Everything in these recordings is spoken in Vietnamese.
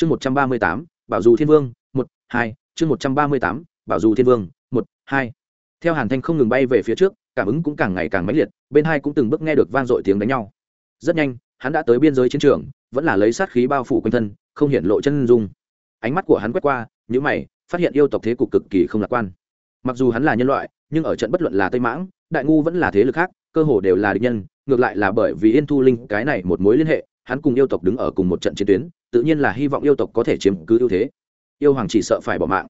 chương một trăm ba mươi tám, bảo dù thiên vương, một, hai, chương một trăm ba mươi tám, bảo dù thiên vương, một, hai. Theo hàn thanh không ngừng bay về phía trước, cảm ứng cũng càng ngày càng mãnh liệt, bên hai cũng từng bước nghe được vang dội tiếng đánh nhau. Rất nhanh, hắn đã tới biên giới chiến trường, vẫn là lấy sát khí bao phủ quanh thân, không hiện lộ chân dung. Ánh mắt của hắn quét qua những mày, phát hiện yêu tộc thế cục cực kỳ không lạc quan. Mặc dù hắn là nhân loại, nhưng ở trận bất luận là tây mãng, đại ngu vẫn là thế lực khác, cơ hồ đều là địch nhân, ngược lại là bởi vì yên thu linh cái này một mối liên hệ, hắn cùng yêu tộc đứng ở cùng một trận chiến tuyến tự nhiên là hy vọng yêu tộc có thể chiếm cứ ưu thế. Yêu hoàng chỉ sợ phải bỏ mạng.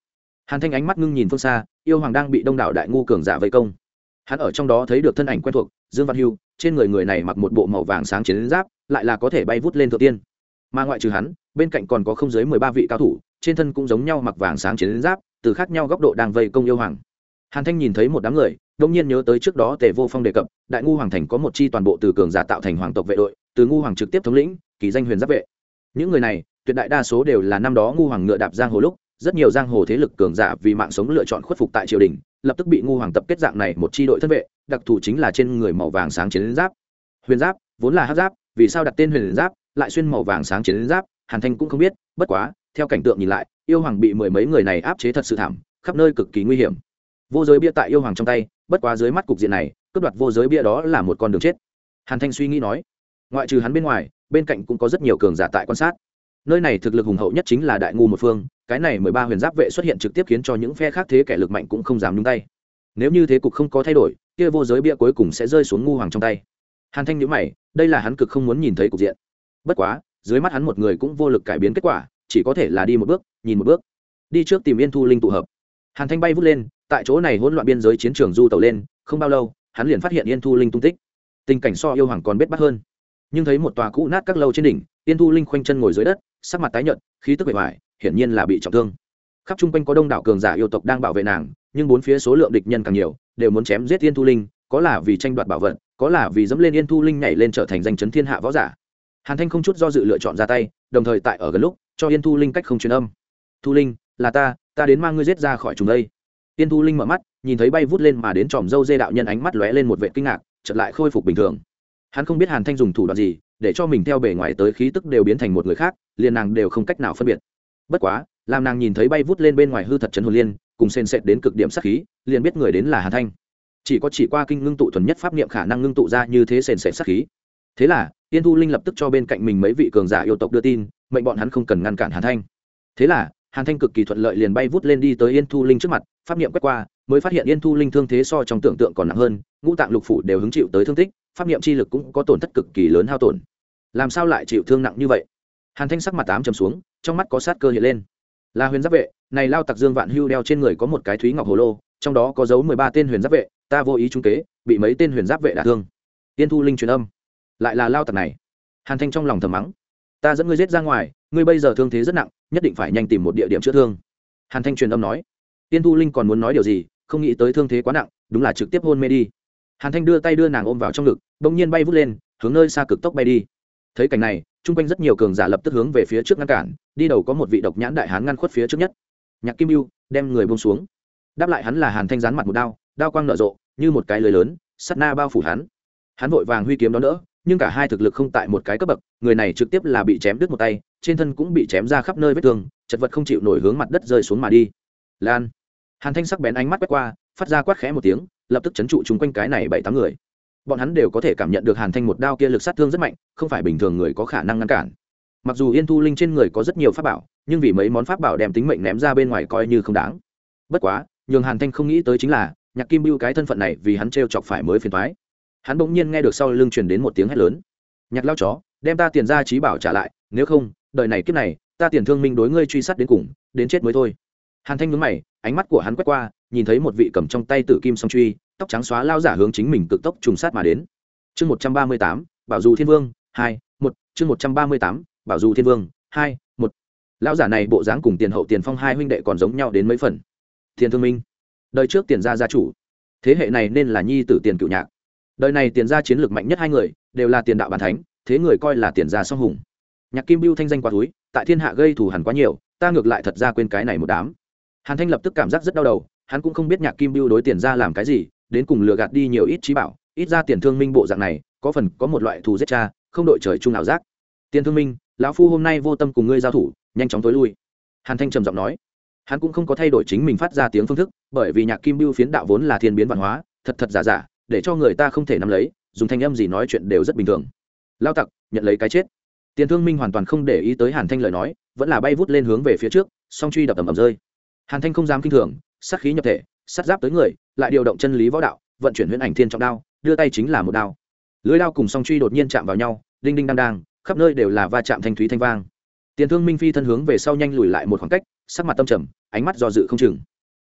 Hàn thanh ánh mắt ngưng nhìn phương xa, yêu hoàng đang bị đông đảo đại ngu cường giả vây công. Hắn ở trong đó thấy được thân ảnh quen thuộc, dương văn hưu, trên người người này mặc một bộ màu vàng sáng chiến giáp, lại là có thể bay vút lên thượng tiên. Mà ngoại trừ hắn, bên cạnh còn có không dưới mười ba vị cao thủ, trên thân cũng giống nhau mặc vàng sáng chiến giáp, từ khác nhau góc độ đang vây công yêu hoàng. Hàn thanh nhìn thấy một đám người, đông nhiên nhớ tới trước đó tề vô phong đề cập, đại ngu hoàng thành có một chi toàn bộ từ cường giả tạo thành hoàng tộc vệ đội, từ ngu hoàng trực tiếp thống lĩnh, kỳ danh huyền giáp vệ những người này, tuyệt đại đa số đều là năm đó ngu hoàng ngựa đạp giang hồ lúc, rất nhiều giang hồ thế lực cường giả vì mạng sống lựa chọn khuất phục tại triều đình, lập tức bị ngu hoàng tập kết dạng này một chi đội thân vệ, đặc thù chính là trên người màu vàng sáng chiến giáp. Huyền giáp, vốn là hát giáp, vì sao đặt tên huyền giáp, lại xuyên màu vàng sáng chiến giáp, hàn thanh cũng không biết, bất quá, theo cảnh tượng nhìn lại, yêu hoàng bị mười mấy người này áp chế thật sự thảm, khắp nơi cực kỳ nguy hiểm. Vô giới bia tại yêu hoàng trong tay, bất quá dưới mắt cục diện này, cướp đoạt vô giới bia đó là một con đường chết. Hàn thanh suy nghĩ nói, ngoại trừ hắn bên ngoài bên cạnh cũng có rất nhiều cường giả tại quan sát. Nơi này thực lực hùng hậu nhất chính là đại ngu một phương, cái này mười ba huyền giáp vệ xuất hiện trực tiếp khiến cho những phe khác thế kẻ lực mạnh cũng không dám nhúng tay. Nếu như thế cục không có thay đổi, kia vô giới bia cuối cùng sẽ rơi xuống ngu hoàng trong tay. Hàn thanh nhữ mày, đây là hắn cực không muốn nhìn thấy cục diện. Bất quá, dưới mắt hắn một người cũng vô lực cải biến kết quả, chỉ có thể là đi một bước, nhìn một bước. Đi trước tìm yên thu linh tụ hợp. Hàn thanh bay vút lên, tại chỗ này hỗn loạn biên giới chiến trường du tàu lên, không bao lâu, hắn liền phát hiện yên thu linh tung tích. Tình cảnh so yêu hoàng còn bết bắt hơn nhưng thấy một tòa cũ nát các lâu trên đỉnh, tiên thu linh khoanh chân ngồi dưới đất, sắc mặt tái nhợt, khí tức bề ngoài, hiển nhiên là bị trọng thương. Khắp chung quanh có đông đảo cường giả yêu tộc đang bảo vệ nàng, nhưng bốn phía số lượng địch nhân càng nhiều, đều muốn chém giết tiên thu linh, có là vì tranh đoạt bảo vật, có là vì dẫm lên yên thu linh nhảy lên trở thành danh chấn thiên hạ võ giả. Hàn thanh không chút do dự lựa chọn ra tay, đồng thời tại ở gần lúc, cho yên thu linh cách không truyền âm. Thu linh, là ta ta đến mang ngươi giết ra khỏi trùng đây. Yên thu linh mở mắt, nhìn thấy bay vút lên mà đến tròm dâu dê đạo nhân ánh mắt lóe lên một vệ kinh ngạc, chợt lại khôi phục bình thường hắn không biết hàn thanh dùng thủ đoạn gì, để cho mình theo bề ngoài tới khí tức đều biến thành một người khác, liền nàng đều không cách nào phân biệt. Bất quá, làm nàng nhìn thấy bay vút lên bên ngoài hư thật trấn hồn liên, cùng sền sệt đến cực điểm sắc khí, liền biết người đến là hàn thanh. Chỉ có chỉ qua kinh ngưng tụ thuần nhất pháp niệm khả năng ngưng tụ ra như thế sền sệt sắc khí. Thế là tiên thu linh lập tức cho bên cạnh mình mấy vị cường giả yêu tộc đưa tin, mệnh bọn hắn không cần ngăn cản hàn thanh. Thế là, hàn thanh cực kỳ thuận lợi liền bay vút lên đi tới yên thu linh trước mặt, pháp niệm quét qua, mới phát hiện yên thu linh thương thế so trong tưởng tượng còn nặng hơn, ngũ tạng lục phủ đều hứng chịu tới thương tích pháp niệm chi lực cũng có tổn thất cực kỳ lớn hao tổn. Làm sao lại chịu thương nặng như vậy? Hàn thanh sắc mặt tám trầm xuống, trong mắt có sát cơ hiện lên. Là huyền giáp vệ, này lao tặc dương vạn hưu đeo trên người có một cái thúy ngọc hồ lô, trong đó có dấu mười ba tên huyền giáp vệ, ta vô ý trung kế, bị mấy tên huyền giáp vệ đả thương. Tiên thu linh truyền âm. Lại là lao tặc này. Hàn thanh trong lòng thầm mắng. Ta dẫn ngươi giết ra ngoài, ngươi bây giờ thương thế rất nặng, nhất định phải nhanh tìm một địa điểm chữa thương. Hàn thanh truyền âm nói. Tiên thu linh còn muốn nói điều gì, không nghĩ tới thương thế quá nặng, đúng là trực tiếp hôn mê đi hàn thanh đưa tay đưa nàng ôm vào trong ngực đ ỗ n g nhiên bay vút lên, hướng nơi xa cực tốc bay đi. Thấy cảnh này, chung quanh rất nhiều cường giả lập tức hướng về phía trước ngăn cản, đi đầu có một vị độc nhãn đại hán ngăn khuất phía trước nhất. Nhạc kim mưu đem người bông xuống. Đáp lại hắn là hàn thanh rán mặt một đao đao quang nở rộ, như một cái lưới lớn sắt na bao phủ hắn. Hắn vội vàng huy kiếm đó đỡ, nhưng cả hai thực lực không tại một cái cấp bậc, người này trực tiếp là bị chém đứt một tay, trên thân cũng bị chém ra khắp nơi vết thương, chật vật không chịu nổi hướng mặt đất rơi xuống mà đi. Lan. Hàn thanh sắc bén ánh mắt quét qua, phát ra quát khẽ một tiếng lập tức chấn trụ chúng quanh cái này bảy tám người. Bọn hắn đều có thể cảm nhận được hàn thanh một đao kia lực sát thương rất mạnh, không phải bình thường người có khả năng ngăn cản. Mặc dù yên thu linh trên người có rất nhiều pháp bảo, nhưng vì mấy món pháp bảo đem tính mệnh ném ra bên ngoài coi như không đáng. Bất quá, nhường hàn thanh không nghĩ tới chính là, nhạc kim bưu cái thân phận này vì hắn t r e o chọc phải mới phiền thoái hắn bỗng nhiên nghe được sau lưng truyền đến một tiếng hét lớn. Nhạc lao chó, đem ta tiền ra trí bảo trả lại, nếu không, đời này kiếp này, ta tiền thương minh đối ngươi truy sát đến cùng, đến chết mới thôi hàn thanh nhướng mày, ánh mắt của hắn quét qua, nhìn thấy một vị cầm trong tay tử kim song truy, tóc trắng xóa lao giả hướng chính mình cực tốc trùng sát mà đến. Chương một trăm ba mươi tám, bảo dù thiên vương, hai, một, chương một trăm ba mươi tám, bảo dù thiên vương, hai, một. Lão giả này bộ dáng cùng tiền hậu tiền phong hai huynh đệ còn giống nhau đến mấy phần. Tiền thương minh, đời trước tiền gia gia chủ. Thế hệ này nên là nhi tử tiền cựu nhạc. Đời này tiền gia chiến lược mạnh nhất hai người, đều là tiền đạo bàn thánh, thế người coi là tiền gia song hùng. Nhạc kim bưu thanh danh quá túi tại thiên hạ gây thù hẳn quá nhiều, ta ngược lại thật ra quên cái này một đám hàn thanh lập tức cảm giác rất đau đầu, hắn cũng không biết nhạc kim bưu đối tiền ra làm cái gì, đến cùng lừa gạt đi nhiều ít trí bảo, ít ra tiền thương minh bộ dạng này, có phần có một loại thù giết cha, không đội trời chung nào giác. Tiền thương minh, lão phu hôm nay vô tâm cùng ngươi giao thủ, nhanh chóng tối lui. Hàn thanh trầm giọng nói. Hắn cũng không có thay đổi chính mình phát ra tiếng phương thức, bởi vì nhạc kim biêu phiến đạo vốn là thiên biến văn hóa, thật thật giả giả, để cho người ta không thể nắm lấy, dùng thanh âm gì nói chuyện đều rất bình thường. Lao tặc, nhận lấy cái chết. Tiền thương minh hoàn toàn không để ý tới hàn thanh lời nói, vẫn là bay vút lên hướng về phía trước, song truy đập ầm ầm rơi hàn thanh không dám kinh thường, sát khí nhập thể, sát giáp tới người, lại điều động chân lý võ đạo, vận chuyển huyễn ảnh thiên trọng đao, đưa tay chính là một đao. Lưới đao cùng song truy đột nhiên chạm vào nhau, đinh đinh đang đang, khắp nơi đều là va chạm thanh thúy thanh vang. Tiền thương minh phi thân hướng về sau nhanh lùi lại một khoảng cách, sắc mặt tâm trầm, ánh mắt do dự không chừng.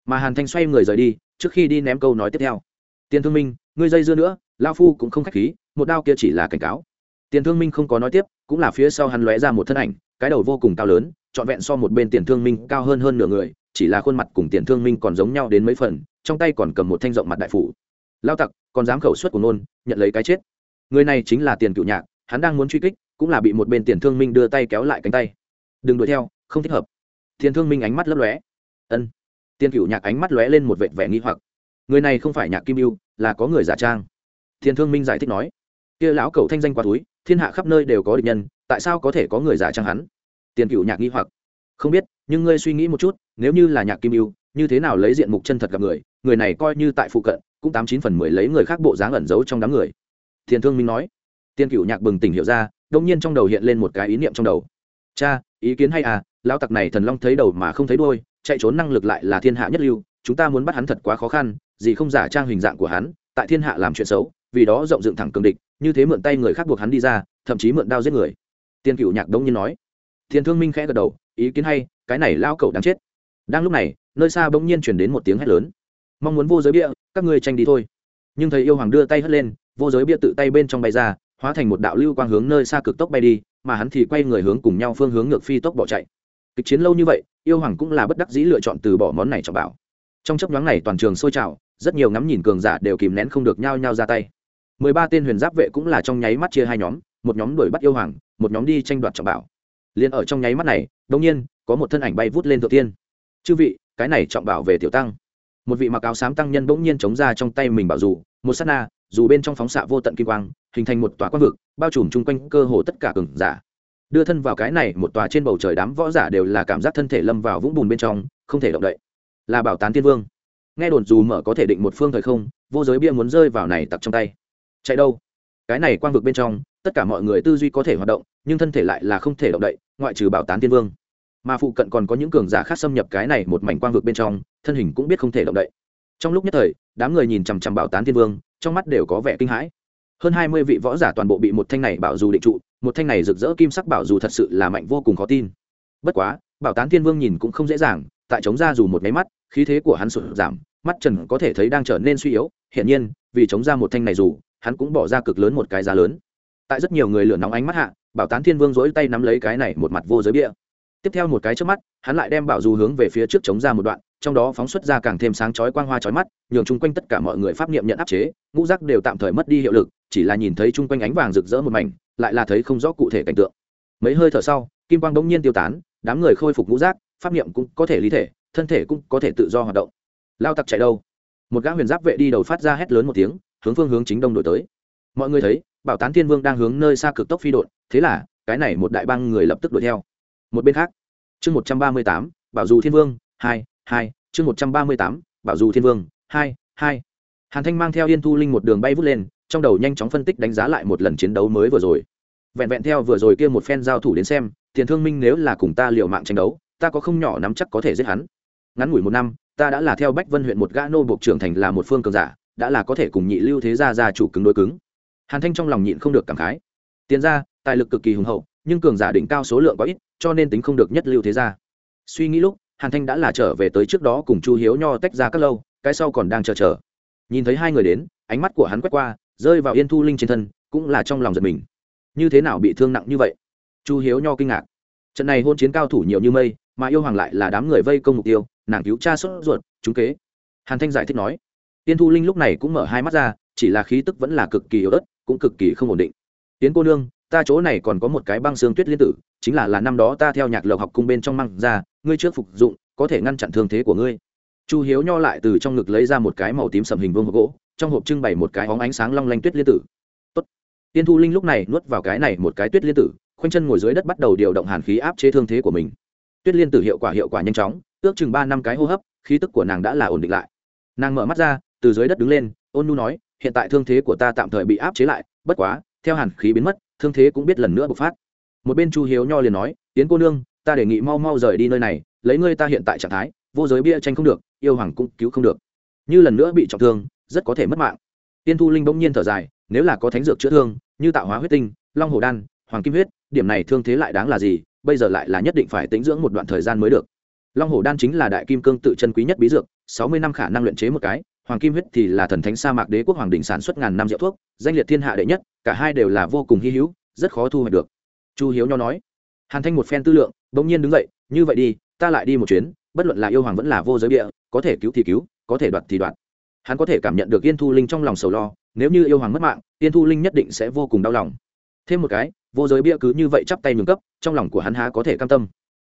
Mà hàn thanh xoay người rời đi, trước khi đi ném câu nói tiếp theo. Tiền thương minh, ngươi dây dưa nữa lao phu cũng không k h á c h khí, một đao kia chỉ là cảnh cáo. Tiền thương minh không có nói tiếp, cũng là phía sau hắn lóe ra một thân ảnh, cái đầu vô cùng cao lớn, trọn vẹn so một bên tiền thương minh cao hơn hơn nửa người chỉ là khuôn mặt cùng tiền thương minh còn giống nhau đến mấy phần, trong tay còn cầm một thanh rộng mặt đại phủ. Lao tặc, còn dám khẩu suất của nôn, nhận lấy cái chết. Người này chính là tiền cựu nhạc, hắn đang muốn truy kích, cũng là bị một bên tiền thương minh đưa tay kéo lại cánh tay. Đừng đuổi theo, không thích hợp. Tiền thương minh ánh mắt lấp lóe. Ân. Tiền cựu nhạc ánh mắt lóe lên một vệt vẻ nghi hoặc. Người này không phải nhạc kim yêu, là có người giả trang. Tiền thương minh giải thích nói. Kia lão cẩu thanh danh qua túi, thiên hạ khắp nơi đều có địch nhân, tại sao có thể có người giả trang hắn? Tiền cựu nhạc nghi hoặc. Không biết, nhưng ngươi suy nghĩ một chút nếu như là nhạc kim yêu như thế nào lấy diện mục chân thật gặp người người này coi như tại phụ cận, cũng tám chín phần mười lấy người khác bộ dáng ẩn giấu trong đám người. Thiền thương minh nói. Tiên cựu nhạc bừng tỉnh hiểu ra, đông nhiên trong đầu hiện lên một cái ý niệm trong đầu. Cha, ý kiến hay à lao tặc này thần long thấy đầu mà không thấy đôi chạy trốn năng lực lại là thiên hạ nhất lưu, chúng ta muốn bắt hắn thật quá khó khăn, gì không giả trang hình dạng của hắn, tại thiên hạ làm chuyện xấu, vì đó rộng dựng thẳng cường địch, như thế mượn tay người khác buộc hắn đi ra, thậm chí mượn đao giết người. Tiên cựu nhạc đông nhiên nói. Thiên thương minh khẽ gật đầu, ý kiến hay, cái này lao cậu đáng chết đang lúc này, nơi xa bỗng nhiên chuyển đến một tiếng hét lớn. Mong muốn vô giới bia các ngươi tranh đi thôi. Nhưng thấy yêu hoàng đưa tay hất lên, vô giới bia tự tay bên trong bay ra, hóa thành một đạo lưu quang hướng nơi xa cực tốc bay đi, mà hắn thì quay người hướng cùng nhau phương hướng ngược phi tốc bỏ chạy. Kịch chiến lâu như vậy, yêu hoàng cũng là bất đắc dĩ lựa chọn từ bỏ món này cho bảo. Trong chấp nhoáng này toàn trường sôi trào, rất nhiều ngắm nhìn cường giả đều kìm nén không được nhao nhao ra tay. Mười ba tên huyền giáp vệ cũng là trong nháy mắt chia hai nhóm, một nhóm đuổi bắt yêu hoàng, một nhóm đi tranh đoạt trọng bảo. Liền ở trong nháy mắt này đông nhiên, có một thân ảnh bay vút lên thượng tiên chư vị, cái này trọng bảo về tiểu tăng. Một vị mặc áo xám tăng nhân bỗng nhiên chống ra trong tay mình bảo dù, một s á t na, dù bên trong phóng xạ vô tận kim quang, hình thành một tòa quang vực, bao trùm chung quanh cơ hồ tất cả cường giả. Đưa thân vào cái này một tòa trên bầu trời đám võ giả đều là cảm giác thân thể lâm vào vũng bùn bên trong, không thể động đậy. Là bảo tán tiên vương. Nghe đồn dù mở có thể định một phương thời không, vô giới bia muốn rơi vào này tặc trong tay. Chạy đâu? Cái này quang vực bên trong, tất cả mọi người tư duy có thể hoạt động, nhưng thân thể lại là không thể động đậy, ngoại trừ bảo tán tiên vương mà phụ cận còn có những cường giả khác xâm nhập cái này một mảnh quang vực bên trong, thân hình cũng biết không thể động đậy. Trong lúc nhất thời, đám người nhìn chằm chằm bảo tán thiên vương, trong mắt đều có vẻ kinh hãi. Hơn hai mươi vị võ giả toàn bộ bị một thanh này bảo dù định trụ, một thanh này rực rỡ kim sắc bảo dù thật sự là mạnh vô cùng khó tin. Bất quá, bảo tán thiên vương nhìn cũng không dễ dàng, tại chống ra dù một máy mắt, khí thế của hắn sụt giảm, mắt trần có thể thấy đang trở nên suy yếu. Hiển nhiên, vì chống ra một thanh này dù, hắn cũng bỏ ra cực lớn một cái giá lớn. Tại rất nhiều người lửa nóng ánh mắt hạ, bảo tán thiên vương dỗi tay nắm lấy cái này một mặt vô giới bia tiếp theo một cái trước mắt, hắn lại đem bảo dù hướng về phía trước chống ra một đoạn, trong đó phóng xuất ra càng thêm sáng chói quang hoa chói mắt, nhường chung quanh tất cả mọi người pháp niệm nhận áp chế, ngũ giác đều tạm thời mất đi hiệu lực, chỉ là nhìn thấy chung quanh ánh vàng rực rỡ một mảnh, lại là thấy không rõ cụ thể cảnh tượng. Mấy hơi thở sau, kim quang bỗng nhiên tiêu tán, đám người khôi phục ngũ giác, pháp niệm cũng có thể lý thể, thân thể cũng có thể tự do hoạt động. Lao tặc chạy đâu? Một gã huyền giáp vệ đi đầu phát ra hét lớn một tiếng, hướng phương hướng chính đông đổi tới. Mọi người thấy, bảo tán thiên vương đang hướng nơi xa cực tốc phi đột thế là, cái này một đại bang người lập tức đuổi theo một bên khác. Chương một trăm ba mươi tám, bảo dù thiên vương, hai hai, chương một trăm ba mươi tám, bảo dù thiên vương, hai hai. Hàn thanh mang theo yên thu linh một đường bay vút lên, trong đầu nhanh chóng phân tích đánh giá lại một lần chiến đấu mới vừa rồi. Vẹn vẹn theo vừa rồi kia một phen giao thủ đến xem, tiền thương minh nếu là cùng ta liều mạng tranh đấu, ta có không nhỏ nắm chắc có thể giết hắn. Ngắn ngủi một năm, ta đã là theo bách vân huyện một gã nô buộc trưởng thành là một phương cường giả, đã là có thể cùng nhị lưu thế gia gia chủ cứng đối cứng. Hàn thanh trong lòng nhịn không được cảm khái. Tiền ra tài lực cực kỳ hùng hậu, nhưng cường giả đỉnh cao số lượng có ít cho nên tính không được nhất lưu thế gia. Suy nghĩ lúc, hàn thanh đã là trở về tới trước đó cùng chu hiếu nho tách ra các lâu, cái sau còn đang chờ chờ. Nhìn thấy hai người đến, ánh mắt của hắn quét qua, rơi vào yên thu linh trên thân, cũng là trong lòng giật mình. Như thế nào bị thương nặng như vậy? Chu hiếu nho kinh ngạc. Trận này hôn chiến cao thủ nhiều như mây, mà yêu hoàng lại là đám người vây công mục tiêu, nàng cứu cha sốt ruột, trúng kế. Hàn thanh giải thích nói. Tiên thu linh lúc này cũng mở hai mắt ra, chỉ là khí tức vẫn là cực kỳ yếu ớt, cũng cực kỳ không ổn định. Tiến cô nương ta chỗ này còn có một cái băng xương tuyết liên tử, chính là là năm đó ta theo nhạc lộc học cung bên trong măng ra, ngươi trước phục dụng, có thể ngăn chặn thương thế của ngươi. Chu hiếu nho lại từ trong ngực lấy ra một cái màu tím sầm hình vương hộp gỗ, trong hộp trưng bày một cái hóng ánh sáng long lanh tuyết liên tử. Tốt. tiên thu linh lúc này nuốt vào cái này một cái tuyết liên tử, khoanh chân ngồi dưới đất bắt đầu điều động hàn khí áp chế thương thế của mình. Tuyết liên tử hiệu quả hiệu quả nhanh chóng, ước chừng ba năm cái hô hấp, khí tức của nàng đã là ổn định lại. Nàng mở mắt ra, từ dưới đất đứng lên, ôn nu nói, hiện tại thương thế của ta tạm thời bị áp chế lại, bất quá, theo hàn khí biến mất thương thế cũng biết lần nữa bộc phát. Một bên chu hiếu nho liền nói tiến cô nương, ta đề nghị mau mau rời đi nơi này, lấy ngươi ta hiện tại trạng thái, vô giới bia tranh không được, yêu hoàng cũng cứu không được. Như lần nữa bị trọng thương, rất có thể mất mạng. Tiên thu linh bỗng nhiên thở dài, nếu là có thánh dược chữa thương, như tạo hóa huyết tinh, long hồ đan, hoàng kim huyết, điểm này thương thế lại đáng là gì, bây giờ lại là nhất định phải tính dưỡng một đoạn thời gian mới được. Long hồ đan chính là đại kim cương tự chân quý nhất bí dược, sáu mươi năm khả năng luyện chế một cái hoàng kim huyết thì là thần thánh sa mạc đế quốc hoàng đình sản xuất ngàn năm rượu thuốc, danh liệt thiên hạ đệ nhất, cả hai đều là vô cùng hy hữu, rất khó thu hoạch được. Chu hiếu nho nói, hàn thanh một phen tư lượng, bỗng nhiên đứng dậy, như vậy đi, ta lại đi một chuyến, bất luận là yêu hoàng vẫn là vô giới bịa, có thể cứu thì cứu, có thể đoạt thì đoạt. Hắn có thể cảm nhận được yên thu linh trong lòng sầu lo, nếu như yêu hoàng mất mạng, yên thu linh nhất định sẽ vô cùng đau lòng. Thêm một cái, vô giới bia cứ như vậy chắp tay nhường cấp, trong lòng của hắn há có thể cam tâm.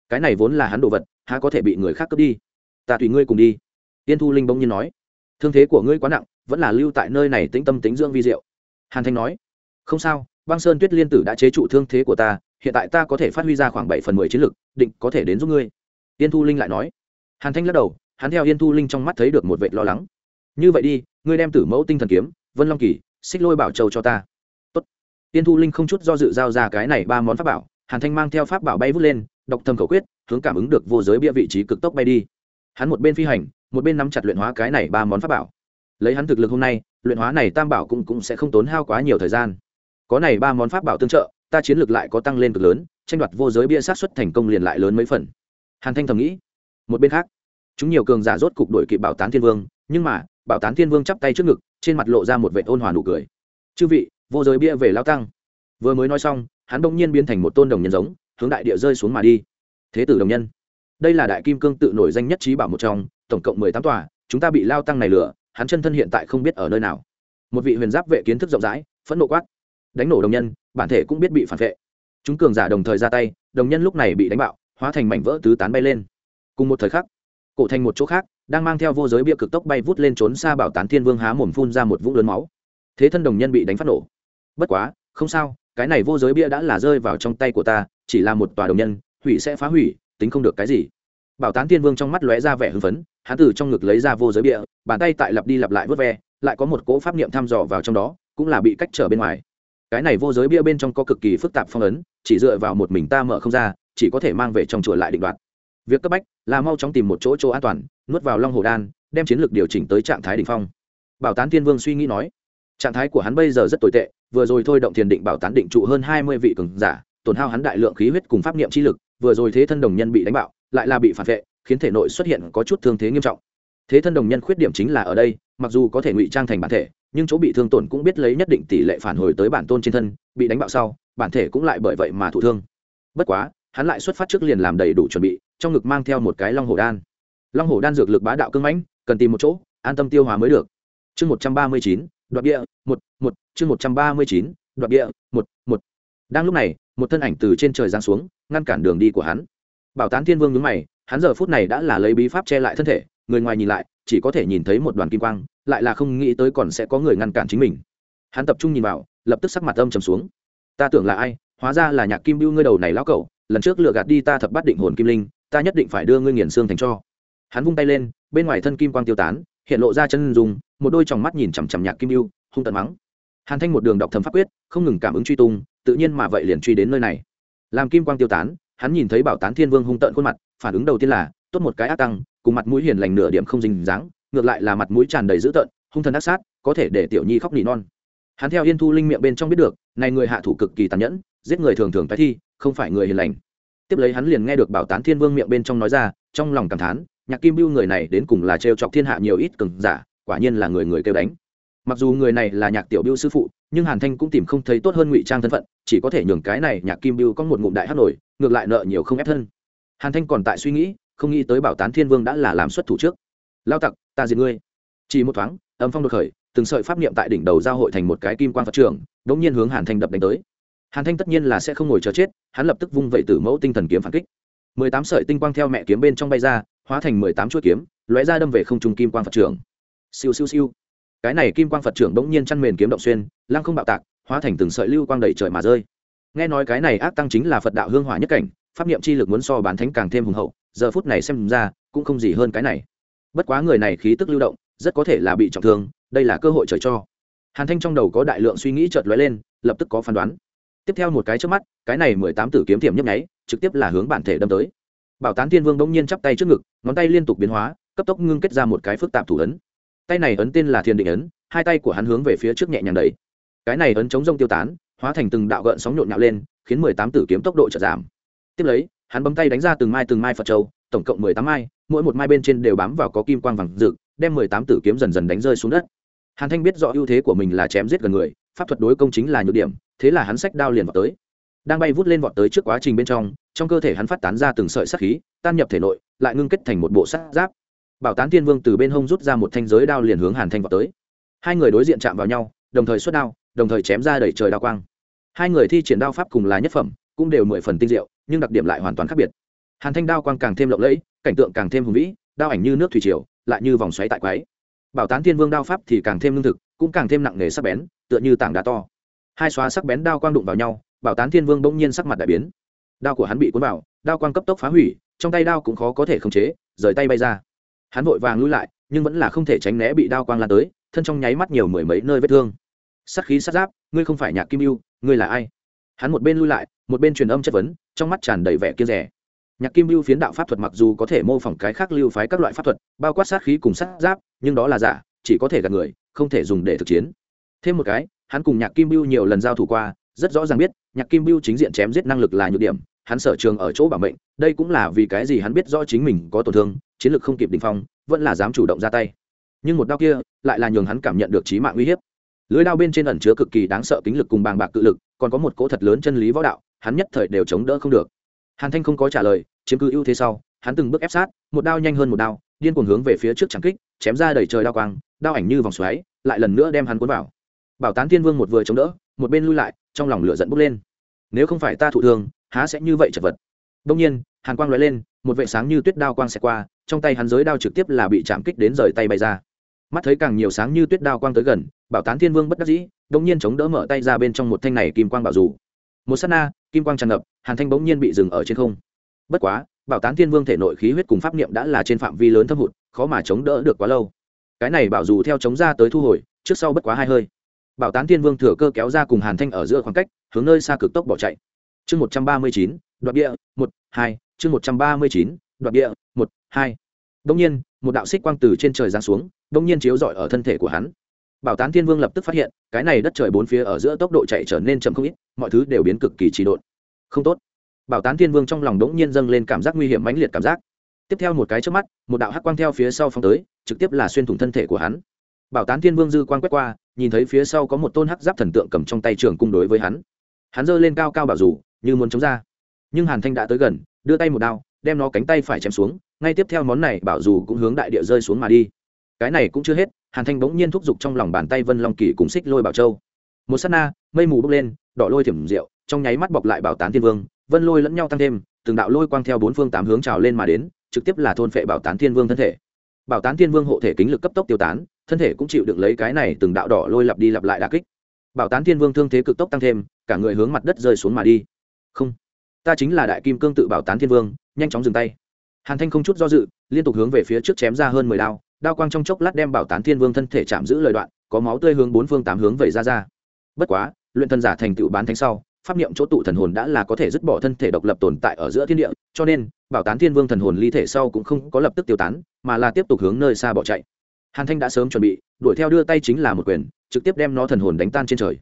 Cái này vốn là hắn đồ vật, há có thể bị người khác cướp đi. Ta tùy ngươi cùng đi. Yên thu linh bỗng nhiên nói thương thế của ngươi quá nặng, vẫn là lưu tại nơi này tĩnh tâm tính dưỡng vi diệu. Hàn thanh nói, không sao, băng sơn tuyết liên tử đã chế trụ thương thế của ta, hiện tại ta có thể phát huy ra khoảng bảy phần mười chiến lực, định có thể đến giúp ngươi. Yên thu linh lại nói. Hàn thanh lắc đầu, hắn theo yên thu linh trong mắt thấy được một vệ lo lắng. Như vậy đi, ngươi đem tử mẫu tinh thần kiếm, vân long kỳ, xích lôi bảo châu cho ta. Tốt. yên thu linh không chút do dự giao ra cái này ba món pháp bảo, hàn thanh mang theo pháp bảo bay vút lên đọc thầm khẩu quyết, hướng cảm ứng được vô giới bia vị trí cực tốc bay đi. Hắn một bên phi hành một bên nắm chặt luyện hóa cái này ba món pháp bảo. Lấy hắn thực lực hôm nay, luyện hóa này tam bảo cũng cũng sẽ không tốn hao quá nhiều thời gian. Có này ba món pháp bảo tương trợ, ta chiến lược lại có tăng lên cực lớn, tranh đoạt vô giới bia sát xuất thành công liền lại lớn mấy phần. Hàn thanh thầm nghĩ. Một bên khác, chúng nhiều cường giả rốt cục đổi kịp bảo tán thiên vương, nhưng mà, bảo tán thiên vương chắp tay trước ngực, trên mặt lộ ra một vệ ôn hòa nụ cười. Chư vị, vô giới bia về lao tăng. Vừa mới nói xong, hắn bỗng nhiên biến thành một tôn đồng nhân giống, hướng đại địa rơi xuống mà đi. Thế tử đồng nhân đây là đại kim cương tự nổi danh nhất trí bảo một trong, tổng cộng mười tám tòa, chúng ta bị lao tăng này lửa hắn chân thân hiện tại không biết ở nơi nào. Một vị huyền giáp vệ kiến thức rộng rãi, phẫn nộ quát. Đánh nổ đồng nhân, bản thể cũng biết bị phản vệ. Chúng cường giả đồng thời ra tay, đồng nhân lúc này bị đánh bạo, hóa thành mảnh vỡ tứ tán bay lên. Cùng một thời khắc, cổ thành một chỗ khác, đang mang theo vô giới bia cực tốc bay vút lên trốn xa bảo tán thiên vương há mồm phun ra một vũng lớn máu. Thế thân đồng nhân bị đánh phát nổ. Bất quá, không sao, cái này vô giới bia đã là rơi vào trong tay của ta, chỉ là một tòa đồng nhân, hủy sẽ phá hủy tính không được cái gì. Bảo tán thiên vương trong mắt lóe ra vẻ hưng phấn, hắn từ trong ngực lấy ra vô giới bia bàn tay tại lặp đi lặp lại vớt ve, lại có một cỗ pháp niệm thăm dò vào trong đó, cũng là bị cách trở bên ngoài. Cái này vô giới bia bên trong có cực kỳ phức tạp phong ấn, chỉ dựa vào một mình ta mở không ra, chỉ có thể mang về trong chùa lại định đoạt. Việc cấp bách là mau chóng tìm một chỗ chỗ an toàn, nuốt vào long hồ đan, đem chiến lược điều chỉnh tới trạng thái đ ỉ n h phong. Bảo tán thiên vương suy nghĩ nói, trạng thái của hắn bây giờ rất tồi tệ, vừa rồi thôi động thiền định bảo tán định trụ hơn hai mươi vị cường giả, tổn hao hắn đại lượng khí huyết cùng pháp niệm chi lực vừa rồi thế thân đồng nhân bị đánh bạo, lại là bị phản vệ, khiến thể nội xuất hiện có chút thương thế nghiêm trọng. Thế thân đồng nhân khuyết điểm chính là ở đây, mặc dù có thể ngụy trang thành bản thể, nhưng chỗ bị thương tổn cũng biết lấy nhất định tỷ lệ phản hồi tới bản tôn trên thân, bị đánh bạo sau, bản thể cũng lại bởi vậy mà thụ thương. Bất quá, hắn lại xuất phát trước liền làm đầy đủ chuẩn bị, trong ngực mang theo một cái long hồ đan. Long hồ đan dược lực bá đạo cưng mãnh, cần tìm một chỗ, an tâm tiêu hóa mới được. Chương một trăm ba mươi chín đoạn địa, một một, chương một trăm ba mươi chín đoạn địa, một một. Đang lúc này, một thân ảnh từ trên trời giáng xuống ngăn cản đường đi của hắn. Bảo tán thiên vương nhướng mày, hắn giờ phút này đã là lấy bí pháp che lại thân thể, người ngoài nhìn lại, chỉ có thể nhìn thấy một đoàn kim quang, lại là không nghĩ tới còn sẽ có người ngăn cản chính mình. Hắn tập trung nhìn vào, lập tức sắc mặt âm trầm xuống. Ta tưởng là ai? Hóa ra là nhạc kim bưu ngươi đầu này lão cẩu, lần trước lừa gạt đi ta thập bắt định hồn kim linh, ta nhất định phải đưa ngươi nghiền xương thành cho. Hắn vung tay lên, bên ngoài thân kim quang tiêu tán, hiện lộ ra chân dùng một đôi tròng mắt nhìn chằm chằm nhạc kim bưu, hung tận mắng. Hàn thanh một đường đọc thầm pháp quyết, không ngừng cảm ứng truy tung, tự nhiên mà vậy liền truy đến nơi này làm kim quang tiêu tán, hắn nhìn thấy bảo tán thiên vương hung tợn khuôn mặt, phản ứng đầu tiên là, tốt một cái ác tăng, cùng mặt mũi hiền lành nửa điểm không dình dáng, ngược lại là mặt mũi tràn đầy dữ tợn, hung thần ác sát, có thể để tiểu nhi khóc nỉ non. Hắn theo yên thu linh miệng bên trong biết được, này người hạ thủ cực kỳ tàn nhẫn, giết người thường thường tái thi, không phải người hiền lành. Tiếp lấy hắn liền nghe được bảo tán thiên vương miệng bên trong nói ra, trong lòng cảm thán, nhạc kim bưu người này đến cùng là trêu chọc thiên hạ nhiều ít cường giả, quả nhiên là người người kêu đánh mặc dù người này là nhạc tiểu biêu sư phụ, nhưng hàn thanh cũng tìm không thấy tốt hơn ngụy trang thân phận, chỉ có thể nhường cái này nhạc kim biêu có một ngụm đại hát nổi, ngược lại nợ nhiều không ép thân. Hàn thanh còn tại suy nghĩ, không nghĩ tới bảo tán thiên vương đã là làm xuất thủ trước. Lao tặc, ta diệt ngươi. Chỉ một thoáng, âm phong đột khởi, từng sợi pháp niệm tại đỉnh đầu giao hội thành một cái kim quan phật trường đ ỗ n g nhiên hướng hàn thanh đập đánh tới. Hàn thanh tất nhiên là sẽ không ngồi chờ chết, hắn lập tức vung vẩy tử mẫu tinh thần kiếm phản kích. Mười tám sợi tinh quang theo mẹ kiếm bên trong bay ra, hóa thành mười tám chuỗi kiếm, lóe ra đâm về không trung kim quang phật trường. Siêu siêu siêu cái này kim quang phật trưởng bỗng nhiên chăn mền kiếm động xuyên, lăng không bạo tạc, hóa thành từng sợi lưu quang đầy trời mà rơi. Nghe nói cái này ác tăng chính là phật đạo hương hỏa nhất cảnh, pháp niệm chi lực muốn so bán thánh càng thêm hùng hậu, giờ phút này xem ra, cũng không gì hơn cái này. Bất quá người này khí tức lưu động, rất có thể là bị trọng thương, đây là cơ hội trời cho. Hàn thanh trong đầu có đại lượng suy nghĩ chợt lóe lên, lập tức có phán đoán. Tiếp theo một cái trước mắt, cái này mười tám tử kiếm tiềm nhấp nháy, trực tiếp là hướng bản thể đâm tới. Bảo tán tiên vương bỗng nhiên chắp tay trước ngực, ngón tay liên tục biến hóa, cấp tốc ngưng kết ra một cái phức tạp thủ ấn tay này ấn tên là thiên định ấn, hai tay của hắn hướng về phía trước nhẹ nhàng đầy cái này ấn chống rông tiêu tán, hóa thành từng đạo gợn sóng nhộn nhạo lên, khiến mười tám tử kiếm tốc độ chợt giảm. Tiếp lấy, hắn bấm tay đánh ra từng mai từng mai phật châu, tổng cộng mười tám mai, mỗi một mai bên trên đều bám vào có kim quang vàng rực, đem mười tám tử kiếm dần dần đánh rơi xuống đất. Hàn thanh biết rõ ưu thế của mình là chém giết gần người, pháp thuật đối công chính là nhược điểm, thế là hắn sách đao liền vào tới. Đang bay vút lên vọt tới trước quá trình bên trong trong cơ thể hắn phát tán ra từng sợi sắc khí, tan nhập thể nội, lại ngưng kết thành một bộ sắt giáp bảo tán tiên vương từ bên hông rút ra một thanh giới đao liền hướng hàn thanh vọt tới hai người đối diện chạm vào nhau đồng thời xuất đao đồng thời chém ra đẩy trời đao quang hai người thi triển đao pháp cùng là nhất phẩm cũng đều mười phần tinh diệu nhưng đặc điểm lại hoàn toàn khác biệt hàn thanh đao quang càng thêm lộng lẫy cảnh tượng càng thêm hùng vĩ đao ảnh như nước thủy triều lại như vòng xoáy tại quái bảo tán thiên vương đao pháp thì càng thêm lương thực cũng càng thêm nặng nề sắc bén tựa như tảng đá to hai xóa sắc bén đao quang đụng vào nhau bảo tán thiên vương bỗng nhiên sắc mặt đại biến đao của hắn bị cuốn vào đao quang cấp tốc phá hủy trong tay đao cũng khó có thể khống chế rời tay bay ra hắn vội vàng lui lại, nhưng vẫn là không thể tránh né bị đao quang lan tới, thân trong nháy mắt nhiều mười mấy nơi vết thương. Sắt khí sát giáp, ngươi không phải nhạc kim yêu ngươi là ai? Hắn một bên lui lại, một bên truyền âm chất vấn, trong mắt tràn đầy vẻ kia rẻ nhạc kim lưu phiến đạo pháp thuật mặc dù có thể mô phỏng cái khác lưu phái các loại pháp thuật, bao quát sát khí cùng sát giáp, nhưng đó là giả, chỉ có thể gạt người, không thể dùng để thực chiến. Thêm một cái, hắn cùng nhạc kim lưu nhiều lần giao thủ qua, rất rõ ràng biết, nhạc kim lưu chính diện chém giết năng lực là nhược điểm, hắn sở trường ở chỗ bảo mệnh, đây cũng là vì cái gì hắn biết rõ chính mình có tổn thương chiến lược không kịp đình phong, vẫn là dám chủ động ra tay. Nhưng một đao kia lại là nhường hắn cảm nhận được trí mạng uy hiếp. Lưới đao bên trên ẩn chứa cực kỳ đáng sợ kính lực cùng bàng bạc cự lực, còn có một cỗ thật lớn chân lý võ đạo, hắn nhất thời đều chống đỡ không được. Hàn thanh không có trả lời, chiếm cứ ưu thế sau, hắn từng bước ép sát, một đao nhanh hơn một đao, điên cuồng hướng về phía trước trắng kích, chém ra đầy trời đao quang, đao ảnh như vòng xoáy, lại lần nữa đem hắn cuốn vào. Bảo tán thiên vương một vừa chống đỡ, một bên lui lại, trong lòng lửa giận bốc lên. Nếu không phải ta thụ thương, há sẽ như vậy chật vật. Đông nhiên, hàn quang lóe lên, một vệ sáng như tuyết đao quang xẹt qua trong tay hắn giới đao trực tiếp là bị chạm kích đến rời tay bay ra. Mắt thấy càng nhiều sáng như tuyết đao quang tới gần, bảo tán thiên vương bất đắc dĩ đông nhiên chống đỡ mở tay ra bên trong một thanh này kim quang bảo dù. Một s á t na, kim quang tràn ngập, hàn thanh bỗng nhiên bị dừng ở trên không. Bất quá, bảo tán thiên vương thể nội khí huyết cùng pháp niệm đã là trên phạm vi lớn thâm hụt, khó mà chống đỡ được quá lâu. Cái này bảo dù theo chống ra tới thu hồi, trước sau bất quá hai hơi. Bảo tán thiên vương thừa cơ kéo ra cùng hàn thanh ở giữa khoảng cách, hướng nơi xa cực tốc bỏ chạy. Chương một trăm ba mươi chín, đoạn địa, một, hai, chương một trăm ba mươi chín, đoạn địa, một hai. Đông nhiên một đạo xích quang từ trên trời giáng xuống đông nhiên chiếu rọi ở thân thể của hắn. Bảo tán thiên vương lập tức phát hiện cái này đất trời bốn phía ở giữa tốc độ chạy trở nên chậm không ít mọi thứ đều biến cực kỳ trì độn. Không tốt. Bảo tán thiên vương trong lòng đống nhiên dâng lên cảm giác nguy hiểm mãnh liệt cảm giác. Tiếp theo một cái trước mắt một đạo hắc quang theo phía sau phong tới trực tiếp là xuyên thủng thân thể của hắn. Bảo tán thiên vương dư quang quét qua nhìn thấy phía sau có một tôn hắc giáp thần tượng cầm trong tay trường cung đối với hắn. Hắn giơ lên cao cao bảo dù, như muốn chống ra. Nhưng hàn thanh đã tới gần đưa tay một đao đem nó cánh tay phải chém xuống ngay tiếp theo món này, bảo dù cũng hướng đại địa rơi xuống mà đi. Cái này cũng chưa hết, hàn thanh bỗng nhiên thúc giục trong lòng bàn tay vân long kỳ cùng xích lôi bảo châu. Một s á t na, mây mù bốc lên, đỏ lôi thiểm rượu trong nháy mắt bọc lại bảo tán thiên vương, vân lôi lẫn nhau tăng thêm, từng đạo lôi quang theo bốn phương tám hướng trào lên mà đến, trực tiếp là thôn phệ bảo tán thiên vương thân thể. Bảo tán thiên vương hộ thể kính lực cấp tốc tiêu tán, thân thể cũng chịu được lấy cái này từng đạo đỏ lôi lặp đi lặp lại đà kích. Bảo tán thiên vương thương thế cực tốc tăng thêm, cả người hướng mặt đất rơi xuống mà đi. Không, ta chính là đại kim cương tự bảo tán thiên vương, nhanh chóng dừng tay hàn thanh không chút do dự, liên tục hướng về phía trước chém ra hơn mười đao đao quang trong chốc lát đem bảo tán thiên vương thân thể chạm giữ lời đoạn, có máu tươi hướng bốn phương tám hướng vẩy ra ra. Bất quá, luyện thân giả thành tựu bán thánh sau, pháp niệm chỗ tụ thần hồn đã là có thể dứt bỏ thân thể độc lập tồn tại ở giữa thiên địa, cho nên, bảo tán thiên vương thần hồn ly thể sau cũng không có lập tức tiêu tán, mà là tiếp tục hướng nơi xa bỏ chạy. Hàn thanh đã sớm chuẩn bị, đuổi theo đưa tay chính là một quyền, trực tiếp đem nó thần hồn đánh tan trên trời.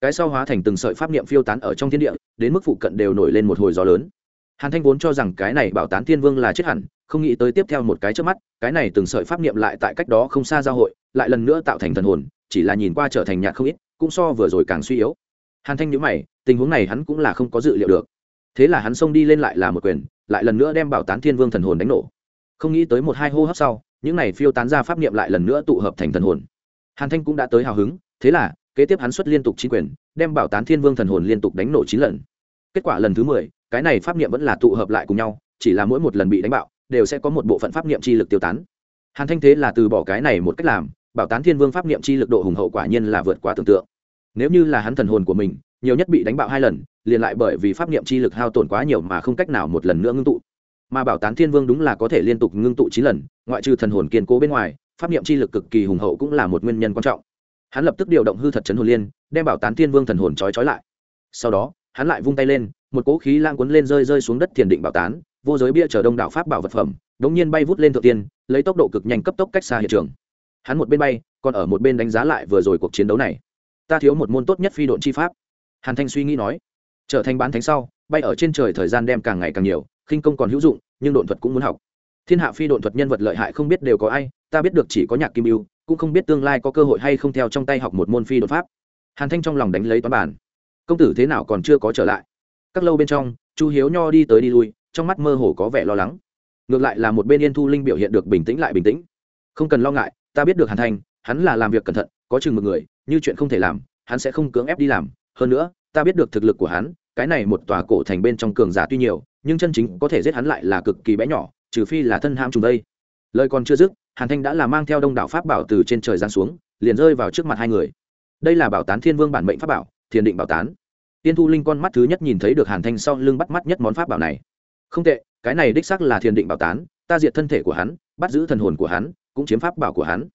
Cái sau hóa thành từng sợi pháp niệm phiêu tán ở trong thiên địa, đến mức phụ cận đều nổi lên một hồi gió lớn hàn thanh vốn cho rằng cái này bảo tán thiên vương là chết hẳn, không nghĩ tới tiếp theo một cái trước mắt, cái này từng sợi pháp niệm lại tại cách đó không xa giao hội, lại lần nữa tạo thành thần hồn, chỉ là nhìn qua trở thành nhạt không ít, cũng so vừa rồi càng suy yếu. Hàn thanh nhữ mày, tình huống này hắn cũng là không có dự liệu được. Thế là hắn xông đi lên lại là một quyền, lại lần nữa đem bảo tán thiên vương thần hồn đánh nổ. Không nghĩ tới một hai hô hấp sau, những này phiêu tán ra pháp niệm lại lần nữa tụ hợp thành thần hồn. Hàn thanh cũng đã tới hào hứng, thế là, kế tiếp hắn xuất liên tục chín quyền, đem bảo tán thiên vương thần hồn liên tục đánh nổ chín lần. Kết quả lần thứ mười cái này pháp niệm vẫn là tụ hợp lại cùng nhau, chỉ là mỗi một lần bị đánh bạo, đều sẽ có một bộ phận pháp niệm chi lực tiêu tán. Hàn thanh thế là từ bỏ cái này một cách làm, bảo tán thiên vương pháp niệm chi lực độ hùng hậu quả nhiên là vượt quá tưởng tượng. Nếu như là hắn thần hồn của mình, nhiều nhất bị đánh bạo hai lần, liền lại bởi vì pháp niệm chi lực hao tổn quá nhiều mà không cách nào một lần nữa ngưng tụ. Mà bảo tán thiên vương đúng là có thể liên tục ngưng tụ chín lần, ngoại trừ thần hồn kiên cố bên ngoài, pháp niệm chi lực cực kỳ hùng hậu cũng là một nguyên nhân quan trọng. Hắn lập tức điều động hư thật chấn hồn liên, đem bảo tán thiên vương thần hồn trói trói lại. Sau đó, hắn lại vung tay lên một cỗ khí lang cuốn lên rơi rơi xuống đất thiền định bảo tán, vô giới bia chở đông đảo pháp bảo vật phẩm, đống nhiên bay vút lên thượng tiên, lấy tốc độ cực nhanh cấp tốc cách xa hiện trường. Hắn một bên bay, còn ở một bên đánh giá lại vừa rồi cuộc chiến đấu này. Ta thiếu một môn tốt nhất phi độn chi pháp. Hàn thanh suy nghĩ nói. Trở thành bán thánh sau, bay ở trên trời thời gian đem càng ngày càng nhiều, khinh công còn hữu dụng, nhưng độn thuật cũng muốn học. Thiên hạ phi độn thuật nhân vật lợi hại không biết đều có ai, ta biết được chỉ có nhạc kim yêu cũng không biết tương lai có cơ hội hay không theo trong tay học một môn phi đột pháp. Hàn thanh trong lòng đánh lấy toán bản công tử thế nào còn chưa có trở lại? Các lâu bên trong, chu hiếu nho đi tới đi lui, trong mắt mơ hồ có vẻ lo lắng. Ngược lại là một bên yên thu linh biểu hiện được bình tĩnh lại bình tĩnh. Không cần lo ngại, ta biết được hàn thanh hắn là làm việc cẩn thận, có chừng một người, như chuyện không thể làm, hắn sẽ không cưỡng ép đi làm. Hơn nữa, ta biết được thực lực của hắn, cái này một tòa cổ thành bên trong cường giả tuy nhiều, nhưng chân chính có thể giết hắn lại là cực kỳ bé nhỏ, trừ phi là thân ham trùng đây. Lời còn chưa dứt, hàn thanh đã là mang theo đông đảo pháp bảo từ trên trời giáng xuống, liền rơi vào trước mặt hai người. Đây là bảo tán thiên vương bản mệnh pháp bảo, thiền định bảo tán tiên thu linh con mắt thứ nhất nhìn thấy được hàn thanh sau lưng bắt mắt nhất món pháp bảo này. Không tệ, cái này đích xác là thiền định bảo tán, ta diệt thân thể của hắn, bắt giữ thần hồn của hắn, cũng chiếm pháp bảo của hắn.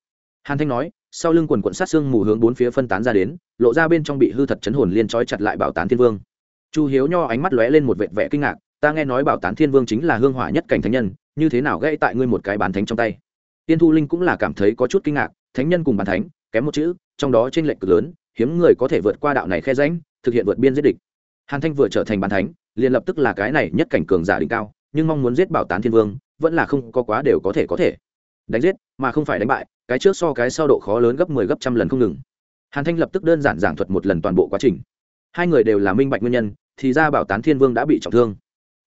Hàn thanh nói, sau lưng quần quận sát xương mù hướng bốn phía phân tán ra đến, lộ ra bên trong bị hư thật chấn hồn liên trói chặt lại bảo tán thiên vương. Chu hiếu nho ánh mắt lóe lên một vệt vẻ kinh ngạc, ta nghe nói bảo tán thiên vương chính là hương hỏa nhất cảnh thánh nhân, như thế nào gây tại ngươi một cái bán thánh trong tay? Tiên thu linh cũng là cảm thấy có chút kinh ngạc, thánh nhân cùng bán thánh, kém một chữ, trong đó t r ê n lệch cực lớn, hiếm người có thể vượt qua đạo này khe ránh thực hiện vượt biên giết địch. Hàn thanh vừa trở thành bán thánh, liền lập tức là cái này nhất cảnh cường giả đỉnh cao, nhưng mong muốn giết bảo tán thiên vương, vẫn là không có quá đều có thể có thể. Đánh giết, mà không phải đánh bại, cái trước so cái sau độ khó lớn gấp mười 10 gấp trăm lần không ngừng. Hàn thanh lập tức đơn giản giảng thuật một lần toàn bộ quá trình. Hai người đều là minh bạch nguyên nhân, thì ra bảo tán thiên vương đã bị trọng thương.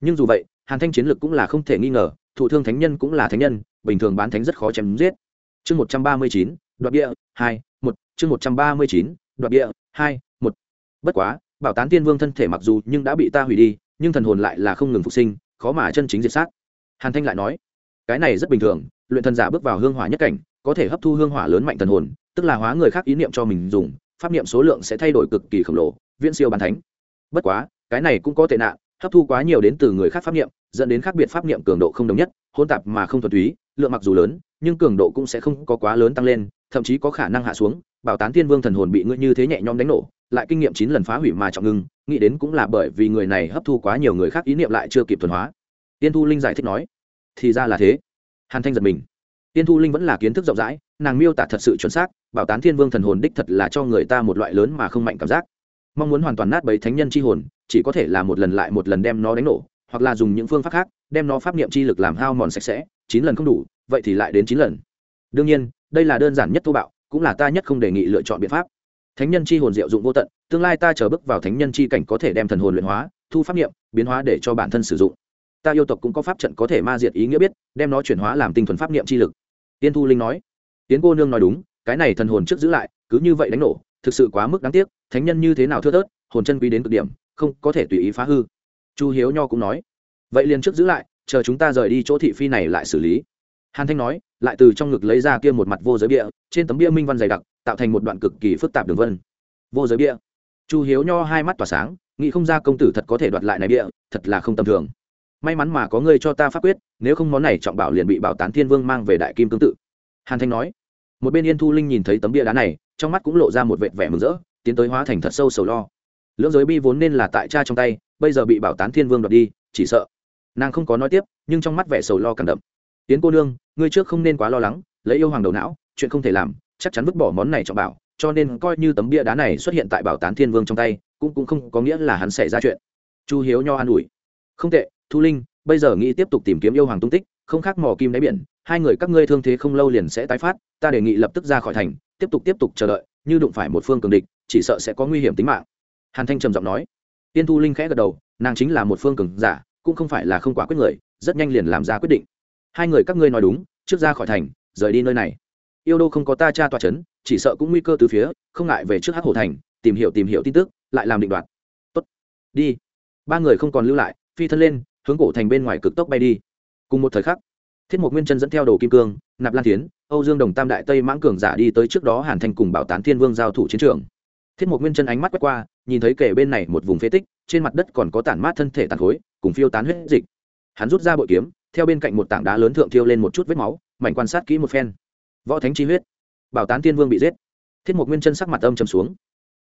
Nhưng dù vậy, hàn thanh chiến lực cũng là không thể nghi ngờ, thụ thương thánh nhân cũng là thánh nhân, bình thường bán thánh rất khó chém giết. Chương một trăm ba mươi chín, đoạt địa, hai, một. Chương một trăm ba mươi chín, đoạt địa, hai bất quá, bảo tán tiên vương thân thể mặc dù nhưng đã bị ta hủy đi, nhưng thần hồn lại là không ngừng phục sinh, khó mà chân chính diệt sát. Hàn thanh lại nói, cái này rất bình thường, luyện thần giả bước vào hương hỏa nhất cảnh, có thể hấp thu hương hỏa lớn mạnh thần hồn, tức là hóa người khác ý niệm cho mình dùng, pháp niệm số lượng sẽ thay đổi cực kỳ khổng lồ, viễn siêu bàn thánh. Bất quá, cái này cũng có tệ nạn, hấp thu quá nhiều đến từ người khác pháp niệm, dẫn đến khác biệt pháp niệm cường độ không đồng nhất hôn tạp mà không thuần túy, lượng mặc dù lớn, nhưng cường độ cũng sẽ không có quá lớn tăng lên, thậm chí có khả năng hạ xuống, bảo tán tiên vương thần hồn bị ngươi như thế nhẹ nhõm đánh nổ lại kinh nghiệm chín lần phá hủy mà trọng ngưng, nghĩ đến cũng là bởi vì người này hấp thu quá nhiều người khác ý niệm lại chưa kịp thuần hóa. Tiên thu linh giải thích nói, thì ra là thế. Hàn thanh giật mình. Tiên thu linh vẫn là kiến thức rộng rãi, nàng miêu tả thật sự chuẩn xác, bảo tán thiên vương thần hồn đích thật là cho người ta một loại lớn mà không mạnh cảm giác. Mong muốn hoàn toàn nát bấy thánh nhân chi hồn, chỉ có thể là một lần lại một lần đem nó đánh nổ, hoặc là dùng những phương pháp khác, đem nó pháp niệm chi lực làm hao mòn sạch sẽ, chín lần không đủ, vậy thì lại đến chín lần. Đương nhiên, đây là đơn giản nhất thô bạo, cũng là ta nhất không đề nghị lựa chọn biện pháp thánh nhân chi hồn diệu dụng vô tận, tương lai ta chờ bước vào thánh nhân chi cảnh có thể đem thần hồn luyện hóa, thu pháp niệm, biến hóa để cho bản thân sử dụng. Ta yêu tộc cũng có pháp trận có thể ma diệt ý nghĩa biết, đem nó chuyển hóa làm tinh thuần pháp niệm chi lực. Tiên thu linh nói. Tiến cô nương nói đúng, cái này thần hồn trước giữ lại, cứ như vậy đánh nổ, thực sự quá mức đáng tiếc, thánh nhân như thế nào thưa thớt, hồn chân quý đến cực điểm, không có thể tùy ý phá hư. Chu hiếu nho cũng nói. Vậy liền trước giữ lại, chờ chúng ta rời đi chỗ thị phi này lại xử lý. Hàn thanh nói lại từ trong ngực lấy ra kia một mặt vô giới bia, trên tấm bia minh văn dày đặc, tạo thành một đoạn cực kỳ phức tạp đường vân. Vô giới bia. Chu hiếu nho hai mắt tỏa sáng, nghĩ không ra công tử thật có thể đoạt lại này bia, thật là không tầm thường. May mắn mà có người cho ta pháp quyết, nếu không món này trọng bảo liền bị bảo tán thiên vương mang về đại kim tương tự. Hàn thanh nói. Một bên yên thu linh nhìn thấy tấm bia đá này, trong mắt cũng lộ ra một vệt vẻ mừng rỡ, tiến tới hóa thành thật sâu sầu lo. Lưỡng giới bi vốn nên là tại cha trong tay, bây giờ bị bảo tán thiên vương đoạt đi, chỉ sợ. Nàng không có nói tiếp, nhưng trong mắt vẻ sầu lo càng đậm tiến cô nương, ngươi trước không nên quá lo lắng, lấy yêu hoàng đầu não, chuyện không thể làm, chắc chắn vứt bỏ món này cho bảo, cho nên coi như tấm bia đá này xuất hiện tại bảo tán thiên vương trong tay, cũng cũng không có nghĩa là hắn xảy ra chuyện. Chu hiếu nho an ủi. Không tệ, thu linh, bây giờ nghĩ tiếp tục tìm kiếm yêu hoàng tung tích, không khác mò kim đáy biển, hai người các ngươi thương thế không lâu liền sẽ tái phát, ta đề nghị lập tức ra khỏi thành, tiếp tục tiếp tục chờ đợi, như đụng phải một phương cường địch, chỉ sợ sẽ có nguy hiểm tính mạng. Hàn thanh trầm giọng nói. Tiên thu linh khẽ gật đầu, nàng chính là một phương cường giả, cũng không phải là không quá quyết người, rất nhanh liền làm ra quyết định hai người các ngươi nói đúng, trước ra khỏi thành, rời đi nơi này. Yêu đô không có ta cha tòa c h ấ n chỉ sợ cũng nguy cơ từ phía, không ngại về trước hắc hồ thành, tìm hiểu tìm hiểu tin tức, lại làm định đoạt. Tốt. Đi. Ba người không còn lưu lại, phi thân lên, hướng cổ thành bên ngoài cực tốc bay đi. Cùng một thời khắc, thiết mục nguyên chân dẫn theo đồ kim cương, nạp lan tiến âu dương đồng tam đại tây mãng cường giả đi tới trước đó hàn thành cùng bảo tán thiên vương giao thủ chiến trường. Thiết mục nguyên chân ánh mắt quét qua, nhìn thấy kể bên này một vùng phế tích, trên mặt đất còn có tản mát thân thể tàn khối, cùng phiêu tán huyết dịch. Hắn rút ra bội kiếm theo bên cạnh một tảng đá lớn thượng thiêu lên một chút vết máu, mảnh quan sát kỹ một phen. Võ thánh chi huyết. Bảo tán tiên vương bị giết. Thiết một nguyên chân sắc mặt âm trầm xuống.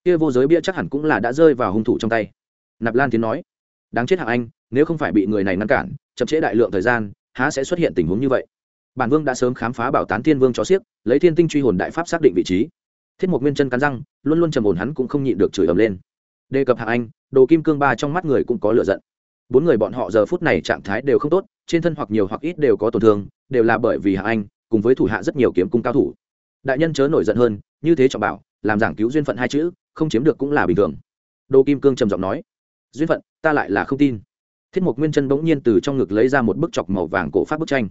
Kia vô giới bia chắc hẳn cũng là đã rơi vào hung thủ trong tay. Nạp lan tiến nói, đáng chết hạng anh, nếu không phải bị người này ngăn cản, chậm trễ đại lượng thời gian, há sẽ xuất hiện tình huống như vậy? Bản vương đã sớm khám phá bảo tán thiên vương cho xiếc, lấy thiên tinh truy hồn đại pháp xác định vị trí. Thiết mục nguyên chân cắn răng, luôn luôn trầm ổn hắn cũng không nhịn được chửi ầm lên. Đề cập hạng anh, đồ kim cương ba trong mắt người cũng có lựa giận. Bốn người bọn họ giờ phút này trạng thái đều không tốt trên thân hoặc nhiều hoặc ít đều có tổn thương, đều là bởi vì hạ anh cùng với thủ hạ rất nhiều kiếm cung cao thủ. Đại nhân chớ nổi giận hơn, như thế trọng bảo, làm giảng cứu duyên phận hai chữ, không chiếm được cũng là bình thường. Đồ kim cương trầm giọng nói, duyên phận, ta lại là không tin. Thiết mục nguyên chân bỗng nhiên từ trong ngực lấy ra một bức chọc màu vàng cổ phát bức tranh.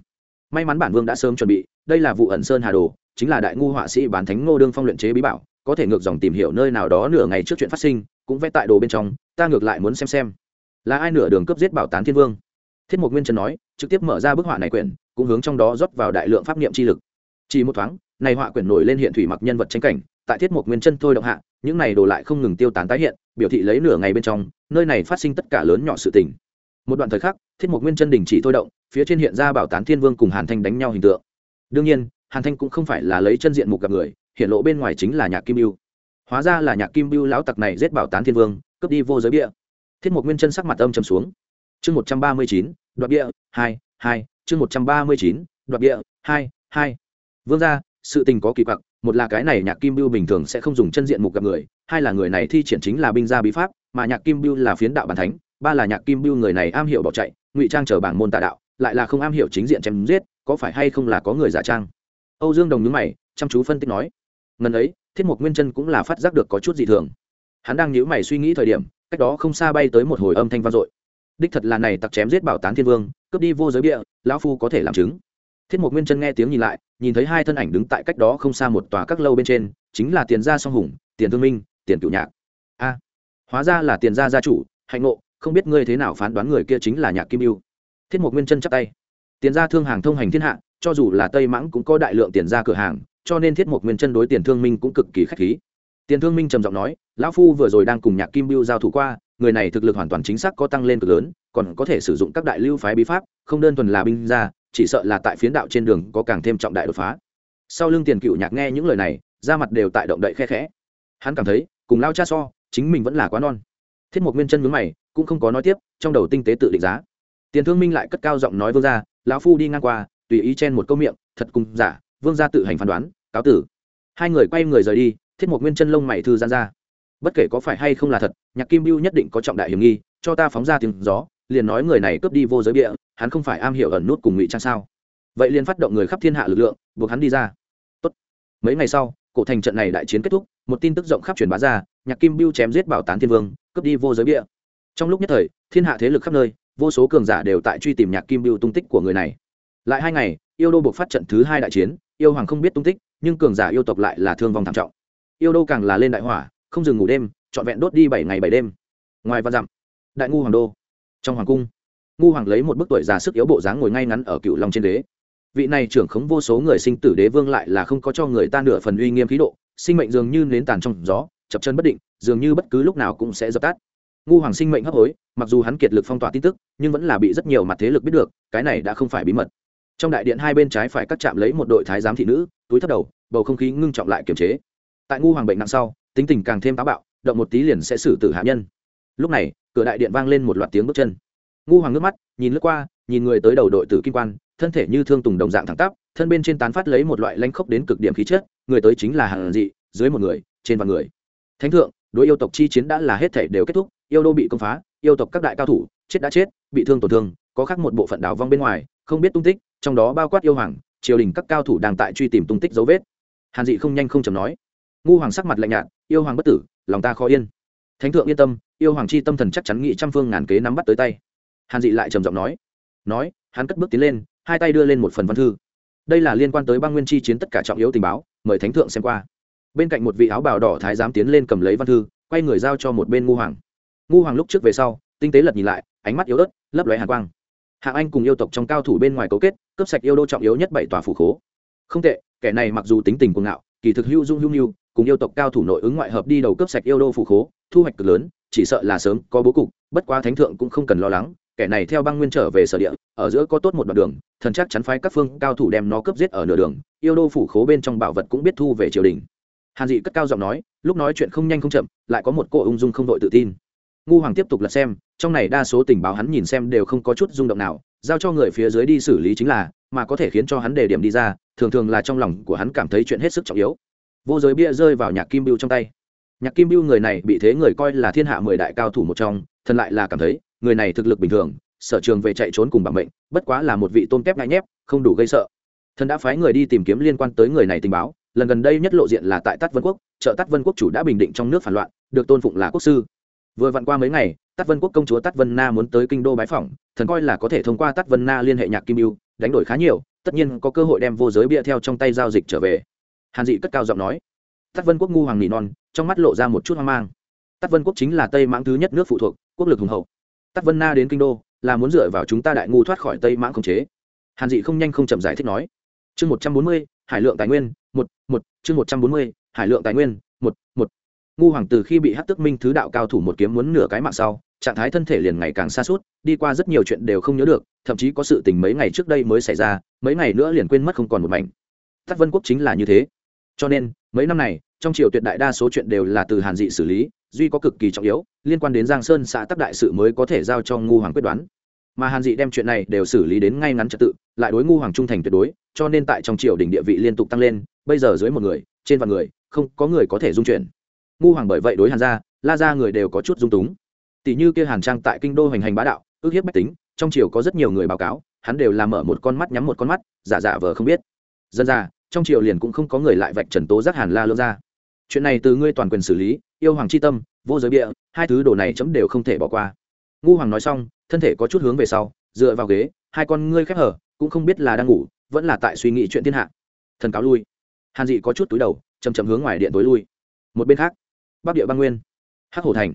May mắn bản vương đã sớm chuẩn bị, đây là vụ ẩn sơn hà đồ, chính là đại ngu họa sĩ bán thánh ngô đương phong luyện chế bí bảo, có thể ngược dòng tìm hiểu nơi nào đó nửa ngày trước chuyện phát sinh, cũng vẽ tại đồ bên trong, ta ngược lại muốn xem xem. Là ai nửa đường cướp giết bảo tán thiên vương? Thiết mục nguyên trần nói, trực tiếp mở ra bức họa này quyển, cũng hướng trong đó rót vào đại lượng pháp niệm chi lực. Chỉ một thoáng, này họa quyển nổi lên hiện thủy mặc nhân vật tranh cảnh, tại thiết mục nguyên chân thôi động hạ, những này đồ lại không ngừng tiêu tán tái hiện, biểu thị lấy nửa ngày bên trong, nơi này phát sinh tất cả lớn nhỏ sự tình. Một đoạn thời khắc, thiết mục nguyên chân đình chỉ thôi động, phía trên hiện ra bảo tán thiên vương cùng hàn thanh đánh nhau hình tượng. Đương nhiên, hàn thanh cũng không phải là lấy chân diện mục gặp người, hiện lộ bên ngoài chính là nhạc kim biêu hóa ra là nhạc kim biêu lão tặc này giết bảo tán thiên vương, cướp đi vô giới bia thiết mục nguyên chân sắc mặt âm trầm xuống chương một trăm ba mươi chín đoạt địa, hai hai chương một trăm ba mươi chín đoạt địa, hai hai. Vương gia, sự tình có kỳ quặc một là cái này nhạc kim biêu bình thường sẽ không dùng chân diện mục gặp người hai là người này thi triển chính là binh gia bí pháp mà nhạc kim biêu là phiến đạo bàn thánh ba là nhạc kim biêu người này am hiểu bỏ chạy ngụy trang trở bảng môn tà đạo lại là không am hiểu chính diện chém giết có phải hay không là có người giả trang? Âu dương đồng nhướng mày chăm chú phân tích nói. Ngần ấy thiết mục nguyên chân cũng là phát giác được có chút dị thường. Hắn đang nhíu mày suy nghĩ thời điểm cách đó không xa bay tới một hồi âm thanh vang dội đích thật là này tặc chém giết bảo tán thiên vương, cướp đi vô giới bia lão phu có thể làm chứng. Thiết mục nguyên chân nghe tiếng nhìn lại, nhìn thấy hai thân ảnh đứng tại cách đó không xa một tòa các lâu bên trên, chính là tiền gia song hùng, tiền thương minh, tiền cựu nhạc. A, hóa ra là tiền gia gia chủ, hạnh ngộ, không biết ngươi thế nào phán đoán người kia chính là nhạc kim yêu thiết mục nguyên chân chắp tay. Tiền gia thương hàng thông hành thiên hạ, cho dù là tây mãng cũng có đại lượng tiền gia cửa hàng, cho nên thiết mục nguyên chân đối tiền thương minh cũng cực kỳ k h á c h khí. Tiền thương minh trầm giọng nói, lão phu vừa rồi đang cùng nhạc kim biêu giao thủ qua người này thực lực hoàn toàn chính xác có tăng lên cực lớn, còn có thể sử dụng các đại lưu phái bí pháp, không đơn thuần là binh gia, chỉ sợ là tại phiến đạo trên đường có càng thêm trọng đại đột phá. Sau lưng tiền cựu nhạc nghe những lời này, da mặt đều tại động đậy khe khẽ. Hắn cảm thấy, cùng lao cha so, chính mình vẫn là quá non. Thiết một nguyên chân mướn mày, cũng không có nói tiếp, trong đầu tinh tế tự định giá. Tiền thương minh lại cất cao giọng nói vương gia, lão phu đi ngang qua, tùy ý chen một câu miệng, thật cùng giả, vương gia tự hành phán đoán, cáo tử. Hai người quay người rời đi, thiết một nguyên chân lông mày thư gian ra bất kể có phải hay không là thật, nhạc kim Biêu nhất định có trọng đại hiểm nghi, cho ta phóng ra tiếng gió, liền nói người này cướp đi vô giới bịa, hắn không phải am hiểu ẩn nút cùng ngụy trang sao. Vậy liền phát động người khắp thiên hạ lực lượng, buộc hắn đi ra. Tốt. mấy ngày sau, cổ thành trận này đại chiến kết thúc, một tin tức rộng khắp truyền bá ra, nhạc kim Biêu chém giết bảo tán thiên vương, cướp đi vô giới bịa. Trong lúc nhất thời, thiên hạ thế lực khắp nơi, vô số cường giả đều tại truy tìm nhạc kim Biêu tung tích của người này. Lại hai ngày, yêu đô buộc phát trận thứ hai đại chiến, yêu hoàng không biết tung tích, nhưng cường giả yêu tộc lại là thương vong thảm trọng. Yêu đô càng là lên đại hỏa không dừng ngủ đêm, trọn vẹn đốt đi bảy ngày bảy đêm. Ngoài văn dặm, đại ngu hoàng đô, trong hoàng cung, ngu hoàng lấy một bức tuổi già sức yếu bộ dáng ngồi ngay ngắn ở cựu long trên đế vị này trưởng khống vô số người sinh tử đế vương lại là không có cho người ta nửa phần uy nghiêm khí độ, sinh mệnh dường như nến tàn trong gió, chập chân bất định, dường như bất cứ lúc nào cũng sẽ dập tắt. Ngu hoàng sinh mệnh hấp hối, mặc dù hắn kiệt lực phong tỏa tin tức, nhưng vẫn là bị rất nhiều mặt thế lực biết được, cái này đã không phải bí mật. Trong đại điện hai bên trái phải cắt chạm lấy một đội thái giám thị nữ, túi thấp đầu, bầu không khí ngưng trọng lại kiềm chế. Tại ngu hoàng bệnh nặng sau tính tình càng thêm táo bạo, động một tí liền sẽ xử tử hạ nhân. Lúc này, cửa đại điện vang lên một loạt tiếng bước chân. Ngu hoàng nước mắt, nhìn lướt qua, nhìn người tới đầu đội tử kim quan, thân thể như thương tùng đồng dạng thẳng tắp, thân bên trên tán phát lấy một loại lanh khốc đến cực điểm khí chất, người tới chính là hàng dị, dưới một người, trên vạn người. Thánh thượng, đối yêu tộc chi chiến đã là hết thể đều kết thúc, yêu đô bị công phá, yêu tộc các đại cao thủ, chết đã chết, bị thương tổn thương, có khác một bộ phận đảo vong bên ngoài, không biết tung tích, trong đó bao quát yêu hoàng, triều đình các cao thủ đang tại truy tìm tung tích dấu vết. Hàn dị không nhanh không chầm nói ngu hoàng sắc mặt lạnh nhạt, yêu hoàng bất tử, lòng ta khó yên. Thánh thượng yên tâm, yêu hoàng chi tâm thần chắc chắn nghị trăm phương ngàn kế nắm bắt tới tay. Hàn dị lại trầm giọng nói. Nói, hắn cất bước tiến lên, hai tay đưa lên một phần văn thư. Đây là liên quan tới băng nguyên chi chiến tất cả trọng yếu tình báo, mời thánh thượng xem qua. Bên cạnh một vị áo bào đỏ thái giám tiến lên cầm lấy văn thư, quay người giao cho một bên ngu hoàng. Ngu hoàng lúc trước về sau, tinh tế lật nhìn lại, ánh mắt yếu ớt, lấp lóe hàn quang. Hạng anh cùng yêu tộc trong cao thủ bên ngoài cấu kết, cướp sạch yêu đô trọng yếu nhất bảy tòa phủ khố. Không tệ, kẻ này mặc dù tính tình cuồng ngạo, kỳ thực hưu dung hưu nhu cùng yêu tộc cao thủ nội ứng ngoại hợp đi đầu cấp sạch yêu đô phủ khố, thu hoạch cực lớn, chỉ sợ là sớm có bố cục, bất quá thánh thượng cũng không cần lo lắng, kẻ này theo băng nguyên trở về sở địa, ở giữa có tốt một đoạn đường, thần chắc chắn phái các phương cao thủ đem nó cướp giết ở nửa đường, yêu đô phủ khố bên trong bảo vật cũng biết thu về triều đình. Hàn dị cất cao giọng nói, lúc nói chuyện không nhanh không chậm, lại có một cô ung dung không đội tự tin. Ngu hoàng tiếp tục lật xem, trong này đa số tình báo hắn nhìn xem đều không có chút rung động nào, giao cho người phía dưới đi xử lý chính là, mà có thể khiến cho hắn đề điểm đi ra, thường thường là trong lòng của hắn cảm thấy chuyện hết sức trọng yếu vô giới bia rơi vào nhạc kim biêu trong tay. Nhạc kim biêu người này bị thế người coi là thiên hạ mười đại cao thủ một trong thân lại là cảm thấy, người này thực lực bình thường, sở trường về chạy trốn cùng bằng mệnh, bất quá là một vị tôn kép ngại nhép, không đủ gây sợ. Thần đã phái người đi tìm kiếm liên quan tới người này tình báo, lần gần đây nhất lộ diện là tại tát vân quốc, chợ tát vân quốc chủ đã bình định trong nước phản loạn, được tôn phụng là quốc sư. Vừa vặn qua mấy ngày, tát vân quốc công chúa tát vân na muốn tới kinh đô bái phỏng, thần coi là có thể thông qua tát vân na liên hệ nhạc kim yêu đánh đổi khá nhiều, tất nhiên có cơ hội đem vô giới bia theo trong tay giao dịch trở về hàn dị cất cao giọng nói. Tắc vân quốc ngu hoàng nỉ non, trong mắt lộ ra một chút hoang mang. Tắc vân quốc chính là tây mãng thứ nhất nước phụ thuộc, quốc lực hùng hậu. Tắc vân na đến kinh đô, là muốn dựa vào chúng ta đại ngu thoát khỏi tây mãng khống chế. Hàn dị không nhanh không chậm giải thích nói. Chương một trăm bốn mươi, hải lượng tài nguyên, một một, chương một trăm bốn mươi, hải lượng tài nguyên, một một. Ngu hoàng từ khi bị hát tức minh thứ đạo cao thủ một kiếm muốn nửa cái mạng sau, trạng thái thân thể liền ngày càng xa suốt đi qua rất nhiều chuyện đều không nhớ được, thậm chí có sự tình mấy ngày trước đây mới xảy ra, mấy ngày nữa liền quên mất không còn một mảnh. Tắc vân quốc chính là như thế cho nên, mấy năm này, trong triều tuyệt đại đa số chuyện đều là từ hàn dị xử lý, duy có cực kỳ trọng yếu, liên quan đến giang sơn xã tắc đại sự mới có thể giao cho ngu hoàng quyết đoán. Mà hàn dị đem chuyện này đều xử lý đến ngay ngắn trật tự, lại đối ngu hoàng trung thành tuyệt đối, cho nên tại trong triều đình địa vị liên tục tăng lên, bây giờ dưới một người, trên vạn người, không có người có thể dung chuyển ngu hoàng bởi vậy đối hàn gia, la ra người đều có chút dung túng. Tỷ như kia hàn trang tại kinh đô hoành hành bá đạo, ước hiếp bách tính, trong triều có rất nhiều người báo cáo, hắn đều làm mở một con mắt nhắm một con mắt, giả giả vờ không biết. Dân ra trong triều liền cũng không có người lại vạch trần tố giác hàn la lương ra. Chuyện này từ ngươi toàn quyền xử lý, yêu hoàng c h i tâm, vô giới bịa, hai thứ đồ này chấm đều không thể bỏ qua. Ngu hoàng nói xong, thân thể có chút hướng về sau, dựa vào ghế, hai con ngươi khép hở, cũng không biết là đang ngủ, vẫn là tại suy nghĩ chuyện thiên hạ. Thần cáo lui. Hàn dị có chút túi đầu chầm chầm hướng ngoài điện tối lui. Một bên khác, bắc địa băng nguyên, hắc hổ thành.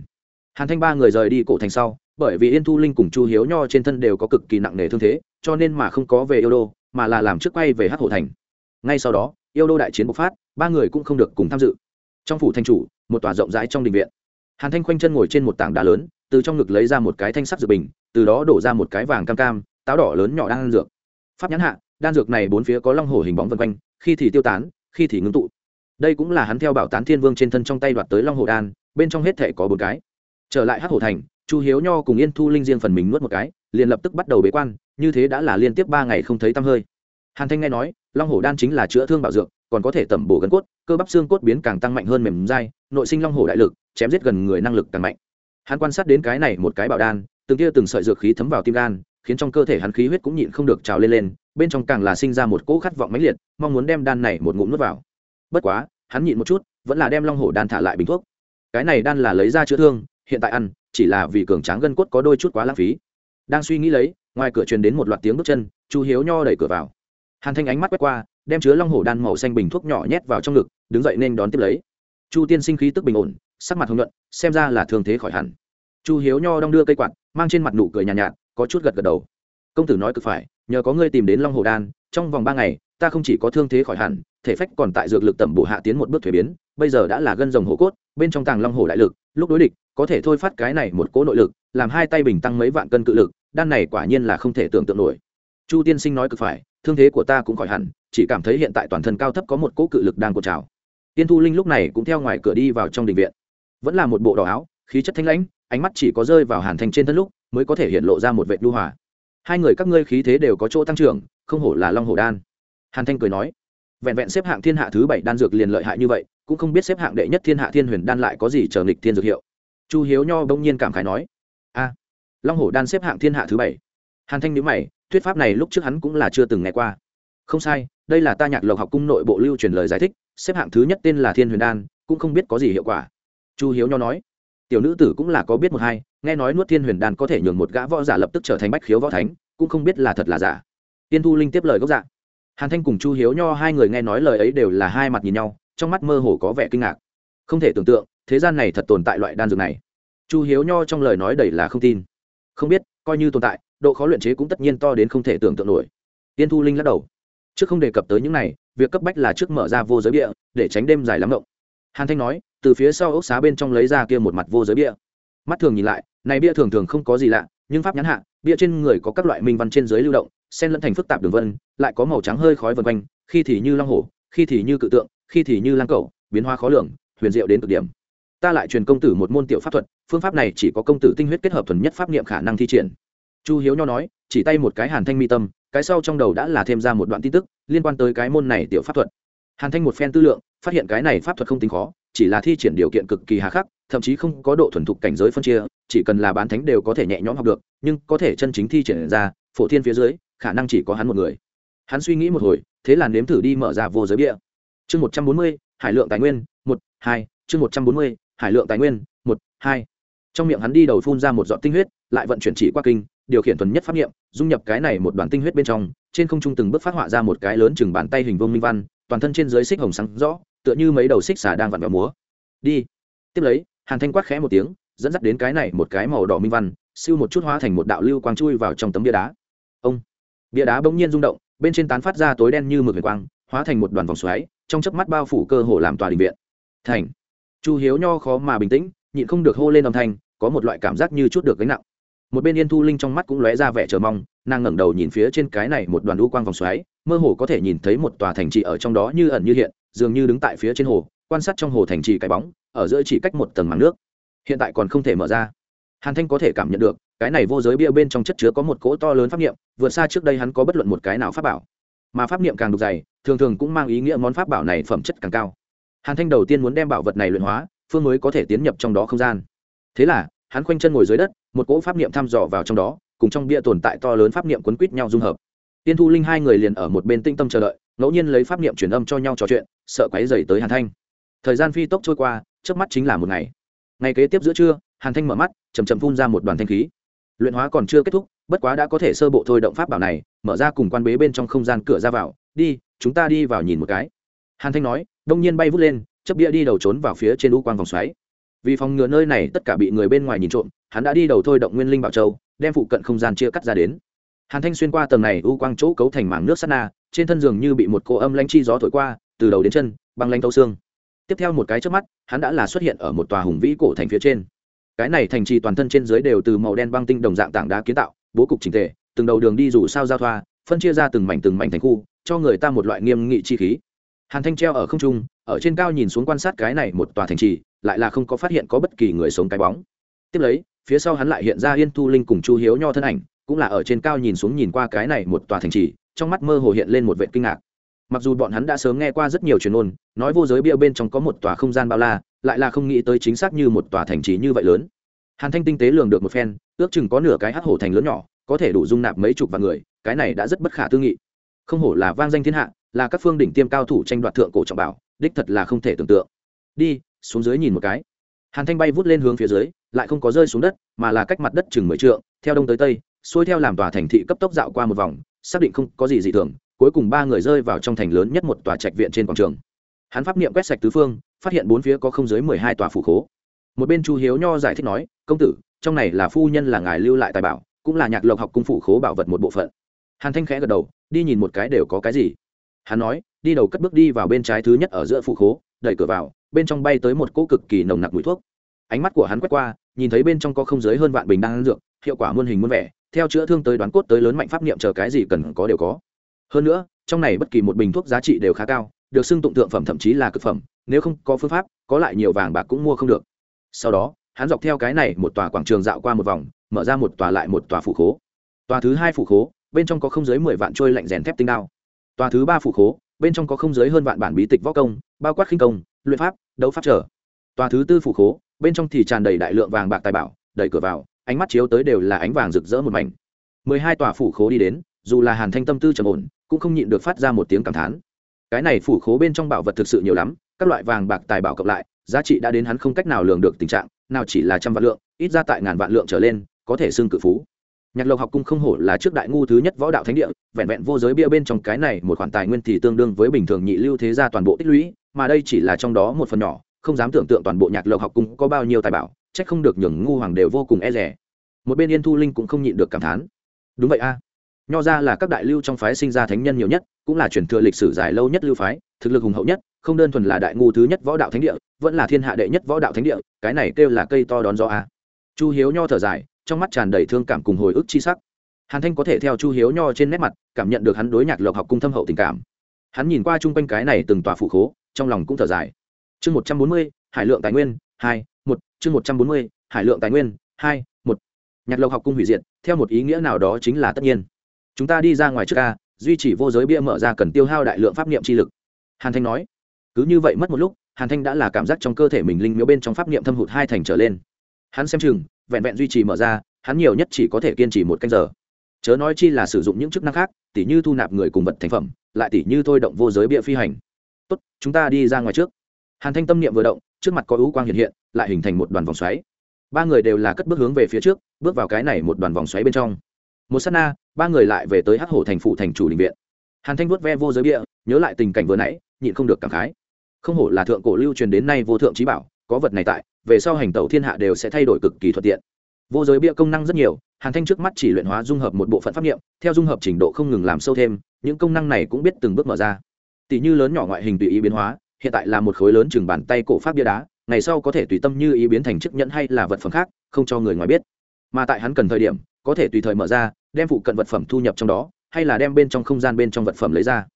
Hàn thanh ba người rời đi cổ thành sau, bởi vì yên thu linh cùng chu hiếu nho trên thân đều có cực kỳ nặng nề thương thế, cho nên mà không có về yêu đô, mà là làm trước quay về hắc hổ thành ngay sau đó, yêu đô đại chiến bộc phát, ba người cũng không được cùng tham dự. Trong phủ thanh chủ, một tòa rộng rãi trong đình viện. Hàn thanh khoanh chân ngồi trên một tảng đá lớn, từ trong ngực lấy ra một cái thanh sắc dược bình, từ đó đổ ra một cái vàng cam cam, táo đỏ lớn nhỏ đan dược. Pháp nhãn hạ, đan dược này bốn phía có long hổ hình bóng vân quanh, khi thì tiêu tán, khi thì ngưng tụ. Đây cũng là hắn theo bảo tán thiên vương trên thân trong tay đoạt tới long hổ đan, bên trong hết thể có bốn cái. Trở lại hắc hồ thành, chu hiếu nho cùng yên thu linh riêng phần mình nuốt một cái, liền lập tức bắt đầu bế quan, như thế đã là liên tiếp ba ngày không thấy tăm hơi hàn thanh nghe nói, long hổ đan chính là chữa thương bảo dược, còn có thể tẩm bổ gân cốt, cơ bắp xương cốt biến càng tăng mạnh hơn mềm dai, nội sinh long hổ đại lực, chém giết gần người năng lực càng mạnh. Hắn quan sát đến cái này một cái bảo đan, từng tia từng sợi dược khí thấm vào tim gan, khiến trong cơ thể hắn khí huyết cũng nhịn không được trào lên lên, bên trong càng là sinh ra một cỗ khát vọng mãnh liệt, mong muốn đem đan này một ngụm nuốt vào. Bất quá, hắn nhịn một chút, vẫn là đem long hổ đan thả lại bình thuốc. Cái này đan là lấy ra chữa thương, hiện tại ăn, chỉ là vì cường tráng gân cốt có đôi chút quá lãng phí. Đang suy nghĩ lấy, ngoài cửa truyền đến một loạt tiếng bước chân, chu hiếu nho đẩy cửa vào hàn thanh ánh mắt quét qua đem chứa long hổ đan màu xanh bình thuốc nhỏ nhét vào trong ngực đứng dậy nên đón tiếp lấy. Chu tiên sinh khí tức bình ổn sắc mặt hồng nhuận xem ra là thương thế khỏi hẳn. Chu hiếu nho đong đưa cây quạt mang trên mặt nụ cười nhàn nhạt, nhạt có chút gật gật đầu. Công tử nói cực phải nhờ có ngươi tìm đến long hồ đan trong vòng ba ngày ta không chỉ có thương thế khỏi hẳn thể phách còn tại dược lực tẩm bổ hạ tiến một bước thuế biến bây giờ đã là gân rồng hổ cốt bên trong tàng long hồ đại lực lúc đối địch có thể thôi phát cái này một cỗ nội lực làm hai tay bình tăng mấy vạn cân cự lực đan này quả nhiên là không thể tưởng tượng nổi chu tiên sinh nói cực phải, thương thế của ta cũng khỏi hẳn, chỉ cảm thấy hiện tại toàn thân cao thấp có một cỗ cự lực đang cột trào. Tiên thu linh lúc này cũng theo ngoài cửa đi vào trong đình viện. Vẫn là một bộ đỏ áo, khí chất thanh lãnh, ánh mắt chỉ có rơi vào hàn thành trên thân lúc, mới có thể hiện lộ ra một vệ lưu hòa. Hai người các ngươi khí thế đều có chỗ tăng trưởng, không hổ là long hổ đan. Hàn thanh cười nói, vẹn vẹn xếp hạng thiên hạ thứ bảy đan dược liền lợi hại như vậy, cũng không biết xếp hạng đệ nhất thiên hạ thiên huyền đan lại có gì chờ nghịch thiên dược hiệu. Chu hiếu nho bỗng nhiên cảm khái nói, a, long hổ đan xếp hạng thiên hạ thứ bảy. Hàn thanh nhữ mày thuyết pháp này lúc trước hắn cũng là chưa từng nghe qua. Không sai, đây là ta nhạc lộc học cung nội bộ lưu truyền lời giải thích, xếp hạng thứ nhất tên là thiên huyền đan, cũng không biết có gì hiệu quả. Chu hiếu nho nói, tiểu nữ tử cũng là có biết một hai, nghe nói nuốt thiên huyền đan có thể nhường một gã võ giả lập tức trở thành bách khiếu võ thánh, cũng không biết là thật là giả. Tiên thu linh tiếp lời gốc dạ. Hàn thanh cùng chu hiếu nho hai người nghe nói lời ấy đều là hai mặt nhìn nhau, trong mắt mơ hồ có vẻ kinh ngạc. Không thể tưởng tượng, thế gian này thật tồn tại loại đan dược này. Chu hiếu nho trong lời nói đầy là không tin. Không biết, coi như tồn tại độ khó luyện chế cũng tất nhiên to đến không thể tưởng tượng nổi. Tiên thu linh lắc đầu. Trước không đề cập tới những này việc cấp bách là trước mở ra vô giới bia, để tránh đêm dài lắm động. hàn thanh nói từ phía sau ốc xá bên trong lấy ra kia một mặt vô giới bia, mắt thường nhìn lại này bia thường thường không có gì lạ nhưng pháp nhãn hạ bia trên người có các loại minh văn trên dưới lưu động xen lẫn thành phức tạp đường vân lại có màu trắng hơi khói vần quanh khi thì như long hổ khi thì như cự tượng khi thì như lang cẩu biến hóa khó lường huyền diệu đến cực điểm. Ta lại truyền công tử một môn tiểu pháp thuật phương pháp này chỉ có công tử tinh huyết kết hợp thuần nhất pháp niệm khả năng thi triển chu hiếu nho nói, chỉ tay một cái hàn thanh mi tâm, cái sau trong đầu đã là thêm ra một đoạn tin tức liên quan tới cái môn này tiểu pháp thuật. Hàn thanh một phen tư lượng, phát hiện cái này pháp thuật không tính khó, chỉ là thi triển điều kiện cực kỳ hà khắc, thậm chí không có độ thuần thục cảnh giới phân chia, chỉ cần là bán thánh đều có thể nhẹ nhõm học được, nhưng có thể chân chính thi triển ra, phổ thiên phía dưới, khả năng chỉ có hắn một người. Hắn suy nghĩ một hồi, thế là nếm thử đi mở ra vô giới bia. Chương một trăm bốn mươi, hải lượng tài nguyên, một, hai, chương một trăm bốn mươi, hải lượng tài nguyên, một, hai. Trong miệng hắn đi đầu phun ra một giọt tinh huyết, lại vận chuyển chỉ qua kinh điều khiển thuần nhất pháp nghiệm dung nhập cái này một đoàn tinh huyết bên trong, trên không trung từng bước phát họa ra một cái lớn chừng bàn tay hình vuông minh văn, toàn thân trên dưới xích hồng sáng rõ, tựa như mấy đầu xích xả đang vặn vẹo múa. Đi. Tiếp lấy, hàn thanh quát khẽ một tiếng, dẫn dắt đến cái này một cái màu đỏ minh văn, siêu một chút hóa thành một đạo lưu quang chui vào trong tấm bia đá. Ông. Bia đá bỗng nhiên rung động, bên trên tán phát ra tối đen như mực huyền quang, hóa thành một đoàn vòng xoáy, trong chớp mắt bao phủ cơ hồ làm tòa đình viện. Thành. Chu hiếu nho khó mà bình tĩnh, nhịn không được hô lên âm thanh, có một loại cảm giác như chút được gánh nặng một bên yên thu linh trong mắt cũng lóe ra vẻ chờ mong, nàng ngẩng đầu nhìn phía trên cái này một đoàn u quang vòng xoáy, mơ hồ có thể nhìn thấy một tòa thành trì ở trong đó như ẩn như hiện, dường như đứng tại phía trên hồ, quan sát trong hồ thành trì cái bóng, ở giữa chỉ cách một tầng màng nước. Hiện tại còn không thể mở ra. Hàn thanh có thể cảm nhận được, cái này vô giới bia bên trong chất chứa có một cỗ to lớn pháp niệm, vượt xa trước đây hắn có bất luận một cái nào pháp bảo. Mà pháp niệm càng đục dày, thường thường cũng mang ý nghĩa món pháp bảo này phẩm chất càng cao. Hàn thanh đầu tiên muốn đem bảo vật này luyện hóa, phương mới có thể tiến nhập trong đó không gian. Thế là, hắn khoanh chân ngồi dưới đất một cỗ pháp niệm thăm dò vào trong đó, cùng trong bia tồn tại to lớn pháp niệm quấn quýt nhau dung hợp. Tiên thu linh hai người liền ở một bên tinh tâm chờ đợi, ngẫu nhiên lấy pháp niệm truyền âm cho nhau trò chuyện, sợ quấy dày tới hàn thanh. Thời gian phi tốc trôi qua trước mắt chính là một ngày. Ngày kế tiếp giữa trưa, hàn thanh mở mắt chầm chầm phun ra một đoàn thanh khí. Luyện hóa còn chưa kết thúc, bất quá đã có thể sơ bộ thôi động pháp bảo này, mở ra cùng quan bế bên trong không gian cửa ra vào, đi, chúng ta đi vào nhìn một cái. Hàn thanh nói, đông nhiên bay vút lên chấp bia đi đầu trốn vào phía trên u quang vòng xoáy. Vì phòng ngừa nơi này tất cả bị người bên ngoài nhìn trộm hắn đã đi đầu thôi động nguyên linh bảo châu, đem phụ cận không gian chia cắt ra đến. Hàn thanh xuyên qua tầng này u quang chỗ cấu thành mảng nước sắt na, trên thân giường như bị một cô âm lanh chi gió thổi qua, từ đầu đến chân, băng lanh tâu xương. Tiếp theo một cái trước mắt, hắn đã là xuất hiện ở một tòa hùng vĩ cổ thành phía trên. Cái này thành trì toàn thân trên dưới đều từ màu đen băng tinh đồng dạng tảng đá kiến tạo, bố cục trình tề, từng đầu đường đi rủ sao giao thoa, phân chia ra từng mảnh từng mảnh thành khu, cho người ta một loại nghiêm nghị chi khí. Hàn thanh treo ở không trung, ở trên cao nhìn xuống quan sát cái này một tòa thành trì, lại là không có phát hiện có bất kỳ người sống cái bóng. Tiếp lấy phía sau hắn lại hiện ra yên thu linh cùng chu hiếu nho thân ảnh, cũng là ở trên cao nhìn xuống nhìn qua cái này một tòa thành trì, trong mắt mơ hồ hiện lên một vệ kinh ngạc. Mặc dù bọn hắn đã sớm nghe qua rất nhiều truyền ôn nói vô giới bia bên trong có một tòa không gian bao la, lại là không nghĩ tới chính xác như một tòa thành trì như vậy lớn. Hàn thanh tinh tế lường được một phen, ước chừng có nửa cái hắc hổ thành lớn nhỏ, có thể đủ dung nạp mấy chục vạn người, cái này đã rất bất khả tư nghị. Không hổ là vang danh thiên hạ, là các phương đỉnh tiêm cao thủ tranh đoạt thượng cổ trọng bảo, đích thật là không thể tưởng tượng. Đi, xuống dưới nhìn một cái hàn thanh bay vút lên hướng phía dưới, lại không có rơi xuống đất, mà là cách mặt đất chừng mười trượng, theo đông tới tây, xuôi theo làm tòa thành thị cấp tốc dạo qua một vòng, xác định không có gì dị thường, cuối cùng ba người rơi vào trong thành lớn nhất một tòa trạch viện trên quảng trường. Hắn pháp niệm quét sạch tứ phương, phát hiện bốn phía có không dưới mười hai tòa phủ khố. Một bên chu hiếu nho giải thích nói, công tử, trong này là phu nhân là ngài lưu lại tài bảo, cũng là nhạc lộc học cung phủ khố bảo vật một bộ phận. Hàn thanh khẽ gật đầu, đi nhìn một cái đều có cái gì? Hắn nói, đi đầu cất bước đi vào bên trái thứ nhất ở giữa phủ khố, đẩy cửa vào bên trong bay tới một cỗ cực kỳ nồng nặc mùi thuốc. Ánh mắt của hắn quét qua, nhìn thấy bên trong có không dưới hơn vạn bình đang ăn dược, hiệu quả muôn hình muôn vẻ, theo chữa thương tới đoán cốt tới lớn mạnh pháp niệm chờ cái gì cần có đều có. Hơn nữa, trong này bất kỳ một bình thuốc giá trị đều khá cao, được xưng tụng thượng phẩm thậm chí là cực phẩm, nếu không có phương pháp, có lại nhiều vàng bạc cũng mua không được. Sau đó, hắn dọc theo cái này một tòa quảng trường dạo qua một vòng, mở ra một tòa lại một tòa phủ khố. Tòa thứ hai phủ khố, bên trong có không dưới mười vạn trôi lạnh rèn thép tinh đao. Tòa thứ ba phủ khố, bên trong có không dưới hơn vạn bản bí tịch võ công, bao quát khinh công luyện pháp, đấu pháp trở. Tòa thứ tư phủ khố, bên trong thì tràn đầy đại lượng vàng bạc tài bảo, đẩy cửa vào, ánh mắt chiếu tới đều là ánh vàng rực rỡ một mảnh. Mười hai tòa phủ khố đi đến, dù là hàn thanh tâm tư trầm ổn, cũng không nhịn được phát ra một tiếng cảm thán. Cái này phủ khố bên trong bảo vật thực sự nhiều lắm, các loại vàng bạc tài bảo cộng lại, giá trị đã đến hắn không cách nào lường được tình trạng, nào chỉ là trăm vạn lượng, ít ra tại ngàn vạn lượng trở lên, có thể xưng cự phú. Nhạc lộc học cung không hổ là trước đại ngu thứ nhất võ đạo thánh địa, vẹn vẹn vô giới bia bên trong cái này một khoản tài nguyên thì tương đương với bình thường nhị lưu thế gia toàn bộ tích lũy mà đây chỉ là trong đó một phần nhỏ, không dám tưởng tượng toàn bộ nhạc lộc học cung có bao nhiêu tài bảo trách không được nhường ngu hoàng đều vô cùng e rẻ một bên yên thu linh cũng không nhịn được cảm thán. Đúng vậy a. Nho ra là các đại lưu trong phái sinh ra thánh nhân nhiều nhất, cũng là truyền thừa lịch sử dài lâu nhất lưu phái, thực lực hùng hậu nhất, không đơn thuần là đại ngu thứ nhất võ đạo thánh địa, vẫn là thiên hạ đệ nhất võ đạo thánh địa, cái này kêu là cây to đón gió a. Chu hiếu nho thở dài, trong mắt tràn đầy thương cảm cùng hồi ức chi sắc. Hàn thanh có thể theo chu hiếu nho trên nét mặt, cảm nhận được hắn đối nhạc lộc học cung thâm hậu tình cảm hắn nhìn qua chung quanh cái này từng tòa phụ khố, trong lòng cũng thở dài. Chương một trăm bốn mươi, hải lượng tài nguyên, hai, một, chương một trăm bốn mươi, hải lượng tài nguyên, hai, một. Nhạc lộc học cung hủy diệt, theo một ý nghĩa nào đó chính là tất nhiên. Chúng ta đi ra ngoài trước ca duy trì vô giới bia mở ra cần tiêu hao đại lượng pháp niệm chi lực. Hàn thanh nói. Cứ như vậy mất một lúc, hàn thanh đã là cảm giác trong cơ thể mình linh miếu bên trong pháp niệm thâm hụt hai thành trở lên. Hắn xem chừng, vẹn vẹn duy trì mở ra, hắn nhiều nhất chỉ có thể kiên trì một canh giờ chớ nói chi là sử dụng những chức năng khác tỉ như thu nạp người cùng vật thành phẩm lại tỉ như thôi động vô giới bịa phi hành. Tốt chúng ta đi ra ngoài trước. Hàn thanh tâm niệm vừa động trước mặt có ưu quang hiện hiện lại hình thành một đoàn vòng xoáy. Ba người đều là cất bước hướng về phía trước bước vào cái này một đoàn vòng xoáy bên trong. Một s á t na ba người lại về tới hắc hổ thành phụ thành chủ định viện. Hàn thanh vuốt ve vô giới bịa, nhớ lại tình cảnh vừa nãy nhịn không được cảm khái. Không hổ là thượng cổ lưu truyền đến nay vô thượng trí bảo có vật này tại về sau hành tẩu thiên hạ đều sẽ thay đổi cực kỳ thuận tiện vô giới bia công năng rất nhiều, hàn thanh trước mắt chỉ luyện hóa dung hợp một bộ phận pháp nghiệm theo dung hợp trình độ không ngừng làm sâu thêm, những công năng này cũng biết từng bước mở ra. Tỷ như lớn nhỏ ngoại hình tùy ý biến hóa, hiện tại là một khối lớn chừng bàn tay cổ pháp bia đá, ngày sau có thể tùy tâm như ý biến thành chức nhẫn hay là vật phẩm khác, không cho người ngoài biết. Mà tại hắn cần thời điểm, có thể tùy thời mở ra, đem phụ cận vật phẩm thu nhập trong đó, hay là đem bên trong không gian bên trong vật phẩm lấy ra.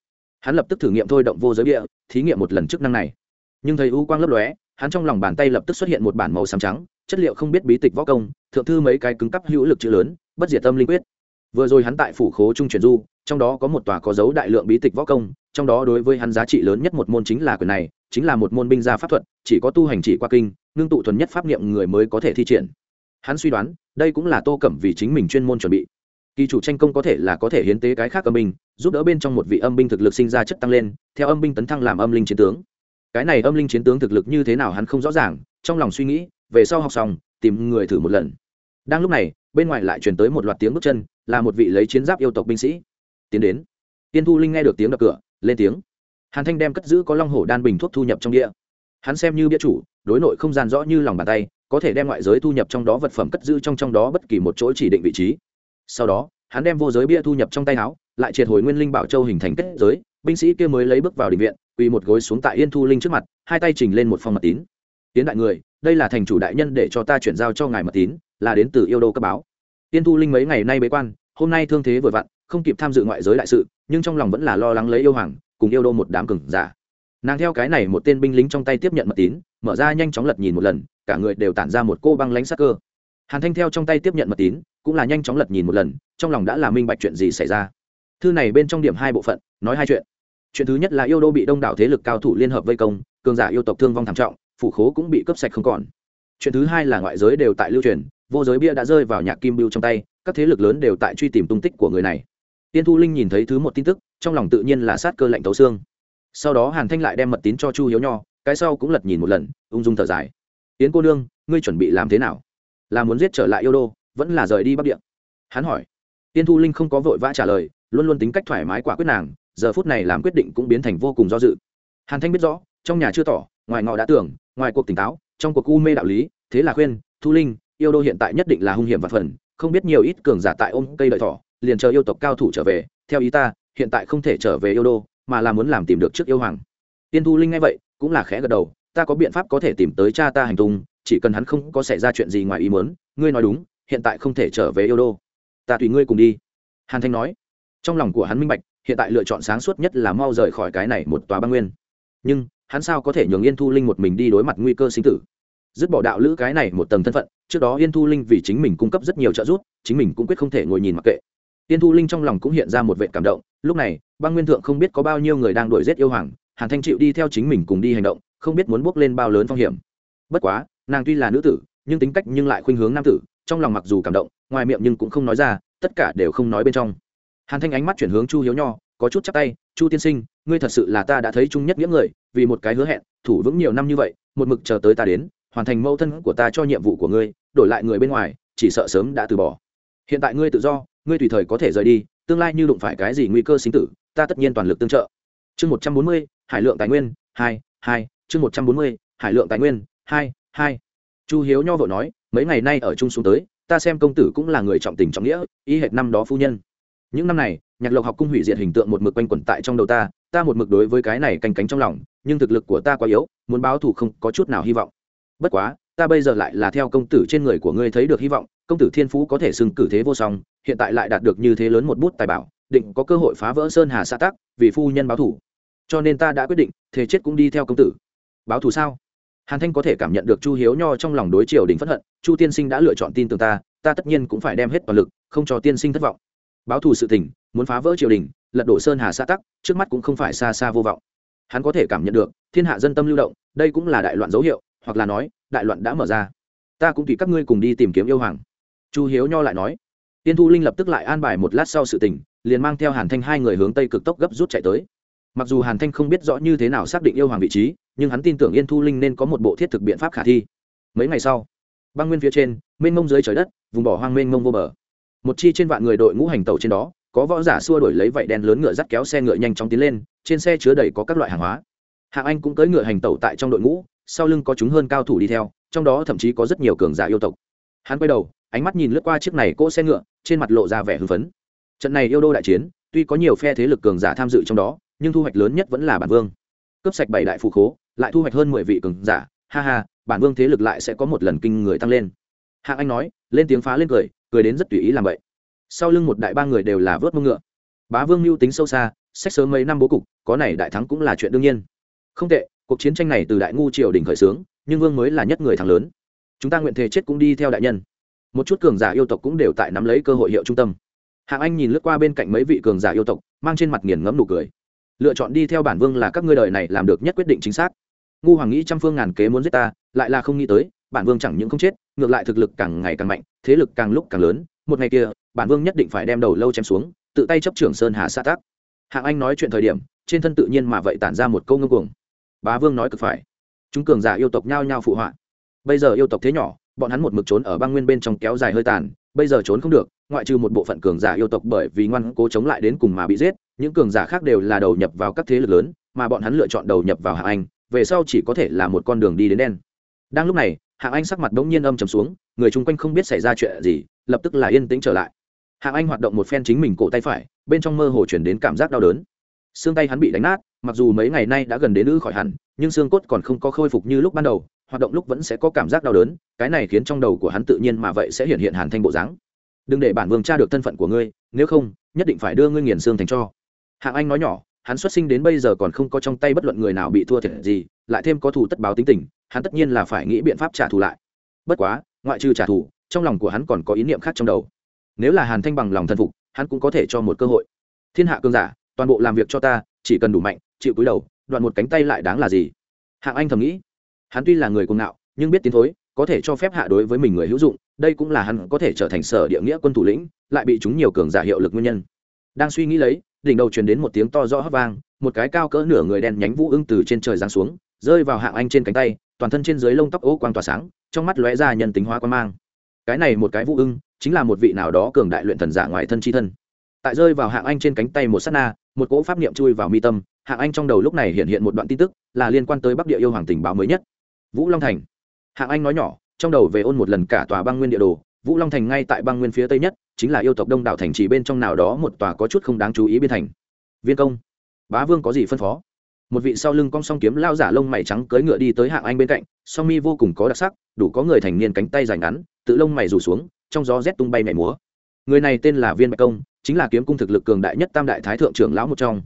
Hắn lập tức thử nghiệm thôi động vô giới địa thí nghiệm một lần chức năng này. Nhưng thấy u quang lấp lóe, hắn trong lòng bàn tay lập tức xuất hiện một bản màu xám trắng chất liệu không biết bí tịch võ công, thượng thư mấy cái cứng cắp hữu lực chữ lớn, bất diệt tâm linh quyết. Vừa rồi hắn tại phủ khố trung chuyển du, trong đó có một tòa có dấu đại lượng bí tịch võ công, trong đó đối với hắn giá trị lớn nhất một môn chính là quyền này, chính là một môn binh gia pháp thuật, chỉ có tu hành chỉ qua kinh, ngưng tụ thuần nhất pháp niệm người mới có thể thi triển. Hắn suy đoán, đây cũng là tô cẩm vì chính mình chuyên môn chuẩn bị. Kỳ chủ tranh công có thể là có thể hiến tế cái khác âm binh, giúp đỡ bên trong một vị âm binh thực lực sinh ra chất tăng lên, theo âm binh tấn thăng làm âm linh chiến tướng. Cái này âm linh chiến tướng thực lực như thế nào hắn không rõ ràng, trong lòng suy nghĩ về sau học xong, tìm người thử một lần. Đang lúc này, bên ngoài lại truyền tới một loạt tiếng bước chân, là một vị lấy chiến giáp yêu tộc binh sĩ. Tiến đến. Tiên thu linh nghe được tiếng đập cửa, lên tiếng. Hàn thanh đem cất giữ có long hổ đan bình thuốc thu nhập trong địa. Hắn xem như bia chủ, đối nội không gian rõ như lòng bàn tay, có thể đem ngoại giới thu nhập trong đó vật phẩm cất giữ trong trong đó bất kỳ một chỗ chỉ định vị trí. Sau đó, hắn đem vô giới bia thu nhập trong tay áo, lại triệt hồi nguyên linh bảo châu hình thành kết giới, binh sĩ kia mới lấy bước vào định viện, quỳ một gối xuống tại yên thu linh trước mặt, hai tay chỉnh lên một phong mật tín. Tiến đại người đây là thành chủ đại nhân để cho ta chuyển giao cho ngài mật tín, là đến từ yêu đô cấp báo. Tiên thu linh mấy ngày nay bế quan, hôm nay thương thế vừa vặn, không kịp tham dự ngoại giới đại sự, nhưng trong lòng vẫn là lo lắng lấy yêu hoàng, cùng yêu đô một đám cừng giả. Nàng theo cái này một tên binh lính trong tay tiếp nhận mật tín, mở ra nhanh chóng lật nhìn một lần, cả người đều tản ra một cô băng lánh sắc cơ. Hàn thanh theo trong tay tiếp nhận mật tín, cũng là nhanh chóng lật nhìn một lần, trong lòng đã là minh bạch chuyện gì xảy ra. Thư này bên trong điểm hai bộ phận, nói hai chuyện. Chuyện thứ nhất là yêu đô bị đông đảo thế lực cao thủ liên hợp vây công, cường giả yêu tộc thương vong thảm trọng phủ khố cũng bị cướp sạch không còn. Chuyện thứ hai là ngoại giới đều tại lưu truyền, vô giới bia đã rơi vào nhạc kim bưu trong tay, các thế lực lớn đều tại truy tìm tung tích của người này. Tiên thu linh nhìn thấy thứ một tin tức, trong lòng tự nhiên là sát cơ lạnh tấu xương. Sau đó hàn thanh lại đem mật tín cho chu hiếu nho, cái sau cũng lật nhìn một lần, ung dung thở dài. Yến cô nương, ngươi chuẩn bị làm thế nào? Là muốn giết trở lại yêu đô, vẫn là rời đi bắc địa? Hắn hỏi. Tiên thu linh không có vội vã trả lời, luôn luôn tính cách thoải mái quả quyết nàng, giờ phút này làm quyết định cũng biến thành vô cùng do dự. Hàn thanh biết rõ, trong nhà chưa tỏ ngoài ngọ đã tưởng, ngoài cuộc tỉnh táo, trong cuộc u mê đạo lý, thế là khuyên, thu linh, yêu đô hiện tại nhất định là hung hiểm và phần, không biết nhiều ít cường giả tại ôm cây đợi thỏ, liền chờ yêu tộc cao thủ trở về. Theo ý ta, hiện tại không thể trở về yêu đô, mà là muốn làm tìm được trước yêu hoàng. Tiên thu linh nghe vậy, cũng là khẽ gật đầu, ta có biện pháp có thể tìm tới cha ta hành tung, chỉ cần hắn không có xảy ra chuyện gì ngoài ý muốn, ngươi nói đúng, hiện tại không thể trở về yêu đô. Ta tùy ngươi cùng đi. Hàn thanh nói. Trong lòng của hắn minh bạch, hiện tại lựa chọn sáng suốt nhất là mau rời khỏi cái này một tòa băng nguyên. Nhưng hắn sao có thể nhường yên thu linh một mình đi đối mặt nguy cơ sinh tử? Dứt bỏ đạo lữ cái này một tầng thân phận, trước đó yên thu linh vì chính mình cung cấp rất nhiều trợ giúp, chính mình cũng quyết không thể ngồi nhìn mặc kệ. Yên thu linh trong lòng cũng hiện ra một vệ cảm động, lúc này, băng nguyên thượng không biết có bao nhiêu người đang đuổi giết yêu hoàng, hàn thanh chịu đi theo chính mình cùng đi hành động, không biết muốn bước lên bao lớn phong hiểm. Bất quá, nàng tuy là nữ tử, nhưng tính cách nhưng lại khuynh hướng nam tử, trong lòng mặc dù cảm động, ngoài miệng nhưng cũng không nói ra, tất cả đều không nói bên trong. Hàn thanh ánh mắt chuyển hướng chu hiếu nho có chút chắc tay, chu tiên sinh, ngươi thật sự là ta đã thấy chung nhất nghĩa người, vì một cái hứa hẹn, thủ vững nhiều năm như vậy, một mực chờ tới ta đến, hoàn thành mâu thân của ta cho nhiệm vụ của ngươi, đổi lại người bên ngoài, chỉ sợ sớm đã từ bỏ. Hiện tại ngươi tự do, ngươi tùy thời có thể rời đi, tương lai như đụng phải cái gì nguy cơ sinh tử, ta tất nhiên toàn lực tương trợ. Chương một trăm bốn mươi, hải lượng tài nguyên, hai hai, chương một trăm bốn mươi, hải lượng tài nguyên, hai hai. Chu hiếu nho vội nói, mấy ngày nay ở chung xuống tới, ta xem công tử cũng là người trọng tình trọng nghĩa, y hệt năm đó phu nhân. Những năm này nhạc lộc học cung hủy diệt hình tượng một mực quanh quẩn tại trong đầu ta ta một mực đối với cái này canh cánh trong lòng, nhưng thực lực của ta quá yếu, muốn báo thù không có chút nào hy vọng. Bất quá, ta bây giờ lại là theo công tử trên người của ngươi thấy được hy vọng, công tử thiên phú có thể xưng cử thế vô song, hiện tại lại đạt được như thế lớn một bút tài bảo, định có cơ hội phá vỡ sơn hà xã tắc, vì phu nhân báo thủ cho nên ta đã quyết định thế chết cũng đi theo công tử. Báo thù sao? Hàn thanh có thể cảm nhận được chu hiếu nho trong lòng đối triều đình phẫn hận, chu tiên sinh đã lựa chọn tin tưởng ta ta tất nhiên cũng phải đem hết toàn lực, không cho tiên sinh thất vọng. Báo thù sự tình muốn phá vỡ triều đình, lật đổ sơn hà xã tắc, trước mắt cũng không phải xa xa vô vọng. Hắn có thể cảm nhận được, thiên hạ dân tâm lưu động, đây cũng là đại loạn dấu hiệu, hoặc là nói, đại loạn đã mở ra. Ta cũng tùy các ngươi cùng đi tìm kiếm yêu hoàng. Chu hiếu nho lại nói. Tiên thu linh lập tức lại an bài một lát sau sự tình, liền mang theo hàn thanh hai người hướng tây cực tốc gấp rút chạy tới. Mặc dù hàn thanh không biết rõ như thế nào xác định yêu hoàng vị trí, nhưng hắn tin tưởng yên thu linh nên có một bộ thiết thực biện pháp khả thi. Mấy ngày sau, băng nguyên phía trên, mênh mông dưới trời đất, vùng bỏ hoang mênh mông vô bờ. Một chi trên vạn người đội ngũ hành tàu trên đó có võ giả xua đổi lấy vảy đen lớn ngựa dắt kéo xe ngựa nhanh chóng tiến lên, trên xe chứa đầy có các loại hàng hóa. Hạng anh cũng cưỡi ngựa hành tẩu tại trong đội ngũ, sau lưng có chúng hơn cao thủ đi theo, trong đó thậm chí có rất nhiều cường giả yêu tộc. Hắn quay đầu, ánh mắt nhìn lướt qua chiếc này cỗ xe ngựa, trên mặt lộ ra vẻ hưng phấn. Trận này yêu đô đại chiến, tuy có nhiều phe thế lực cường giả tham dự trong đó, nhưng thu hoạch lớn nhất vẫn là bản vương. Cướp sạch bảy đại phụ khố, lại thu hoạch hơn mười vị cường giả, ha ha, bản vương thế lực lại sẽ có một lần kinh người tăng lên. Hạng anh nói, lên tiếng phá lên cười cười đến rất tùy ý làm vậy sau lưng một đại ba người đều là vớt mông ngựa. Bá vương mưu tính sâu xa, sách sớm mấy năm bố cục, có này đại thắng cũng là chuyện đương nhiên. Không tệ, cuộc chiến tranh này từ đại ngu triều đình khởi xướng, nhưng vương mới là nhất người thắng lớn. Chúng ta nguyện thề chết cũng đi theo đại nhân. Một chút cường giả yêu tộc cũng đều tại nắm lấy cơ hội hiệu trung tâm. Hạng anh nhìn lướt qua bên cạnh mấy vị cường giả yêu tộc, mang trên mặt nghiền ngẫm nụ cười. Lựa chọn đi theo bản vương là các ngươi đời này làm được nhất quyết định chính xác. Ngu hoàng nghĩ trăm phương ngàn kế muốn giết ta, lại là không nghĩ tới, bản vương chẳng những không chết, ngược lại thực lực càng ngày càng mạnh, thế lực càng lúc càng lớn. Một ngày kia bản vương nhất định phải đem đầu lâu chém xuống, tự tay chấp trưởng sơn hà sa tác hạng anh nói chuyện thời điểm, trên thân tự nhiên mà vậy tản ra một câu ngưng cuồng. Bá vương nói cực phải. Chúng cường giả yêu tộc nhao nhao phụ họa. Bây giờ yêu tộc thế nhỏ, bọn hắn một mực trốn ở băng nguyên bên trong kéo dài hơi tàn, bây giờ trốn không được, ngoại trừ một bộ phận cường giả yêu tộc bởi vì ngoan cố chống lại đến cùng mà bị giết, những cường giả khác đều là đầu nhập vào các thế lực lớn, mà bọn hắn lựa chọn đầu nhập vào hạng anh, về sau chỉ có thể là một con đường đi đến đen. Đang lúc này, hạng anh sắc mặt đ ỗ n g nhiên âm trầm xuống, người chung quanh không biết xảy ra chuyện gì, lập tức là yên tĩnh trở lại hạng anh hoạt động một phen chính mình cổ tay phải, bên trong mơ hồ chuyển đến cảm giác đau đớn. Xương tay hắn bị đánh nát, mặc dù mấy ngày nay đã gần đến ư khỏi hẳn, nhưng xương cốt còn không có khôi phục như lúc ban đầu, hoạt động lúc vẫn sẽ có cảm giác đau đớn, cái này khiến trong đầu của hắn tự nhiên mà vậy sẽ hiện hiện hàn thanh bộ dáng. Đừng để bản vương tra được thân phận của ngươi, nếu không, nhất định phải đưa ngươi nghiền xương thành cho. Hạng anh nói nhỏ, hắn xuất sinh đến bây giờ còn không có trong tay bất luận người nào bị thua thiệt gì, lại thêm có thủ tất báo tính tình, hắn tất nhiên là phải nghĩ biện pháp trả thù lại. Bất quá, ngoại trừ trả thù, trong lòng của hắn còn có ý niệm khác trong đầu nếu là hàn thanh bằng lòng thân phục, hắn cũng có thể cho một cơ hội. Thiên hạ cương giả, toàn bộ làm việc cho ta, chỉ cần đủ mạnh, chịu cúi đầu, đoạn một cánh tay lại đáng là gì? Hạng anh thầm nghĩ. Hắn tuy là người cuồng ngạo, nhưng biết tiến thối, có thể cho phép hạ đối với mình người hữu dụng, đây cũng là hắn có thể trở thành sở địa nghĩa quân thủ lĩnh, lại bị chúng nhiều cường giả hiệu lực nguyên nhân. Đang suy nghĩ lấy, đỉnh đầu truyền đến một tiếng to rõ hấp vang, một cái cao cỡ nửa người đen nhánh vũ ưng từ trên trời giáng xuống, rơi vào hạng anh trên cánh tay, toàn thân trên dưới lông tóc ố quang tỏa sáng, trong mắt lóe ra nhân tính hóa quan mang cái này một cái vũ ưng, chính là một vị nào đó cường đại luyện thần giả ngoài thân chi thân. Tại rơi vào hạng anh trên cánh tay một s á t na, một cỗ pháp niệm chui vào mi tâm, hạng anh trong đầu lúc này hiện hiện một đoạn tin tức, là liên quan tới bắc địa yêu hoàng tình báo mới nhất. Vũ long thành. Hạng anh nói nhỏ, trong đầu về ôn một lần cả tòa băng nguyên địa đồ, vũ long thành ngay tại băng nguyên phía tây nhất, chính là yêu tộc đông đảo thành trì bên trong nào đó một tòa có chút không đáng chú ý biên thành. Viên công. Bá vương có gì phân phó? Một vị sau lưng cong song kiếm lao giả lông mày trắng cưỡi ngựa đi tới hạng anh bên cạnh, song mi vô cùng có đặc sắc, đủ có người thành niên cánh tay dài ngắn tự lông mày rủ xuống, trong gió rét tung bay mẻ múa. Người này tên là viên bạch công, chính là kiếm cung thực lực cường đại nhất tam đại thái thượng trưởng lão một trong.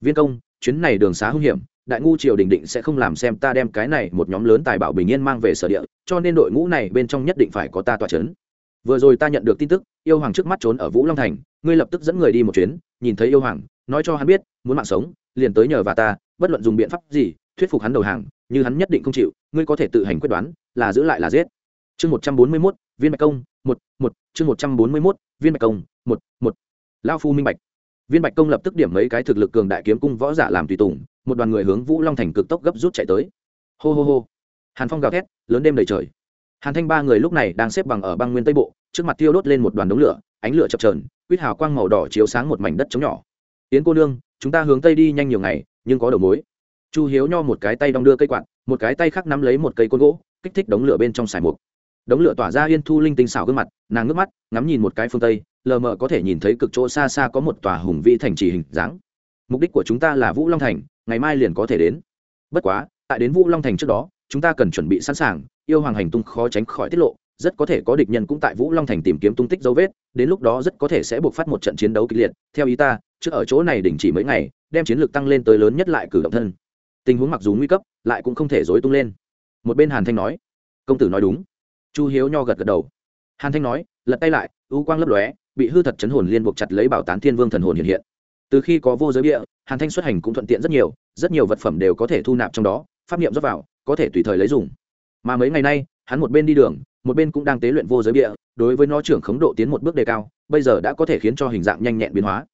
Viên công, chuyến này đường xá hung hiểm, đại ngu triều đình định sẽ không làm xem ta đem cái này một nhóm lớn tài bảo bình yên mang về sở địa, cho nên đội ngũ này bên trong nhất định phải có ta tòa c h ấ n vừa rồi ta nhận được tin tức, yêu hoàng trước mắt trốn ở vũ long thành, ngươi lập tức dẫn người đi một chuyến, nhìn thấy yêu hoàng, nói cho hắn biết, muốn mạng sống, liền tới nhờ và ta, bất luận dùng biện pháp gì, thuyết phục hắn đầu hàng, như hắn nhất định không chịu, ngươi có thể tự hành quyết đoán, là giữ lại là giết chương một trăm bốn mươi mốt, viên bạch công, một một, chương một trăm bốn mươi mốt, viên bạch công, một một. Lao phu minh bạch. Viên bạch công lập tức điểm mấy cái thực lực cường đại kiếm cung võ giả làm tùy tùng, một đoàn người hướng vũ long thành cực tốc gấp rút chạy tới. Hô hô hô. Hàn phong gào thét, lớn đêm đầy trời. Hàn thanh ba người lúc này đang xếp bằng ở băng nguyên tây bộ, trước mặt tiêu đốt lên một đoàn đống lửa, ánh lửa chập trờn quýt hào quang màu đỏ chiếu sáng một mảnh đất trống nhỏ. Tiến cô nương, chúng ta hướng tây đi nhanh nhiều ngày, nhưng có đầu mối. Chu hiếu nho một cái tay đong đưa cây quạt, một cái tay khác nắm lấy một cây côn gỗ, kích thích đống lửa bên trong xài mục đống lửa tỏa ra yên thu linh tinh xảo gương mặt, nàng ngước mắt, ngắm nhìn một cái phương tây, lờ mờ có thể nhìn thấy cực chỗ xa xa có một tòa hùng vĩ thành trì hình dáng. Mục đích của chúng ta là vũ long thành, ngày mai liền có thể đến. Bất quá, tại đến vũ long thành trước đó, chúng ta cần chuẩn bị sẵn sàng, yêu hoàng hành tung khó tránh khỏi tiết lộ, rất có thể có địch nhân cũng tại vũ long thành tìm kiếm tung tích dấu vết, đến lúc đó rất có thể sẽ buộc phát một trận chiến đấu kịch liệt. Theo ý ta, trước ở chỗ này đình chỉ mấy ngày, đem chiến lược tăng lên tới lớn nhất lại cử động thân. Tình huống mặc dù nguy cấp, lại cũng không thể dối tung lên. Một bên hàn thanh nói, công tử nói đúng chu hiếu nho gật gật đầu. Hàn thanh nói, lật tay lại, u quang lấp lóe, bị hư thật chấn hồn liên buộc chặt lấy bảo tán thiên vương thần hồn hiện hiện. Từ khi có vô giới bia hàn thanh xuất hành cũng thuận tiện rất nhiều rất nhiều vật phẩm đều có thể thu nạp trong đó, pháp niệm rót vào, có thể tùy thời lấy dùng. Mà mấy ngày nay, hắn một bên đi đường, một bên cũng đang tế luyện vô giới bia đối với nó trưởng khống độ tiến một bước đề cao, bây giờ đã có thể khiến cho hình dạng nhanh nhẹn biến hóa.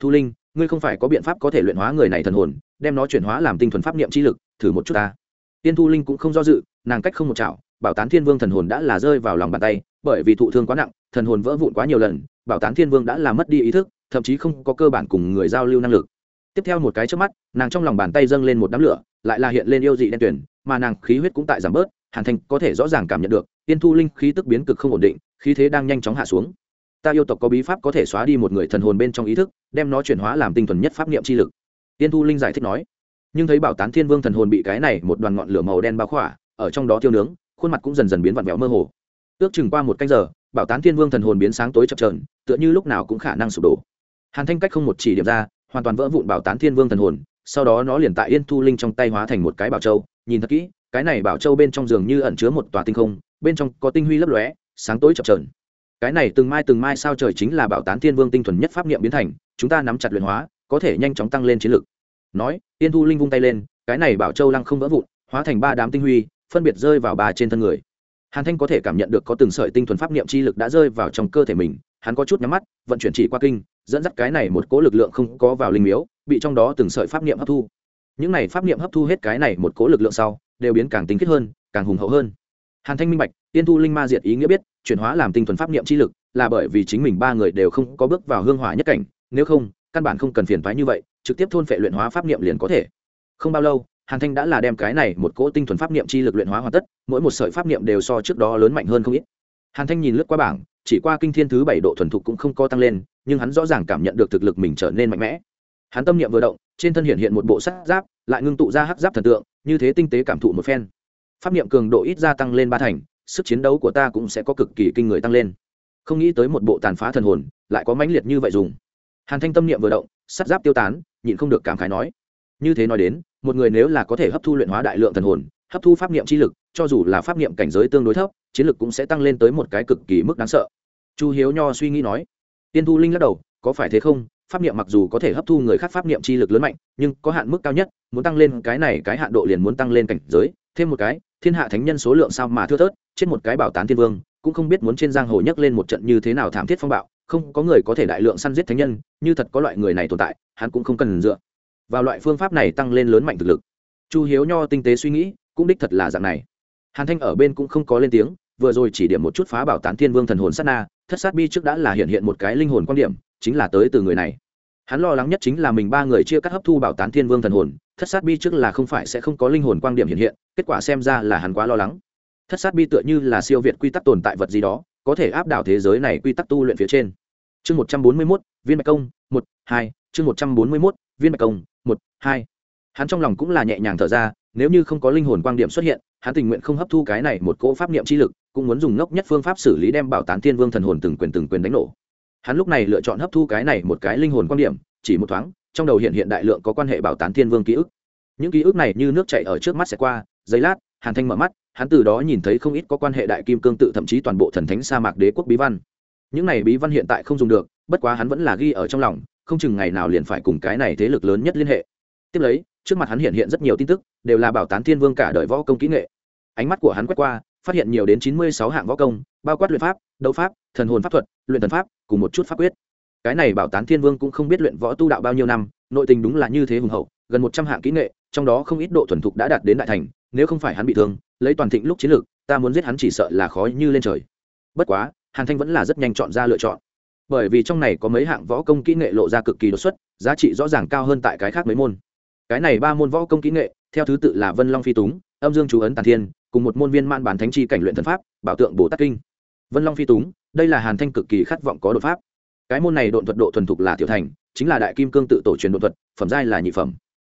Thu linh, ngươi không phải có biện pháp có thể luyện hóa người này thần hồn, đem nó chuyển hóa làm tinh thuần pháp niệm chi lực, thử một chút ta. Tiên thu linh cũng không do dự, nàng cách không một chảo bảo tán thiên vương thần hồn đã là rơi vào lòng bàn tay, bởi vì thụ thương quá nặng, thần hồn vỡ vụn quá nhiều lần, bảo tán thiên vương đã làm mất đi ý thức, thậm chí không có cơ bản cùng người giao lưu năng lực. Tiếp theo một cái trước mắt, nàng trong lòng bàn tay dâng lên một đám lửa, lại là hiện lên yêu dị đen tuyển mà nàng khí huyết cũng tại giảm bớt, hàn thành có thể rõ ràng cảm nhận được, tiên thu linh khí tức biến cực không ổn định, khí thế đang nhanh chóng hạ xuống. Ta yêu tộc có bí pháp có thể xóa đi một người thần hồn bên trong ý thức, đem nó chuyển hóa làm tinh thuần nhất pháp niệm chi lực. Tiên thu linh giải thích nói, nhưng thấy bảo tán thiên vương thần hồn bị cái này một đoàn ngọn lửa màu đen bao khỏa, ở trong đó tiêu nướng khuôn mặt cũng dần dần biến vặn vẹo mơ hồ. Ước chừng qua một canh giờ, bảo tán thiên vương thần hồn biến sáng tối chập trờn tựa như lúc nào cũng khả năng sụp đổ. Hàn thanh cách không một chỉ điểm ra, hoàn toàn vỡ vụn bảo tán thiên vương thần hồn, sau đó nó liền tại yên thu linh trong tay hóa thành một cái bảo châu. Nhìn thật kỹ, cái này bảo châu bên trong giường như ẩn chứa một tòa tinh không, bên trong có tinh huy lấp lóe, sáng tối chập trờn cái này từng mai từng mai sao trời chính là bảo tán thiên vương tinh thuần nhất pháp niệm biến thành, chúng ta nắm chặt luyện hóa, có thể nhanh chóng tăng lên chiến lực. Nói, yên thu linh vung tay lên, cái này bảo châu lăng không vỡ vụn, hóa thành ba đám tinh huy phân biệt rơi vào bà trên thân người. Hàn thanh có thể cảm nhận được có từng sợi tinh thuần pháp niệm chi lực đã rơi vào trong cơ thể mình, hắn có chút nhắm mắt, vận chuyển chỉ qua kinh, dẫn dắt cái này một cố lực lượng không có vào linh miếu, bị trong đó từng sợi pháp niệm hấp thu. Những này pháp niệm hấp thu hết cái này một cố lực lượng sau, đều biến càng tinh khiết hơn, càng hùng hậu hơn. Hàn thanh minh bạch, tiên thu linh ma diệt ý nghĩa biết, chuyển hóa làm tinh thuần pháp niệm chi lực, là bởi vì chính mình ba người đều không có bước vào hương hỏa nhất cảnh, nếu không, căn bản không cần phiền thoái như vậy, trực tiếp thôn phệ luyện hóa pháp niệm liền có thể. Không bao lâu hàn thanh đã là đem cái này một cỗ tinh thuần pháp niệm chi lực luyện hóa hoàn tất, mỗi một sợi pháp niệm đều so trước đó lớn mạnh hơn không ít. Hàn thanh nhìn lướt qua bảng, chỉ qua kinh thiên thứ bảy độ thuần thục cũng không có tăng lên, nhưng hắn rõ ràng cảm nhận được thực lực mình trở nên mạnh mẽ. Hắn tâm niệm vừa động, trên thân hiện hiện một bộ sắt giáp, lại ngưng tụ ra hắc giáp thần tượng, như thế tinh tế cảm thụ một phen. Pháp niệm cường độ ít gia tăng lên ba thành, sức chiến đấu của ta cũng sẽ có cực kỳ kinh người tăng lên. Không nghĩ tới một bộ tàn phá thần hồn, lại có mãnh liệt như vậy dùng. Hàn thanh tâm niệm vừa động, sắt giáp tiêu tán, nhịn không được cảm khái nói. Như thế nói đến một người nếu là có thể hấp thu luyện hóa đại lượng thần hồn, hấp thu pháp niệm chi lực, cho dù là pháp niệm cảnh giới tương đối thấp, chiến lực cũng sẽ tăng lên tới một cái cực kỳ mức đáng sợ. Chu hiếu nho suy nghĩ nói, tiên thu linh lắc đầu, có phải thế không? Pháp niệm mặc dù có thể hấp thu người khác pháp niệm chi lực lớn mạnh, nhưng có hạn mức cao nhất, muốn tăng lên cái này cái hạn độ liền muốn tăng lên cảnh giới. Thêm một cái, thiên hạ thánh nhân số lượng sao mà thưa thớt trên một cái bảo tán thiên vương, cũng không biết muốn trên giang hồ nhấc lên một trận như thế nào thảm thiết phong bạo, không có người có thể đại lượng săn giết thánh nhân, như thật có loại người này tồn tại, hắn cũng không cần dựa vào loại phương pháp này tăng lên lớn mạnh thực lực. Chu hiếu nho tinh tế suy nghĩ, cũng đích thật là dạng này. Hàn thanh ở bên cũng không có lên tiếng, vừa rồi chỉ điểm một chút phá bảo tán thiên vương thần hồn sát na, thất sát bi trước đã là hiện hiện một cái linh hồn quan điểm, chính là tới từ người này. Hắn lo lắng nhất chính là mình ba người chia cắt hấp thu bảo tán thiên vương thần hồn, thất sát bi trước là không phải sẽ không có linh hồn quan điểm hiện hiện, kết quả xem ra là hắn quá lo lắng. Thất sát bi tựa như là siêu việt quy tắc tồn tại vật gì đó, có thể áp đảo thế giới này quy tắc tu luyện phía trên. Chương một trăm bốn mươi mốt, viên bạch công, một, hai, chương một trăm bốn mươi mốt, viên bạch công một, hai. Hắn trong lòng cũng là nhẹ nhàng thở ra, nếu như không có linh hồn quan điểm xuất hiện, hắn tình nguyện không hấp thu cái này một cỗ pháp niệm chi lực, cũng muốn dùng ngốc nhất phương pháp xử lý đem bảo tán thiên vương thần hồn từng quyền từng quyền đánh nổ. Hắn lúc này lựa chọn hấp thu cái này một cái linh hồn quan điểm, chỉ một thoáng, trong đầu hiện hiện đại lượng có quan hệ bảo tán thiên vương ký ức. Những ký ức này như nước chảy ở trước mắt sẽ qua, giây lát, hàn thanh mở mắt, hắn từ đó nhìn thấy không ít có quan hệ đại kim cương tự thậm chí toàn bộ thần thánh sa mạc đế quốc bí văn. Những này bí văn hiện tại không dùng được, bất quá hắn vẫn là ghi ở trong lòng không chừng ngày nào liền phải cùng cái này thế lực lớn nhất liên hệ. Tiếp lấy, trước mặt hắn hiện hiện rất nhiều tin tức, đều là bảo tán thiên vương cả đời võ công kỹ nghệ. Ánh mắt của hắn quét qua, phát hiện nhiều đến chín mươi sáu hạng võ công, bao quát luyện pháp, đấu pháp, thần hồn pháp thuật, luyện thần pháp, cùng một chút pháp quyết. Cái này bảo tán thiên vương cũng không biết luyện võ tu đạo bao nhiêu năm, nội tình đúng là như thế hùng hậu, gần một trăm hạng kỹ nghệ, trong đó không ít độ thuần thục đã đạt đến đại thành, nếu không phải hắn bị thương, lấy toàn thịnh lúc chiến lược, ta muốn giết hắn chỉ sợ là khó như lên trời. Bất quá, hàn thanh vẫn là rất nhanh chọn ra lựa chọn bởi vì trong này có mấy hạng võ công kỹ nghệ lộ ra cực kỳ đột xuất, giá trị rõ ràng cao hơn tại cái khác mấy môn. Cái này ba môn võ công kỹ nghệ, theo thứ tự là vân long phi túng, âm dương chú ấn tàn thiên, cùng một môn viên man bản thánh chi cảnh luyện thần pháp, bảo tượng bồ tát kinh. Vân long phi túng, đây là hàn thanh cực kỳ khát vọng có đột pháp. Cái môn này độn thuật độ thuần thục là tiểu thành, chính là đại kim cương tự tổ truyền độn thuật, phẩm giai là nhị phẩm.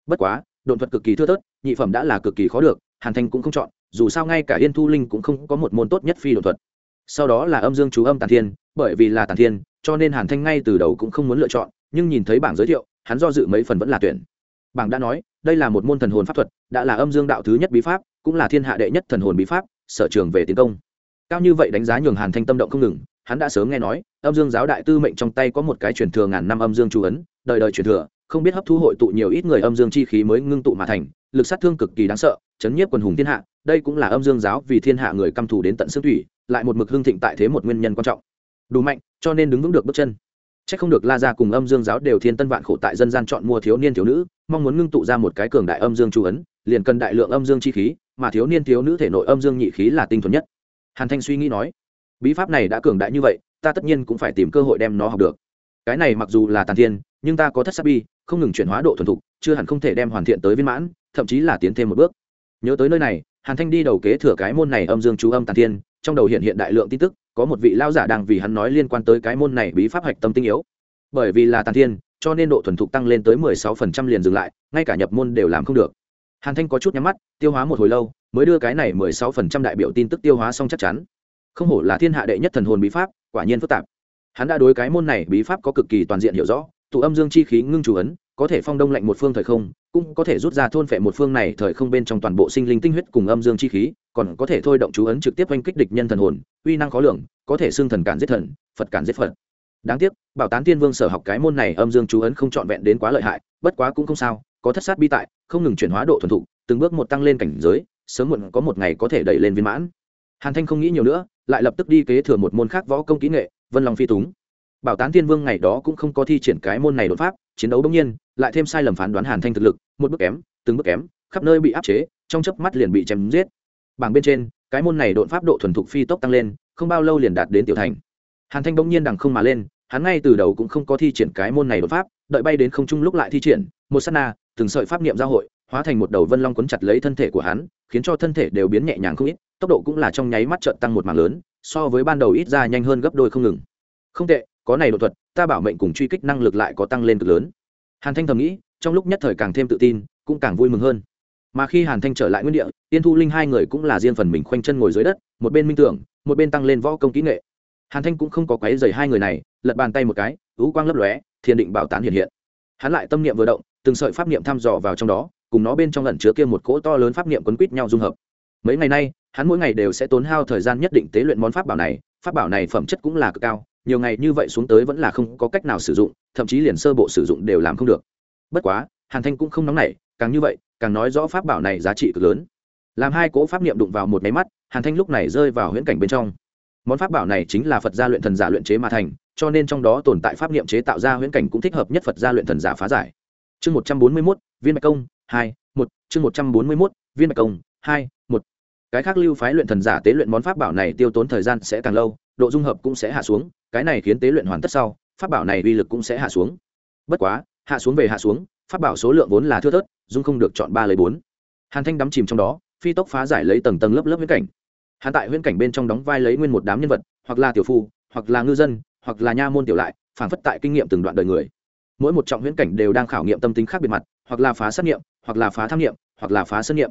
Bất quá, độn thuật cực kỳ thưa thớt, nhị phẩm đã là cực kỳ khó được, hàn thanh cũng không chọn, dù sao ngay cả yên thu linh cũng không có một môn tốt nhất phi đột thuật. Sau đó là âm dương chú âm tàn thiên, bởi vì là tàn thiên cho nên hàn thanh ngay từ đầu cũng không muốn lựa chọn, nhưng nhìn thấy bảng giới thiệu, hắn do dự mấy phần vẫn là tuyển. Bảng đã nói, đây là một môn thần hồn pháp thuật, đã là âm dương đạo thứ nhất bí pháp, cũng là thiên hạ đệ nhất thần hồn bí pháp, sở trường về tiến công. Cao như vậy đánh giá nhường hàn thanh tâm động không ngừng, hắn đã sớm nghe nói, âm dương giáo đại tư mệnh trong tay có một cái truyền thừa ngàn năm âm dương chú ấn, đời đời truyền thừa, không biết hấp thu hội tụ nhiều ít người âm dương chi khí mới ngưng tụ mà thành, lực sát thương cực kỳ đáng sợ, chấn nhiếp quần hùng thiên hạ, đây cũng là âm dương giáo vì thiên hạ người căm thù đến tận xương thủy, lại một mực hương thịnh tại thế một nguyên nhân quan trọng đủ mạnh cho nên đứng vững được bước chân Chắc không được La gia cùng Âm Dương giáo đều thiên tân vạn khổ tại dân gian chọn mua thiếu niên thiếu nữ, mong muốn ngưng tụ ra một cái cường đại âm dương chu ấn, liền cần đại lượng âm dương chi khí, mà thiếu niên thiếu nữ thể nội âm dương nhị khí là tinh thuần nhất. Hàn Thanh suy nghĩ nói, bí pháp này đã cường đại như vậy, ta tất nhiên cũng phải tìm cơ hội đem nó học được. Cái này mặc dù là tàn thiên, nhưng ta có thất sát bi, không ngừng chuyển hóa độ thuần thục, chưa hẳn không thể đem hoàn thiện tới viên mãn, thậm chí là tiến thêm một bước. Nhớ tới nơi này, Hàn Thanh đi đầu kế thừa cái môn này âm dương chú âm tàn thiên, trong đầu hiện hiện đại lượng tin tức, có một vị lao giả đang vì hắn nói liên quan tới cái môn này bí pháp hạch tâm tinh yếu. Bởi vì là tàn thiên cho nên độ thuần thục tăng lên tới mười sáu phần trăm liền dừng lại ngay cả nhập môn đều làm không được. Hàn thanh có chút nhắm mắt tiêu hóa một hồi lâu mới đưa cái này mười sáu phần trăm đại biểu tin tức tiêu hóa xong chắc chắn. Không hổ là thiên hạ đệ nhất thần hồn bí pháp quả nhiên phức tạp. Hắn đã đối cái môn này bí pháp có cực kỳ toàn diện hiểu rõ tụ âm dương chi khí ngưng chủ ấn có thể phong đông lạnh một phương thời không cũng có thể rút ra thôn phệ một phương này thời không bên trong toàn bộ sinh linh tinh huyết cùng âm dương chi khí còn có thể thôi động chú ấn trực tiếp oanh kích địch nhân thần hồn, uy năng khó lường, có thể xưng thần cản giết thần, phật cản giết phật. Đáng tiếc, bảo tán tiên vương sở học cái môn này âm dương chú ấn không trọn vẹn đến quá lợi hại, bất quá cũng không sao, có thất sát bi tại, không ngừng chuyển hóa độ thuần thục, từng bước một tăng lên cảnh giới, sớm muộn có một ngày có thể đẩy lên viên mãn. Hàn thanh không nghĩ nhiều nữa, lại lập tức đi kế thừa một môn khác võ công kỹ nghệ, vân long phi túng. Bảo tán tiên vương ngày đó cũng không có thi triển cái môn này đột pháp, chiến đấu bỗng nhiên, lại thêm sai lầm phán đoán hàn thanh thực lực, một bước kém, từng bước kém, khắp nơi bị áp chế, trong chớp mắt liền bị chém giết bảng bên trên, cái môn này đột pháp độ thuần thục phi tốc tăng lên, không bao lâu liền đạt đến tiểu thành. Hàn thanh bỗng nhiên đằng không mà lên, hắn ngay từ đầu cũng không có thi triển cái môn này đột pháp, đợi bay đến không trung lúc lại thi triển, một s á t na, từng sợi pháp niệm giao hội, hóa thành một đầu vân long quấn chặt lấy thân thể của hắn, khiến cho thân thể đều biến nhẹ nhàng không ít, tốc độ cũng là trong nháy mắt trợn tăng một mảng lớn, so với ban đầu ít ra nhanh hơn gấp đôi không ngừng. Không tệ, có này đột thuật, ta bảo mệnh cùng truy kích năng lực lại có tăng lên cực lớn. Hàn thanh thầm nghĩ, trong lúc nhất thời càng thêm tự tin, cũng càng vui mừng hơn mà khi hàn thanh trở lại nguyên địa tiên thu linh hai người cũng là riêng phần mình khoanh chân ngồi dưới đất một bên minh tưởng một bên tăng lên võ công kỹ nghệ hàn thanh cũng không có quấy dày hai người này lật bàn tay một cái ú quang lấp lóe thiền định bảo tán hiện hiện hắn lại tâm niệm vừa động từng sợi pháp niệm thăm dò vào trong đó cùng nó bên trong lẩn chứa kia một cỗ to lớn pháp niệm quấn quýt nhau dung hợp mấy ngày nay hắn mỗi ngày đều sẽ tốn hao thời gian nhất định tế luyện món pháp bảo này pháp bảo này phẩm chất cũng là cực cao nhiều ngày như vậy xuống tới vẫn là không có cách nào sử dụng thậm chí liền sơ bộ sử dụng đều làm không được bất quá hàn thanh cũng không nóng nảy càng như vậy càng nói rõ pháp bảo này giá trị cực lớn. Làm hai cỗ pháp niệm đụng vào một máy mắt, hàn thanh lúc này rơi vào huyễn cảnh bên trong. Món pháp bảo này chính là phật gia luyện thần giả luyện chế mà thành, cho nên trong đó tồn tại pháp niệm chế tạo ra huyễn cảnh cũng thích hợp nhất phật gia luyện thần giả phá giải. Chương một trăm bốn mươi mốt, viên bạch công, hai, một. Chương một trăm bốn mươi mốt, viên bạch công, hai, một. Cái khác lưu phái luyện thần giả tế luyện món pháp bảo này tiêu tốn thời gian sẽ càng lâu, độ dung hợp cũng sẽ hạ xuống, cái này khiến tế luyện hoàn tất sau, pháp bảo này uy lực cũng sẽ hạ xuống. Bất quá, hạ xuống về hạ xuống, pháp bảo số lượng vốn là thưa thớt dung không được chọn ba lấy bốn. Hàn thanh đắm chìm trong đó, phi tốc phá giải lấy tầng tầng lớp lớp huyễn cảnh. Hắn tại huyễn cảnh bên trong đóng vai lấy nguyên một đám nhân vật, hoặc là tiểu phu, hoặc là ngư dân, hoặc là nha môn tiểu lại phản phất tại kinh nghiệm từng đoạn đời người. Mỗi một trọng huyễn cảnh đều đang khảo nghiệm tâm tính khác biệt mặt, hoặc là phá sát nghiệm, hoặc là phá tham nghiệm, hoặc là phá sân nghiệm.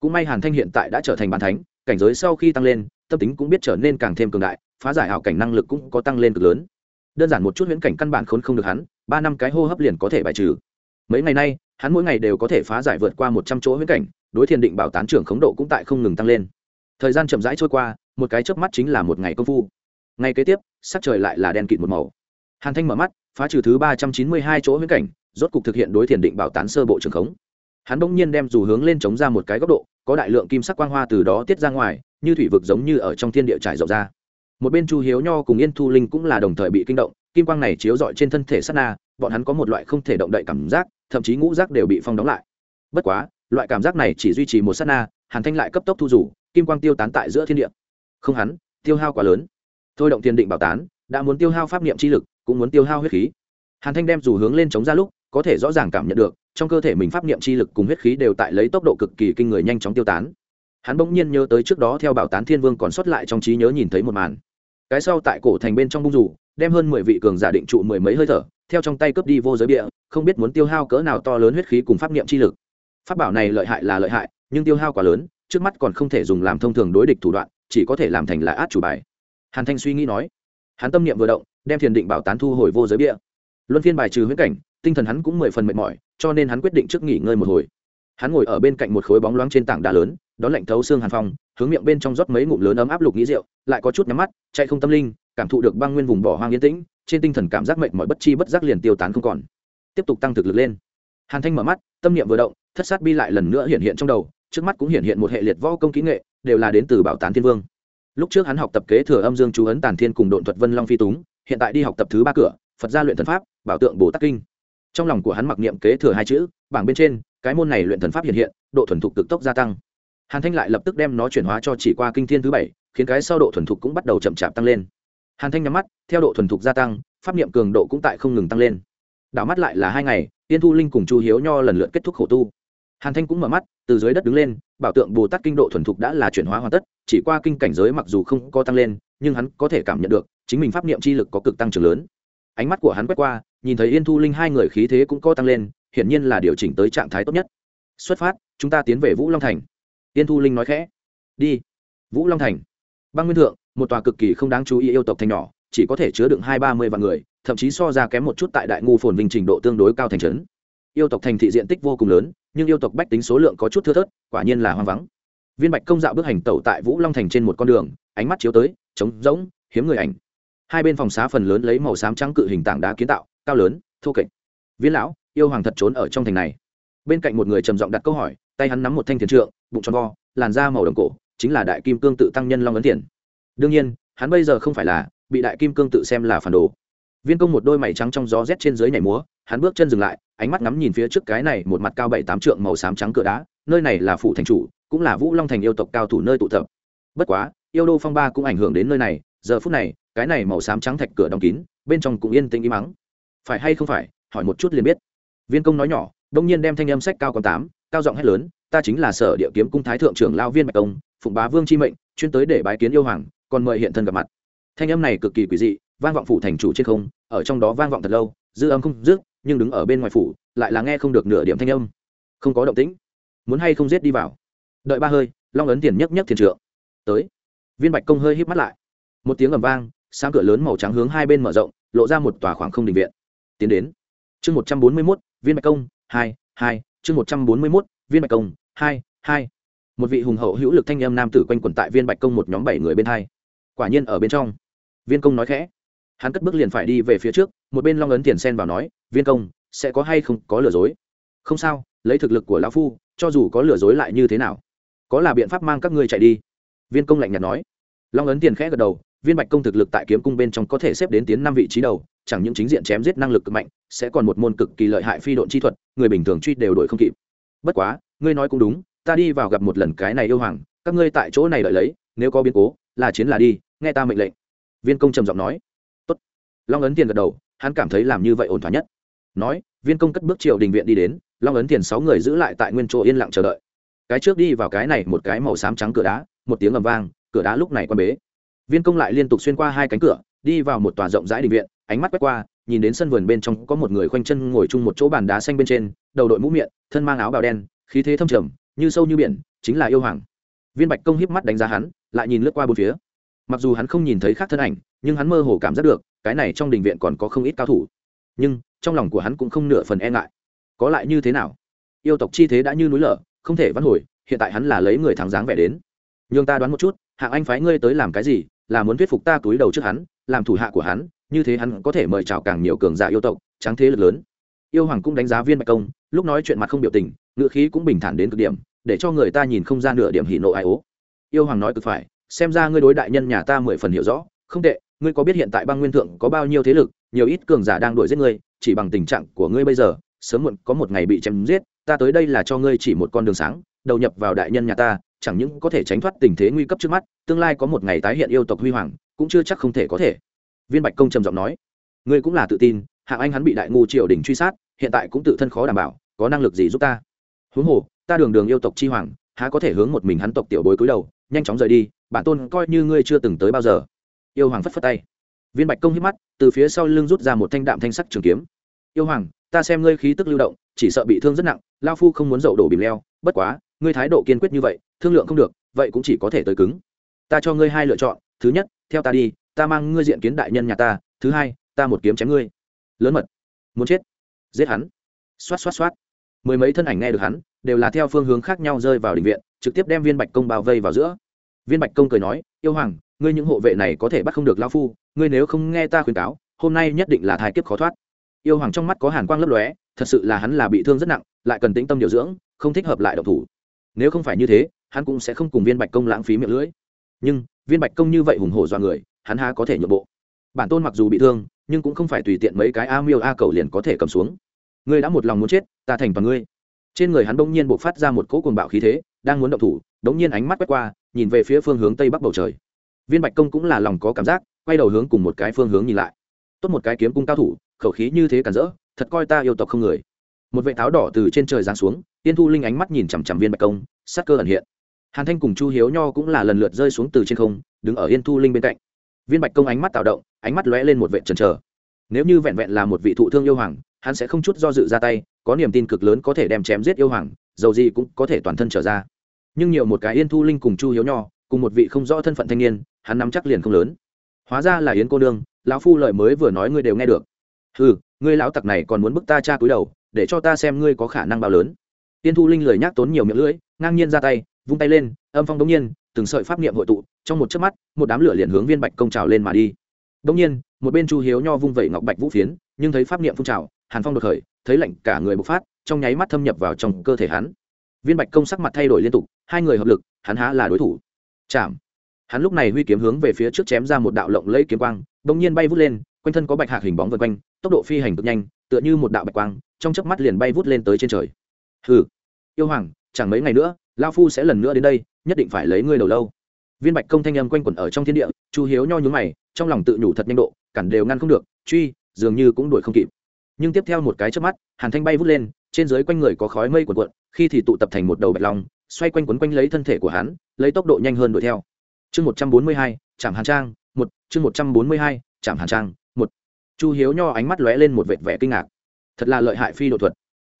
Cũng may hàn thanh hiện tại đã trở thành bàn thánh, cảnh giới sau khi tăng lên, tâm tính cũng biết trở nên càng thêm cường đại, phá giải hảo cảnh năng lực cũng có tăng lên cực lớn. Đơn giản một chút huyễn cảnh căn bản khốn không được hắn, ba năm cái hô hấp liền có thể bài trừ. Mấy ngày nay hắn mỗi ngày đều có thể phá giải vượt qua một trăm chỗ huyễn cảnh, đối thiền định bảo tán trưởng khống độ cũng tại không ngừng tăng lên. Thời gian chậm rãi trôi qua, một cái chớp mắt chính là một ngày công phu. Ngày kế tiếp, sắc trời lại là đen kịt một màu. Hàn thanh mở mắt, phá trừ thứ ba trăm chín mươi hai chỗ huyễn cảnh, rốt cục thực hiện đối thiền định bảo tán sơ bộ trưởng khống. Hắn bỗng nhiên đem dù hướng lên chống ra một cái góc độ, có đại lượng kim sắc quang hoa từ đó tiết ra ngoài, như thủy vực giống như ở trong thiên địa trải rộng ra. Một bên chu hiếu nho cùng yên thu linh cũng là đồng thời bị kinh động, kim quang này chiếu rọi trên thân thể sát na bọn hắn có một loại không thể động đậy cảm giác, thậm chí ngũ giác đều bị phong đóng lại. Bất quá, loại cảm giác này chỉ duy trì một sát na, hàn thanh lại cấp tốc thu rủ kim quang tiêu tán tại giữa thiên địa. Không hắn, tiêu hao quá lớn. Thôi động tiền định bảo tán, đã muốn tiêu hao pháp niệm chi lực, cũng muốn tiêu hao huyết khí. Hàn thanh đem dù hướng lên chống ra lúc, có thể rõ ràng cảm nhận được, trong cơ thể mình pháp niệm chi lực cùng huyết khí đều tại lấy tốc độ cực kỳ kinh người nhanh chóng tiêu tán. Hắn bỗng nhiên nhớ tới trước đó theo bảo tán thiên vương còn sót lại trong trí nhớ nhìn thấy một màn. Cái sau tại cổ thành bên trong bung rủ đem hơn mười vị cường giả định trụ mười mấy hơi thở, theo trong tay cướp đi vô giới bịa, không biết muốn tiêu hao cỡ nào to lớn huyết khí cùng pháp niệm chi lực. Pháp bảo này lợi hại là lợi hại, nhưng tiêu hao quá lớn, trước mắt còn không thể dùng làm thông thường đối địch thủ đoạn, chỉ có thể làm thành là át chủ bài. Hàn thanh suy nghĩ nói. Hắn tâm niệm vừa động, đem thiền định bảo tán thu hồi vô giới bia luân phiên bài trừ huyễn cảnh, tinh thần hắn cũng mười phần mệt mỏi, cho nên hắn quyết định trước nghỉ ngơi một hồi. Hắn ngồi ở bên cạnh một khối bóng loáng trên tảng đá lớn, đón lạnh thấu xương hàn phong, hướng miệng bên trong rót mấy ngụm lớn ấm áp lục nghĩ rượu, lại có chút nhắm mắt, chạy không tâm linh cảm thụ được băng nguyên vùng bỏ hoang yên tĩnh, trên tinh thần cảm giác mệnh mọi bất chi bất giác liền tiêu tán không còn. Tiếp tục tăng thực lực lên. Hàn thanh mở mắt, tâm niệm vừa động, thất sát bi lại lần nữa hiện hiện trong đầu, trước mắt cũng hiện hiện một hệ liệt võ công kỹ nghệ, đều là đến từ bảo tán thiên vương. Lúc trước hắn học tập kế thừa âm dương chú ấn tàn thiên cùng độn thuật vân long phi túng, hiện tại đi học tập thứ ba cửa, phật gia luyện thần pháp, bảo tượng bồ tắc kinh. Trong lòng của hắn mặc niệm kế thừa hai chữ, bảng bên trên, cái môn này luyện thần pháp hiện hiện, độ thuần thục cực tốc gia tăng. Hàn thanh lại lập tức đem nó chuyển hóa cho chỉ qua kinh thiên thứ bảy, khiến cái sau độ thuần thục cũng bắt đầu chậm chạp tăng lên hàn thanh nhắm mắt, theo độ thuần thục gia tăng, pháp niệm cường độ cũng tại không ngừng tăng lên. Đảo mắt lại là hai ngày tiên thu linh cùng chu hiếu nho lần lượt kết thúc khổ tu. Hàn thanh cũng mở mắt, từ dưới đất đứng lên, bảo tượng bồ tát kinh độ thuần thục đã là chuyển hóa hoàn tất, chỉ qua kinh cảnh giới mặc dù không có tăng lên, nhưng hắn có thể cảm nhận được, chính mình pháp niệm chi lực có cực tăng trưởng lớn. Ánh mắt của hắn quét qua, nhìn thấy yên thu linh hai người khí thế cũng có tăng lên, hiển nhiên là điều chỉnh tới trạng thái tốt nhất. Xuất phát, chúng ta tiến về vũ long thành. Yên thu linh nói khẽ, đi, vũ long thành. Băng nguyên thượng một tòa cực kỳ không đáng chú ý yêu tộc thành nhỏ, chỉ có thể chứa đựng hai ba mươi vạn người, thậm chí so ra kém một chút tại đại ngu phồn vinh trình độ tương đối cao thành trấn. Yêu tộc thành thị diện tích vô cùng lớn, nhưng yêu tộc bách tính số lượng có chút thưa thớt, quả nhiên là hoang vắng. Viên bạch công dạo bước hành tẩu tại vũ long thành trên một con đường, ánh mắt chiếu tới, trống rỗng, hiếm người ảnh. Hai bên phòng xá phần lớn lấy màu xám trắng cự hình tảng đá kiến tạo, cao lớn, thô kệch. Viên lão, yêu hoàng thật trốn ở trong thành này. Bên cạnh một người trầm giọng đặt câu hỏi, tay hắn nắm một thanh thiền trượng, bụng tròn vo, làn da màu đồng cổ, chính là đại kim cương tự tăng nhân long ấn tiền đương nhiên, hắn bây giờ không phải là, bị đại kim cương tự xem là phản đồ. Viên công một đôi mày trắng trong gió rét trên dưới nhảy múa, hắn bước chân dừng lại, ánh mắt ngắm nhìn phía trước cái này một mặt cao bảy tám trượng màu xám trắng cửa đá, nơi này là phủ thành chủ, cũng là vũ long thành yêu tộc cao thủ nơi tụ tập. Bất quá, yêu đô phong ba cũng ảnh hưởng đến nơi này, giờ phút này, cái này màu xám trắng thạch cửa đóng kín, bên trong cũng yên tĩnh im mắng phải hay không phải, hỏi một chút liền biết. Viên công nói nhỏ, đông nhiên đem thanh âm sách cao còn tám, cao giọng hét lớn, ta chính là sở địa kiếm cung thái thượng trưởng lao viên bạch công phụng bá vương chi mệnh, chuyên tới để bái kiến yêu hoàng còn mời hiện thân gặp mặt. Thanh âm này cực kỳ quỷ dị, vang vọng phủ thành chủ trên không, ở trong đó vang vọng thật lâu, dư âm không dứt, nhưng đứng ở bên ngoài phủ, lại là nghe không được nửa điểm thanh âm. Không có động tĩnh. Muốn hay không giết đi vào? Đợi ba hơi, long ấn tiền nhấc nhấc thiền trượng. Tới. Viên bạch công hơi híp mắt lại. Một tiếng ầm vang, sáng cửa lớn màu trắng hướng hai bên mở rộng, lộ ra một tòa khoảng không đình viện. Tiến đến. Chương một trăm bốn mươi mốt, viên bạch công, hai hai. Chương một trăm bốn mươi mốt, viên bạch công, hai hai. Một vị hùng hậu hữu lực thanh âm nam tử quanh quẩn tại viên bạch công một nhóm bảy người bên hai quả nhiên ở bên trong. Viên công nói khẽ. Hắn cất bước liền phải đi về phía trước, một bên long ấn tiền sen vào nói, viên công, sẽ có hay không có lừa dối? Không sao, lấy thực lực của lão phu, cho dù có lừa dối lại như thế nào? Có là biện pháp mang các ngươi chạy đi? Viên công lạnh nhạt nói. Long ấn tiền khẽ gật đầu, viên bạch công thực lực tại kiếm cung bên trong có thể xếp đến tiến năm vị trí đầu, chẳng những chính diện chém giết năng lực cực mạnh, sẽ còn một môn cực kỳ lợi hại phi độn chi thuật, người bình thường truy đều đổi không kịp. Bất quá, ngươi nói cũng đúng, ta đi vào gặp một lần cái này yêu hoàng, các ngươi tại chỗ này đợi lấy, nếu có biến cố, là chiến là đi nghe ta mệnh lệnh. Viên công trầm giọng nói. Tốt. long ấn tiền gật đầu, hắn cảm thấy làm như vậy ổn thỏa nhất. Nói, viên công cất bước triệu đình viện đi đến, long ấn tiền sáu người giữ lại tại nguyên chỗ yên lặng chờ đợi. Cái trước đi vào cái này một cái màu xám trắng cửa đá, một tiếng ầm vang, cửa đá lúc này quan bế. Viên công lại liên tục xuyên qua hai cánh cửa, đi vào một tòa rộng rãi đình viện, ánh mắt quét qua, nhìn đến sân vườn bên trong có một người khoanh chân ngồi chung một chỗ bàn đá xanh bên trên, đầu đội mũ miệng, thân mang áo bào đen, khí thế thâm trầm, như sâu như biển, chính là yêu hoàng. Viên bạch công híp mắt đánh giá hắn, lại nhìn lướt qua bốn phía mặc dù hắn không nhìn thấy khác thân ảnh, nhưng hắn mơ hồ cảm giác được, cái này trong đình viện còn có không ít cao thủ. Nhưng, trong lòng của hắn cũng không nửa phần e ngại. Có lại như thế nào? Yêu tộc chi thế đã như núi lở, không thể văn hồi, hiện tại hắn là lấy người thắng dáng vẻ đến. Nhưng ta đoán một chút, hạng anh phái ngươi tới làm cái gì? Là muốn thuyết phục ta túi đầu trước hắn, làm thủ hạ của hắn, như thế hắn có thể mời chào càng nhiều cường giả yêu tộc, tráng thế lực lớn. Yêu hoàng cũng đánh giá viên bạch công, lúc nói chuyện mặt không biểu tình ngựa khí cũng bình thản đến cực điểm, để cho người ta nhìn không ra nửa điểm hỉ nộ ai ố. Yêu hoàng nói cực phải xem ra ngươi đối đại nhân nhà ta mười phần hiểu rõ, không tệ, ngươi có biết hiện tại băng nguyên thượng có bao nhiêu thế lực, nhiều ít cường giả đang đuổi giết ngươi, chỉ bằng tình trạng của ngươi bây giờ, sớm muộn có một ngày bị chém giết, ta tới đây là cho ngươi chỉ một con đường sáng, đầu nhập vào đại nhân nhà ta, chẳng những có thể tránh thoát tình thế nguy cấp trước mắt, tương lai có một ngày tái hiện yêu tộc huy hoàng, cũng chưa chắc không thể có thể. Viên bạch công trầm giọng nói. Ngươi cũng là tự tin, hạng anh hắn bị đại ngu triều đình truy sát, hiện tại cũng tự thân khó đảm bảo, có năng lực gì giúp ta? Huống hồ, ta đường đường yêu tộc chi hoàng, há có thể hướng một mình hắn tộc tiểu bối cúi đầu, nhanh chóng rời đi bản tôn coi như ngươi chưa từng tới bao giờ. Yêu hoàng phất phất tay. Viên bạch công hít mắt, từ phía sau lưng rút ra một thanh đạm thanh sắc trường kiếm. Yêu hoàng, ta xem ngươi khí tức lưu động, chỉ sợ bị thương rất nặng lao phu không muốn dậu đổ bìm leo, bất quá, ngươi thái độ kiên quyết như vậy, thương lượng không được, vậy cũng chỉ có thể tới cứng. Ta cho ngươi hai lựa chọn, thứ nhất, theo ta đi, ta mang ngươi diện kiến đại nhân nhà ta, thứ hai, ta một kiếm chém ngươi. Lớn mật. Muốn chết. Giết hắn. Xoát xoát xoát. Mười mấy thân ảnh nghe được hắn, đều là theo phương hướng khác nhau rơi vào định viện, trực tiếp đem viên bạch công bao vây vào giữa viên bạch công cười nói, yêu hoàng, ngươi những hộ vệ này có thể bắt không được lao phu, ngươi nếu không nghe ta khuyên cáo, hôm nay nhất định là thai kiếp khó thoát. Yêu hoàng trong mắt có hàn quang lấp lóe, thật sự là hắn là bị thương rất nặng, lại cần tĩnh tâm điều dưỡng, không thích hợp lại độc thủ. Nếu không phải như thế, hắn cũng sẽ không cùng viên bạch công lãng phí miệng lưỡi. Nhưng, viên bạch công như vậy hùng hổ do người, hắn há có thể nhượng bộ? Bản tôn mặc dù bị thương, nhưng cũng không phải tùy tiện mấy cái a miêu a cầu liền có thể cầm xuống. Ngươi đã một lòng muốn chết, ta thành toàn ngươi. Trên người hắn bỗng nhiên buộc phát ra một cỗ cuồng bạo khí thế, đang muốn động thủ đống nhiên ánh mắt quét qua, nhìn về phía phương hướng tây bắc bầu trời. Viên bạch công cũng là lòng có cảm giác, quay đầu hướng cùng một cái phương hướng nhìn lại. Tốt một cái kiếm cung cao thủ, khẩu khí như thế cản rỡ, thật coi ta yêu tộc không người. Một vệ tháo đỏ từ trên trời giáng xuống, tiên thu linh ánh mắt nhìn chằm chằm viên bạch công sát cơ ẩn hiện. Hàn thanh cùng chu hiếu nho cũng là lần lượt rơi xuống từ trên không, đứng ở yên thu linh bên cạnh. Viên bạch công ánh mắt tạo động, ánh mắt lóe lên một vệ trần trờ nếu như vẹn vẹn là một vị thụ thương yêu hoàng, hắn sẽ không chút do dự ra tay, có niềm tin cực lớn có thể đem chém giết yêu hoàng, dầu gì cũng có thể toàn thân trở ra nhưng nhiều một cái yên thu linh cùng chu hiếu nho, cùng một vị không rõ thân phận thanh niên, hắn nắm chắc liền không lớn. Hóa ra là yến cô nương, lão phu lợi mới vừa nói ngươi đều nghe được. Ừ ngươi lão tặc này còn muốn bức ta cha cúi đầu, để cho ta xem ngươi có khả năng bao lớn. Yên thu linh lời nhắc tốn nhiều miệng lưỡi, ngang nhiên ra tay, vung tay lên, âm phong đống nhiên, từng sợi pháp niệm hội tụ, trong một chớp mắt, một đám lửa liền hướng viên bạch công trào lên mà đi. Đống nhiên, một bên chu hiếu nho vung vẩy ngọc bạch vũ phiến, nhưng thấy pháp niệm phun trào, hàn phong đột khởi, thấy lạnh cả người bộc phát, trong nháy mắt thâm nhập vào trong cơ thể hắn viên bạch công sắc mặt thay đổi liên tục, hai người hợp lực, hắn há là đối thủ. Chạm. Hắn lúc này huy kiếm hướng về phía trước chém ra một đạo lộng lẫy kiếm quang, bỗng nhiên bay vút lên, quanh thân có bạch hạc hình bóng vân quanh, tốc độ phi hành cực nhanh, tựa như một đạo bạch quang, trong chớp mắt liền bay vút lên tới trên trời. Hừ. Yêu hoàng, chẳng mấy ngày nữa lao phu sẽ lần nữa đến đây, nhất định phải lấy ngươi đầu lâu. Viên bạch công thanh âm quanh quẩn ở trong thiên địa, chu hiếu nho nhún mày, trong lòng tự nhủ thật nhanh độ, cản đều ngăn không được, truy, dường như cũng đuổi không kịp. Nhưng tiếp theo một cái chớp mắt, hàn thanh bay vút lên trên dưới quanh người có khói mây cuộn cuộn, khi thì tụ tập thành một đầu bạch long, xoay quanh quấn quanh lấy thân thể của hắn, lấy tốc độ nhanh hơn đuổi theo. Chương một trăm bốn mươi hai trạm hàn trang, một, chương một trăm bốn mươi hai trạm hàn trang, một. Chu hiếu nho ánh mắt lóe lên một vệt vẻ kinh ngạc. Thật là lợi hại phi độ thuật.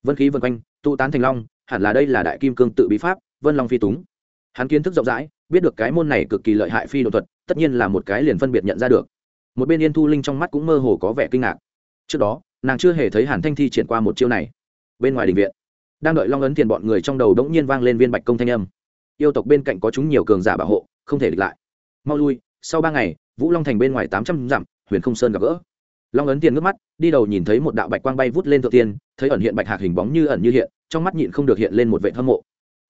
Vân khí vân quanh, tụ tán thành long, hẳn là đây là đại kim cương tự bí pháp, vân long phi túng. Hắn kiến thức rộng rãi, biết được cái môn này cực kỳ lợi hại phi độ thuật, tất nhiên là một cái liền phân biệt nhận ra được. Một bên yên thu linh trong mắt cũng mơ hồ có vẻ kinh ngạc. Trước đó, nàng chưa hề thấy hàn thanh thi triển qua một chiêu này bên ngoài đình viện. Đang đợi long ấn tiền bọn người trong đầu đống nhiên vang lên viên bạch công thanh âm. Yêu tộc bên cạnh có chúng nhiều cường giả bảo hộ, không thể địch lại. Mau lui, sau ba ngày, vũ long thành bên ngoài tám trăm dặm, huyền không sơn gặp gỡ. Long ấn tiền ngước mắt, đi đầu nhìn thấy một đạo bạch quang bay vút lên thượng tiên, thấy ẩn hiện bạch hạc hình bóng như ẩn như hiện, trong mắt nhịn không được hiện lên một vệ hâm mộ.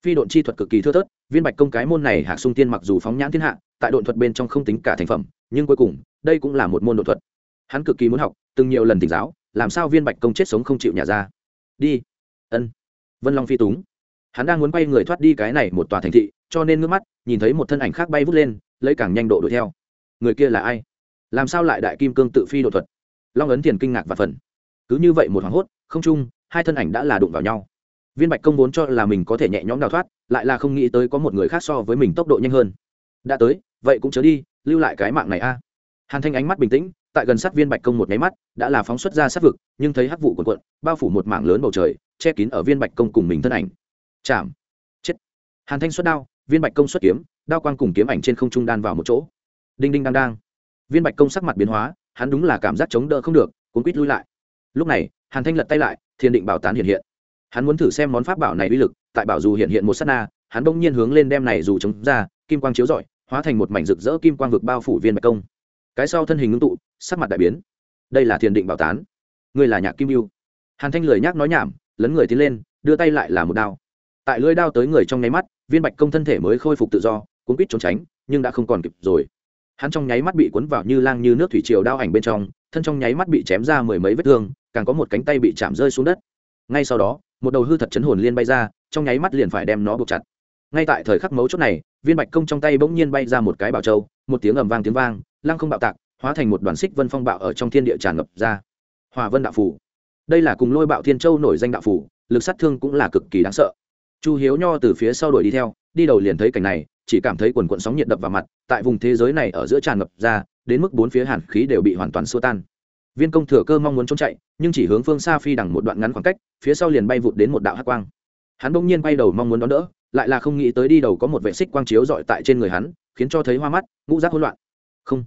Phi độn chi thuật cực kỳ thưa thớt, viên bạch công cái môn này hạc sung tiên mặc dù phóng nhãn thiên hạ, tại độn thuật bên trong không tính cả thành phẩm, nhưng cuối cùng, đây cũng là một môn độn thuật. Hắn cực kỳ muốn học, từng nhiều lần tỉnh giáo, làm sao viên bạch công chết sống không chịu nhà ra đi. Ân. Vân long phi túng. Hắn đang muốn quay người thoát đi cái này một tòa thành thị, cho nên ngước mắt, nhìn thấy một thân ảnh khác bay vút lên, lấy càng nhanh độ đuổi theo. Người kia là ai? Làm sao lại đại kim cương tự phi độ thuật? Long ấn thiền kinh ngạc và phần. Cứ như vậy một hoảng hốt, không chung, hai thân ảnh đã là đụng vào nhau. Viên bạch công vốn cho là mình có thể nhẹ nhõm đào thoát, lại là không nghĩ tới có một người khác so với mình tốc độ nhanh hơn. Đã tới, vậy cũng chớ đi, lưu lại cái mạng này a. Hàn thanh ánh mắt bình tĩnh tại gần sát viên bạch công một nháy mắt, đã là phóng xuất ra sát vực, nhưng thấy hắc vụ quần quận bao phủ một mảng lớn bầu trời, che kín ở viên bạch công cùng mình thân ảnh. Chạm. Chết. Hàn thanh xuất đao, viên bạch công xuất kiếm, đao quang cùng kiếm ảnh trên không trung đan vào một chỗ. Đinh đinh đang đang. Viên bạch công sắc mặt biến hóa, hắn đúng là cảm giác chống đỡ không được, cuốn quýt lui lại. Lúc này, hàn thanh lật tay lại, thiên định bảo tán hiện hiện. Hắn muốn thử xem món pháp bảo này uy lực, tại bảo dù hiện hiện một s á t na, hắn bỗng nhiên hướng lên đem này dù chống ra, kim quang chiếu rọi, hóa thành một mảnh rực rỡ kim quang vực bao phủ viên bạch công. Cái sau thân hình ngưng tụ sắc mặt đại biến. Đây là thiền định bảo tán. Ngươi là nhạc kim yêu hàn thanh lười nhác nói nhảm, lấn người tiến lên, đưa tay lại là một đao. Tại lưỡi đao tới người trong nháy mắt, viên bạch công thân thể mới khôi phục tự do, cuốn quýt trốn tránh, nhưng đã không còn kịp rồi. Hắn trong nháy mắt bị cuốn vào như lang như nước thủy triều đao ảnh bên trong, thân trong nháy mắt bị chém ra mười mấy vết thương, càng có một cánh tay bị chạm rơi xuống đất. Ngay sau đó, một đầu hư thật chấn hồn liên bay ra, trong nháy mắt liền phải đem nó buộc chặt. Ngay tại thời khắc mấu chốt này, viên bạch công trong tay bỗng nhiên bay ra một cái bảo châu, một tiếng ầm vang tiếng vang, lăng không bạo tạc hóa thành một đoàn xích vân phong bạo ở trong thiên địa tràn ngập ra. Hòa vân đạo phủ. Đây là cùng lôi bạo thiên châu nổi danh đạo phủ, lực sát thương cũng là cực kỳ đáng sợ. Chu hiếu nho từ phía sau đuổi đi theo, đi đầu liền thấy cảnh này, chỉ cảm thấy quần quận sóng nhiệt đập vào mặt, tại vùng thế giới này ở giữa tràn ngập ra, đến mức bốn phía hàn khí đều bị hoàn toàn xua tan. Viên công thừa cơ mong muốn trốn chạy, nhưng chỉ hướng phương xa phi đằng một đoạn ngắn khoảng cách, phía sau liền bay vụt đến một đạo hát quang. Hắn bỗng nhiên bay đầu mong muốn đón đỡ, lại là không nghĩ tới đi đầu có một vệ xích quang chiếu dọi tại trên người hắn, khiến cho thấy hoa mắt, ngũ rác hỗn loạn. Không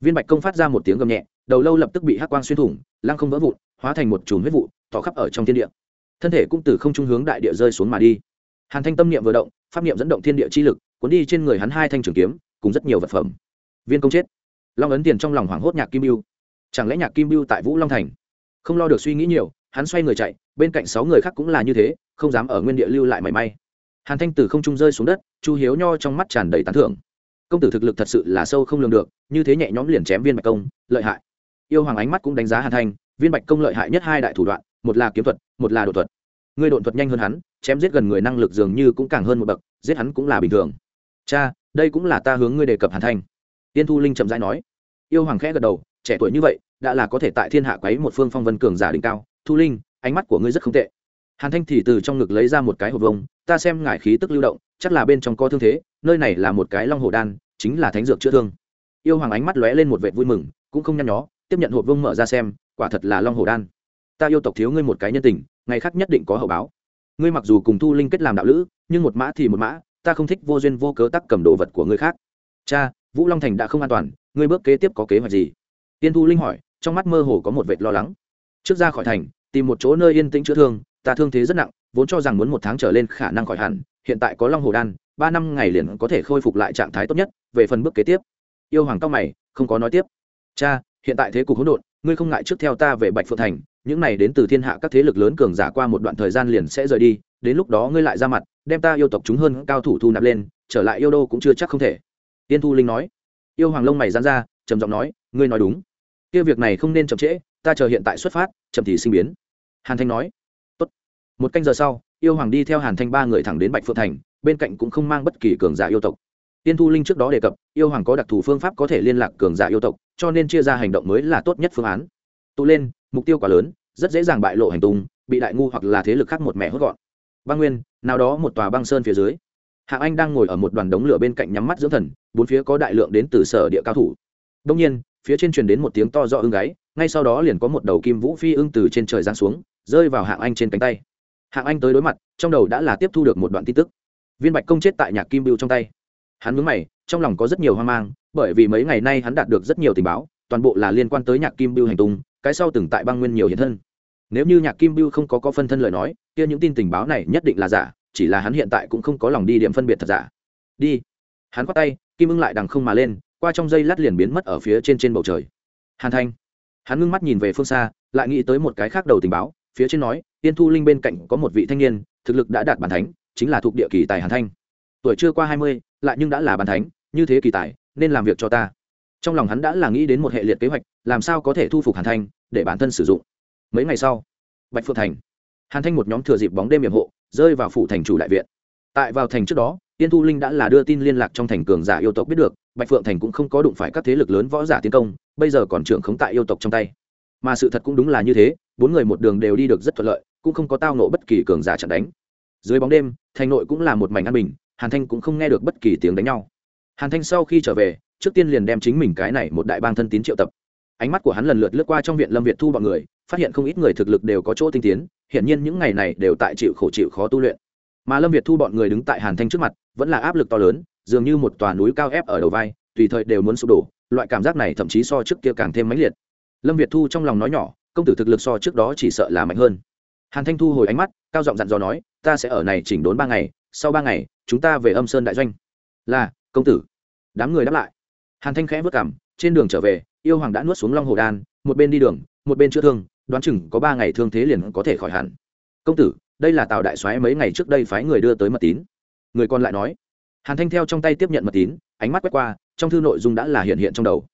viên bạch công phát ra một tiếng gầm nhẹ, đầu lâu lập tức bị hắc quang xuyên thủng, lăng không vỡ vụn, hóa thành một chùm huyết vụ, tỏ khắp ở trong thiên địa. Thân thể cũng từ không trung hướng đại địa rơi xuống mà đi. Hàn thanh tâm niệm vừa động, pháp niệm dẫn động thiên địa chi lực, cuốn đi trên người hắn hai thanh trường kiếm, cùng rất nhiều vật phẩm. Viên công chết. Long ấn tiền trong lòng hoảng hốt nhạc kim biêu chẳng lẽ nhạc kim biêu tại vũ long thành? Không lo được suy nghĩ nhiều, hắn xoay người chạy, bên cạnh sáu người khác cũng là như thế, không dám ở nguyên địa lưu lại mảy may. Hàn thanh từ không trung rơi xuống đất, chu hiếu nho trong mắt tràn đầy tán thưởng công tử thực lực thật sự là sâu không lường được, như thế nhẹ nhõm liền chém viên bạch công, lợi hại. Yêu hoàng ánh mắt cũng đánh giá hàn thanh, viên bạch công lợi hại nhất hai đại thủ đoạn, một là kiếm thuật, một là đột thuật. Người đột thuật nhanh hơn hắn, chém giết gần người năng lực dường như cũng càng hơn một bậc, giết hắn cũng là bình thường. Cha, đây cũng là ta hướng ngươi đề cập hàn thanh. Tiên thu linh chậm rãi nói. Yêu hoàng khẽ gật đầu, trẻ tuổi như vậy, đã là có thể tại thiên hạ quấy một phương phong vân cường giả đỉnh cao. Thu linh, ánh mắt của ngươi rất không tệ hàn thanh thì từ trong ngực lấy ra một cái hộp vông, ta xem ngải khí tức lưu động, chắc là bên trong có thương thế, nơi này là một cái long hồ đan, chính là thánh dược chữa thương. Yêu hoàng ánh mắt lóe lên một vệt vui mừng, cũng không nhăn nhó, tiếp nhận hộp vông mở ra xem, quả thật là long hồ đan. Ta yêu tộc thiếu ngươi một cái nhân tình, ngày khác nhất định có hậu báo. Ngươi mặc dù cùng thu linh kết làm đạo lữ, nhưng một mã thì một mã, ta không thích vô duyên vô cớ tắc cầm đồ vật của ngươi khác. Cha, vũ long thành đã không an toàn, ngươi bước kế tiếp có kế hoạch gì? Tiên thu linh hỏi, trong mắt mơ hồ có một vệt lo lắng. Trước ra khỏi thành, tìm một chỗ nơi yên tĩnh chữa thương ta thương thế rất nặng, vốn cho rằng muốn một tháng trở lên khả năng khỏi hẳn, hiện tại có long hồ đan, ba năm ngày liền có thể khôi phục lại trạng thái tốt nhất, về phần bước kế tiếp. Yêu hoàng tóc mày, không có nói tiếp. Cha, hiện tại thế cục hỗn độn, ngươi không ngại trước theo ta về bạch phượng thành, những này đến từ thiên hạ các thế lực lớn cường giả qua một đoạn thời gian liền sẽ rời đi, đến lúc đó ngươi lại ra mặt, đem ta yêu tộc chúng hơn cao thủ thu nạp lên, trở lại yêu đô cũng chưa chắc không thể. Tiên thu linh nói. Yêu hoàng lông mày dán ra, trầm giọng nói, ngươi nói đúng. Kia việc này không nên chậm trễ, ta chờ hiện tại xuất phát, chậm thì sinh biến. Hàn thanh nói một canh giờ sau, yêu hoàng đi theo hàn thanh ba người thẳng đến bạch phượng thành, bên cạnh cũng không mang bất kỳ cường giả yêu tộc. Tiên thu linh trước đó đề cập, yêu hoàng có đặc thù phương pháp có thể liên lạc cường giả yêu tộc, cho nên chia ra hành động mới là tốt nhất phương án. Tụ lên, mục tiêu quá lớn, rất dễ dàng bại lộ hành tung, bị đại ngu hoặc là thế lực khác một mẹ hốt gọn. Băng nguyên, nào đó một tòa băng sơn phía dưới. Hạng anh đang ngồi ở một đoàn đống lửa bên cạnh nhắm mắt dưỡng thần, bốn phía có đại lượng đến từ sở địa cao thủ. Đông nhiên, phía trên truyền đến một tiếng to do ưng gáy, ngay sau đó liền có một đầu kim vũ phi ưng từ trên trời giáng xuống, rơi vào hạng anh trên cánh tay hạng anh tới đối mặt, trong đầu đã là tiếp thu được một đoạn tin tức. Viên bạch công chết tại nhạc kim bưu trong tay. Hắn mướn mày, trong lòng có rất nhiều hoang mang, bởi vì mấy ngày nay hắn đạt được rất nhiều tình báo, toàn bộ là liên quan tới nhạc kim bưu hành tung, cái sau từng tại băng nguyên nhiều hiện thân. Nếu như nhạc kim bưu không có có phân thân lời nói, kia những tin tình báo này nhất định là giả, chỉ là hắn hiện tại cũng không có lòng đi điểm phân biệt thật giả. Đi. Hắn khoát tay, kim ưng lại đằng không mà lên, qua trong dây lát liền biến mất ở phía trên trên bầu trời. Hàn thanh. Hắn ngưng mắt nhìn về phương xa, lại nghĩ tới một cái khác đầu tình báo phía trên nói tiên thu linh bên cạnh có một vị thanh niên, thực lực đã đạt bàn thánh, chính là thuộc địa kỳ tài hàn thanh. Tuổi chưa qua hai mươi, lại nhưng đã là bàn thánh, như thế kỳ tài, nên làm việc cho ta. Trong lòng hắn đã là nghĩ đến một hệ liệt kế hoạch, làm sao có thể thu phục hàn thanh, để bản thân sử dụng. Mấy ngày sau, bạch phượng thành, hàn thanh một nhóm thừa dịp bóng đêm hiểm hộ, rơi vào phủ thành chủ đại viện. Tại vào thành trước đó tiên thu linh đã là đưa tin liên lạc trong thành cường giả yêu tộc biết được, bạch phượng thành cũng không có đụng phải các thế lực lớn võ giả tiến công, bây giờ còn trưởng khống tại yêu tộc trong tay mà sự thật cũng đúng là như thế, bốn người một đường đều đi được rất thuận lợi, cũng không có tao nộ bất kỳ cường giả chặn đánh. Dưới bóng đêm, thành nội cũng là một mảnh an bình, hàn thanh cũng không nghe được bất kỳ tiếng đánh nhau. Hàn thanh sau khi trở về, trước tiên liền đem chính mình cái này một đại bang thân tín triệu tập. Ánh mắt của hắn lần lượt lướt qua trong viện lâm việt thu bọn người, phát hiện không ít người thực lực đều có chỗ tinh tiến, hiển nhiên những ngày này đều tại chịu khổ chịu khó tu luyện. Mà lâm việt thu bọn người đứng tại hàn thanh trước mặt, vẫn là áp lực to lớn, dường như một tòa núi cao ép ở đầu vai, tùy thời đều muốn sụp đổ, loại cảm giác này thậm chí so trước kia càng thêm mãnh liệt lâm việt thu trong lòng nói nhỏ, công tử thực lực so trước đó chỉ sợ là mạnh hơn. Hàn thanh thu hồi ánh mắt, cao giọng dặn dò nói, ta sẽ ở này chỉnh đốn ba ngày, sau ba ngày, chúng ta về âm sơn đại doanh. Là, công tử. Đám người đáp lại. Hàn thanh khẽ vất cảm, trên đường trở về, yêu hoàng đã nuốt xuống long hồ đan, một bên đi đường, một bên chữa thương, đoán chừng có ba ngày thương thế liền có thể khỏi hẳn. Công tử, đây là tào đại soái mấy ngày trước đây phái người đưa tới mật tín. Người còn lại nói. Hàn thanh theo trong tay tiếp nhận mật tín, ánh mắt quét qua, trong thư nội dung đã là hiện hiện trong đầu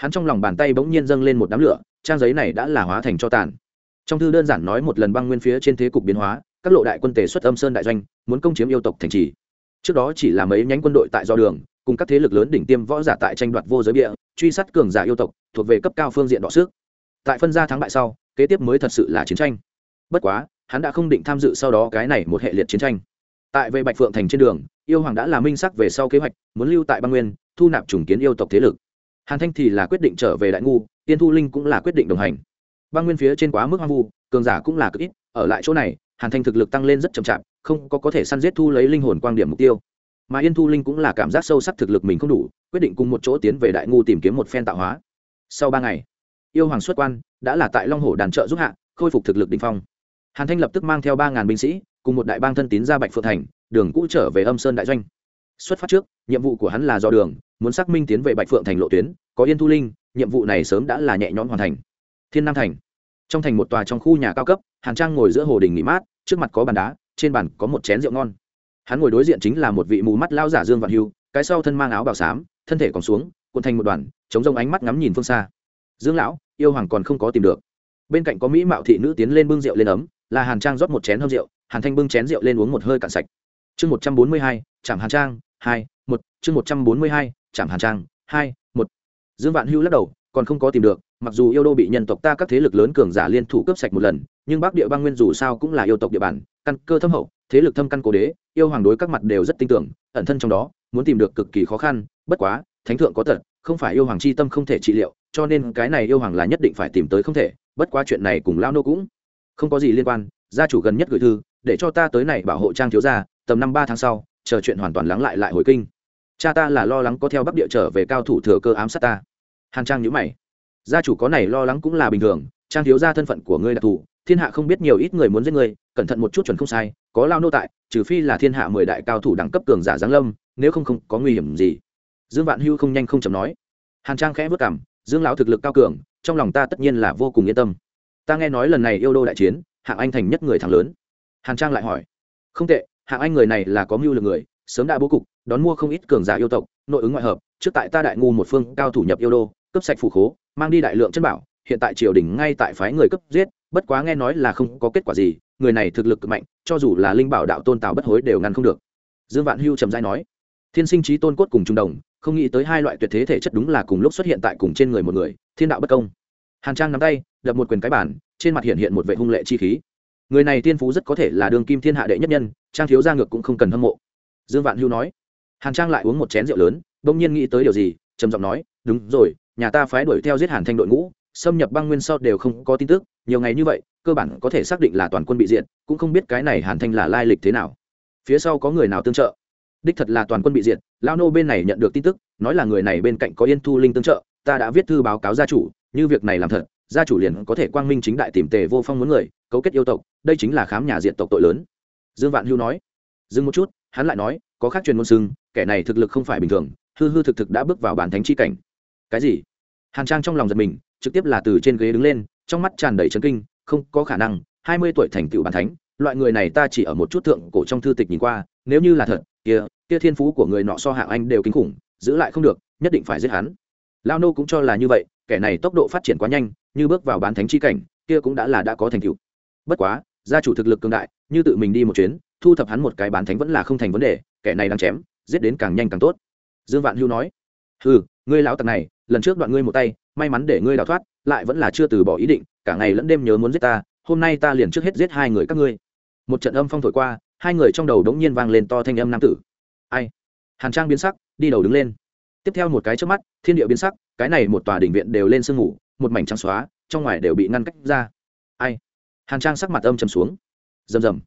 hắn trong lòng bàn tay bỗng nhiên dâng lên một đám lửa, trang giấy này đã là hóa thành cho tàn. Trong thư đơn giản nói một lần băng nguyên phía trên thế cục biến hóa, các lộ đại quân tề xuất âm sơn đại doanh, muốn công chiếm yêu tộc thành trì. Trước đó chỉ là mấy nhánh quân đội tại do đường, cùng các thế lực lớn đỉnh tiêm võ giả tại tranh đoạt vô giới địa truy sát cường giả yêu tộc, thuộc về cấp cao phương diện đọ sức. Tại phân gia thắng bại sau, kế tiếp mới thật sự là chiến tranh. Bất quá, hắn đã không định tham dự sau đó cái này một hệ liệt chiến tranh. Tại về bạch phượng thành trên đường, yêu hoàng đã là minh sắc về sau kế hoạch, muốn lưu tại băng nguyên, thu nạp trùng kiến yêu tộc thế lực hàn thanh thì là quyết định trở về đại ngu, tiên thu linh cũng là quyết định đồng hành. Băng nguyên phía trên quá mức hoang vu, cường giả cũng là cực ít, ở lại chỗ này, hàn thanh thực lực tăng lên rất chậm chạp, không có có thể săn giết thu lấy linh hồn quang điểm mục tiêu. Mà yên thu linh cũng là cảm giác sâu sắc thực lực mình không đủ, quyết định cùng một chỗ tiến về đại ngu tìm kiếm một phen tạo hóa. Sau ba ngày, yêu hoàng xuất quan, đã là tại long hồ đàn trợ giúp hạ, khôi phục thực lực đình phong. Hàn thanh lập tức mang theo ba ngàn binh sĩ, cùng một đại bang thân tín ra bạch phượng thành, đường cũ trở về âm sơn đại doanh. Xuất phát trước, nhiệm vụ của hắn là dò đường muốn xác minh tiến về bạch phượng thành lộ tuyến, có yên thu linh, nhiệm vụ này sớm đã là nhẹ nhõm hoàn thành. Thiên nam thành. Trong thành một tòa trong khu nhà cao cấp, hàn trang ngồi giữa hồ đình nghỉ mát, trước mặt có bàn đá, trên bàn có một chén rượu ngon. Hắn ngồi đối diện chính là một vị mù mắt lao giả dương vạn hưu, cái sau thân mang áo bào xám, thân thể còn xuống, cuộn thành một đoàn, chống rông ánh mắt ngắm nhìn phương xa. Dương lão, yêu hoàng còn không có tìm được. Bên cạnh có mỹ mạo thị nữ tiến lên bưng rượu lên ấm, là hàn trang rót một chén hâm rượu, hàn thanh bưng chén rượu lên uống một hơi cạn sạch. Chương một trăm bốn mươi hai trạm hàn trang, hai, một, chương một trăm bốn mươi hai chạm hàn trang, hai, một. Dương vạn hưu lắc đầu, còn không có tìm được, mặc dù yêu đô bị nhân tộc ta các thế lực lớn cường giả liên thủ cướp sạch một lần, nhưng bắc địa bang nguyên dù sao cũng là yêu tộc địa bàn, căn cơ thâm hậu, thế lực thâm căn cố đế, yêu hoàng đối các mặt đều rất tin tưởng, ẩn thân trong đó, muốn tìm được cực kỳ khó khăn, bất quá, thánh thượng có tật, không phải yêu hoàng c h i tâm không thể trị liệu, cho nên cái này yêu hoàng là nhất định phải tìm tới không thể, bất quá chuyện này cùng lao nô cũng không có gì liên quan, gia chủ gần nhất gửi thư, để cho ta tới này bảo hộ trang thiếu gia, tầm năm ba tháng sau, chờ chuyện hoàn toàn lắng lại lại hồi kinh cha ta là lo lắng có theo bắc địa trở về cao thủ thừa cơ ám sát ta. Hàn trang nhữ mày. Gia chủ có này lo lắng cũng là bình thường, trang thiếu gia thân phận của ngươi đặc thù thiên hạ không biết nhiều ít người muốn giết ngươi, cẩn thận một chút chuẩn không sai, có lao nô tại, trừ phi là thiên hạ mười đại cao thủ đẳng cấp cường giả giáng lâm, nếu không không có nguy hiểm gì. Dương vạn hưu không nhanh không chậm nói. Hàn trang khẽ vất cảm, dương lão thực lực cao cường, trong lòng ta tất nhiên là vô cùng yên tâm. Ta nghe nói lần này yêu đô đại chiến, hạng anh thành nhất người thắng lớn. Hàn trang lại hỏi. Không tệ, hạng anh người này là có mưu lực người sớm đã bố cục, đón mua không ít cường giả yêu tộc, nội ứng ngoại hợp, trước tại ta đại ngu một phương cao thủ nhập yêu đô cấp sạch phủ khố, mang đi đại lượng chân bảo, hiện tại triều đình ngay tại phái người cấp giết, bất quá nghe nói là không có kết quả gì, người này thực lực cực mạnh, cho dù là linh bảo đạo tôn tào bất hối đều ngăn không được. Dương vạn hưu trầm dai nói, thiên sinh trí tôn cốt cùng trung đồng, không nghĩ tới hai loại tuyệt thế thể chất đúng là cùng lúc xuất hiện tại cùng trên người một người, thiên đạo bất công. Hàn trang nắm tay, đập một quyền cái bản trên mặt hiện hiện một vệ hung lệ chi khí. Người này tiên phú rất có thể là đường kim thiên hạ đệ nhất nhân, trang thiếu gia ngược cũng không cần hâm mộ dương vạn hưu nói. Hàn trang lại uống một chén rượu lớn, bỗng nhiên nghĩ tới điều gì, trầm giọng nói, đúng rồi, nhà ta phái đuổi theo giết hàn thanh đội ngũ, xâm nhập băng nguyên sau đều không có tin tức, nhiều ngày như vậy, cơ bản có thể xác định là toàn quân bị diệt, cũng không biết cái này hàn thanh là lai lịch thế nào. Phía sau có người nào tương trợ? Đích thật là toàn quân bị diệt lao nô bên này nhận được tin tức, nói là người này bên cạnh có yên thu linh tương trợ, ta đã viết thư báo cáo gia chủ, như việc này làm thật, gia chủ liền có thể quang minh chính đại tìm tề vô phong muốn người, cấu kết yêu tộc, đây chính là khám nhà diện tộc tội lớn. Dương vạn hưu nói. Dừng một chút hắn lại nói, có khác truyền ngôn sưng kẻ này thực lực không phải bình thường, hư hư thực thực đã bước vào bản thánh chi cảnh. Cái gì? Hàn trang trong lòng giật mình, trực tiếp là từ trên ghế đứng lên, trong mắt tràn đầy chấn kinh, không có khả năng, hai mươi tuổi thành tựu bản thánh, loại người này ta chỉ ở một chút thượng cổ trong thư tịch nhìn qua, nếu như là thật, kia kia thiên phú của người nọ so hạng anh đều kinh khủng, giữ lại không được, nhất định phải giết hắn. Lao nô cũng cho là như vậy, kẻ này tốc độ phát triển quá nhanh, như bước vào bán thánh chi cảnh, kia cũng đã là đã có thành tựu. Bất quá, gia chủ thực lực cường đại, như tự mình đi một chuyến thu thập hắn một cái bán thánh vẫn là không thành vấn đề, kẻ này đang chém, giết đến càng nhanh càng tốt. Dương vạn hưu nói ừ ngươi lão tặc này, lần trước đoạn ngươi một tay, may mắn để ngươi đào thoát, lại vẫn là chưa từ bỏ ý định, cả ngày lẫn đêm nhớ muốn giết ta, hôm nay ta liền trước hết giết hai người các ngươi. Một trận âm phong thổi qua, hai người trong đầu đống nhiên vang lên to thanh âm nam tử. Ai? Hàn trang biến sắc, đi đầu đứng lên. Tiếp theo một cái trước mắt, thiên địa biến sắc, cái này một tòa đỉnh viện đều lên sương ngủ một mảnh trắng xóa, trong ngoài đều bị ngăn cách ra. Ai? Hàn trang sắc mặt âm trầm xuống. Rầm rầm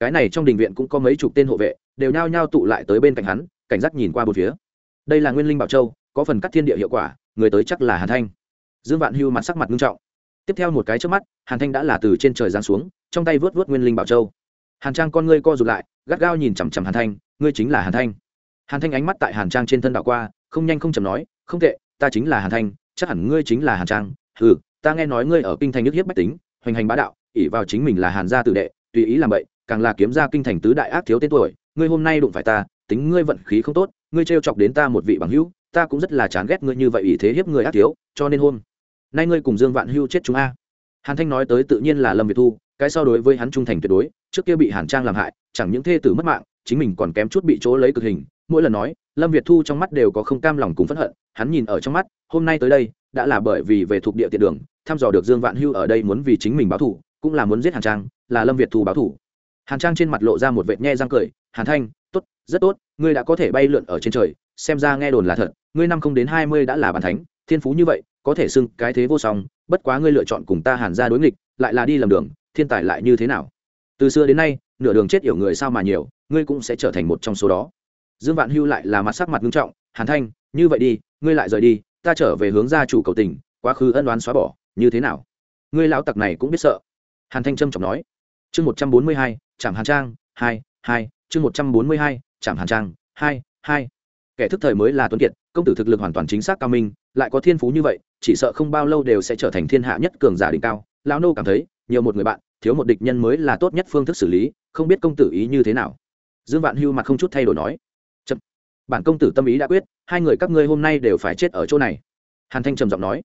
cái này trong đình viện cũng có mấy chục tên hộ vệ, đều nhao nhao tụ lại tới bên cạnh hắn, cảnh giác nhìn qua một phía. Đây là nguyên linh bảo châu, có phần cắt thiên địa hiệu quả, người tới chắc là hàn thanh. Dương vạn hưu mặt sắc mặt nghiêm trọng. Tiếp theo một cái trước mắt, hàn thanh đã là từ trên trời giáng xuống, trong tay vớt vớt nguyên linh bảo châu. Hàn trang con ngươi co rụt lại, gắt gao nhìn chằm chằm hàn thanh, ngươi chính là hàn thanh. Hàn thanh ánh mắt tại hàn trang trên thân đạo qua, không nhanh không chầm nói, không tệ, ta chính là hàn thanh, chắc hẳn ngươi chính là hàn trang. Ừ ta nghe nói ngươi ở kinh thành nước hiếp bách tính, hoành hành bá đạo, ỷ vào chính mình là hàn gia tử đệ, tùy ý làm vậy càng là kiếm ra kinh thành tứ đại ác thiếu tên tuổi, ngươi hôm nay đụng phải ta, tính ngươi vận khí không tốt, ngươi trêu chọc đến ta một vị bằng hữu, ta cũng rất là chán ghét ngươi như vậy ý thế hiếp người ác thiếu, cho nên hôm nay ngươi cùng dương vạn hưu chết chúng a. Hàn thanh nói tới tự nhiên là lâm việt thu, cái so đối với hắn trung thành tuyệt đối, trước kia bị hàn trang làm hại, chẳng những thê tử mất mạng, chính mình còn kém chút bị chỗ lấy cực hình, mỗi lần nói, lâm việt thu trong mắt đều có không cam lòng cùng phẫn hận, hắn nhìn ở trong mắt, hôm nay tới đây, đã là bởi vì về thuộc địa tiện đường, thăm dò được dương vạn hưu ở đây muốn vì chính mình báo thủ cũng là muốn giết hàn trang, là lâm việt thu báo thủ hàn trang trên mặt lộ ra một vệt nhe răng cười, hàn thanh, tốt, rất tốt, ngươi đã có thể bay lượn ở trên trời, xem ra nghe đồn là thật, ngươi năm không đến hai mươi đã là bàn thánh, thiên phú như vậy, có thể xưng cái thế vô song, bất quá ngươi lựa chọn cùng ta hàn ra đối nghịch, lại là đi lầm đường, thiên tài lại như thế nào? Từ xưa đến nay, nửa đường chết yểu người sao mà nhiều, ngươi cũng sẽ trở thành một trong số đó. Dương vạn hưu lại là mặt sắc mặt nghiêm trọng, hàn thanh, như vậy đi, ngươi lại rời đi, ta trở về hướng gia chủ cầu tình, quá khứ ân đoán xóa bỏ, như thế nào? Ngươi lão tặc này cũng biết sợ. Hàn thanh trâm trọng nói. Chương một trăm bốn mươi hai trạm hàn trang, hai hai, chương một trăm bốn mươi hai trạm hàn trang, hai hai. Kẻ thức thời mới là tuấn kiệt, công tử thực lực hoàn toàn chính xác cao minh, lại có thiên phú như vậy, chỉ sợ không bao lâu đều sẽ trở thành thiên hạ nhất cường giả đỉnh cao. Lão nô cảm thấy, nhiều một người bạn, thiếu một địch nhân mới là tốt nhất phương thức xử lý, không biết công tử ý như thế nào. Dương vạn hưu mặt không chút thay đổi nói, Chậm. bản công tử tâm ý đã quyết, hai người các ngươi hôm nay đều phải chết ở chỗ này. Hàn thanh trầm giọng nói,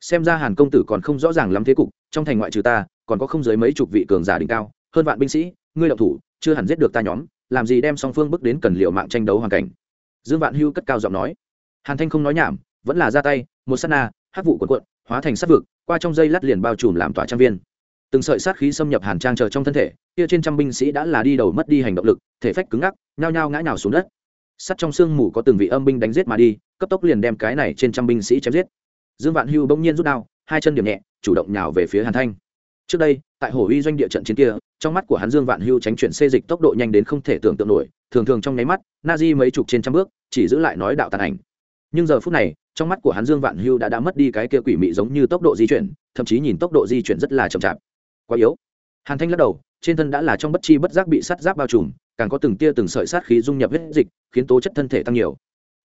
xem ra hàn công tử còn không rõ ràng lắm thế cục, trong thành ngoại trừ ta, còn có không dưới mấy chục vị cường giả đỉnh cao, hơn vạn binh sĩ ngươi động thủ, chưa hẳn giết được ta nhóm, làm gì đem song phương bước đến cần liệu mạng tranh đấu hoàn cảnh. Dương vạn hưu cất cao giọng nói. Hàn thanh không nói nhảm, vẫn là ra tay, một s á t na hát vụ quần quận hóa thành sát vực, qua trong dây lát liền bao trùm làm tỏa trang viên. Từng sợi sát khí xâm nhập hàn trang chờ trong thân thể, kia trên trăm binh sĩ đã là đi đầu mất đi hành động lực, thể phách cứng ngắc, nhao nhao ngã nhào xuống đất. Sắt trong sương mù có từng vị âm binh đánh giết mà đi, cấp tốc liền đem cái này trên trăm binh sĩ chém giết. Dương vạn hưu bỗng nhiên rút đao, hai chân điểm nhẹ, chủ động nhào về phía hàn thanh trước đây, tại hồ uy doanh địa trận chiến kia, trong mắt của hắn dương vạn hưu tránh chuyển xê dịch tốc độ nhanh đến không thể tưởng tượng nổi, thường thường trong nháy mắt na di mấy chục trên trăm bước, chỉ giữ lại nói đạo tàn ảnh. Nhưng giờ phút này, trong mắt của hắn dương vạn hưu đã đã mất đi cái kia quỷ mị giống như tốc độ di chuyển, thậm chí nhìn tốc độ di chuyển rất là chậm chạp. Quá yếu. Hàn thanh lắc đầu, trên thân đã là trong bất chi bất giác bị sắt giáp bao trùm, càng có từng tia từng sợi sát khí dung nhập huyết dịch, khiến tố chất thân thể tăng nhiều.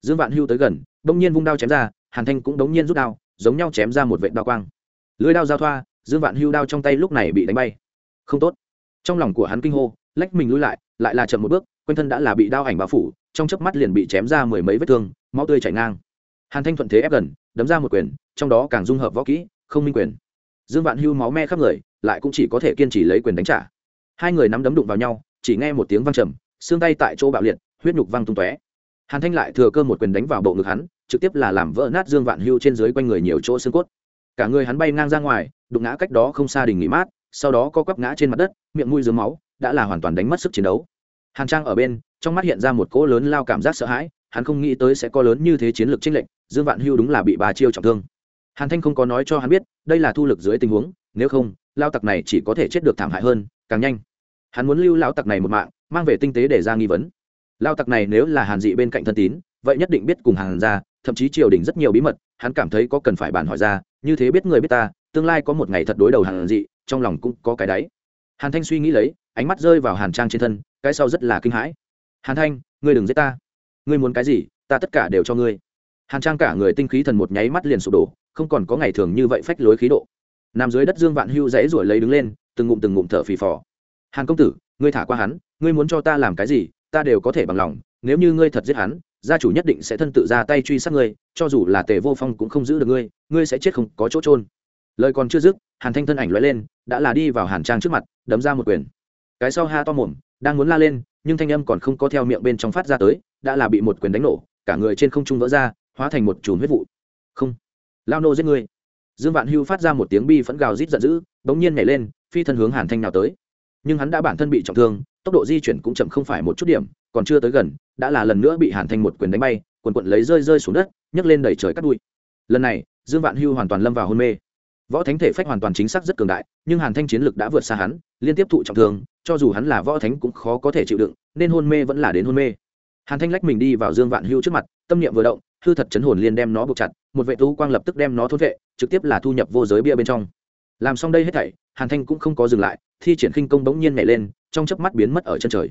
Dương vạn hưu tới gần, đông nhiên vung đao chém ra, hàn thanh cũng đống nhiên rút đao, giống nhau chém ra một vệ đao quang. Lưới đao giao thoa dương vạn hưu đao trong tay lúc này bị đánh bay. Không tốt. Trong lòng của hắn kinh hô, lách mình lui lại lại là chậm một bước, quanh thân đã là bị đao ảnh bao phủ, trong chớp mắt liền bị chém ra mười mấy vết thương, máu tươi chảy ngang. Hàn thanh thuận thế ép gần, đấm ra một quyền, trong đó càng dung hợp võ kỹ, không minh quyền. Dương vạn hưu máu me khắp người, lại cũng chỉ có thể kiên trì lấy quyền đánh trả. Hai người nắm đấm đụng vào nhau, chỉ nghe một tiếng văng trầm, xương tay tại chỗ bạo liệt, huyết nhục văng tung tóe. Hàn thanh lại thừa cơ một quyền đánh vào bộ ngực hắn, trực tiếp là làm vỡ nát dương vạn hưu trên dưới quanh người nhiều chỗ xương cốt. Cả người hắn bay ngang ra ngoài đụng ngã cách đó không xa đình nghỉ mát, sau đó co quắp ngã trên mặt đất, miệng mũi dưới máu, đã là hoàn toàn đánh mất sức chiến đấu. Hàn trang ở bên, trong mắt hiện ra một cỗ lớn lao cảm giác sợ hãi, hắn không nghĩ tới sẽ có lớn như thế chiến lược trinh lệnh dương vạn hưu đúng là bị bà chiêu trọng thương. Hàn thanh không có nói cho hắn biết, đây là thu lực dưới tình huống, nếu không, lao tặc này chỉ có thể chết được thảm hại hơn, càng nhanh. Hắn muốn lưu lao tặc này một mạng, mang về tinh tế để ra nghi vấn. Lao tặc này nếu là hàn dị bên cạnh thân tín, vậy nhất định biết cùng hàn ra thậm chí triều đình rất nhiều bí mật, hắn cảm thấy có cần phải bàn hỏi ra, như thế biết người biết ta tương lai có một ngày thật đối đầu hàn dị, trong lòng cũng có cái đáy. Hàn thanh suy nghĩ lấy, ánh mắt rơi vào hàn trang trên thân, cái sau rất là kinh hãi. Hàn thanh, ngươi đừng giết ta. Ngươi muốn cái gì, ta tất cả đều cho ngươi. Hàn trang cả người tinh khí thần một nháy mắt liền sụp đổ, không còn có ngày thường như vậy phách lối khí độ. Nằm dưới đất dương vạn hưu dãy ruổi lấy đứng lên, từng ngụm từng ngụm thở phì phò. Hàn công tử, ngươi thả qua hắn, ngươi muốn cho ta làm cái gì, ta đều có thể bằng lòng. Nếu như ngươi thật giết hắn, gia chủ nhất định sẽ thân tự ra tay truy sát ngươi, cho dù là tề vô phong cũng không giữ được ngươi ngươi sẽ chết không có chỗ trôn lời còn chưa dứt hàn thanh thân ảnh lóe lên đã là đi vào hàn trang trước mặt đấm ra một quyền. Cái sau ha to mồm đang muốn la lên nhưng thanh âm còn không có theo miệng bên trong phát ra tới đã là bị một quyền đánh nổ cả người trên không trung vỡ ra hóa thành một chùm huyết vụ. Không. Lao nô giết người, dương vạn hưu phát ra một tiếng bi phẫn gào rít giận dữ bỗng nhiên nhảy lên phi thân hướng hàn thanh nào tới. Nhưng hắn đã bản thân bị trọng thương tốc độ di chuyển cũng chậm không phải một chút điểm còn chưa tới gần đã là lần nữa bị hàn thanh một quyền đánh bay quần quận lấy rơi rơi xuống đất nhấc lên đẩy trời cắt đuôi. Lần này dương vạn hưu hoàn toàn lâm vào hôn mê võ thánh thể phách hoàn toàn chính xác rất cường đại, nhưng hàn thanh chiến lực đã vượt xa hắn, liên tiếp thụ trọng thương, cho dù hắn là võ thánh cũng khó có thể chịu đựng, nên hôn mê vẫn là đến hôn mê. Hàn thanh lách mình đi vào dương vạn hưu trước mặt, tâm niệm vừa động, hư thật chấn hồn liên đem nó buộc chặt, một vệ tú quang lập tức đem nó thốt vệ, trực tiếp là thu nhập vô giới bia bên trong. Làm xong đây hết thảy, hàn thanh cũng không có dừng lại, thi triển khinh công bỗng nhiên nhảy lên, trong chớp mắt biến mất ở chân trời.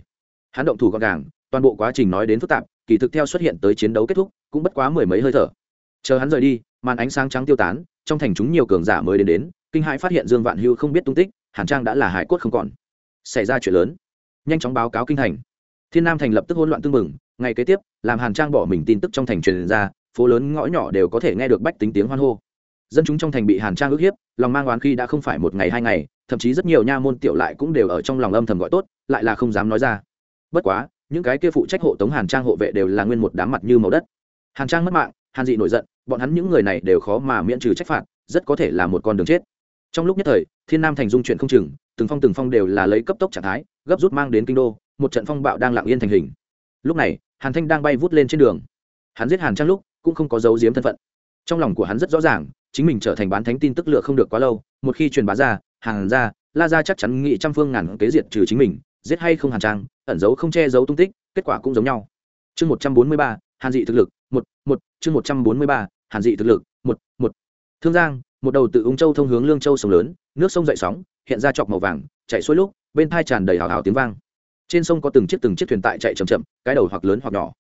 Hắn động thủ gọn gàng, toàn bộ quá trình nói đến phức tạp, kỳ thực theo xuất hiện tới chiến đấu kết thúc, cũng bất quá mười mấy hơi thở. Chờ hắn rời đi màn ánh sáng trắng tiêu tán, trong thành chúng nhiều cường giả mới đến đến, kinh hãi phát hiện dương vạn hưu không biết tung tích, hàn trang đã là hải cốt không còn. Xảy ra chuyện lớn. Nhanh chóng báo cáo kinh thành. Thiên nam thành lập tức hỗn loạn tương mừng ngày kế tiếp, làm hàn trang bỏ mình tin tức trong thành truyền ra, phố lớn ngõ nhỏ đều có thể nghe được bách tính tiếng hoan hô. Dân chúng trong thành bị hàn trang ức hiếp, lòng mang oán khi đã không phải một ngày hai ngày, thậm chí rất nhiều nha môn tiểu lại cũng đều ở trong lòng âm thầm gọi tốt, lại là không dám nói ra. Bất quá, những cái kia phụ trách hộ tống hàn trang hộ vệ đều là nguyên một đám mặt như màu đất. Hàn trang mất mạng hàn dị nổi giận, bọn hắn những người này đều khó mà miễn trừ trách phạt, rất có thể là một con đường chết. Trong lúc nhất thời, thiên nam thành dung chuyện không chừng, từng phong từng phong đều là lấy cấp tốc trạng thái, gấp rút mang đến kinh đô, một trận phong bạo đang lặng yên thành hình. Lúc này, hàn thanh đang bay vút lên trên đường. Hắn giết hàn trang lúc, cũng không có dấu diếm thân phận. Trong lòng của hắn rất rõ ràng, chính mình trở thành bán thánh tin tức lựa không được quá lâu, một khi truyền bá ra, hàn ra la ra chắc chắn nghị trăm phương ngàn kế diệt trừ chính mình, giết hay không hàn trang, ẩn giấu không che giấu tung tích, kết quả cũng giống nhau. Chương một trăm bốn mươi ba, hàn dị thực lực một một, chương một trăm bốn mươi ba, hàn dị thực lực, một một. Thương giang, một đầu từ ung châu thông hướng lương châu sông lớn, nước sông dậy sóng, hiện ra chọc màu vàng chạy xuôi lúc, bên thai tràn đầy hào hào tiếng vang. Trên sông có từng chiếc từng chiếc thuyền tại chạy chậm chậm, cái đầu hoặc lớn hoặc nhỏ.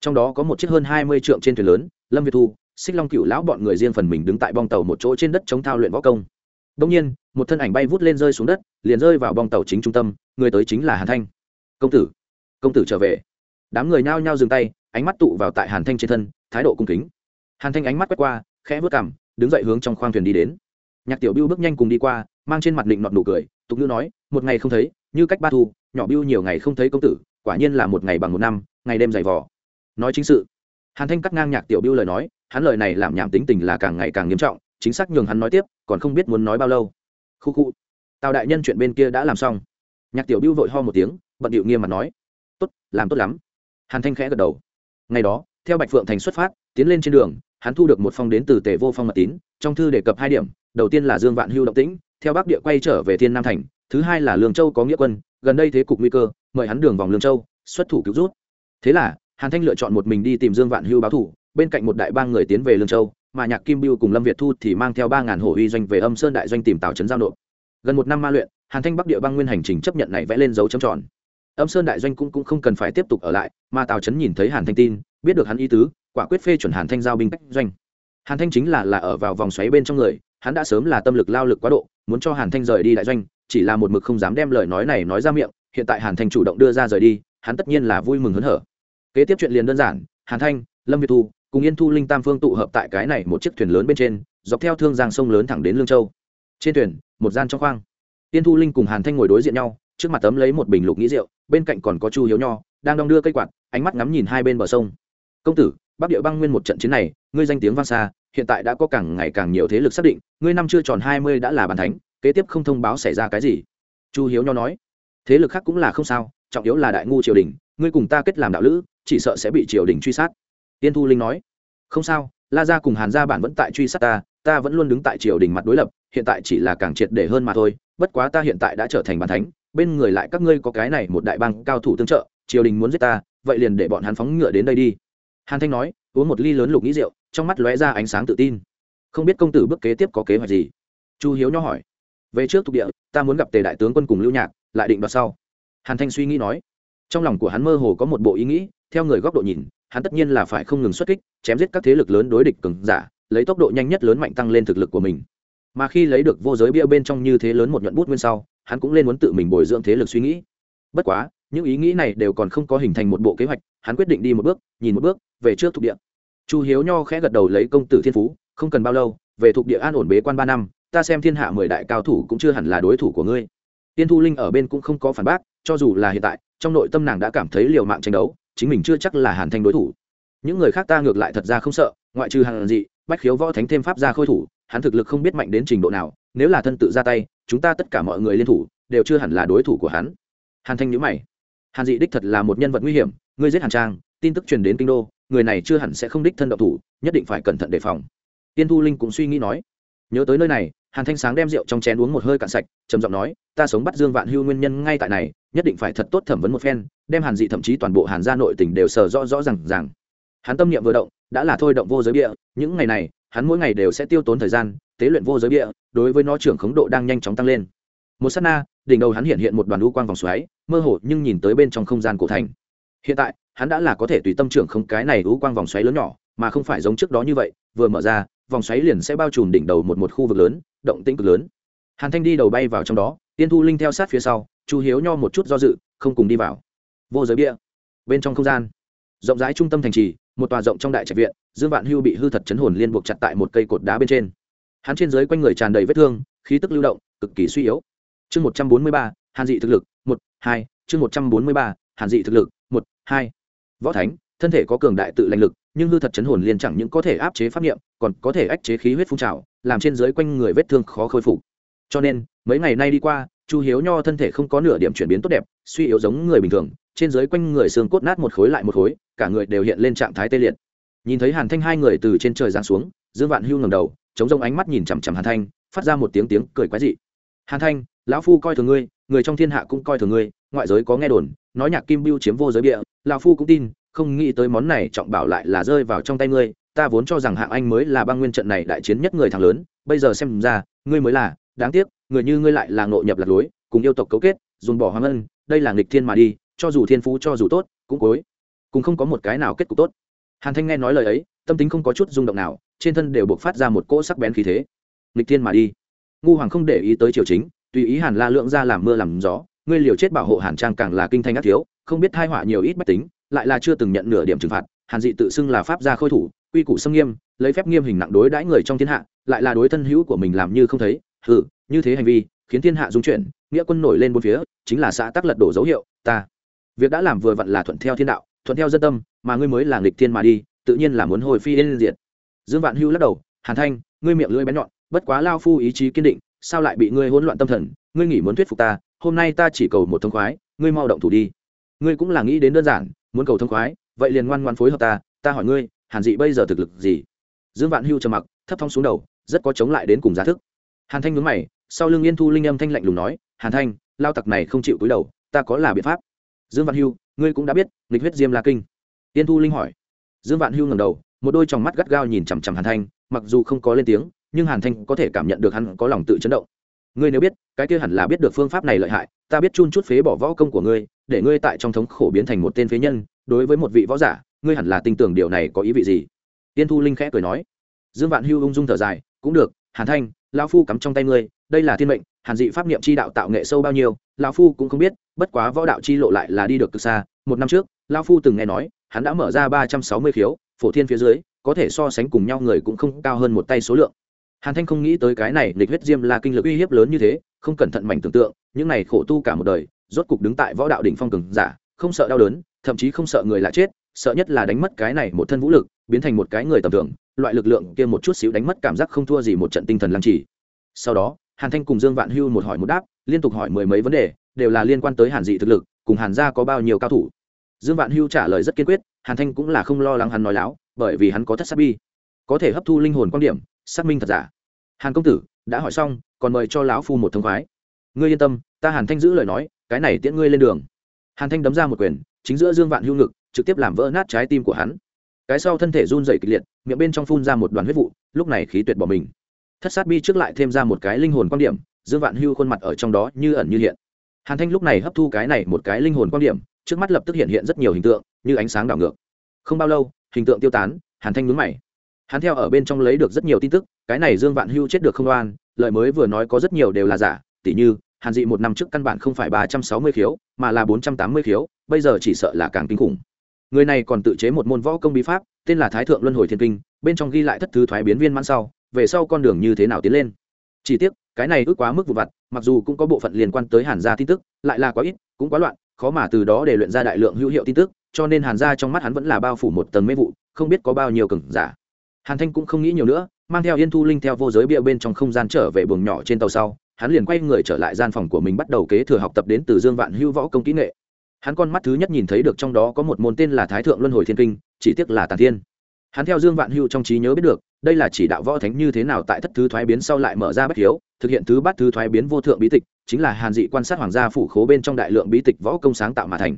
Trong đó có một chiếc hơn hai mươi trượng trên thuyền lớn, lâm việt thu, xích long cựu lão bọn người riêng phần mình đứng tại bong tàu một chỗ trên đất chống thao luyện võ công. Đông nhiên, một thân ảnh bay vút lên rơi xuống đất, liền rơi vào bong tàu chính trung tâm, người tới chính là hàn thanh. Công tử công tử trở về. Đám người nhao nhao dừng tay ánh mắt tụ vào tại hàn thanh trên thân, thái độ cung kính. Hàn thanh ánh mắt quét qua, khẽ vớt cằm, đứng dậy hướng trong khoang thuyền đi đến. Nhạc tiểu biêu bước nhanh cùng đi qua, mang trên mặt định nọt nụ cười, tục ngữ nói, một ngày không thấy, như cách ba thu, nhỏ biêu nhiều ngày không thấy công tử, quả nhiên là một ngày bằng một năm, ngày đêm dày vò. Nói chính sự, hàn thanh cắt ngang nhạc tiểu biêu lời nói, hắn lời này làm nhảm tính tình là càng ngày càng nghiêm trọng, chính xác nhường hắn nói tiếp, còn không biết muốn nói bao lâu. Khu khu, tào đại nhân chuyện bên kia đã làm xong. Nhạc tiểu biêu vội ho một tiếng, bận điệu nghiêm mặt nói, tốt, làm tốt lắm. Hàn thanh khẽ gật đầu ngày đó, theo bạch phượng thành xuất phát, tiến lên trên đường, hắn thu được một phong đến từ tề vô phong mật tín, trong thư đề cập hai điểm, đầu tiên là dương vạn hưu động tĩnh, theo bắc địa quay trở về thiên nam thành, thứ hai là lương châu có nghĩa quân, gần đây thế cục nguy cơ, mời hắn đường vòng lương châu, xuất thủ cứu rút. Thế là, hàn thanh lựa chọn một mình đi tìm dương vạn hưu báo thủ, bên cạnh một đại bang người tiến về lương châu, mà nhạc kim biêu cùng lâm việt thu thì mang theo ba ngàn hổ uy doanh về âm sơn đại doanh tìm tào trấn giao nộp. Gần một năm ma luyện, hàn thanh bắc địa bang nguyên hành trình chấp nhận này vẽ lên dấu chấm tròn âm sơn đại doanh cũng, cũng không cần phải tiếp tục ở lại mà tào trấn nhìn thấy hàn thanh tin biết được hắn ý tứ quả quyết phê chuẩn hàn thanh giao binh cách doanh. Hàn thanh chính là là ở vào vòng xoáy bên trong người hắn đã sớm là tâm lực lao lực quá độ muốn cho hàn thanh rời đi đại doanh chỉ là một mực không dám đem lời nói này nói ra miệng hiện tại hàn thanh chủ động đưa ra rời đi hắn tất nhiên là vui mừng hớn hở. Kế tiếp chuyện liền đơn giản hàn thanh lâm việt thu cùng yên thu linh tam phương tụ hợp tại cái này một chiếc thuyền lớn bên trên dọc theo thương giang sông lớn thẳng đến lương châu. Trên thuyền một gian trong khoang. Yên thu linh cùng hàn thanh ngồi đối diện nhau trước mặt tấm lấy một bình lục nghĩ rượu, bên cạnh còn có chu hiếu nho, đang đong đưa cây quạt, ánh mắt ngắm nhìn hai bên bờ sông. Công tử, bắc địa băng nguyên một trận chiến này, ngươi danh tiếng vang xa, hiện tại đã có càng ngày càng nhiều thế lực xác định, ngươi năm chưa tròn hai mươi đã là bàn thánh, kế tiếp không thông báo xảy ra cái gì? Chu hiếu nho nói. Thế lực khác cũng là không sao, trọng yếu là đại ngu triều đình, ngươi cùng ta kết làm đạo lữ, chỉ sợ sẽ bị triều đình truy sát. Tiên thu linh nói. Không sao, la gia cùng hàn gia bản vẫn tại truy sát ta ta vẫn luôn đứng tại triều đình mặt đối lập, hiện tại chỉ là càng triệt để hơn mà thôi, bất quá ta hiện tại đã trở thành bàn thánh bên người lại các ngươi có cái này một đại bang cao thủ tương trợ, triều đình muốn giết ta, vậy liền để bọn hắn phóng ngựa đến đây đi. Hàn thanh nói, uống một ly lớn lục nghĩ rượu, trong mắt lóe ra ánh sáng tự tin. Không biết công tử bước kế tiếp có kế hoạch gì? Chu hiếu nho hỏi. Về trước thuộc địa, ta muốn gặp tề đại tướng quân cùng lưu nhạc, lại định đoạt sau. Hàn thanh suy nghĩ nói. Trong lòng của hắn mơ hồ có một bộ ý nghĩ, theo người góc độ nhìn, hắn tất nhiên là phải không ngừng xuất kích, chém giết các thế lực lớn đối địch cường giả, lấy tốc độ nhanh nhất lớn mạnh tăng lên thực lực của mình. Mà khi lấy được vô giới bia bên trong như thế lớn một nhuận bút nguyên sau hắn cũng lên muốn tự mình bồi dưỡng thế lực suy nghĩ. Bất quá, những ý nghĩ này đều còn không có hình thành một bộ kế hoạch, hắn quyết định đi một bước, nhìn một bước, về trước thuộc địa. Chu hiếu nho khẽ gật đầu lấy công tử thiên phú, không cần bao lâu, về thuộc địa an ổn bế quan ba năm, ta xem thiên hạ mười đại cao thủ cũng chưa hẳn là đối thủ của ngươi. Tiên thu linh ở bên cũng không có phản bác, cho dù là hiện tại, trong nội tâm nàng đã cảm thấy liều mạng tranh đấu, chính mình chưa chắc là hàn thanh đối thủ. Những người khác ta ngược lại thật ra không sợ, ngoại trừ hàn dị, bách khiếu võ thánh thêm pháp ra khôi thủ, hắn thực lực không biết mạnh đến trình độ nào, nếu là thân tự ra tay chúng ta tất cả mọi người liên thủ, đều chưa hẳn là đối thủ của hắn. Hàn thanh nhữ mày. Hàn dị đích thật là một nhân vật nguy hiểm, ngươi giết hàn trang, tin tức truyền đến kinh đô, người này chưa hẳn sẽ không đích thân độc thủ, nhất định phải cẩn thận đề phòng. Tiên thu linh cũng suy nghĩ nói. Nhớ tới nơi này, hàn thanh sáng đem rượu trong chén uống một hơi cạn sạch, trầm giọng nói, ta sống bắt dương vạn hưu nguyên nhân ngay tại này, nhất định phải thật tốt thẩm vấn một phen, đem hàn dị thậm chí toàn bộ hàn gia nội tỉnh đều sờ rõ rõ rằng rằng hắn tâm niệm vừa động, đã là thôi động vô giới địa những ngày này, hắn mỗi ngày đều sẽ tiêu tốn thời gian tế luyện vô giới địa đối với nó trưởng khống độ đang nhanh chóng tăng lên. Một s á t na, đỉnh đầu hắn hiện hiện một đoàn u quang vòng xoáy, mơ hồ nhưng nhìn tới bên trong không gian cổ thành. Hiện tại, hắn đã là có thể tùy tâm trưởng không cái này u quang vòng xoáy lớn nhỏ, mà không phải giống trước đó như vậy, vừa mở ra, vòng xoáy liền sẽ bao trùm đỉnh đầu một một khu vực lớn, động tĩnh cực lớn. Hàn thanh đi đầu bay vào trong đó, tiên thu linh theo sát phía sau, chu hiếu nho một chút do dự, không cùng đi vào. Vô giới bia bên trong không gian, rộng rãi trung tâm thành trì, một tòa rộng trong đại trạch viện, dương vạn hưu bị hư thật chấn hồn liên buộc chặt tại một cây cột đá bên trên hắn trên dưới quanh người tràn đầy vết thương, khí tức lưu động, cực kỳ suy yếu. Chương một trăm bốn mươi ba, hàn dị thực lực, một, hai, chương một trăm bốn mươi ba, hàn dị thực lực, một, hai. Võ thánh, thân thể có cường đại tự lành lực, nhưng hư thật chấn hồn liên chẳng những có thể áp chế pháp nghiệm còn có thể ách chế khí huyết phun trào, làm trên dưới quanh người vết thương khó khôi phục. Cho nên, mấy ngày nay đi qua, chu hiếu nho thân thể không có nửa điểm chuyển biến tốt đẹp, suy yếu giống người bình thường, trên dưới quanh người xương cốt nát một khối lại một khối, cả người đều hiện lên trạng thái tê liệt. Nhìn thấy hàn thanh hai người từ trên trời giáng xuống, dương vạn hưu ngầm đầu chống rông ánh mắt nhìn chằm chằm hàn thanh, phát ra một tiếng tiếng cười quái dị. Hàn thanh, lão phu coi thường ngươi, người trong thiên hạ cũng coi thường ngươi, ngoại giới có nghe đồn, nói nhạc kim Biêu chiếm vô giới địa lão phu cũng tin, không nghĩ tới món này trọng bảo lại là rơi vào trong tay ngươi, ta vốn cho rằng hạng anh mới là băng nguyên trận này đại chiến nhất người thằng lớn, bây giờ xem ra, ngươi mới là, đáng tiếc, người như ngươi lại là ngộ nhập lạc lối, cùng yêu tộc cấu kết, dồn bỏ hoàng ân, đây là nghịch thiên mà đi, cho dù thiên phú cho dù tốt, cũng cối cũng không có một cái nào kết cục tốt. Hàn thanh nghe nói lời ấy, tâm tính không có chút rung động nào trên thân đều buộc phát ra một cỗ sắc bén khí thế. Nghịch thiên mà đi. Ngu hoàng không để ý tới triều chính, tùy ý hàn la lượng ra làm mưa làm gió, ngươi liều chết bảo hộ hàn trang càng là kinh thanh ác thiếu, không biết thai họa nhiều ít bách tính, lại là chưa từng nhận nửa điểm trừng phạt, hàn dị tự xưng là pháp gia khôi thủ, quy củ xâm nghiêm, lấy phép nghiêm hình nặng đối đãi người trong thiên hạ, lại là đối thân hữu của mình làm như không thấy, hừ, như thế hành vi, khiến thiên hạ dung chuyển, nghĩa quân nổi lên bốn phía, chính là xã tắc lật đổ dấu hiệu, ta. Việc đã làm vừa vặn là thuận theo thiên đạo, thuận theo dân tâm, mà ngươi mới là nghịch thiên mà đi, tự nhiên là muốn hồi phi yên diệt dương vạn hưu lắc đầu, hàn thanh, ngươi miệng lưỡi bén nhọn, bất quá lao phu ý chí kiên định, sao lại bị ngươi hỗn loạn tâm thần? Ngươi nghĩ muốn thuyết phục ta, hôm nay ta chỉ cầu một thông khoái, ngươi mau động thủ đi. Ngươi cũng là nghĩ đến đơn giản, muốn cầu thông khoái, vậy liền ngoan ngoan phối hợp ta ta hỏi ngươi, hàn dị bây giờ thực lực gì? Dương vạn hưu trầm mặc, thấp thong xuống đầu, rất có chống lại đến cùng giá thức. Hàn thanh nhướng mày, sau lưng yên thu linh âm thanh lạnh lùng nói, hàn thanh, lao tặc này không chịu cúi đầu, ta có là biện pháp. Dương vạn hưu, ngươi cũng đã biết, nghịch huyết diêm la kinh. Yên thu linh hỏi. Dương vạn hưu ngầm đầu một đôi tròng mắt gắt gao nhìn chằm chằm hàn thanh, mặc dù không có lên tiếng, nhưng hàn thanh có thể cảm nhận được hắn có lòng tự chấn động. Ngươi nếu biết, cái kia hẳn là biết được phương pháp này lợi hại, ta biết chun chút phế bỏ võ công của ngươi, để ngươi tại trong thống khổ biến thành một tên phế nhân, đối với một vị võ giả, ngươi hẳn là tin tưởng điều này có ý vị gì. Tiên thu linh khẽ cười nói. Dương vạn hưu ung dung thở dài, cũng được, hàn thanh, lão phu cắm trong tay ngươi, đây là thiên mệnh, hàn dị pháp niệm chi đạo tạo nghệ sâu bao nhiêu, lão phu cũng không biết, bất quá võ đạo chi lộ lại là đi được từ xa. Một năm trước, lão phu từng nghe nói, hắn đã mở ra ba trăm sáu mươi khiếu phổ thiên phía dưới, có thể so sánh cùng nhau người cũng không cao hơn một tay số lượng. Hàn thanh không nghĩ tới cái này lịch huyết diêm là kinh lực uy hiếp lớn như thế, không cẩn thận mảnh tưởng tượng, những này khổ tu cả một đời, rốt cục đứng tại võ đạo đỉnh phong cường giả, không sợ đau đớn, thậm chí không sợ người lạ chết, sợ nhất là đánh mất cái này một thân vũ lực, biến thành một cái người tầm thường, loại lực lượng kia một chút xíu đánh mất cảm giác không thua gì một trận tinh thần lăng trì. Sau đó, hàn thanh cùng dương vạn hưu một hỏi một đáp, liên tục hỏi mười mấy vấn đề, đều là liên quan tới hàn dị thực lực, cùng hàn gia có bao nhiêu cao thủ? Dương vạn hưu trả lời rất kiên quyết hàn thanh cũng là không lo lắng hắn nói láo, bởi vì hắn có thất sát bi. Có thể hấp thu linh hồn quan điểm, xác minh thật giả. Hàn công tử, đã hỏi xong, còn mời cho lão phu một thông khoái. Ngươi yên tâm, ta hàn thanh giữ lời nói, cái này tiễn ngươi lên đường. Hàn thanh đấm ra một quyền, chính giữa dương vạn hưu ngực, trực tiếp làm vỡ nát trái tim của hắn. Cái sau thân thể run dày kịch liệt, miệng bên trong phun ra một đoàn huyết vụ, lúc này khí tuyệt bỏ mình. Thất sát bi trước lại thêm ra một cái linh hồn quan điểm, dương vạn hưu khuôn mặt ở trong đó như ẩn như hiện. Hàn thanh lúc này hấp thu cái này một cái linh hồn quan điểm trước mắt lập tức hiện hiện rất nhiều hình tượng như ánh sáng đảo ngược. Không bao lâu, hình tượng tiêu tán, hàn thanh nhướng mày. Hắn theo ở bên trong lấy được rất nhiều tin tức, cái này dương vạn hưu chết được không oan lợi mới vừa nói có rất nhiều đều là giả, tỉ như, hàn dị một năm trước căn bản không phải ba trăm sáu mươi khiếu, mà là bốn trăm tám mươi khiếu, bây giờ chỉ sợ là càng kinh khủng. Người này còn tự chế một môn võ công bí pháp, tên là thái thượng luân hồi thiên kinh, bên trong ghi lại thất thứ thoái biến viên mãn sau, về sau con đường như thế nào tiến lên. Chỉ tiếc, cái này ước quá mức vụ vặt, mặc dù cũng có bộ phận liên quan tới hàn gia tin tức, lại là quá ít, cũng quá loạn khó mà từ đó để luyện ra đại lượng hữu hiệu tin tức, cho nên hàn gia trong mắt hắn vẫn là bao phủ một tầng mê vụ, không biết có bao nhiêu cừng giả. Hàn thanh cũng không nghĩ nhiều nữa, mang theo yên thu linh theo vô giới bia bên trong không gian trở về buồng nhỏ trên tàu sau, hắn liền quay người trở lại gian phòng của mình bắt đầu kế thừa học tập đến từ dương vạn hưu võ công kỹ nghệ. Hắn con mắt thứ nhất nhìn thấy được trong đó có một môn tên là thái thượng luân hồi thiên kinh, chỉ tiếc là tàn thiên. Hắn theo dương vạn hưu trong trí nhớ biết được, đây là chỉ đạo võ thánh như thế nào tại thất thứ thoái biến sau lại mở ra bất hiếu thực hiện thứ bát thứ thoái biến vô thượng bí tịch, chính là hàn dị quan sát hoàng gia phủ khố bên trong đại lượng bí tịch võ công sáng tạo mà thành.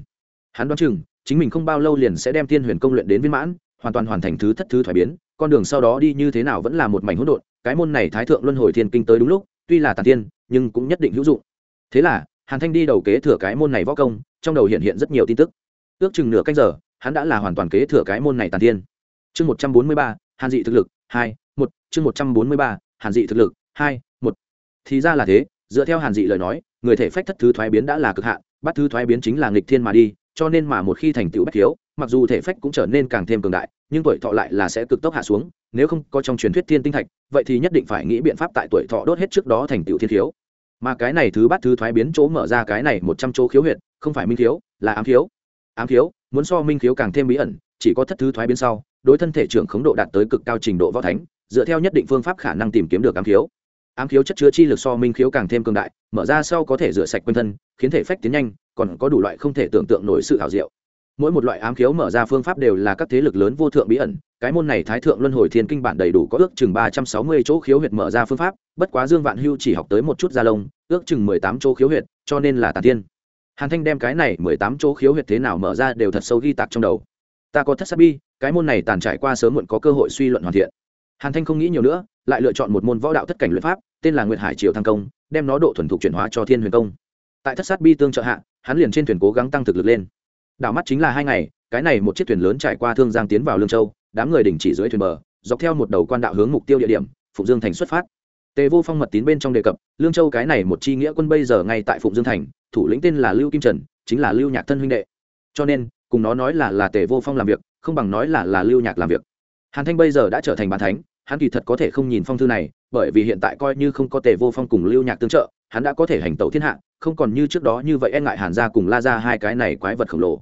Hắn đoán chừng, chính mình không bao lâu liền sẽ đem thiên huyền công luyện đến viên mãn, hoàn toàn hoàn thành thứ thất thứ thoái biến, con đường sau đó đi như thế nào vẫn là một mảnh hỗn độn, cái môn này thái thượng luân hồi thiên kinh tới đúng lúc, tuy là tàn tiên, nhưng cũng nhất định hữu dụng. Thế là, hàn thanh đi đầu kế thừa cái môn này võ công, trong đầu hiện hiện rất nhiều tin tức. Ước chừng nửa canh giờ, hắn đã là hoàn toàn kế thừa cái môn này tàn tiên. Chương một trăm bốn mươi ba, hàn dị thực lực, hai, một, chương một trăm bốn mươi ba, hàn dị thực lực, hai thì ra là thế, dựa theo hàn dị lời nói, người thể phách thất thứ thoái biến đã là cực hạn, bắt thứ thoái biến chính là nghịch thiên mà đi, cho nên mà một khi thành tựu bất thiếu, mặc dù thể phách cũng trở nên càng thêm cường đại, nhưng tuổi thọ lại là sẽ cực tốc hạ xuống, nếu không có trong truyền thuyết thiên tinh thạch, vậy thì nhất định phải nghĩ biện pháp tại tuổi thọ đốt hết trước đó thành tựu thiên thiếu mà cái này thứ bắt thứ thoái biến chỗ mở ra cái này một trăm chỗ khiếu huyệt, không phải minh thiếu, là ám thiếu ám thiếu, muốn so minh thiếu càng thêm bí ẩn, chỉ có thất thứ thoái biến sau, đối thân thể trưởng khống độ đạt tới cực cao trình độ võ thánh, dựa theo nhất định phương pháp khả năng tìm kiếm được ám thiếu ám khiếu chất chứa chi lực so minh khiếu càng thêm cường đại, mở ra sau có thể rửa sạch quanh thân, khiến thể phách tiến nhanh, còn có đủ loại không thể tưởng tượng nổi sự hảo diệu. Mỗi một loại ám khiếu mở ra phương pháp đều là các thế lực lớn vô thượng bí ẩn, cái môn này thái thượng luân hồi thiên kinh bản đầy đủ có ước chừng ba trăm sáu mươi chỗ khiếu huyệt mở ra phương pháp, bất quá dương vạn hưu chỉ học tới một chút gia lông, ước chừng mười tám chỗ khiếu huyệt, cho nên là tàn tiên. Hàn thanh đem cái này mười tám chỗ khiếu huyệt thế nào mở ra đều thật sâu ghi tạc trong đầu. Ta có thất sát bi, cái môn này tàn trải qua sớm muộn có cơ hội suy luận hoàn thiện. Hàn thanh không nghĩ nhiều nữa lại lựa chọn một môn võ đạo thất cảnh luyện pháp, tên là nguyệt hải triều thăng công, đem nó độ thuần thục chuyển hóa cho thiên huyền công. Tại thất sát bi tương trợ hạ, hắn liền trên thuyền cố gắng tăng thực lực lên. Đảo mắt chính là hai ngày, cái này một chiếc thuyền lớn trải qua thương giang tiến vào lương châu, đám người đình chỉ dưới thuyền bờ, dọc theo một đầu quan đạo hướng mục tiêu địa điểm, phụng dương thành xuất phát. Tề vô phong mật tín bên trong đề cập, lương châu cái này một chi nghĩa quân bây giờ ngay tại phụng dương thành, thủ lĩnh tên là lưu kim trần, chính là lưu nhạc thân huynh đệ. Cho nên, cùng nó nói là là tề vô phong làm việc, không bằng nói là là lưu nhạc làm việc. Hàn thanh bây giờ đã trở thành bàn thánh hắn kỳ thật có thể không nhìn phong thư này, bởi vì hiện tại coi như không có tề vô phong cùng lưu nhạc tương trợ, hắn đã có thể hành tẩu thiên hạ, không còn như trước đó như vậy e ngại hàn ra cùng la ra hai cái này quái vật khổng lồ.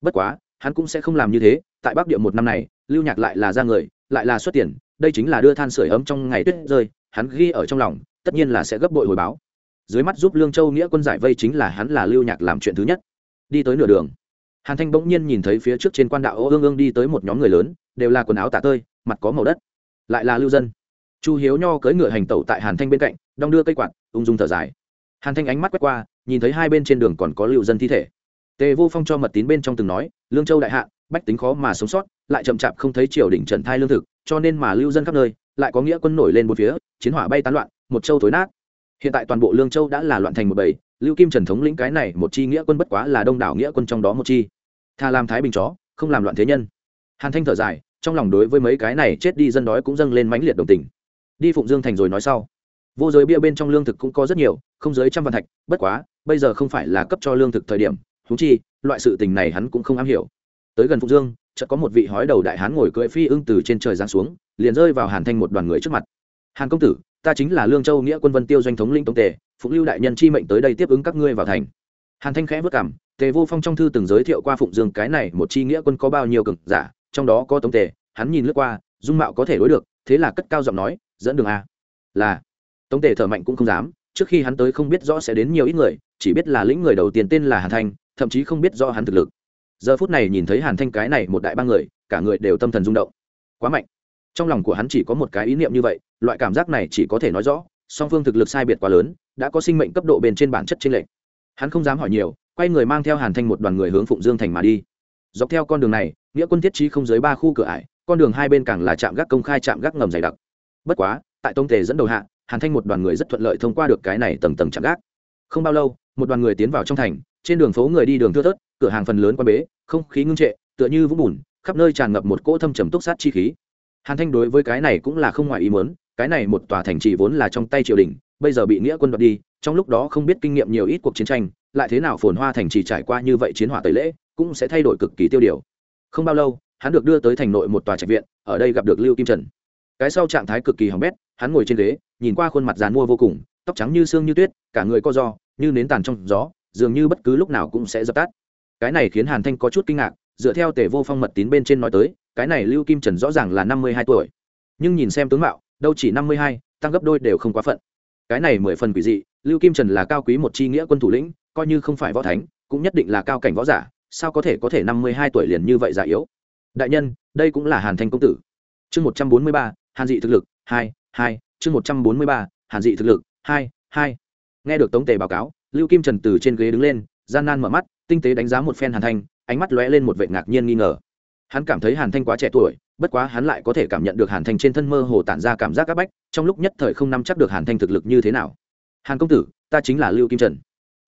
Bất quá, hắn cũng sẽ không làm như thế, tại bắc địa một năm này, lưu nhạc lại là ra người, lại là xuất tiền, đây chính là đưa than sửa ấm trong ngày tuyết rơi, hắn ghi ở trong lòng, tất nhiên là sẽ gấp bội hồi báo. Dưới mắt giúp lương châu nghĩa quân giải vây chính là hắn là lưu nhạc làm chuyện thứ nhất. Đi tới nửa đường, hàn thanh bỗng nhiên nhìn thấy phía trước trên quan đạo ô ương ương đi tới một nhóm người lớn, đều là quần áo tả tơi, mặt có màu đất lại là lưu dân. Chu hiếu nho cưỡi ngựa hành tẩu tại hàn thanh bên cạnh, đong đưa cây quạt, ung dung thở dài. Hàn thanh ánh mắt quét qua, nhìn thấy hai bên trên đường còn có lưu dân thi thể. Tề vô phong cho mật tín bên trong từng nói, lương châu đại hạ, bách tính khó mà sống sót, lại chậm chạp không thấy triều đình trần thai lương thực, cho nên mà lưu dân khắp nơi, lại có nghĩa quân nổi lên một phía, chiến hỏa bay tán loạn, một châu thối nát. Hiện tại toàn bộ lương châu đã là loạn thành một bầy, lưu kim trần thống lĩnh cái này một chi nghĩa quân bất quá là đông đảo nghĩa quân trong đó một chi. Tha làm thái bình chó, không làm loạn thế nhân. Hàn thanh thở dài trong lòng đối với mấy cái này chết đi dân đói cũng dâng lên mãnh liệt đồng tình. Đi phụng dương thành rồi nói sau. Vô giới bia bên trong lương thực cũng có rất nhiều, không dưới trăm vạn thạch, bất quá, bây giờ không phải là cấp cho lương thực thời điểm thú chi, loại sự tình này hắn cũng không am hiểu. Tới gần phụng dương, chợt có một vị hói đầu đại hán ngồi cưỡi phi ưng từ trên trời giáng xuống, liền rơi vào hàn thanh một đoàn người trước mặt. Hàn công tử, ta chính là lương châu nghĩa quân vân tiêu doanh thống linh tống tề, phụng lưu đại nhân chi mệnh tới đây tiếp ứng các ngươi vào thành. Hàn thanh khẽ vất cảm, tề vô phong trong thư từng giới thiệu qua phụng dương cái này một chi nghĩa quân có bao nhiêu cực giả trong đó có tống tề, hắn nhìn lướt qua, dung mạo có thể đối được, thế là cất cao giọng nói, dẫn đường a. Là. Tống tề thở mạnh cũng không dám, trước khi hắn tới không biết rõ sẽ đến nhiều ít người, chỉ biết là lĩnh người đầu tiên tên là hàn thanh, thậm chí không biết rõ hắn thực lực. Giờ phút này nhìn thấy hàn thanh cái này một đại ba người, cả người đều tâm thần rung động. Quá mạnh. Trong lòng của hắn chỉ có một cái ý niệm như vậy, loại cảm giác này chỉ có thể nói rõ, song phương thực lực sai biệt quá lớn, đã có sinh mệnh cấp độ bên trên bản chất trên lệnh hắn không dám hỏi nhiều, quay người mang theo hàn thanh một đoàn người hướng phụng dương thành mà đi dọc theo con đường này, nghĩa quân thiết trí không dưới ba khu cửa ải, con đường hai bên càng là trạm gác công khai trạm gác ngầm dày đặc. Bất quá, tại tông tề dẫn đầu hạ, hàn thanh một đoàn người rất thuận lợi thông qua được cái này tầng tầng trạm gác. Không bao lâu, một đoàn người tiến vào trong thành, trên đường phố người đi đường thưa thớt, cửa hàng phần lớn quan bế, không khí ngưng trệ, tựa như vũng bùn, khắp nơi tràn ngập một cỗ thâm trầm túc sát chi khí. Hàn thanh đối với cái này cũng là không ngoài ý muốn, cái này một tòa thành trì vốn là trong tay triều đình, bây giờ bị nghĩa quân đoạt đi, trong lúc đó không biết kinh nghiệm nhiều ít cuộc chiến tranh, lại thế nào phồn hoa thành trì trải qua như vậy chiến hỏa tẩy lễ cũng sẽ thay đổi cực kỳ tiêu điều. Không bao lâu, hắn được đưa tới thành nội một tòa trạch viện, ở đây gặp được lưu kim trần. Cái sau trạng thái cực kỳ hỏng bét, hắn ngồi trên ghế, nhìn qua khuôn mặt dàn mua vô cùng, tóc trắng như xương như tuyết, cả người co do như nến tàn trong gió, dường như bất cứ lúc nào cũng sẽ dập tắt. Cái này khiến hàn thanh có chút kinh ngạc, dựa theo tề vô phong mật tín bên trên nói tới, cái này lưu kim trần rõ ràng là năm mươi hai tuổi. Nhưng nhìn xem tướng mạo, đâu chỉ năm mươi hai, tăng gấp đôi đều không quá phận. Cái này mười phần quỷ dị, lưu kim trần là cao quý một chi nghĩa quân thủ lĩnh, coi như không phải võ thánh, cũng nhất định là cao cảnh võ giả sao có thể có thể năm mươi hai tuổi liền như vậy già yếu? Đại nhân, đây cũng là hàn thanh công tử. Chương một trăm bốn mươi ba, hàn dị thực lực, hai hai, chương một trăm bốn mươi ba, hàn dị thực lực, hai hai. Nghe được tống tề báo cáo, lưu kim trần từ trên ghế đứng lên, gian nan mở mắt, tinh tế đánh giá một phen hàn thanh, ánh mắt lóe lên một vệ ngạc nhiên nghi ngờ. Hắn cảm thấy hàn thanh quá trẻ tuổi, bất quá hắn lại có thể cảm nhận được hàn thanh trên thân mơ hồ tản ra cảm giác áp bách, trong lúc nhất thời không nắm chắc được hàn thanh thực lực như thế nào. Hàn công tử, ta chính là lưu kim trần.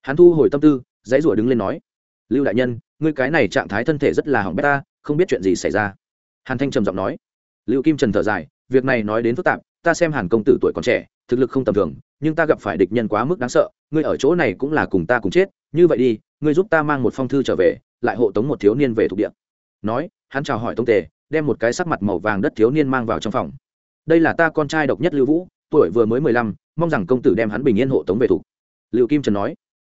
Hắn thu hồi tâm tư, dãy rủa đứng lên nói, lưu đại nhân ngươi cái này trạng thái thân thể rất là hỏng bét ta, không biết chuyện gì xảy ra. Hàn thanh trầm giọng nói. Lưu kim trần thở dài, việc này nói đến phức tạp, ta xem hàn công tử tuổi còn trẻ, thực lực không tầm thường, nhưng ta gặp phải địch nhân quá mức đáng sợ, ngươi ở chỗ này cũng là cùng ta cùng chết, như vậy đi, ngươi giúp ta mang một phong thư trở về, lại hộ tống một thiếu niên về thuộc địa. Nói, hắn chào hỏi tống tề, đem một cái sắc mặt màu vàng đất thiếu niên mang vào trong phòng. Đây là ta con trai độc nhất lưu vũ, tuổi vừa mới mười lăm, mong rằng công tử đem hắn bình yên hộ tống về thủ lưu kim trần nói.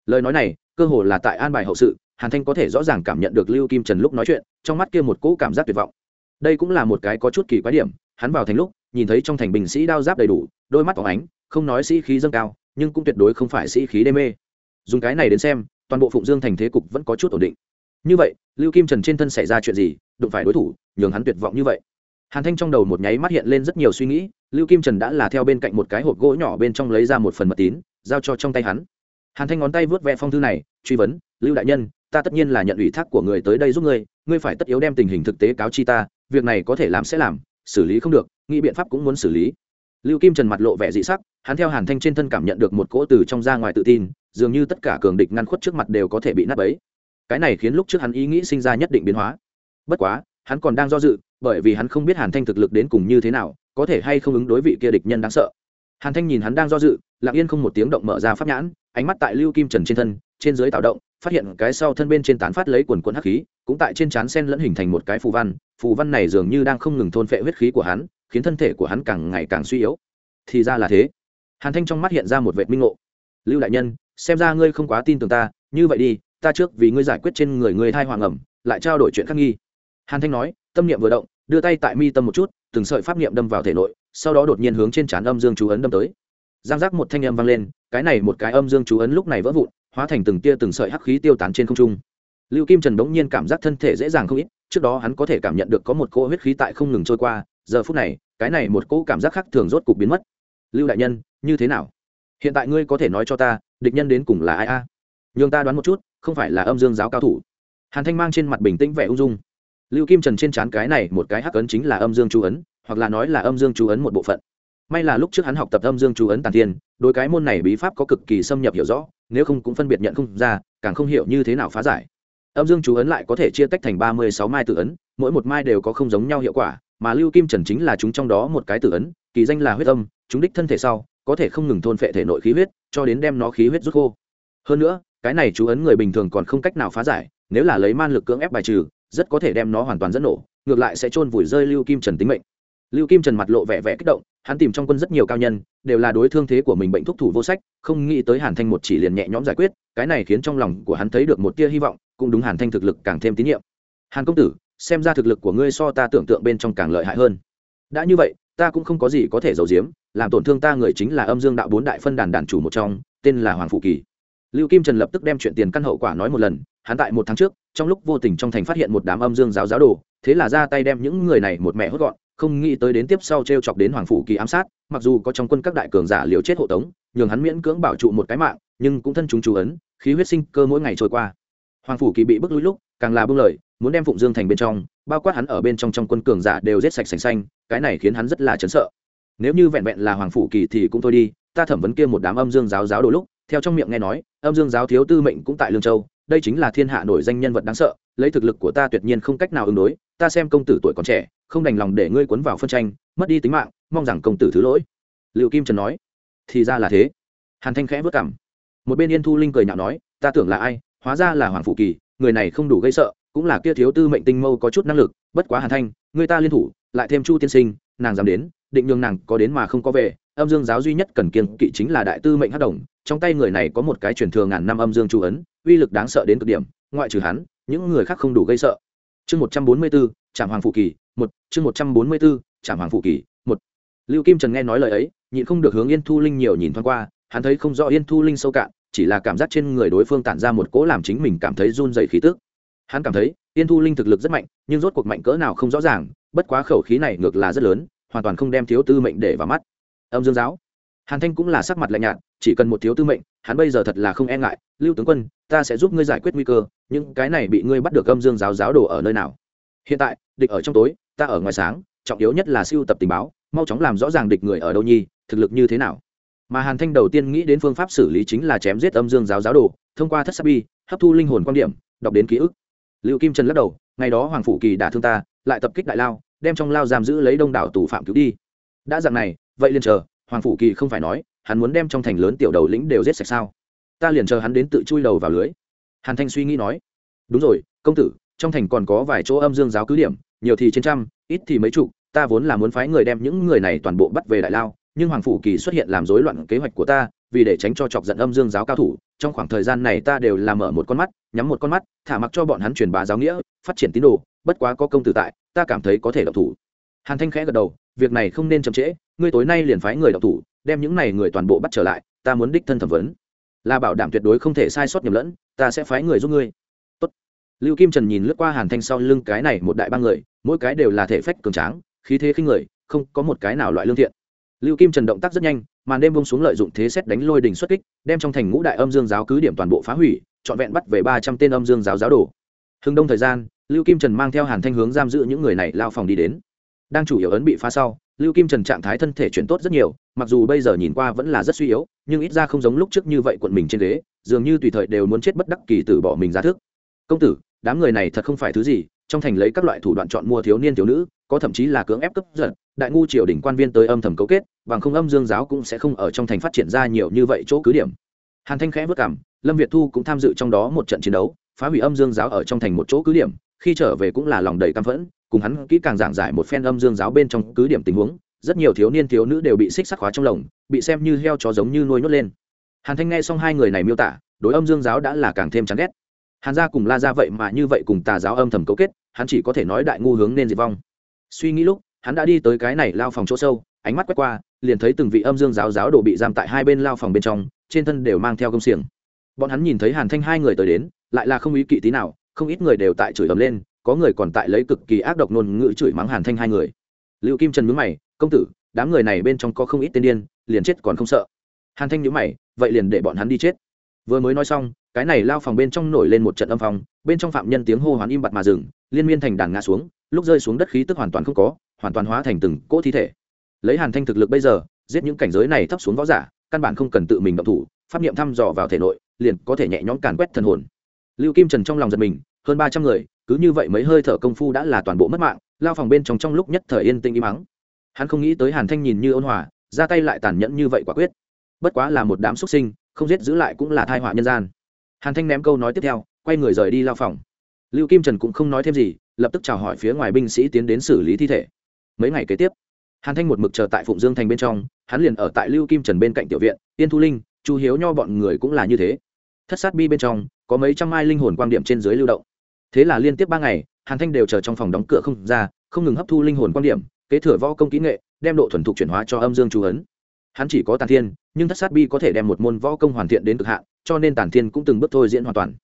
Lời nói này, cơ hồ là tại an bài hậu sự hàn thanh có thể rõ ràng cảm nhận được lưu kim trần lúc nói chuyện, trong mắt kia một cỗ cảm giác tuyệt vọng. Đây cũng là một cái có chút kỳ quái điểm, hắn vào thành lúc, nhìn thấy trong thành binh sĩ đao giáp đầy đủ, đôi mắt phóng ánh, không nói sĩ khí dâng cao, nhưng cũng tuyệt đối không phải sĩ khí đê mê. Dùng cái này đến xem, toàn bộ phụng dương thành thế cục vẫn có chút ổn định. Như vậy, lưu kim trần trên thân xảy ra chuyện gì, đụng phải đối thủ, nhường hắn tuyệt vọng như vậy. Hàn thanh trong đầu một nháy mắt hiện lên rất nhiều suy nghĩ, lưu kim trần đã là theo bên cạnh một cái hộp gỗ nhỏ bên trong lấy ra một phần mật tín, giao cho trong tay hắn. Hàn thanh ngón tay vớt vẽ phong thư này, truy vấn, lưu đại nhân ta tất nhiên là nhận ủy thác của người tới đây giúp ngươi ngươi phải tất yếu đem tình hình thực tế cáo chi ta, việc này có thể làm sẽ làm, xử lý không được, nghĩ biện pháp cũng muốn xử lý. Lưu kim trần mặt lộ vẻ dị sắc, hắn theo hàn thanh trên thân cảm nhận được một cỗ từ trong ra ngoài tự tin, dường như tất cả cường địch ngăn khuất trước mặt đều có thể bị nát bấy. Cái này khiến lúc trước hắn ý nghĩ sinh ra nhất định biến hóa. Bất quá, hắn còn đang do dự, bởi vì hắn không biết hàn thanh thực lực đến cùng như thế nào, có thể hay không ứng đối vị kia địch nhân đáng sợ. Hàn thanh nhìn hắn đang do dự, lặng yên không một tiếng động mở ra pháp nhãn, ánh mắt tại lưu kim trần trên thân, trên dưới tạo động phát hiện cái sau thân bên trên tán phát lấy quần quần hắc khí, cũng tại trên trán sen lẫn hình thành một cái phù văn phù văn này dường như đang không ngừng thôn phệ huyết khí của hắn, khiến thân thể của hắn càng ngày càng suy yếu. Thì ra là thế. Hàn thanh trong mắt hiện ra một vệt minh ngộ. Lưu đại nhân, xem ra ngươi không quá tin tưởng ta, như vậy đi, ta trước vì ngươi giải quyết trên người ngươi thai hoàng ẩm, lại trao đổi chuyện khác nghi. Hàn thanh nói, tâm niệm vừa động, đưa tay tại mi tâm một chút, từng sợi pháp niệm đâm vào thể nội, sau đó đột nhiên hướng trên trán âm dương chú ấn đâm tới. Giang giác một thanh âm vang lên, cái này một cái âm dương chú ấn lúc này vỡ vụn hóa thành từng tia từng sợi hắc khí tiêu tán trên không trung. Lưu kim trần bỗng nhiên cảm giác thân thể dễ dàng không ít, trước đó hắn có thể cảm nhận được có một cỗ huyết khí tại không ngừng trôi qua, giờ phút này, cái này một cỗ cảm giác khác thường rốt cục biến mất. Lưu đại nhân, như thế nào? Hiện tại ngươi có thể nói cho ta, địch nhân đến cùng là ai a? À? nhường ta đoán một chút, không phải là âm dương giáo cao thủ. Hàn thanh mang trên mặt bình tĩnh vẻ ung dung. Lưu kim trần trên trán cái này một cái hắc ấn chính là âm dương chú ấn, hoặc là nói là âm dương chú ấn một bộ phận may là lúc trước hắn học tập âm dương chú ấn tàn thiên đôi cái môn này bí pháp có cực kỳ xâm nhập hiểu rõ, nếu không cũng phân biệt nhận không ra, càng không hiểu như thế nào phá giải. Âm dương chú ấn lại có thể chia tách thành ba mươi sáu mai tự ấn, mỗi một mai đều có không giống nhau hiệu quả, mà lưu kim trần chính là chúng trong đó một cái tự ấn, kỳ danh là huyết âm, chúng đích thân thể sau, có thể không ngừng thôn phệ thể nội khí huyết, cho đến đem nó khí huyết rút khô. Hơn nữa, cái này chú ấn người bình thường còn không cách nào phá giải, nếu là lấy man lực cưỡng ép bài trừ, rất có thể đem nó hoàn toàn dẫn nổ, ngược lại sẽ chôn vùi rơi lưu kim trần tính mệnh lưu kim trần mặt lộ vẻ vẻ kích động, hắn tìm trong quân rất nhiều cao nhân, đều là đối thương thế của mình bệnh thúc thủ vô sách, không nghĩ tới hàn thanh một chỉ liền nhẹ nhõm giải quyết, cái này khiến trong lòng của hắn thấy được một tia hy vọng, cũng đúng hàn thanh thực lực càng thêm tín nhiệm. Hàn công tử, xem ra thực lực của ngươi so ta tưởng tượng bên trong càng lợi hại hơn. Đã như vậy, ta cũng không có gì có thể giấu giếm, làm tổn thương ta người chính là âm dương đạo bốn đại phân đàn đàn chủ một trong, tên là hoàng phụ kỳ. Lưu kim trần lập tức đem chuyện tiền căn hậu quả nói một lần, hắn tại một tháng trước, trong lúc vô tình trong thành phát hiện một đám âm dương giáo giáo đồ, thế là ra tay đem những người này một mẹ hốt gọn không nghĩ tới đến tiếp sau t r e o chọc đến hoàng phủ kỳ ám sát, mặc dù có trong quân các đại cường giả liều chết hộ tống, nhường hắn miễn cưỡng bảo trụ một cái mạng, nhưng cũng thân chúng chú ấn, khí huyết sinh cơ mỗi ngày trôi qua. Hoàng phủ kỳ bị bức lũi lúc, càng là bưng lời, muốn đem phụng dương thành bên trong, bao quát hắn ở bên trong trong quân cường giả đều giết sạch sành xanh, cái này khiến hắn rất là chấn sợ. Nếu như vẹn vẹn là hoàng phủ kỳ thì cũng thôi đi, ta thẩm vấn kia một đám âm dương giáo giáo đồ lúc, theo trong miệng nghe nói, âm dương giáo thiếu tư mệnh cũng tại lương châu đây chính là thiên hạ nổi danh nhân vật đáng sợ, lấy thực lực của ta tuyệt nhiên không cách nào ứng đối, ta xem công tử tuổi còn trẻ, không đành lòng để ngươi cuốn vào phân tranh, mất đi tính mạng, mong rằng công tử thứ lỗi. Liệu kim trần nói. Thì ra là thế. Hàn thanh khẽ vất cảm một bên yên thu linh cười nhạo nói, ta tưởng là ai, hóa ra là hoàng phủ kỳ, người này không đủ gây sợ, cũng là kia thiếu tư mệnh tinh mâu có chút năng lực, bất quá hàn thanh, người ta liên thủ, lại thêm chu tiên sinh, nàng dám đến, định nhường nàng có đến mà không có về, âm dương giáo duy nhất cần kiên kỵ chính là đại tư mệnh hát đồng, trong tay người này có một cái truyền thừa ngàn năm âm dương chu ấn uy lực đáng sợ đến cực điểm, ngoại trừ hắn, những người khác không đủ gây sợ. Chương một trăm bốn mươi bốn trạm hoàng phụ kỳ, một, chương một trăm bốn mươi bốn trạm hoàng phụ kỳ, một. Lưu kim trần nghe nói lời ấy, nhịn không được hướng yên thu linh nhiều nhìn thoáng qua, hắn thấy không rõ yên thu linh sâu cạn, chỉ là cảm giác trên người đối phương tản ra một cỗ làm chính mình cảm thấy run dày khí tức. Hắn cảm thấy, yên thu linh thực lực rất mạnh, nhưng rốt cuộc mạnh cỡ nào không rõ ràng, bất quá khẩu khí này ngược là rất lớn, hoàn toàn không đem thiếu tư mệnh để vào mắt. Âm dương giáo. Hàn thanh cũng là sắc mặt lạnh nhạt chỉ cần một thiếu tư mệnh, hắn bây giờ thật là không e ngại. Lưu tướng quân, ta sẽ giúp ngươi giải quyết nguy cơ, những cái này bị ngươi bắt được âm dương giáo giáo đồ ở nơi nào? Hiện tại, địch ở trong tối, ta ở ngoài sáng, trọng yếu nhất là siêu tập tình báo, mau chóng làm rõ ràng địch người ở đâu nhi, thực lực như thế nào. Mà hàn thanh đầu tiên nghĩ đến phương pháp xử lý chính là chém giết âm dương giáo giáo đồ, thông qua thất sắc bi, hấp thu linh hồn quan điểm, đọc đến ký ức. Lưu kim trần lắc đầu, ngày đó hoàng phủ kỳ đả thương ta, lại tập kích đại lao, đem trong lao giam giữ lấy đông đảo tù phạm cứu đi. Đã dạng này, vậy liền chờ, hoàng phủ kỳ không phải nói hắn muốn đem trong thành lớn tiểu đầu lĩnh đều giết sạch sao? Ta liền chờ hắn đến tự chui đầu vào lưới. Hàn thanh suy nghĩ nói. Đúng rồi, công tử, trong thành còn có vài chỗ âm dương giáo cứ điểm, nhiều thì trên trăm, ít thì mấy chục, ta vốn là muốn phái người đem những người này toàn bộ bắt về đại lao, nhưng hoàng phủ kỳ xuất hiện làm rối loạn kế hoạch của ta, vì để tránh cho chọc giận âm dương giáo cao thủ, trong khoảng thời gian này ta đều làm mở một con mắt, nhắm một con mắt, thả mặc cho bọn hắn truyền bá giáo nghĩa, phát triển tín đồ, bất quá có công tử tại, ta cảm thấy có thể độc thủ. Hàn thanh khẽ gật đầu, việc này không nên chậm trễ, ngươi tối nay liền phái người đọc thủ đem những này người toàn bộ bắt trở lại, ta muốn đích thân thẩm vấn. Là bảo đảm tuyệt đối không thể sai sót nhầm lẫn, ta sẽ phái người giúp ngươi. Tốt. lưu kim trần nhìn lướt qua hàn thanh sau lưng cái này một đại ba người, mỗi cái đều là thể phách cường tráng, khí thế khinh người, không có một cái nào loại lương thiện. Lưu kim trần động tác rất nhanh, màn đêm bông xuống lợi dụng thế xét đánh lôi đình xuất kích, đem trong thành ngũ đại âm dương giáo cứ điểm toàn bộ phá hủy, trọn vẹn bắt về ba trăm tên âm dương giáo giáo đồ. Hưng đông thời gian, lưu kim trần mang theo hàn thanh hướng giam giữ những người này lao phòng đi đến. Đang chủ yếu ấn bị phá sau lưu kim trần trạng thái thân thể chuyển tốt rất nhiều, mặc dù bây giờ nhìn qua vẫn là rất suy yếu, nhưng ít ra không giống lúc trước như vậy quận mình trên ghế, dường như tùy thời đều muốn chết bất đắc kỳ từ bỏ mình ra thức. Công tử, đám người này thật không phải thứ gì, trong thành lấy các loại thủ đoạn chọn mua thiếu niên thiếu nữ, có thậm chí là cưỡng ép cấp giật, đại ngu triều đình quan viên tới âm thầm cấu kết, bằng không âm dương giáo cũng sẽ không ở trong thành phát triển ra nhiều như vậy chỗ cứ điểm. Hàn thanh khẽ vất cảm, lâm việt thu cũng tham dự trong đó một trận chiến đấu, phá hủy âm dương giáo ở trong thành một chỗ cứ điểm, khi trở về cũng là lòng đầy căm phẫn cùng hắn kỹ càng giảng giải một phen âm dương giáo bên trong cứ điểm tình huống, rất nhiều thiếu niên thiếu nữ đều bị xích sắc khóa trong lồng, bị xem như heo chó giống như nuôi nhốt lên. Hàn thanh nghe xong hai người này miêu tả, đối âm dương giáo đã là càng thêm chán ghét. Hàn gia cùng la ra vậy mà như vậy cùng tà giáo âm thầm cấu kết, hắn chỉ có thể nói đại ngu hướng nên diệt vong. Suy nghĩ lúc, hắn đã đi tới cái này lao phòng chỗ sâu, ánh mắt quét qua, liền thấy từng vị âm dương giáo giáo đồ bị giam tại hai bên lao phòng bên trong, trên thân đều mang theo công xiềng. Bọn hắn nhìn thấy hàn thanh hai người tới đến, lại là không ý kỵ tí nào, không ít người đều tại chửi ầm lên có người còn tại lấy cực kỳ ác độc ngôn ngữ chửi mắng hàn thanh hai người. Lưu kim trần mướn mày, công tử, đám người này bên trong có không ít tên điên, liền chết còn không sợ. Hàn thanh nhớ mày, vậy liền để bọn hắn đi chết. Vừa mới nói xong, cái này lao phòng bên trong nổi lên một trận âm phòng bên trong phạm nhân tiếng hô hoán im bặt mà dừng, liên miên thành đàn ngã xuống, lúc rơi xuống đất khí tức hoàn toàn không có, hoàn toàn hóa thành từng cỗ thi thể. Lấy hàn thanh thực lực bây giờ, giết những cảnh giới này thấp xuống võ giả, căn bản không cần tự mình động thủ, pháp niệm thăm dò vào thể nội, liền có thể nhẹ nhõm càn quét thần hồn. Lưu kim trần trong lòng giật mình, hơn ba trăm người cứ như vậy mấy hơi thở công phu đã là toàn bộ mất mạng, lao phòng bên trong trong lúc nhất thời yên tĩnh im mắng hắn không nghĩ tới hàn thanh nhìn như ôn hòa, ra tay lại tàn nhẫn như vậy quả quyết. Bất quá là một đám xuất sinh, không giết giữ lại cũng là thai họa nhân gian. Hàn thanh ném câu nói tiếp theo, quay người rời đi lao phòng. Lưu kim trần cũng không nói thêm gì, lập tức chào hỏi phía ngoài binh sĩ tiến đến xử lý thi thể. Mấy ngày kế tiếp, hàn thanh một mực chờ tại phụng dương thành bên trong, hắn liền ở tại lưu kim trần bên cạnh tiểu viện, Yên thu linh, chu hiếu nho bọn người cũng là như thế. Thất sát bi bên trong, có mấy trăm mai linh hồn quan điểm trên dưới lưu động thế là liên tiếp ba ngày, hàn thanh đều chờ trong phòng đóng cửa không ra, không ngừng hấp thu linh hồn quan điểm, kế thừa võ công kỹ nghệ, đem độ thuần thục chuyển hóa cho âm dương chú ấn. Hắn chỉ có tàn thiên, nhưng thất sát bi có thể đem một môn võ công hoàn thiện đến cực hạn, cho nên tàn thiên cũng từng bước thôi diễn hoàn toàn.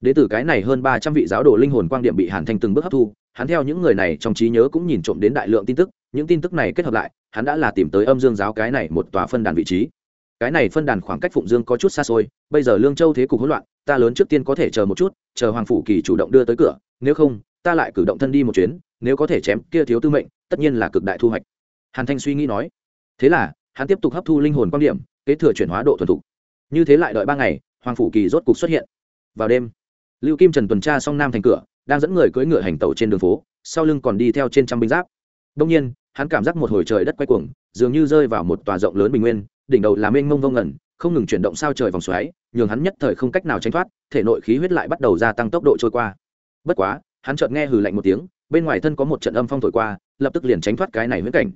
Đ ế từ cái này hơn ba trăm vị giáo đồ linh hồn quang điểm bị hàn thanh từng bước hấp thu, hắn theo những người này trong trí nhớ cũng nhìn trộm đến đại lượng tin tức, những tin tức này kết hợp lại, hắn đã là tìm tới âm dương giáo cái này một tòa phân đàn vị trí. Cái này phân đàn khoảng cách phụng dương có chút xa xôi, bây giờ lương châu thế cục hỗn loạn ta lớn trước tiên có thể chờ một chút, chờ hoàng phủ kỳ chủ động đưa tới cửa, nếu không, ta lại cử động thân đi một chuyến, nếu có thể chém kia thiếu tư mệnh, tất nhiên là cực đại thu hoạch. Hàn thanh suy nghĩ nói. Thế là, hắn tiếp tục hấp thu linh hồn quan điểm, kế thừa chuyển hóa độ thuần thục. Như thế lại đợi ba ngày, hoàng phủ kỳ rốt cục xuất hiện. Vào đêm, lưu kim trần tuần tra xong nam thành cửa, đang dẫn người cưỡi ngựa hành tẩu trên đường phố, sau lưng còn đi theo trên trăm binh giáp. Đông nhiên, hắn cảm giác một hồi trời đất quay cuồng, dường như rơi vào một tòa rộng lớn bình nguyên, đỉnh đầu là mênh mông vông ngẩn không ngừng chuyển động sao trời vòng xoáy, nhường hắn nhất thời không cách nào tránh thoát, thể nội khí huyết lại bắt đầu gia tăng tốc độ trôi qua. Bất quá, hắn chợt nghe hừ lạnh một tiếng, bên ngoài thân có một trận âm phong thổi qua, lập tức liền tránh thoát cái này huyễn cảnh.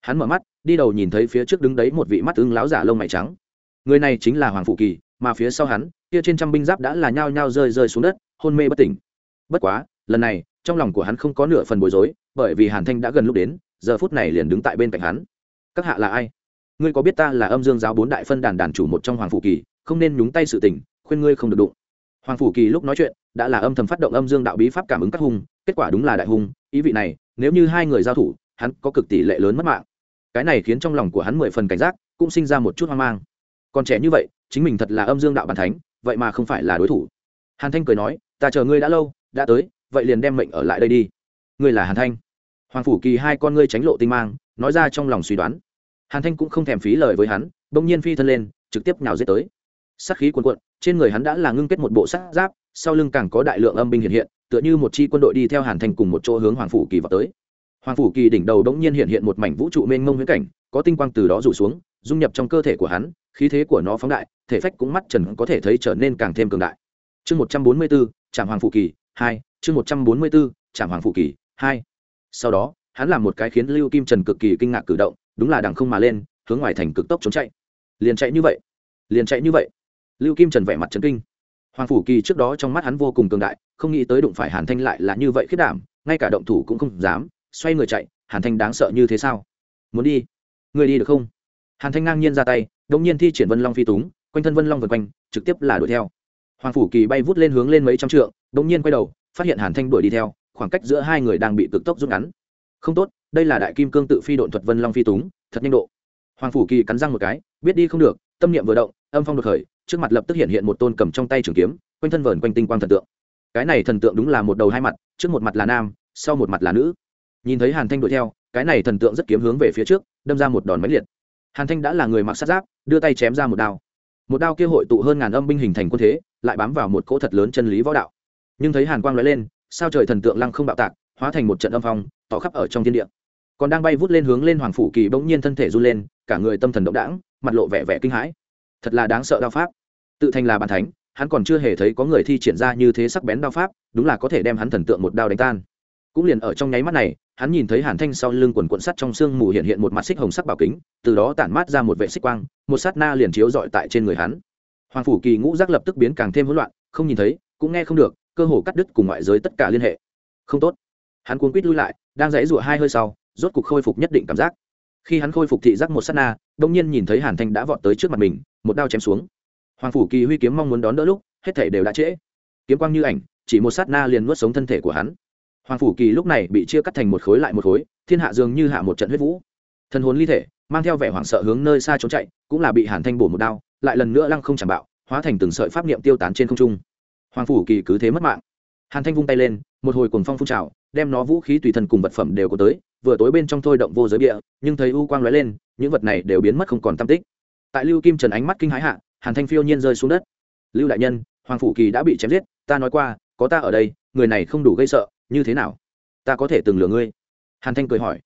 Hắn mở mắt, đi đầu nhìn thấy phía trước đứng đấy một vị mắt ưng láo giả lông mày trắng. Người này chính là hoàng phụ kỳ, mà phía sau hắn, kia trên trăm binh giáp đã là nhao nhao rơi rơi xuống đất, hôn mê bất tỉnh. Bất quá, lần này, trong lòng của hắn không có nửa phần bối rối, bởi vì hàn thanh đã gần lúc đến, giờ phút này liền đứng tại bên cạnh hắn. Các hạ là ai? Ngươi có biết ta là âm dương giáo bốn đại phân đàn đàn chủ một trong hoàng phủ kỳ, không nên nhúng tay sự tình, khuyên ngươi không được đụng. Hoàng phủ kỳ lúc nói chuyện, đã là âm thầm phát động âm dương đạo bí pháp cảm ứng các hung, kết quả đúng là đại hung, ý vị này, nếu như hai người giao thủ, hắn có cực tỷ lệ lớn mất mạng. Cái này khiến trong lòng của hắn mười phần cảnh giác, cũng sinh ra một chút hoang mang. Còn trẻ như vậy, chính mình thật là âm dương đạo bàn thánh, vậy mà không phải là đối thủ. Hàn thanh cười nói, ta chờ ngươi đã lâu, đã tới, vậy liền đem mệnh ở lại đây đi. Ngươi là hàn thanh. Hoàng phủ kỳ hai con ngươi tránh lộ tinh mang, nói ra trong lòng suy đoán hàn thanh cũng không thèm phí lời với hắn, bỗng nhiên phi thân lên, trực tiếp nhào giết tới. Sát khí cuồn cuộn, trên người hắn đã là ngưng kết một bộ sát giáp, sau lưng càng có đại lượng âm binh hiện hiện, tựa như một chi quân đội đi theo hàn thanh cùng một chỗ hướng hoàng phủ kỳ vào tới. Hoàng phủ kỳ đỉnh đầu bỗng nhiên hiện hiện một mảnh vũ trụ mênh mông huyễn cảnh, có tinh quang từ đó rủ xuống, dung nhập trong cơ thể của hắn, khí thế của nó phóng đại, thể phách cũng mắt trần có thể thấy trở nên càng thêm cường đại. Chương một trăm bốn mươi bốn trạm hoàng phủ kỳ, hai, chương một trăm bốn mươi bốn trạm hoàng phủ kỳ, hai. Sau đó, hắn làm một cái khiến lưu kim trần cực kỳ kinh ngạc cử động đúng là đằng không mà lên, hướng ngoài thành cực tốc trốn chạy. Liền chạy như vậy, liền chạy như vậy. Lưu kim trần vẻ mặt trấn kinh. Hoàng phủ kỳ trước đó trong mắt hắn vô cùng cường đại, không nghĩ tới đụng phải hàn thanh lại là như vậy khiết đảm, ngay cả động thủ cũng không dám, xoay người chạy, hàn thanh đáng sợ như thế sao? Muốn đi? Người đi được không? Hàn thanh ngang nhiên ra tay, đống nhiên thi triển vân long phi túng, quanh thân vân long vân quanh, trực tiếp là đuổi theo. Hoàng phủ kỳ bay vút lên hướng lên mấy trăm trượng, đống nhiên quay đầu, phát hiện hàn thanh đuổi đi theo, khoảng cách giữa hai người đang bị cực tốc rút ngắn. Không tốt đây là đại kim cương tự phi độn thuật vân long phi túng, thật nhanh độ. Hoàng phủ kỳ cắn răng một cái, biết đi không được, tâm niệm vừa động, âm phong đột khởi, trước mặt lập tức hiện hiện một tôn cầm trong tay trường kiếm, quanh thân vờn quanh tinh quang thần tượng. Cái này thần tượng đúng là một đầu hai mặt, trước một mặt là nam, sau một mặt là nữ. Nhìn thấy hàn thanh đuổi theo, cái này thần tượng rất kiếm hướng về phía trước, đâm ra một đòn máy liệt. Hàn thanh đã là người mặc sát giáp, đưa tay chém ra một đao. Một đao kia hội tụ hơn ngàn âm binh hình thành quân thế, lại bám vào một cỗ thật lớn chân lý võ đạo. Nhưng thấy hàn quang lóe lên, sao trời thần tượng lăng không bạo tạc, hóa thành một trận âm phong, tỏ khắp ở trong thiên địa còn đang bay vút lên hướng lên hoàng phủ kỳ bỗng nhiên thân thể run lên, cả người tâm thần động đãng, mặt lộ vẻ vẻ kinh hãi. Thật là đáng sợ đao pháp. Tự thành là bàn thánh, hắn còn chưa hề thấy có người thi triển ra như thế sắc bén đao pháp, đúng là có thể đem hắn thần tượng một đao đánh tan. Cũng liền ở trong nháy mắt này, hắn nhìn thấy hàn thanh sau lưng quần cuộn sắt trong sương mù hiện hiện một mặt xích hồng sắc bảo kính, từ đó tản mát ra một vệ xích quang, một sát na liền chiếu dọi tại trên người hắn. Hoàng phủ kỳ ngũ giác lập tức biến càng thêm hỗn loạn, không nhìn thấy, cũng nghe không được, cơ hồ cắt đứt cùng ngoại giới tất cả liên hệ. Không tốt. Hắn cuốn quýt lui lại, đang dãy rụa hai hơi sau rốt cục khôi phục nhất định cảm giác. Khi hắn khôi phục thị giác một sát na đông nhiên nhìn thấy hàn thanh đã vọt tới trước mặt mình, một đao chém xuống. Hoàng phủ kỳ huy kiếm mong muốn đón đỡ lúc, hết thể đều đã trễ. Kiếm quang như ảnh, chỉ một sát na liền nuốt sống thân thể của hắn. Hoàng phủ kỳ lúc này bị chia cắt thành một khối lại một khối, thiên hạ dường như hạ một trận huyết vũ. Thân hồn ly thể, mang theo vẻ hoảng sợ hướng nơi xa trốn chạy, cũng là bị hàn thanh bổ một đao, lại lần nữa lăng không chẳng bạo, hóa thành từng sợi pháp niệm tiêu tán trên không trung. Hoàng phủ kỳ cứ thế mất mạng. Hàn thanh vung tay lên, một hồi cuồng phong phun trào, đem nó vũ khí tùy thân cùng vật phẩm đều có tới vừa tối bên trong thôi động vô giới địa nhưng thấy u quang lóe lên, những vật này đều biến mất không còn tam tích. Tại lưu kim trần ánh mắt kinh hãi hạ, hàn thanh phiêu nhiên rơi xuống đất. Lưu đại nhân, hoàng phủ kỳ đã bị chém giết, ta nói qua, có ta ở đây, người này không đủ gây sợ, như thế nào? Ta có thể từng lừa ngươi. Hàn thanh cười hỏi.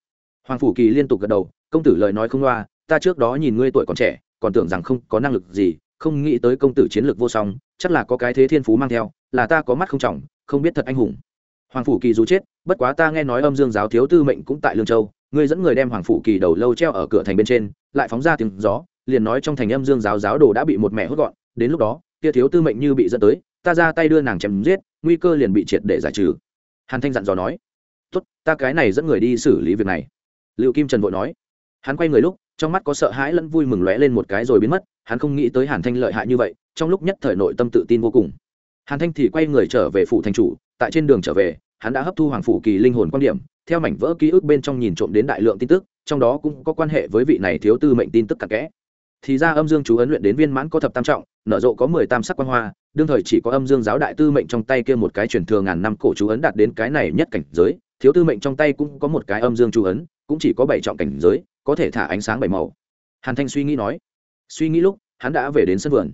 Hoàng phủ kỳ liên tục gật đầu, công tử lời nói không loa, ta trước đó nhìn ngươi tuổi còn trẻ, còn tưởng rằng không có năng lực gì, không nghĩ tới công tử chiến lược vô song, chắc là có cái thế thiên phú mang theo, là ta có mắt không trọng, không biết thật anh hùng hoàng phủ kỳ dù chết, bất quá ta nghe nói âm dương giáo thiếu tư mệnh cũng tại lương châu, ngươi dẫn người đem hoàng phủ kỳ đầu lâu treo ở cửa thành bên trên, lại phóng ra tiếng gió, liền nói trong thành âm dương giáo giáo đồ đã bị một mẹ hốt gọn, đến lúc đó, kia thiếu tư mệnh như bị dẫn tới, ta ra tay đưa nàng chém giết, nguy cơ liền bị triệt để giải trừ. Hàn thanh dặn dò nói. Tốt, ta cái này dẫn người đi xử lý việc này. Liệu kim trần vội nói. Hắn quay người lúc, trong mắt có sợ hãi lẫn vui mừng lóe lên một cái rồi biến mất, hắn không nghĩ tới hàn thanh lợi hại như vậy, trong lúc nhất thời nội tâm tự tin vô cùng. Hàn thanh thì quay người trở về phủ thành chủ tại trên đường trở về, hắn đã hấp thu hoàng phủ kỳ linh hồn quan điểm, theo mảnh vỡ ký ức bên trong nhìn trộm đến đại lượng tin tức, trong đó cũng có quan hệ với vị này thiếu tư mệnh tin tức cặn kẽ. Thì ra âm dương chú ấn luyện đến viên mãn có thập tam trọng, nở rộ có mười tam sắc quan hoa, đương thời chỉ có âm dương giáo đại tư mệnh trong tay kia một cái truyền thừa ngàn năm cổ chú ấn đạt đến cái này nhất cảnh giới, thiếu tư mệnh trong tay cũng có một cái âm dương chú ấn, cũng chỉ có bảy trọng cảnh giới, có thể thả ánh sáng bảy màu. Hàn thanh suy nghĩ nói, suy nghĩ lúc, hắn đã về đến sân vườn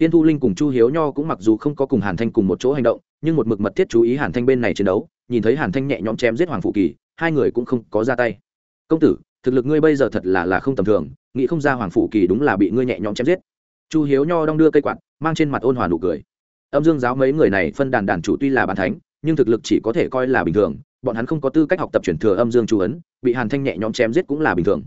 tiên thu linh cùng chu hiếu nho cũng mặc dù không có cùng hàn thanh cùng một chỗ hành động, nhưng một mực mật thiết chú ý hàn thanh bên này chiến đấu, nhìn thấy hàn thanh nhẹ nhõm chém giết hoàng phụ kỳ, hai người cũng không có ra tay. Công tử, thực lực ngươi bây giờ thật là là không tầm thường, nghĩ không ra hoàng phụ kỳ đúng là bị ngươi nhẹ nhõm chém giết. Chu hiếu nho đong đưa cây quạt, mang trên mặt ôn hòa nụ cười. Âm dương giáo mấy người này phân đàn đàn chủ tuy là bản thánh, nhưng thực lực chỉ có thể coi là bình thường, bọn hắn không có tư cách học tập chuyển thừa âm dương chú ấn, bị hàn thanh nhẹ nhõm chém giết cũng là bình thường.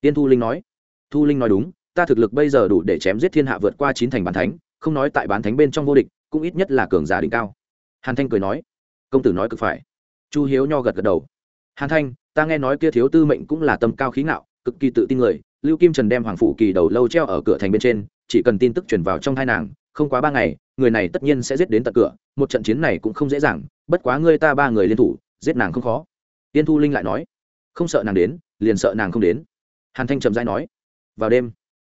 Tiên thu linh nói. Thu linh nói đúng ta thực lực bây giờ đủ để chém giết thiên hạ vượt qua chín thành bán thánh, không nói tại bán thánh bên trong vô địch, cũng ít nhất là cường giả đỉnh cao. Hàn thanh cười nói. Công tử nói cực phải. Chu hiếu nho gật gật đầu. Hàn thanh, ta nghe nói kia thiếu tư mệnh cũng là tâm cao khí ngạo, cực kỳ tự tin người, lưu kim trần đem hoàng phủ kỳ đầu lâu treo ở cửa thành bên trên, chỉ cần tin tức truyền vào trong hai nàng, không quá ba ngày, người này tất nhiên sẽ giết đến tận cửa, một trận chiến này cũng không dễ dàng, bất quá ngươi ta ba người liên thủ, giết nàng không khó. Tiên thu linh lại nói. Không sợ nàng đến, liền sợ nàng không đến. Hàn thanh trầm dai nói. Vào đêm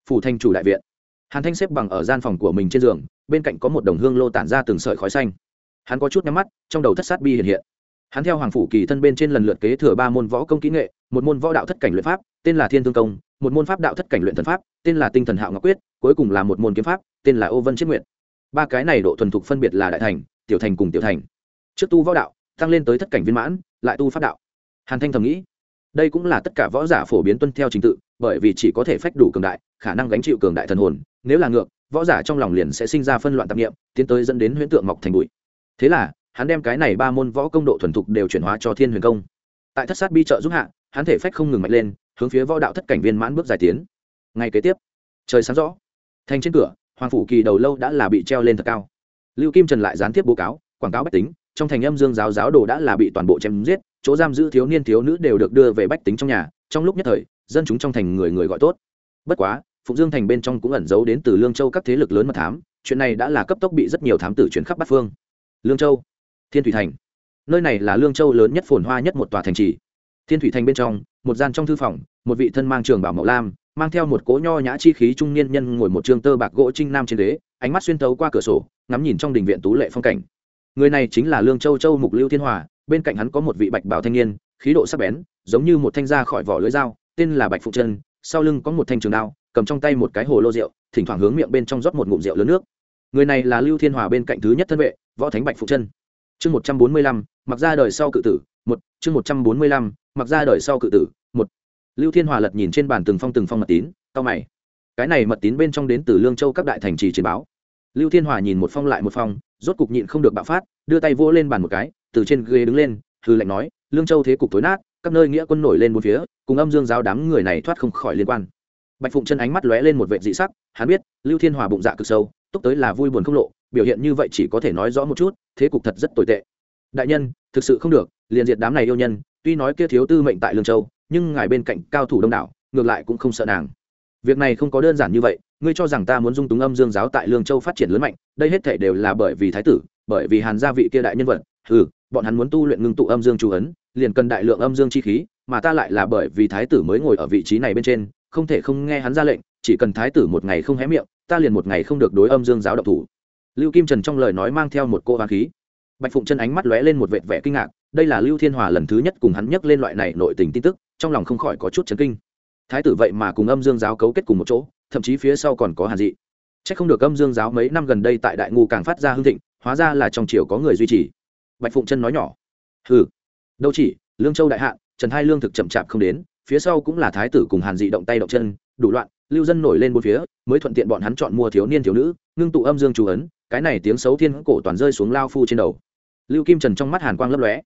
phủ thanh chủ đại viện. Hàn thanh xếp bằng ở gian phòng của mình trên giường, bên cạnh có một đồng hương lô tản ra từng sợi khói xanh. Hắn có chút nhắm mắt, trong đầu thất sát bi hiện hiện. Hắn theo hoàng phủ kỳ thân bên trên lần lượt kế thừa ba môn võ công kỹ nghệ, một môn võ đạo thất cảnh luyện pháp, tên là thiên thương công, một môn pháp đạo thất cảnh luyện thần pháp, tên là tinh thần hạo ngọc quyết, cuối cùng là một môn kiếm pháp, tên là ô vân chiết nguyện ba cái này độ thuần thục phân biệt là đại thành, tiểu thành cùng tiểu thành. Trước tu võ đạo, tăng lên tới thất cảnh viên mãn, lại tu pháp đạo. Hàn thanh thầm nghĩ, đây cũng là tất cả võ giả phổ biến tuân theo trình tự, bởi vì chỉ có thể phách đủ cường đại khả năng gánh chịu cường đại thần hồn, nếu là ngược, võ giả trong lòng liền sẽ sinh ra phân loạn tạp nghiệm tiến tới dẫn đến huyễn tượng mọc thành bụi. Thế là, hắn đem cái này ba môn võ công độ thuần thục đều chuyển hóa cho thiên huyền công. Tại thất sát bi trợ giúp hạ, hắn thể phách không ngừng mạnh lên, hướng phía võ đạo thất cảnh viên mãn bước dài tiến. Ngay kế tiếp, trời sáng rõ. Thành trên cửa, hoàng phủ kỳ đầu lâu đã là bị treo lên thật cao. Lưu kim trần lại gián tiếp bố cáo, quảng cáo bách tính, trong thành âm dương giáo giáo đồ đã là bị toàn bộ chém giết, chỗ giam giữ thiếu niên thiếu nữ đều được đưa về bách tính trong nhà, trong lúc nhất thời, dân chúng trong thành người người gọi tốt. Bất quá phụng dương thành bên trong cũng ẩn giấu đến từ lương châu các thế lực lớn mật thám, chuyện này đã là cấp tốc bị rất nhiều thám tử chuyển khắp bát phương. Lương châu, thiên thủy thành. Nơi này là lương châu lớn nhất phồn hoa nhất một tòa thành trì. Thiên thủy thành bên trong, một gian trong thư phòng, một vị thân mang trường bảo mẫu lam, mang theo một cỗ nho nhã chi khí trung niên nhân ngồi một trường tơ bạc gỗ trinh nam trên đế ánh mắt xuyên tấu qua cửa sổ, ngắm nhìn trong đình viện tú lệ phong cảnh. Người này chính là lương châu châu mục lưu thiên hòa, bên cạnh hắn có một vị bạch bảo thanh niên, khí độ sắc bén, giống như một thanh ra khỏi vỏ lưới dao, tên là bạch phụ chân sau lưng có một thanh trường đao cầm trong tay một cái hồ lô rượu, thỉnh thoảng hướng miệng bên trong rót một ngụm rượu lớn nước. Người này là lưu thiên hòa bên cạnh thứ nhất thân vệ, võ thánh bạch phụ chân chương một trăm bốn mươi lăm, mặc ra đời sau cự tử, một, chương một trăm bốn mươi lăm, mặc ra đời sau cự tử, một. Lưu thiên hòa lật nhìn trên bàn từng phong từng phong mật tín tao mày. Cái này mật tín bên trong đến từ lương châu các đại thành trì chiến báo. Lưu thiên hòa nhìn một phong lại một phong, rốt cục nhịn không được bạo phát, đưa tay vỗ lên bàn một cái, từ trên ghế đứng lên hư lệnh nói, lương châu thế cục tối nát, các nơi nghĩa quân nổi lên bốn phía, cùng âm dương giáo đám người này thoát không khỏi liên quan bạch phụng chân ánh mắt lóe lên một vệ dị sắc, hắn biết, lưu thiên hòa bụng dạ cực sâu túc tới là vui buồn không lộ, biểu hiện như vậy chỉ có thể nói rõ một chút, thế cục thật rất tồi tệ. Đại nhân, thực sự không được, liền diệt đám này yêu nhân, tuy nói kia thiếu tư mệnh tại lương châu, nhưng ngài bên cạnh cao thủ đông đảo, ngược lại cũng không sợ nàng. Việc này không có đơn giản như vậy, ngươi cho rằng ta muốn dung túng âm dương giáo tại lương châu phát triển lớn mạnh, đây hết thể đều là bởi vì thái tử, bởi vì hàn gia vị kia đại nhân vật ừ bọn hắn muốn tu luyện ngưng tụ âm dương chủ ấn, liền cần đại lượng âm dương chi khí, mà ta lại là bởi vì thái tử mới ngồi ở vị trí này bên trên không thể không nghe hắn ra lệnh, chỉ cần thái tử một ngày không hé miệng, ta liền một ngày không được đối âm dương giáo độc thủ. Lưu kim trần trong lời nói mang theo một cô hoa khí. Bạch phụng chân ánh mắt lóe lên một vệt vẻ kinh ngạc, đây là lưu thiên hòa lần thứ nhất cùng hắn nhắc lên loại này nội tình tin tức, trong lòng không khỏi có chút chấn kinh. Thái tử vậy mà cùng âm dương giáo cấu kết cùng một chỗ, thậm chí phía sau còn có hàn dị. C h ắ c không được âm dương giáo mấy năm gần đây tại đại ngu càng phát ra hưng thịnh, hóa ra là trong triều có người duy trì. Bạch phụng chân nói nhỏ. Ừ đâu chỉ, lương châu đại hạ, trần hai lương thực chậm chạp không đến phía sau cũng là thái tử cùng hàn dị động tay động chân, đủ loạn, lưu dân nổi lên bốn phía, mới thuận tiện bọn hắn chọn mua thiếu niên thiếu nữ, ngưng tụ âm dương chú ấn, cái này tiếng xấu thiên cổ toàn rơi xuống lao phu trên đầu. Lưu kim trần trong mắt hàn quang lấp lóe.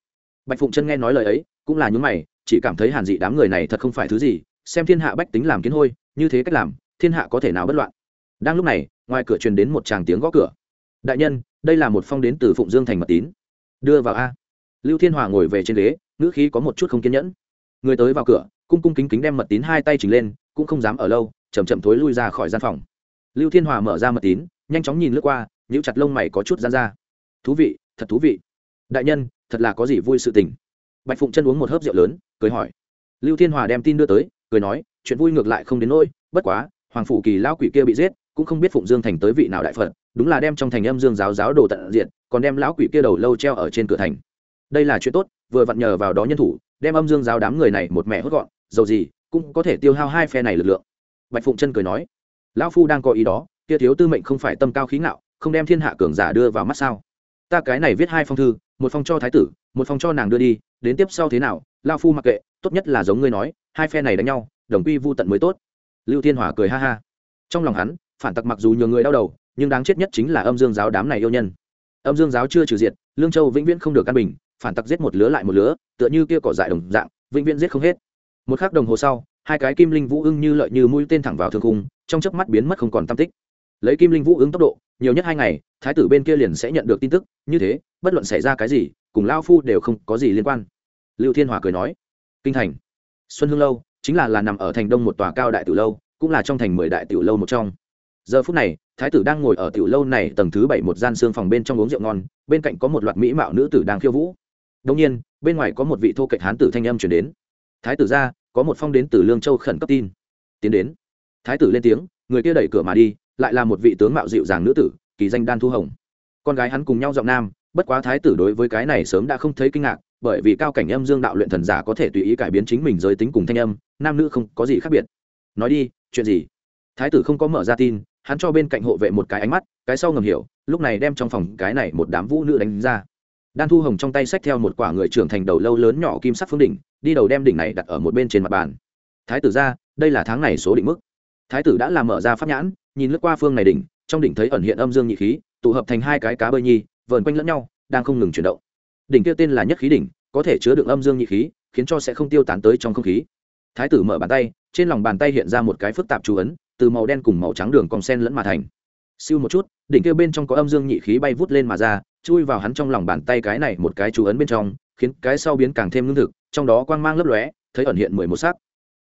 Bạch phụng chân nghe nói lời ấy, cũng là những mày, chỉ cảm thấy hàn dị đám người này thật không phải thứ gì, xem thiên hạ bách tính làm kiến hôi, như thế cách làm, thiên hạ có thể nào bất loạn. Đang lúc này, ngoài cửa truyền đến một tràng tiếng gõ cửa. Đại nhân, đây là một phong đến từ phụng dương thành mật tín. Đưa vào a. Lưu thiên hòa ngồi về trên ghế, ngữ khí có một chút không kiên nhẫn. Người tới vào cửa cung cung kính kính đem mật tín hai tay chỉnh lên, cũng không dám ở lâu chầm chậm thối lui ra khỏi gian phòng. Lưu thiên hòa mở ra mật tín, nhanh chóng nhìn lướt qua, nhíu chặt lông mày có chút gian ra. Thú vị, thật thú vị. Đại nhân, thật là có gì vui sự tình. Bạch phụng chân uống một hớp rượu lớn, cười hỏi. Lưu thiên hòa đem tin đưa tới, cười nói, chuyện vui ngược lại không đến nỗi, bất quá, hoàng phủ kỳ lão quỷ kia bị giết, cũng không biết phụng dương thành tới vị nào đại phật, đúng là đem trong thành âm dương giáo giáo đồ tận diện còn đem lão quỷ kia đầu lâu treo ở trên cửa thành. Đây là chuyện tốt, vừa vặn nhờ vào đó nhân thủ, đem âm dương giáo đám người này một mẹ hốt gọn dầu gì, cũng có thể tiêu hao hai phe này lực lượng. Bạch phụng chân cười nói, lão phu đang có ý đó, kia thiếu tư mệnh không phải tâm cao khí ngạo, không đem thiên hạ cường giả đưa vào mắt sao? Ta cái này viết hai phong thư, một phong cho thái tử, một phong cho nàng đưa đi, đến tiếp sau thế nào lao phu mặc kệ, tốt nhất là giống ngươi nói, hai phe này đánh nhau, đồng quy vô tận mới tốt. Lưu thiên hòa cười ha ha. Trong lòng hắn, phản tặc mặc dù nhiều người đau đầu, nhưng đáng chết nhất chính là âm dương giáo đám này yêu nhân. Âm dương giáo chưa trừ diệt, lương châu vĩnh viễn không được căn bình, phản tặc giết một lứa lại một lứa, tựa như kia cỏ dại đồng dạng, vĩnh viễn giết không hết một khắc đồng hồ sau, hai cái kim linh vũ ưng như lợi như mũi tên thẳng vào thương khung, trong chớp mắt biến mất không còn tam tích. Lấy kim linh vũ ứng tốc độ, nhiều nhất hai ngày, thái tử bên kia liền sẽ nhận được tin tức, như thế, bất luận xảy ra cái gì, cùng lao phu đều không có gì liên quan. Lưu thiên hòa cười nói, kinh thành, xuân hương lâu, chính là là nằm ở thành đông một tòa cao đại tiểu lâu, cũng là trong thành mười đại tiểu lâu một trong. Giờ phút này, thái tử đang ngồi ở tiểu lâu này tầng thứ bảy một gian xương phòng bên trong uống rượu ngon, bên cạnh có một loạt mỹ mạo nữ tử đang khiêu vũ. Đông nhiên, bên ngoài có một vị thô kệch hán tử thanh âm chuyển đến thái tử ra, có một phong đến từ lương châu khẩn cấp tin. Tiến đến. Thái tử lên tiếng, người kia đẩy cửa mà đi, lại là một vị tướng mạo dịu dàng nữ tử, kỳ danh đan thu hồng. Con gái hắn cùng nhau giọng nam, bất quá thái tử đối với cái này sớm đã không thấy kinh ngạc, bởi vì cao cảnh âm dương đạo luyện thần giả có thể tùy ý cải biến chính mình giới tính cùng thanh âm, nam nữ không có gì khác biệt. Nói đi, chuyện gì? Thái tử không có mở ra tin, hắn cho bên cạnh hộ vệ một cái ánh mắt, cái sau ngầm hiểu, lúc này đem trong phòng cái này một đám vũ nữ đánh ra. Đan thu hồng trong tay xách theo một quả người trưởng thành đầu lâu lớn nhỏ kim sắc phương đỉnh đi đầu đem đỉnh này đặt ở một bên trên mặt bàn. Thái tử ra, đây là tháng này số định mức. Thái tử đã làm mở ra pháp nhãn, nhìn lướt qua phương này đỉnh, trong đỉnh thấy ẩn hiện âm dương nhị khí, tụ hợp thành hai cái cá bơi nhi vờn quanh lẫn nhau, đang không ngừng chuyển động. Đỉnh kia tên là nhất khí đỉnh, có thể chứa đựng âm dương nhị khí, khiến cho sẽ không tiêu tán tới trong không khí. Thái tử mở bàn tay, trên lòng bàn tay hiện ra một cái phức tạp chú ấn, từ màu đen cùng màu trắng đường còn sen lẫn mà thành. Siêu một chút, đỉnh kia bên trong có âm dương nhị khí bay vút lên mà ra, chui vào hắn trong lòng bàn tay cái này một cái chú ấn bên trong, khiến cái sau biến càng thêm lương thực trong đó quang mang lấp lóe, thấy ẩn hiện mười một sắc.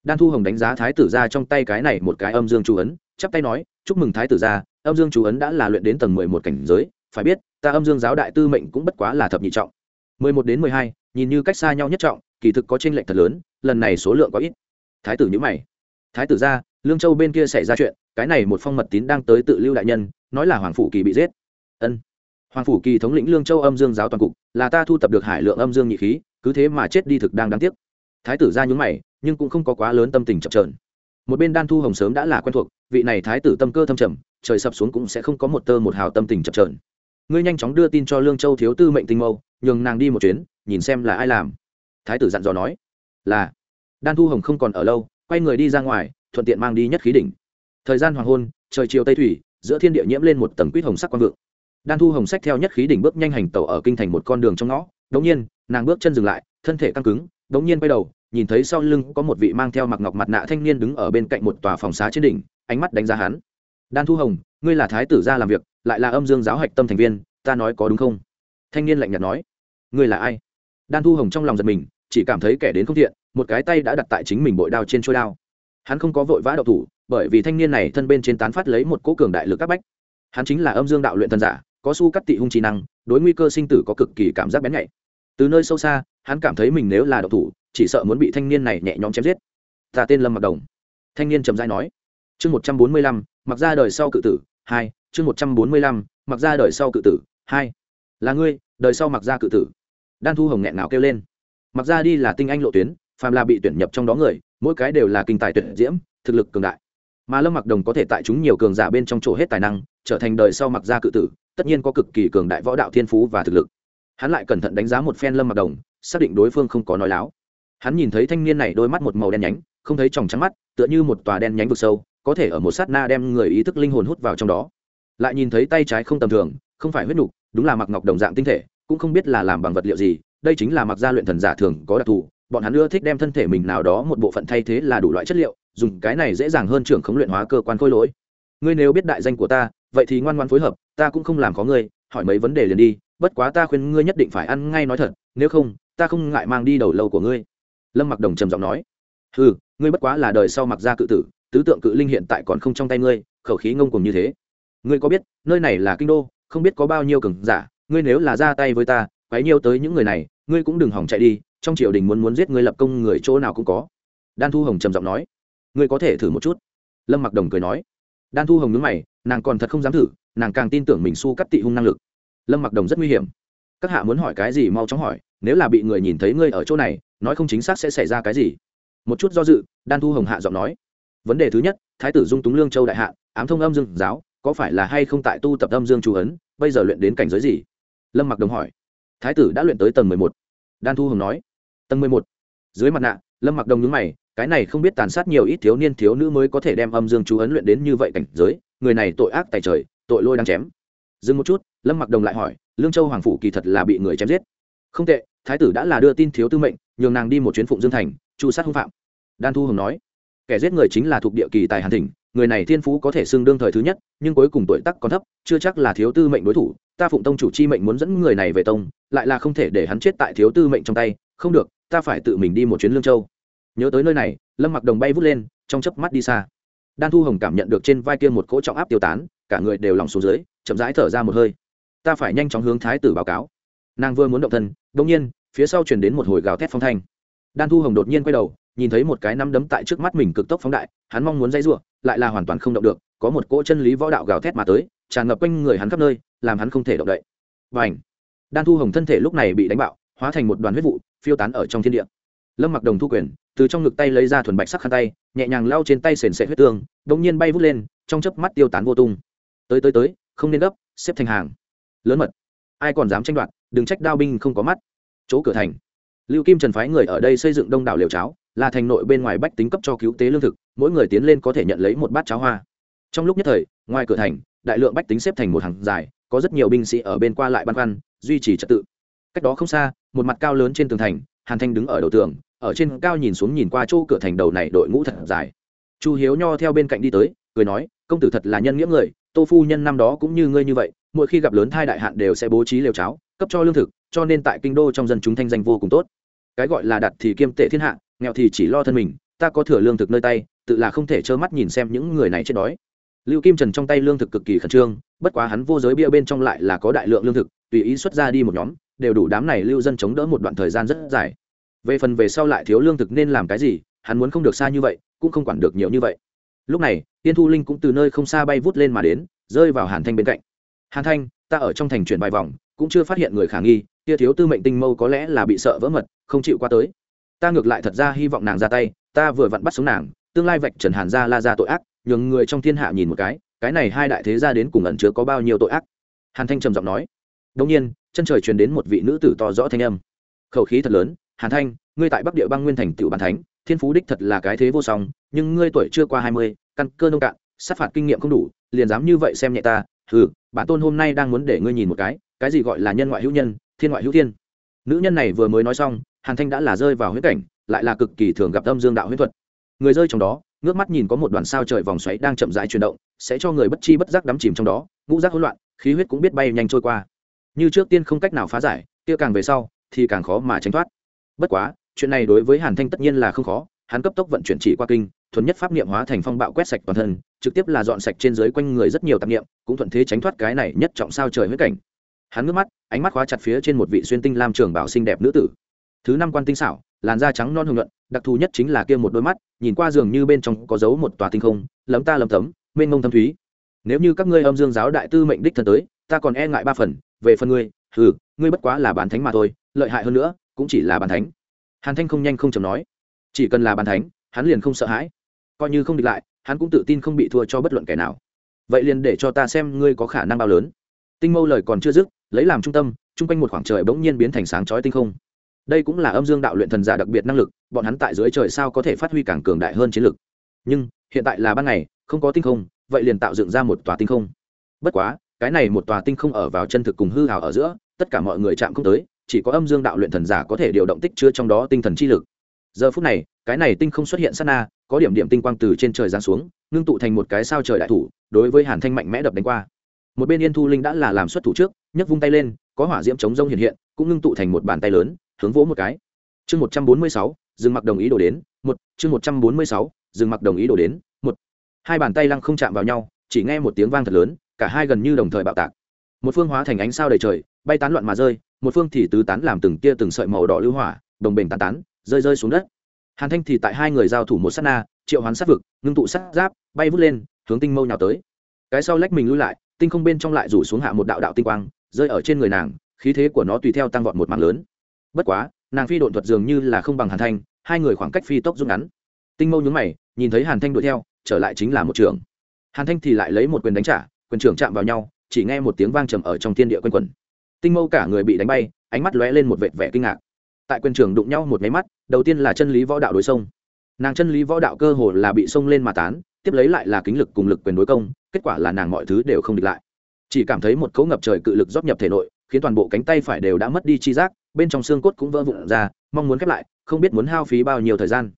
Đan thu hồng đánh giá thái tử ra trong tay cái này một cái âm dương chú ấn, chắp tay nói, chúc mừng thái tử ra, âm dương chú ấn đã là luyện đến tầng mười một cảnh giới, phải biết, ta âm dương giáo đại tư mệnh cũng bất quá là thập nhị trọng. Mười một đến mười hai, nhìn như cách xa nhau nhất trọng, kỳ thực có t r ê n lệch thật lớn, lần này số lượng có ít. Thái tử nhữ mày. Thái tử ra, lương châu bên kia xảy ra chuyện, cái này một phong mật tín đang tới tự lưu đại nhân, nói là hoàng phủ kỳ bị giết. Ân. Hoàng phủ kỳ thống lĩnh lương châu âm dương giáo toàn cục, là ta thu tập được hải lượng âm dương nhị khí cứ thế mà chết đi thực đang đáng tiếc. Thái tử ra nhúng mày, nhưng cũng không có quá lớn tâm tình chậm trợn. Một bên đan thu hồng sớm đã là quen thuộc, vị này thái tử tâm cơ thâm trầm, trời sập xuống cũng sẽ không có một tơ một hào tâm tình chậm trợn. Ngươi nhanh chóng đưa tin cho lương châu thiếu tư mệnh tinh mâu, nhường nàng đi một chuyến, nhìn xem là ai làm. Thái tử dặn dò nói, là. Đan thu hồng không còn ở lâu, quay người đi ra ngoài, thuận tiện mang đi nhất khí đỉnh. Thời gian hoàng hôn, trời chiều tây thủy, giữa thiên địa nhiễm lên một tầng quýt hồng sắc quang vượng. Đan thu hồng sách theo nhất khí đỉnh bước nhanh hành tẩu ở kinh thành một con đường trong ngõ đống nhiên nàng bước chân dừng lại, thân thể căng cứng, đống nhiên quay đầu, nhìn thấy sau lưng có một vị mang theo mặc ngọc mặt nạ thanh niên đứng ở bên cạnh một tòa phòng xá trên đỉnh, ánh mắt đánh giá hắn. Đan thu hồng, ngươi là thái tử gia làm việc, lại là âm dương giáo hạch tâm thành viên, ta nói có đúng không? Thanh niên lạnh nhạt nói. Ngươi là ai? Đan thu hồng trong lòng giật mình, chỉ cảm thấy kẻ đến không thiện, một cái tay đã đặt tại chính mình bội đao trên trôi đao. Hắn không có vội vã đậu thủ, bởi vì thanh niên này thân bên trên tán phát lấy một cỗ cường đại lực các bách. Hắn chính là âm dương đạo luyện thân giả, có su cắt tị hung trí năng, đối nguy cơ sinh tử có cực kỳ cảm giác bén nhạy từ nơi sâu xa, hắn cảm thấy mình nếu là độc thủ, chỉ sợ muốn bị thanh niên này nhẹ nhõm chém giết. Ta tên lâm mặc đồng. Thanh niên trầm dai nói. Chương một trăm bốn mươi lăm, mặc ra đời sau cự tử, hai, chương một trăm bốn mươi lăm, mặc ra đời sau cự tử, hai. Là ngươi, đời sau mặc ra cự tử. Đan thu hồng nghẹn nào kêu lên. Mặc ra đi là tinh anh lộ tuyến, phàm là bị tuyển nhập trong đó người, mỗi cái đều là kinh tài tuyển diễm, thực lực cường đại. Mà lâm mặc đồng có thể tại chúng nhiều cường giả bên trong chỗ hết tài năng, trở thành đời sau mặc ra cự tử, tất nhiên có cực kỳ cường đại võ đạo thiên phú và thực lực hắn lại cẩn thận đánh giá một phen lâm mặc đồng, xác định đối phương không có nói láo. Hắn nhìn thấy thanh niên này đôi mắt một màu đen nhánh, không thấy tròng trắng mắt, tựa như một tòa đen nhánh vực sâu, có thể ở một sát na đem người ý thức linh hồn hút vào trong đó. Lại nhìn thấy tay trái không tầm thường, không phải huyết nục, đúng là mặc ngọc đồng dạng tinh thể, cũng không biết là làm bằng vật liệu gì, đây chính là mặc gia luyện thần giả thường có đặc thù, bọn hắn ưa thích đem thân thể mình nào đó một bộ phận thay thế là đủ loại chất liệu, dùng cái này dễ dàng hơn trưởng khống luyện hóa cơ quan khôi lỗi. Ngươi nếu biết đại danh của ta, vậy thì ngoan ngoan phối hợp, ta cũng không làm có ngươi, hỏi mấy vấn đề liền đi bất quá ta khuyên ngươi nhất định phải ăn ngay nói thật, nếu không, ta không ngại mang đi đầu lâu của ngươi. Lâm mặc đồng trầm giọng nói. Ừ ngươi bất quá là đời sau mặc gia cự tử, tứ tượng cự linh hiện tại còn không trong tay ngươi, khẩu khí ngông cùng như thế. Ngươi có biết, nơi này là kinh đô, không biết có bao nhiêu cường giả, ngươi nếu là ra tay với ta, quấy nhiêu tới những người này, ngươi cũng đừng hỏng chạy đi, trong triều đình muốn muốn giết ngươi lập công người chỗ nào cũng có. Đan thu hồng trầm giọng nói. Ngươi có thể thử một chút. Lâm mặc đồng cười nói. Đan thu hồng nhớ mày, nàng còn thật không dám thử, nàng càng tin tưởng mình su cắt tị hung năng lực lâm mặc đồng rất nguy hiểm. Các hạ muốn hỏi cái gì mau chóng hỏi, nếu là bị người nhìn thấy ngươi ở chỗ này, nói không chính xác sẽ xảy ra cái gì? Một chút do dự, đan thu hồng hạ giọng nói. Vấn đề thứ nhất, thái tử dung túng lương châu đại hạ, ám thông âm dương giáo, có phải là hay không tại tu tập âm dương chú ấn, bây giờ luyện đến cảnh giới gì? Lâm mặc đồng hỏi. Thái tử đã luyện tới tầng mười một. Đan thu hồng nói. Tầng mười một. Dưới mặt nạ, lâm mặc đồng nhướng mày, cái này không biết tàn sát nhiều ít thiếu niên thiếu nữ mới có thể đem âm dương chú ấn luyện đến như vậy cảnh giới, người này tội ác tài trời, tội lôi đang chém. Dừng một chút lâm mặc đồng lại hỏi lương châu hoàng phủ kỳ thật là bị người chém giết không tệ thái tử đã là đưa tin thiếu tư mệnh nhường nàng đi một chuyến phụng dương thành chu sát hung phạm đan thu hồng nói kẻ giết người chính là thuộc địa kỳ tài hàn thỉnh người này thiên phú có thể xưng đương thời thứ nhất nhưng cuối cùng tuổi tắc còn thấp chưa chắc là thiếu tư mệnh đối thủ ta phụng tông chủ chi mệnh muốn dẫn người này về tông lại là không thể để hắn chết tại thiếu tư mệnh trong tay không được ta phải tự mình đi một chuyến lương châu nhớ tới nơi này lâm mặc đồng bay vút lên trong chớp mắt đi xa đan thu hồng cảm nhận được trên vai kia một cỗ trọng áp tiêu tán cả người đều lòng xuống dưới chậm rãi thở ra một hơi ta phải nhanh chóng hướng thái tử báo cáo. Nàng vừa muốn động thân đông nhiên, phía sau chuyển đến một hồi gào thét phong thanh. Đan thu hồng đột nhiên quay đầu, nhìn thấy một cái nắm đấm tại trước mắt mình cực tốc phóng đại, hắn mong muốn dây r lại là hoàn toàn không động được, có một cỗ chân lý võ đạo gào thét mà tới, tràn ngập quanh người hắn khắp nơi, làm hắn không thể động đậy. Và ảnh đan thu hồng thân thể lúc này bị đánh bạo, hóa thành một đoàn huyết vụ, phiêu tán ở trong thiên địa. Lâm mặc đồng thu quyền, từ trong ngực tay lấy ra thuần bạch sắc khăn tay, nhẹ nhàng lao trên tay sền sệ huyết tương đ ỗ n g nhiên bay vút lên, trong chớp mắt tiêu tán vô tung. Tới tới tới, không nên gấp, xếp thành hàng lớn mật. Ai còn dám tranh đoạt, đừng trách đao binh không có mắt. Chỗ cửa thành. Lưu kim trần phái người ở đây xây dựng đông đảo liều cháo, là thành nội bên ngoài bách tính cấp cho cứu tế lương thực, mỗi người tiến lên có thể nhận lấy một bát cháo hoa. Trong lúc nhất thời, ngoài cửa thành, đại lượng bách tính xếp thành một hàng dài, có rất nhiều binh sĩ ở bên qua lại băn khoăn, duy trì trật tự. Cách đó không xa, một mặt cao lớn trên tường thành, hàn thanh đứng ở đầu tường, ở trên cao nhìn xuống nhìn qua chỗ cửa thành đầu này đội ngũ thật dài. Chu hiếu nho theo bên cạnh đi tới, cười nói, công tử thật là nhân nghĩa người, tô phu nhân năm đó cũng như ngươi như vậy mỗi khi gặp lớn thai đại hạn đều sẽ bố trí liều cháo, cấp cho lương thực, cho nên tại kinh đô trong dân chúng thanh danh vô cùng tốt. Cái gọi là đặt thì kiêm tệ thiên hạ, nghèo thì chỉ lo thân mình, ta có thừa lương thực nơi tay, tự là không thể trơ mắt nhìn xem những người này chết đói. Lưu kim trần trong tay lương thực cực kỳ khẩn trương, bất quá hắn vô giới bia bên trong lại là có đại lượng lương thực, tùy ý xuất ra đi một nhóm, đều đủ đám này lưu dân chống đỡ một đoạn thời gian rất dài. Về phần về sau lại thiếu lương thực nên làm cái gì, hắn muốn không được xa như vậy, cũng không quản được nhiều như vậy. Lúc này tiên thu linh cũng từ nơi không xa bay vút lên mà đến, rơi vào hàn thanh bên cạnh hàn thanh, ta ở trong thành chuyển vài vòng, cũng chưa phát hiện người khả nghi, kia thiếu tư mệnh tinh mâu có lẽ là bị sợ vỡ mật, không chịu qua tới. Ta ngược lại thật ra hy vọng nàng ra tay, ta vừa vặn bắt sống nàng, tương lai vạch trần hàn ra la ra tội ác, nhường người trong thiên hạ nhìn một cái cái này hai đại thế gia đến cùng ẩn chứa có bao nhiêu tội ác? Hàn thanh trầm giọng nói. Đông nhiên, chân trời truyền đến một vị nữ tử to rõ thanh âm. Khẩu khí thật lớn, hàn thanh, ngươi tại bắc địa băng nguyên thành tựu bàn thánh, thiên phú đích thật là cái thế vô song, nhưng ngươi tuổi chưa qua hai mươi, căn cơ nông cạn, sát phạt kinh nghiệm không đủ, liền dám như vậy xem nhẹ ta ừ bản tôn hôm nay đang muốn để ngươi nhìn một cái cái gì gọi là nhân ngoại hữu nhân, thiên ngoại hữu thiên. Nữ nhân này vừa mới nói xong, hàn thanh đã là rơi vào huyết cảnh, lại là cực kỳ thường gặp âm dương đạo huyết thuật. Người rơi trong đó, ngước mắt nhìn có một đoàn sao trời vòng xoáy đang chậm rãi chuyển động, sẽ cho người bất chi bất giác đắm chìm trong đó, ngũ giác hỗn loạn, khí huyết cũng biết bay nhanh trôi qua. Như trước tiên không cách nào phá giải, kia càng về sau, thì càng khó mà tránh thoát. Bất quá, chuyện này đối với hàn thanh tất nhiên là không khó, hắn cấp tốc vận chuyển chỉ qua kinh thuần nhất pháp niệm hóa thành phong bạo quét sạch toàn thân, trực tiếp là dọn sạch trên dưới quanh người rất nhiều tạp niệm, cũng thuận thế tránh thoát cái này nhất trọng sao trời huyết cảnh. Hắn ngước mắt, ánh mắt khóa chặt phía trên một vị xuyên tinh lam trường bảo xinh đẹp nữ tử. Thứ năm quan tinh xảo, làn da trắng non hồng nhuận, đặc thù nhất chính là kia một đôi mắt, nhìn qua giường như bên trong có dấu một tòa tinh không, lấm ta lấm tấm, mênh mông thâm thúy. Nếu như các ngươi âm dương giáo đại tư mệnh đích thân tới, ta còn e ngại ba phần, về phần ngươi ừ ngươi bất quá là bản thánh mà thôi, lợi hại hơn nữa, cũng chỉ là bản thánh. Hàn thanh không nhanh không chầm nói. Chỉ cần là bản thánh, hắn liền không sợ hãi coi như không địch lại, hắn cũng tự tin không bị thua cho bất luận kẻ nào. Vậy liền để cho ta xem ngươi có khả năng bao lớn. Tinh mâu lời còn chưa dứt, lấy làm trung tâm, chung quanh một khoảng trời bỗng nhiên biến thành sáng chói tinh không. Đây cũng là âm dương đạo luyện thần giả đặc biệt năng lực, bọn hắn tại dưới trời sao có thể phát huy càng cường đại hơn chiến lực. Nhưng, hiện tại là ban ngày, không có tinh không, vậy liền tạo dựng ra một tòa tinh không. Bất quá, cái này một tòa tinh không ở vào chân thực cùng hư hào ở giữa, tất cả mọi người chạm không tới, chỉ có âm dương đạo luyện thần giả có thể điều động tích chứa trong đó tinh thần chi lực giờ phút này, cái này tinh không xuất hiện sát na, có điểm điểm tinh quang từ trên trời giáng xuống, ngưng tụ thành một cái sao trời đại thủ, đối với hàn thanh mạnh mẽ đập đánh qua. Một bên yên thu linh đã là làm xuất thủ trước, nhấc vung tay lên, có hỏa diễm chống rông hiện hiện, cũng ngưng tụ thành một bàn tay lớn, hướng vỗ một cái. Chương một trăm bốn mươi sáu dừng mặc đồng ý đổ đến, một, chương một trăm bốn mươi sáu dừng mặc đồng ý đổ đến, một. Hai bàn tay lăng không chạm vào nhau, chỉ nghe một tiếng vang thật lớn, cả hai gần như đồng thời bạo tạc. Một phương hóa thành ánh sao đầy trời, bay tán loạn mà rơi, một phương thì tứ tán làm từng tia từng sợi màu đỏ lưu hỏa, đồng bình tán tán rơi rơi xuống đất. Hàn thanh thì tại hai người giao thủ một sát na, triệu hoán sát vực, ngưng tụ sát giáp, bay vút lên, hướng tinh mâu nhào tới. Cái sau lách mình lui lại, tinh không bên trong lại rủ xuống hạ một đạo đạo tinh quang, rơi ở trên người nàng, khí thế của nó tùy theo tăng vọt một mảng lớn. Bất quá, nàng phi độn thuật dường như là không bằng hàn thanh, hai người khoảng cách phi tốc rút ngắn. Tinh mâu nhướng mày, nhìn thấy hàn thanh đuổi theo, trở lại chính là một trường hàn thanh thì lại lấy một quyền đánh trả, quyền trưởng chạm vào nhau, chỉ nghe một tiếng vang trầm ở trong thiên địa quanh quẩn. Tinh mâu cả người bị đánh bay, ánh mắt lóe lên một vệt vẻ kinh ngạc tại quyền trưởng đụng nhau một máy mắt, đầu tiên là chân lý võ đạo đối sông. Nàng chân lý võ đạo cơ hồ là bị sông lên mà tán, tiếp lấy lại là kính lực cùng lực quyền đối công, kết quả là nàng mọi thứ đều không địch lại. Chỉ cảm thấy một cấu ngập trời cự lực rót nhập thể nội, khiến toàn bộ cánh tay phải đều đã mất đi chi giác, bên trong xương cốt cũng vỡ vụn ra, mong muốn khép lại, không biết muốn hao phí bao nhiêu thời gian.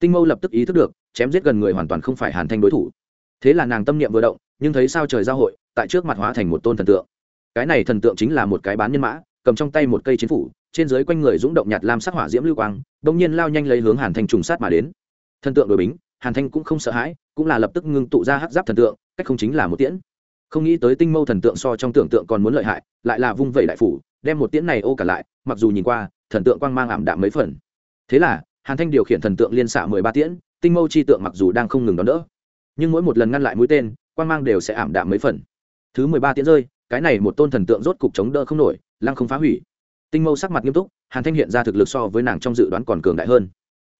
Tinh mâu lập tức ý thức được, chém giết gần người hoàn toàn không phải hàn thanh đối thủ. Thế là nàng tâm niệm vừa động, nhưng thấy sao trời giao hội, tại trước mặt hóa thành một tôn thần tượng. Cái này thần tượng chính là một cái bán nhân mã, cầm trong tay một cây chiến phủ trên dưới quanh người dũng động nhạt lam sắc hỏa diễm lưu quang, đông nhiên lao nhanh lấy hướng hàn thanh trùng sát mà đến. Thần tượng đối bính, hàn thanh cũng không sợ hãi, cũng là lập tức ngưng tụ ra hắc giáp thần tượng, cách không chính là một tiễn. Không nghĩ tới tinh mâu thần tượng so trong tưởng tượng còn muốn lợi hại, lại là vung vẩy đại phủ, đem một tiễn này ô cả lại, mặc dù nhìn qua, thần tượng quang mang ảm đạm mấy phần. Thế là, hàn thanh điều khiển thần tượng liên xạ mười ba tiễn, tinh mâu chi tượng mặc dù đang không ngừng đón đỡ, nhưng mỗi một lần ngăn lại mũi tên, quang mang đều sẽ ảm đạm mấy phần. Thứ mười ba tiễn rơi, cái này một tôn thần tượng rốt cục chống đỡ không nổi, lăng không phá hủy tinh mâu sắc mặt nghiêm túc, hàn thanh hiện ra thực lực so với nàng trong dự đoán còn cường đại hơn.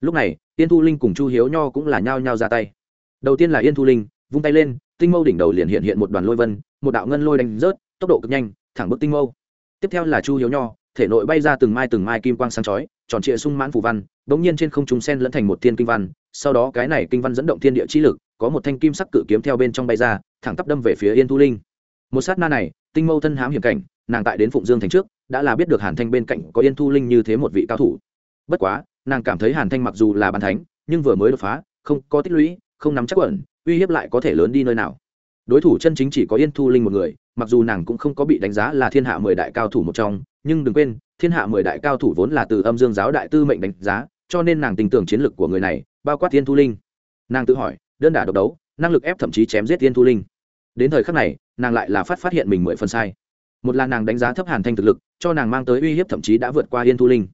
Lúc này, yên thu linh cùng chu hiếu nho cũng là nhao nhao ra tay. Đầu tiên là yên thu linh, vung tay lên, tinh mâu đỉnh đầu liền hiện hiện một đoàn lôi vân, một đạo ngân lôi đánh rớt, tốc độ cực nhanh, thẳng bức tinh mâu. Tiếp theo là chu hiếu nho, thể nội bay ra từng mai từng mai kim quang sáng chói, tròn trịa sung mãn phù văn, bỗng nhiên trên không trung sen lẫn thành một thiên kinh văn, sau đó cái này kinh văn dẫn động thiên địa chi lực, có một thanh kim sắc cự kiếm theo bên trong bay ra, thẳng tắp đâm về phía yên thu linh. Một sát na này, tinh mâu thân hám hiểm cảnh, nàng tại đến phụng dương thành trước đã là biết được hàn thanh bên cạnh có yên thu linh như thế một vị cao thủ. Bất quá, nàng cảm thấy hàn thanh mặc dù là bàn thánh, nhưng vừa mới đột phá, không có tích lũy, không nắm chắc quẩn uy hiếp lại có thể lớn đi nơi nào. Đối thủ chân chính chỉ có yên thu linh một người, mặc dù nàng cũng không có bị đánh giá là thiên hạ mười đại cao thủ một trong, nhưng đừng quên, thiên hạ mười đại cao thủ vốn là từ âm dương giáo đại tư mệnh đánh giá, cho nên nàng tin tưởng chiến lược của người này, bao quát thiên thu linh. Nàng tự hỏi, đơn đả độc đấu, năng lực ép thậm chí chém giết Yên thu linh. Đến thời khắc này, nàng lại là phát phát hiện mình mười phần sai. Một là nàng đánh giá thấp hàn thanh thực lực cho nàng mang tới uy hiếp thậm chí đã vượt qua yên thu linh.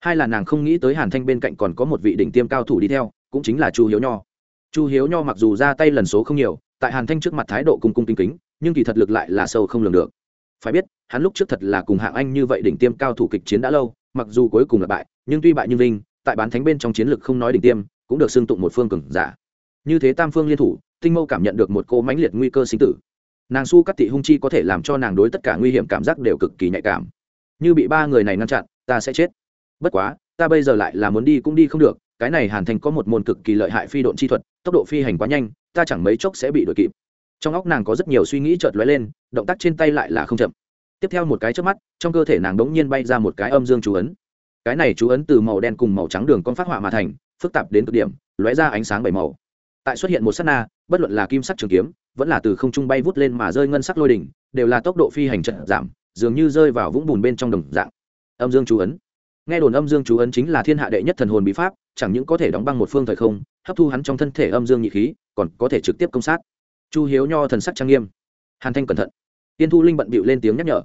Hai là nàng không nghĩ tới hàn thanh bên cạnh còn có một vị đỉnh tiêm cao thủ đi theo, cũng chính là chu hiếu nho. Chu hiếu nho mặc dù ra tay lần số không nhiều, tại hàn thanh trước mặt thái độ cung cung kính kính, nhưng kỳ thật lực lại là sâu không lường được. Phải biết, hắn lúc trước thật là cùng hạng anh như vậy đỉnh tiêm cao thủ kịch chiến đã lâu, mặc dù cuối cùng là bại, nhưng tuy bại như vinh, tại bán thánh bên trong chiến lực không nói đỉnh tiêm, cũng được xưng tụng một phương cường giả. Như thế tam phương liên thủ, tinh mâu cảm nhận được một cô mãnh liệt nguy cơ sinh tử. Nàng su cắt thị hung chi có thể làm cho nàng đối tất cả nguy hiểm cảm giác đều cực kỳ nhạy cảm như bị ba người này ngăn chặn, ta sẽ chết. Bất quá, ta bây giờ lại là muốn đi cũng đi không được, cái này hàn thành có một môn cực kỳ lợi hại phi độn chi thuật, tốc độ phi hành quá nhanh, ta chẳng mấy chốc sẽ bị đuổi kịp. Trong óc nàng có rất nhiều suy nghĩ chợt lóe lên, động tác trên tay lại là không chậm. Tiếp theo một cái trước mắt, trong cơ thể nàng đ ố n g nhiên bay ra một cái âm dương chú ấn. Cái này chú ấn từ màu đen cùng màu trắng đường con phát họa mà thành, phức tạp đến cực điểm, lóe ra ánh sáng bảy màu. Tại xuất hiện một s á t na, bất luận là kim sắc trường kiếm, vẫn là từ không trung bay vút lên mà rơi ngân sắc lôi đỉnh, đều là tốc độ phi hành trận giảm dường như rơi vào vũng bùn bên trong đồng dạng. Âm dương chú ấn. Nghe đồn âm dương chú ấn chính là thiên hạ đệ nhất thần hồn bí pháp, chẳng những có thể đóng băng một phương thời không, hấp thu hắn trong thân thể âm dương nhị khí, còn có thể trực tiếp công sát. Chu hiếu nho thần sắc trang nghiêm. Hàn thanh cẩn thận. Tiên thu linh bận bịu lên tiếng nhắc nhở.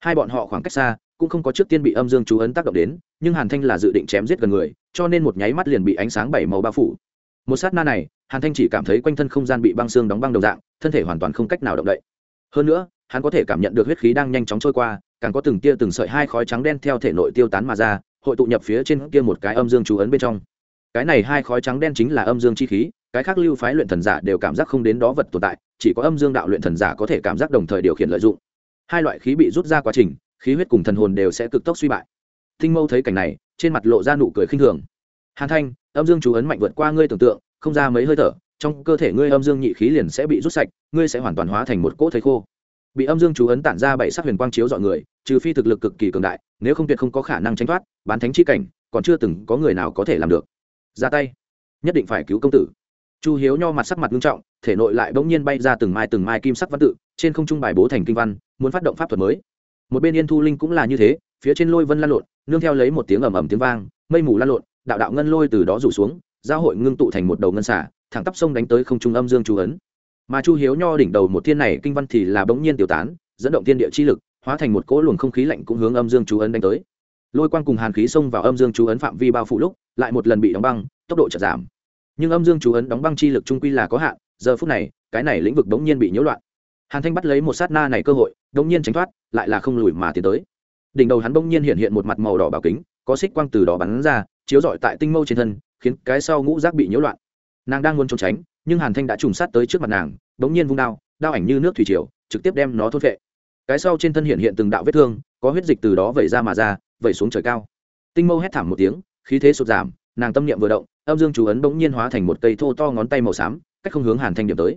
Hai bọn họ khoảng cách xa, cũng không có trước tiên bị âm dương chú ấn tác động đến, nhưng hàn thanh là dự định chém giết gần người, cho nên một nháy mắt liền bị ánh sáng bảy màu bao phủ. Một sát na này, hàn thanh chỉ cảm thấy quanh thân không gian bị băng xương đóng băng đồng dạng, thân thể hoàn toàn không cách nào động đậy. Hơn nữa hắn có thể cảm nhận được huyết khí đang nhanh chóng trôi qua, càng có từng tia từng sợi hai khói trắng đen theo thể nội tiêu tán mà ra, hội tụ nhập phía trên kia một cái âm dương chú ấn bên trong. Cái này hai khói trắng đen chính là âm dương chi khí, cái khác lưu phái luyện thần giả đều cảm giác không đến đó vật tồn tại, chỉ có âm dương đạo luyện thần giả có thể cảm giác đồng thời điều khiển lợi dụng. Hai loại khí bị rút ra quá trình, khí huyết cùng thần hồn đều sẽ cực tốc suy bại. Tinh mâu thấy cảnh này, trên mặt lộ ra nụ cười khinh thường. Hàn thanh, âm dương chú ấn mạnh vượt qua ngươi tưởng tượng, không ra mấy hơi thở, trong cơ thể ngươi âm dương nhị khí liền sẽ bị rút sạch, ngươi sẽ hoàn toàn hóa thành một cỗ thầy khô bị âm dương chú ấn tản ra bảy sắc huyền quang chiếu dọi người, trừ phi thực lực cực kỳ cường đại, nếu không tuyệt không có khả năng tránh thoát, bán thánh chi cảnh, còn chưa từng có người nào có thể làm được. Ra tay. Nhất định phải cứu công tử. Chu hiếu nho mặt sắc mặt nghiêm trọng, thể nội lại bỗng nhiên bay ra từng mai từng mai kim sắc văn tự, trên không trung bài bố thành kinh văn, muốn phát động pháp thuật mới. Một bên yên thu linh cũng là như thế, phía trên lôi vân lan lộn, nương theo lấy một tiếng ầm ầm tiếng vang, mây mù lan lộn, đạo đạo ngân lôi từ đó rủ xuống, giao hội ngưng tụ thành một đầu ngân xả thẳng tắp sông đánh tới không trung âm dương chú ấn mà chu hiếu nho đỉnh đầu một thiên này kinh văn thì là bỗng nhiên tiêu tán, dẫn động thiên địa chi lực, hóa thành một cỗ luồng không khí lạnh cũng hướng âm dương chú ấn đánh tới. Lôi quang cùng hàn khí xông vào âm dương chú ấn phạm vi bao phủ lúc, lại một lần bị đóng băng, tốc độ chợt giảm. Nhưng âm dương chú ấn đóng băng chi lực trung quy là có hạn, giờ phút này, cái này lĩnh vực bỗng nhiên bị nhiễu loạn. Hàn thanh bắt lấy một sát na này cơ hội bỗng nhiên tránh thoát, lại là không lùi mà tiến tới. Đỉnh đầu hắn bỗng nhiên hiện hiện một mặt màu đỏ bảo kính, có xích quang từ đó bắn ra, chiếu rọi tại tinh mâu trên thân, khiến cái sau ngũ giác bị nhiễu loạn. Nàng đang muốn trốn tránh nhưng hàn thanh đã trùng sát tới trước mặt nàng bỗng nhiên vung đao đao ảnh như nước thủy triều, trực tiếp đem nó thốt vệ cái sau trên thân hiện hiện từng đạo vết thương, có huyết dịch từ đó vẩy ra mà ra, vẩy xuống trời cao. Tinh mâu hét thảm một tiếng, khí thế sụt giảm, nàng tâm niệm vừa động, âm dương chú ấn bỗng nhiên hóa thành một cây thô to ngón tay màu xám, cách không hướng hàn thanh điểm tới.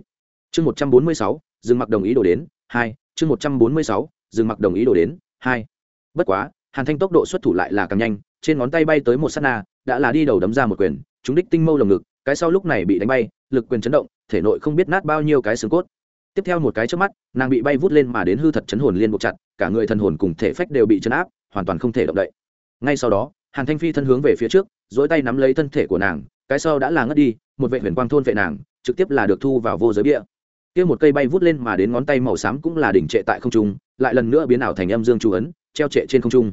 Chương một trăm bốn mươi sáu, dương mặc đồng ý đổ đến, hai, chương một trăm bốn mươi sáu, dương mặc đồng ý đổ đến, hai. Bất quá, hàn thanh tốc độ xuất thủ lại là càng nhanh, trên ngón tay bay tới một s á t na, đã là đi đầu đấm ra một quyền chúng đích tinh mâu lồng ngực cái sau lúc này bị đánh bay, lực quyền chấn động, thể nội không biết nát bao nhiêu cái xương cốt. Tiếp theo một cái trước mắt, nàng bị bay vút lên mà đến hư thật chấn hồn liên buộc chặt, cả người thần hồn cùng thể phách đều bị chấn áp, hoàn toàn không thể động đậy. Ngay sau đó, hàn thanh phi thân hướng về phía trước dỗi tay nắm lấy thân thể của nàng, cái sau đã là ngất đi, một vệ huyền quang thôn vệ nàng, trực tiếp là được thu vào vô giới bia. Kia một cây bay vút lên mà đến ngón tay màu xám cũng là đỉnh trệ tại không trung, lại lần nữa biến ảo thành âm dương chú ấn, treo trệ trên không trung.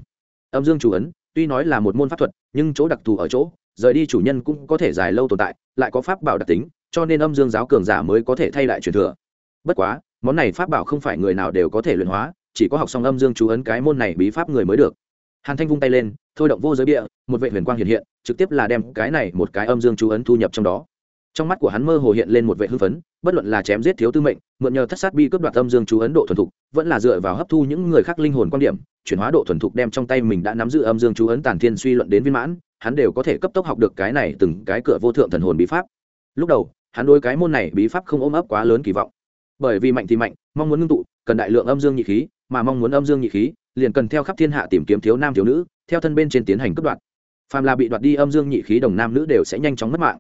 Âm dương chú ấn, tuy nói là một môn pháp thuật, nhưng chỗ đặc thù ở chỗ rời đi chủ nhân cũng có thể dài lâu tồn tại, lại có pháp bảo đặc tính, cho nên âm dương giáo cường giả mới có thể thay lại truyền thừa. Bất quá, món này pháp bảo không phải người nào đều có thể luyện hóa, chỉ có học xong âm dương chú ấn cái môn này bí pháp người mới được. Hàn thanh vung tay lên, thôi động vô giới địa một vệ huyền quang hiện hiện, trực tiếp là đem cái này một cái âm dương chú ấn thu nhập trong đó trong mắt của hắn mơ hồ hiện lên một vệ hưng phấn, bất luận là chém giết thiếu tư mệnh, mượn nhờ thất sát bi cướp đoạt âm dương chú ấn độ thuần thục, vẫn là dựa vào hấp thu những người khác linh hồn quan điểm, chuyển hóa độ thuần thục đem trong tay mình đã nắm giữ âm dương chú ấn tản thiên suy luận đến viên mãn, hắn đều có thể cấp tốc học được cái này từng cái cửa vô thượng thần hồn bí pháp. Lúc đầu, hắn đối cái môn này bí pháp không ôm ấp quá lớn kỳ vọng. Bởi vì mạnh thì mạnh, mong muốn ngưng tụ, cần đại lượng âm dương nhị khí, mà mong muốn âm dương nhị khí, liền cần theo khắp thiên hạ tìm kiếm thiếu nam thiếu nữ, theo thân bên trên tiến hành cấp đoạt. Phàm là bị đoạt đi âm dương nhị khí đồng nam nữ đều sẽ nhanh chóng mất mạng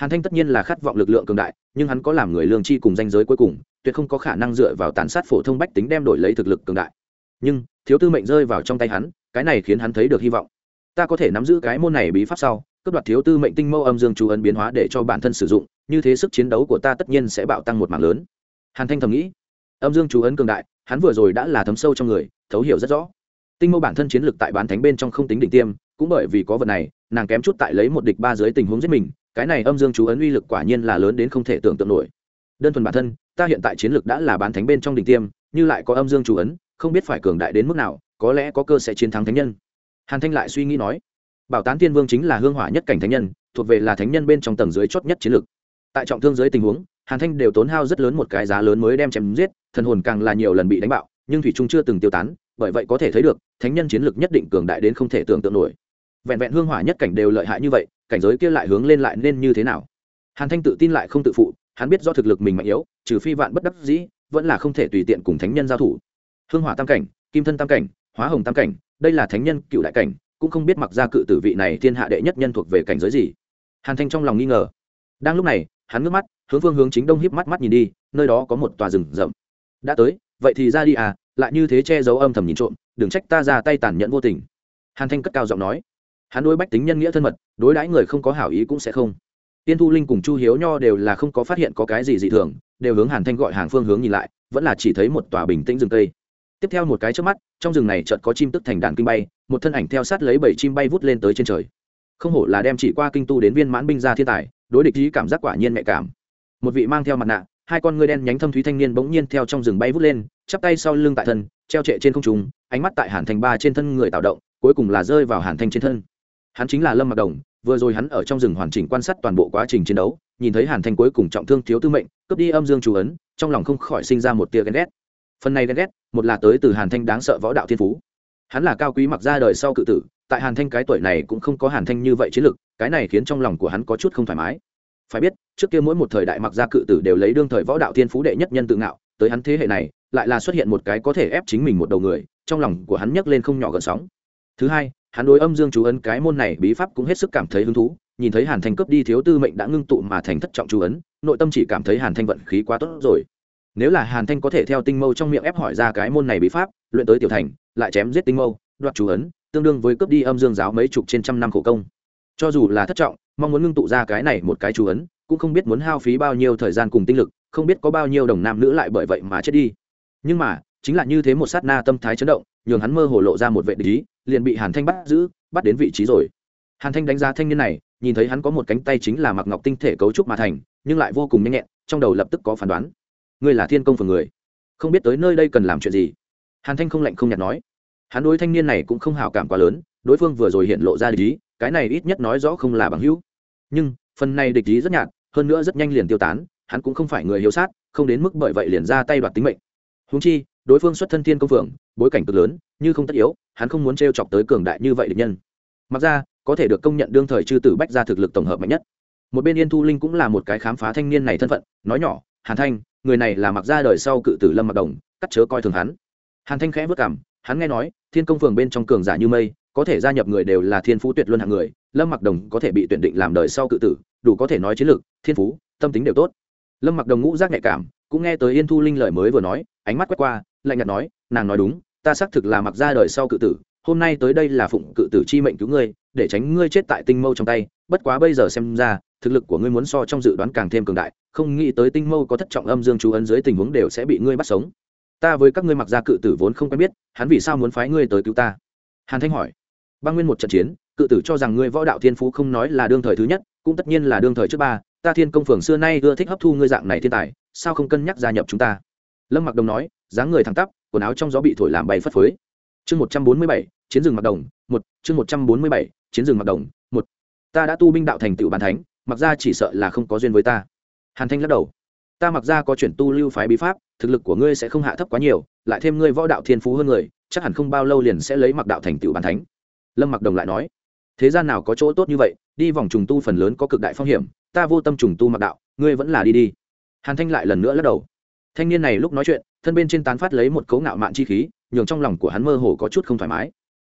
hàn thanh tất nhiên là khát vọng lực lượng cường đại, nhưng hắn có làm người lương tri cùng danh giới cuối cùng, tuyệt không có khả năng dựa vào tàn sát phổ thông bách tính đem đổi lấy thực lực cường đại. Nhưng, thiếu tư mệnh rơi vào trong tay hắn, cái này khiến hắn thấy được hy vọng. Ta có thể nắm giữ cái môn này bí pháp sau cấp đoạt thiếu tư mệnh tinh mâu âm dương chú ấn biến hóa để cho bản thân sử dụng, như thế sức chiến đấu của ta tất nhiên sẽ bạo tăng một mạng lớn. Hàn thanh thầm nghĩ. Âm dương chú ấn cường đại, hắn vừa rồi đã là thấm sâu trong người, thấu hiểu rất rõ. Tinh mâu bản thân chiến lực tại bán thánh bên trong không tính đỉnh tiêm, cũng bởi vì có vật này, nàng kém chút tại lấy một địch ba dưới tình huống giết mình cái này âm dương chú ấn uy lực quả nhiên là lớn đến không thể tưởng tượng nổi. Đơn thuần bản thân, ta hiện tại chiến lược đã là bán thánh bên trong đỉnh tiêm, như lại có âm dương chú ấn, không biết phải cường đại đến mức nào, có lẽ có cơ sẽ chiến thắng thánh nhân. Hàn thanh lại suy nghĩ nói, bảo tán thiên vương chính là hương hỏa nhất cảnh thánh nhân, thuộc về là thánh nhân bên trong tầng dưới chót nhất chiến lược. Tại trọng thương dưới tình huống, hàn thanh đều tốn hao rất lớn một cái giá lớn mới đem chém giết, thần hồn càng là nhiều lần bị đánh bạo, nhưng thủy trung chưa từng tiêu tán, bởi vậy có thể thấy được, thánh nhân chiến lược nhất định cường đại đến không thể tưởng tượng nổi. Vẹn vẹn hương hỏa nhất cảnh đều lợi hại như vậy cảnh giới kia lại hướng lên lại nên như thế nào? Hàn thanh tự tin lại không tự phụ, hắn biết do thực lực mình mạnh yếu, trừ phi vạn bất đắc dĩ, vẫn là không thể tùy tiện cùng thánh nhân giao thủ. Hương hỏa tam cảnh, kim thân tam cảnh, hóa hồng tam cảnh, đây là thánh nhân cựu đại cảnh, cũng không biết mặc ra cự tử vị này thiên hạ đệ nhất nhân thuộc về cảnh giới gì. Hàn thanh trong lòng nghi ngờ. Đang lúc này, hắn ngước mắt, hướng phương hướng chính đông híp mắt mắt nhìn đi, nơi đó có một tòa rừng rậm. Đã tới, vậy thì ra đi à lại như thế che giấu âm thầm nhìn trộm, đừng trách ta ra tay tàn nhẫn vô tình. Hàn thanh cất cao giọng nói hắn đối bách tính nhân nghĩa thân mật, đối đãi người không có hảo ý cũng sẽ không. Tiên thu linh cùng chu hiếu nho đều là không có phát hiện có cái gì dị thường, đều hướng hàn thanh gọi hàng phương hướng nhìn lại, vẫn là chỉ thấy một tòa bình tĩnh rừng cây. Tiếp theo một cái trước mắt, trong rừng này chợt có chim tức thành đàn kinh bay, một thân ảnh theo sát lấy bảy chim bay vút lên tới trên trời. Không hổ là đem chỉ qua kinh tu đến viên mãn binh ra thiên tài, đối địch ý cảm giác quả nhiên mẹ cảm. Một vị mang theo mặt nạ, hai con ngươi đen nhánh thâm thúy thanh niên bỗng nhiên theo trong rừng bay vút lên, chắp tay sau lưng tại thân, treo trệ trên không trung, ánh mắt tại hàn thành ba trên thân người tạo động, cuối cùng là rơi vào hàn thanh trên thân hắn chính là lâm mặc đồng, vừa rồi hắn ở trong rừng hoàn chỉnh quan sát toàn bộ quá trình chiến đấu, nhìn thấy hàn thanh cuối cùng trọng thương thiếu tư mệnh, cướp đi âm dương chú ấn, trong lòng không khỏi sinh ra một tia ghen ghét. Phần này ghen ghét, một là tới từ hàn thanh đáng sợ võ đạo thiên phú. Hắn là cao quý mặc ra đời sau cự tử, tại hàn thanh cái tuổi này cũng không có hàn thanh như vậy chiến lực, cái này khiến trong lòng của hắn có chút không thoải mái. Phải biết, trước kia mỗi một thời đại mặc gia cự tử đều lấy đương thời võ đạo thiên phú đệ nhất nhân tự ngạo, tới hắn thế hệ này, lại là xuất hiện một cái có thể ép chính mình một đầu người, trong lòng của hắn nhấc lên không nhỏ gần sóng. Thứ hai hắn đối âm dương chú ấn cái môn này bí pháp cũng hết sức cảm thấy hứng thú, nhìn thấy hàn thanh cướp đi thiếu tư mệnh đã ngưng tụ mà thành thất trọng chú ấn, nội tâm chỉ cảm thấy hàn thanh vận khí quá tốt rồi. Nếu là hàn thanh có thể theo tinh mâu trong miệng ép hỏi ra cái môn này bí pháp, luyện tới tiểu thành, lại chém giết tinh mâu, đoạt chú ấn, tương đương với cướp đi âm dương giáo mấy chục trên trăm năm khổ công. Cho dù là thất trọng, mong muốn ngưng tụ ra cái này một cái chú ấn, cũng không biết muốn hao phí bao nhiêu thời gian cùng tinh lực, không biết có bao nhiêu đồng nam nữ lại bởi vậy mà chết đi. Nhưng mà, chính là như thế một sát na tâm thái chấn động nhường hắn mơ hồ lộ ra một vệ lý liền bị hàn thanh bắt giữ, bắt đến vị trí rồi. Hàn thanh đánh giá thanh niên này, nhìn thấy hắn có một cánh tay chính là mặc ngọc tinh thể cấu trúc mà thành, nhưng lại vô cùng nhanh nhẹn, trong đầu lập tức có phán đoán. Ngươi là thiên công phường người, không biết tới nơi đây cần làm chuyện gì. Hàn thanh không lạnh không nhạt nói. Hắn đối thanh niên này cũng không hào cảm quá lớn, đối phương vừa rồi hiện lộ ra địch ý, cái này ít nhất nói rõ không là bằng hữu. Nhưng, phần này địch ý rất nhạt, hơn nữa rất nhanh liền tiêu tán, hắn cũng không phải người hiếu sát, không đến mức bởi vậy liền ra tay đoạt tính mệnh. Húng chi, đối phương xuất thân thiên công phượng bối cảnh cực lớn, như không tất yếu, hắn không muốn t chọc tới cường đại như vậy địch nhân. Mặc ra, có thể được công nhận đương thời chư tử bách ra thực lực tổng hợp mạnh nhất. Một bên yên thu linh cũng là một cái khám phá thanh niên này thân phận, nói nhỏ, hàn thanh, người này là mặc ra đời sau cự tử lâm mặc đồng, cắt chớ coi thường hắn. Hàn thanh khẽ vất cảm, hắn nghe nói, thiên công phường bên trong cường giả như mây, có thể gia nhập người đều là thiên phú tuyệt luân hạng người, lâm mặc đồng có thể bị tuyển định làm đời sau cự tử, đủ có thể nói chiến lược, thiên phú, tâm tính đều tốt. Lâm mặc đồng ngũ giác nhạy cảm, cũng nghe tới yên thu linh lời mới vừa nói, ánh mắt quét qua, lạnh nhạt nói, nàng nói đúng ta xác thực là mặc ra đời sau cự tử, hôm nay tới đây là phụng cự tử chi mệnh cứu ngươi, để tránh ngươi chết tại tinh mâu trong tay, bất quá bây giờ xem ra, thực lực của ngươi muốn so trong dự đoán càng thêm cường đại, không nghĩ tới tinh mâu có thất trọng âm dương chú ấn dưới tình huống đều sẽ bị ngươi bắt sống. Ta với các ngươi mặc ra cự tử vốn không quen biết, hắn vì sao muốn phái ngươi tới cứu ta? Hàn thanh hỏi. Băng nguyên một trận chiến, cự tử cho rằng ngươi võ đạo thiên phú không nói là đương thời thứ nhất, cũng tất nhiên là đương thời trước ba, ta thiên công phường xưa nay ưa thích hấp thu ngươi dạng này thiên tài, sao không cân nhắc gia nhập chúng ta? Lâm mặc đồng nói, dáng người thẳng tắp quần áo trong gió bị thổi làm bay phất phới. Chương một trăm bốn mươi bảy, chiến rừng mặc đồng, một, chương một trăm bốn mươi bảy, chiến rừng mặc đồng, một. Ta đã tu binh đạo thành tựu bàn thánh, mặc ra chỉ sợ là không có duyên với ta. Hàn thanh lắc đầu. Ta mặc ra có chuyển tu lưu phái bí pháp, thực lực của ngươi sẽ không hạ thấp quá nhiều, lại thêm ngươi võ đạo thiên phú hơn người, chắc hẳn không bao lâu liền sẽ lấy mặc đạo thành tựu bàn thánh. Lâm mặc đồng lại nói. Thế gian nào có chỗ tốt như vậy, đi vòng trùng tu phần lớn có cực đại phong hiểm, ta vô tâm trùng tu mặc đạo, ngươi vẫn là đi đi. Hàn thanh lại lần nữa lắc đầu thanh niên này lúc nói chuyện, thân bên trên tán phát lấy một cấu ngạo mạn chi khí, nhường trong lòng của hắn mơ hồ có chút không thoải mái.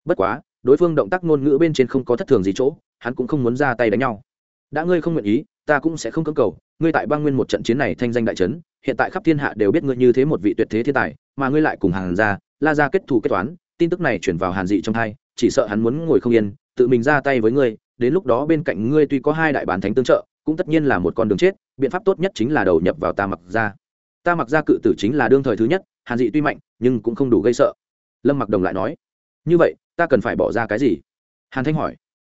Bất quá, đối phương động tác ngôn ngữ bên trên không có thất thường gì chỗ, hắn cũng không muốn ra tay đánh nhau. Đã ngươi không nguyện ý, ta cũng sẽ không cưỡng cầu, ngươi tại bang nguyên một trận chiến này thanh danh đại trấn, hiện tại khắp thiên hạ đều biết ngươi như thế một vị tuyệt thế thiên tài, mà ngươi lại cùng hàn ra, la ra kết thù kết toán, tin tức này chuyển vào hàn dị trong thai chỉ sợ hắn muốn ngồi không yên, tự mình ra tay với ngươi, đến lúc đó bên cạnh ngươi tuy có hai đại bản thánh tương trợ, cũng tất nhiên là một con đường chết, biện pháp tốt nhất chính là đầu nhập vào ta mặc ra ta mặc ra cự tử chính là đương thời thứ nhất, hàn dị tuy mạnh, nhưng cũng không đủ gây sợ. Lâm mặc đồng lại nói, như vậy, ta cần phải bỏ ra cái gì? Hàn thanh hỏi,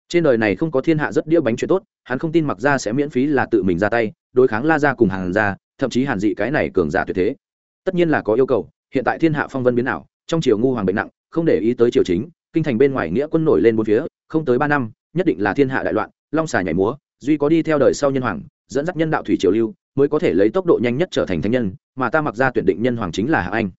trên đời này không có thiên hạ rất đĩa bánh chuyện tốt, hắn không tin mặc ra sẽ miễn phí là tự mình ra tay, đối kháng la ra cùng hàn ra thậm chí hàn dị cái này cường giả tuyệt thế. Tất nhiên là có yêu cầu, hiện tại thiên hạ phong vân biến ảo, trong triều ngu hoàng bệnh nặng, không để ý tới triều chính, kinh thành bên ngoài nghĩa quân nổi lên bốn phía, không tới ba năm, nhất định là thiên hạ đại loạn, long xà nhảy múa, duy có đi theo đời sau nhân hoàng, dẫn dắt nhân đạo thủy triều lưu mới có thể lấy tốc độ nhanh nhất trở thành thánh nhân, mà ta mặc ra tuyển định nhân hoàng chính là hạ anh.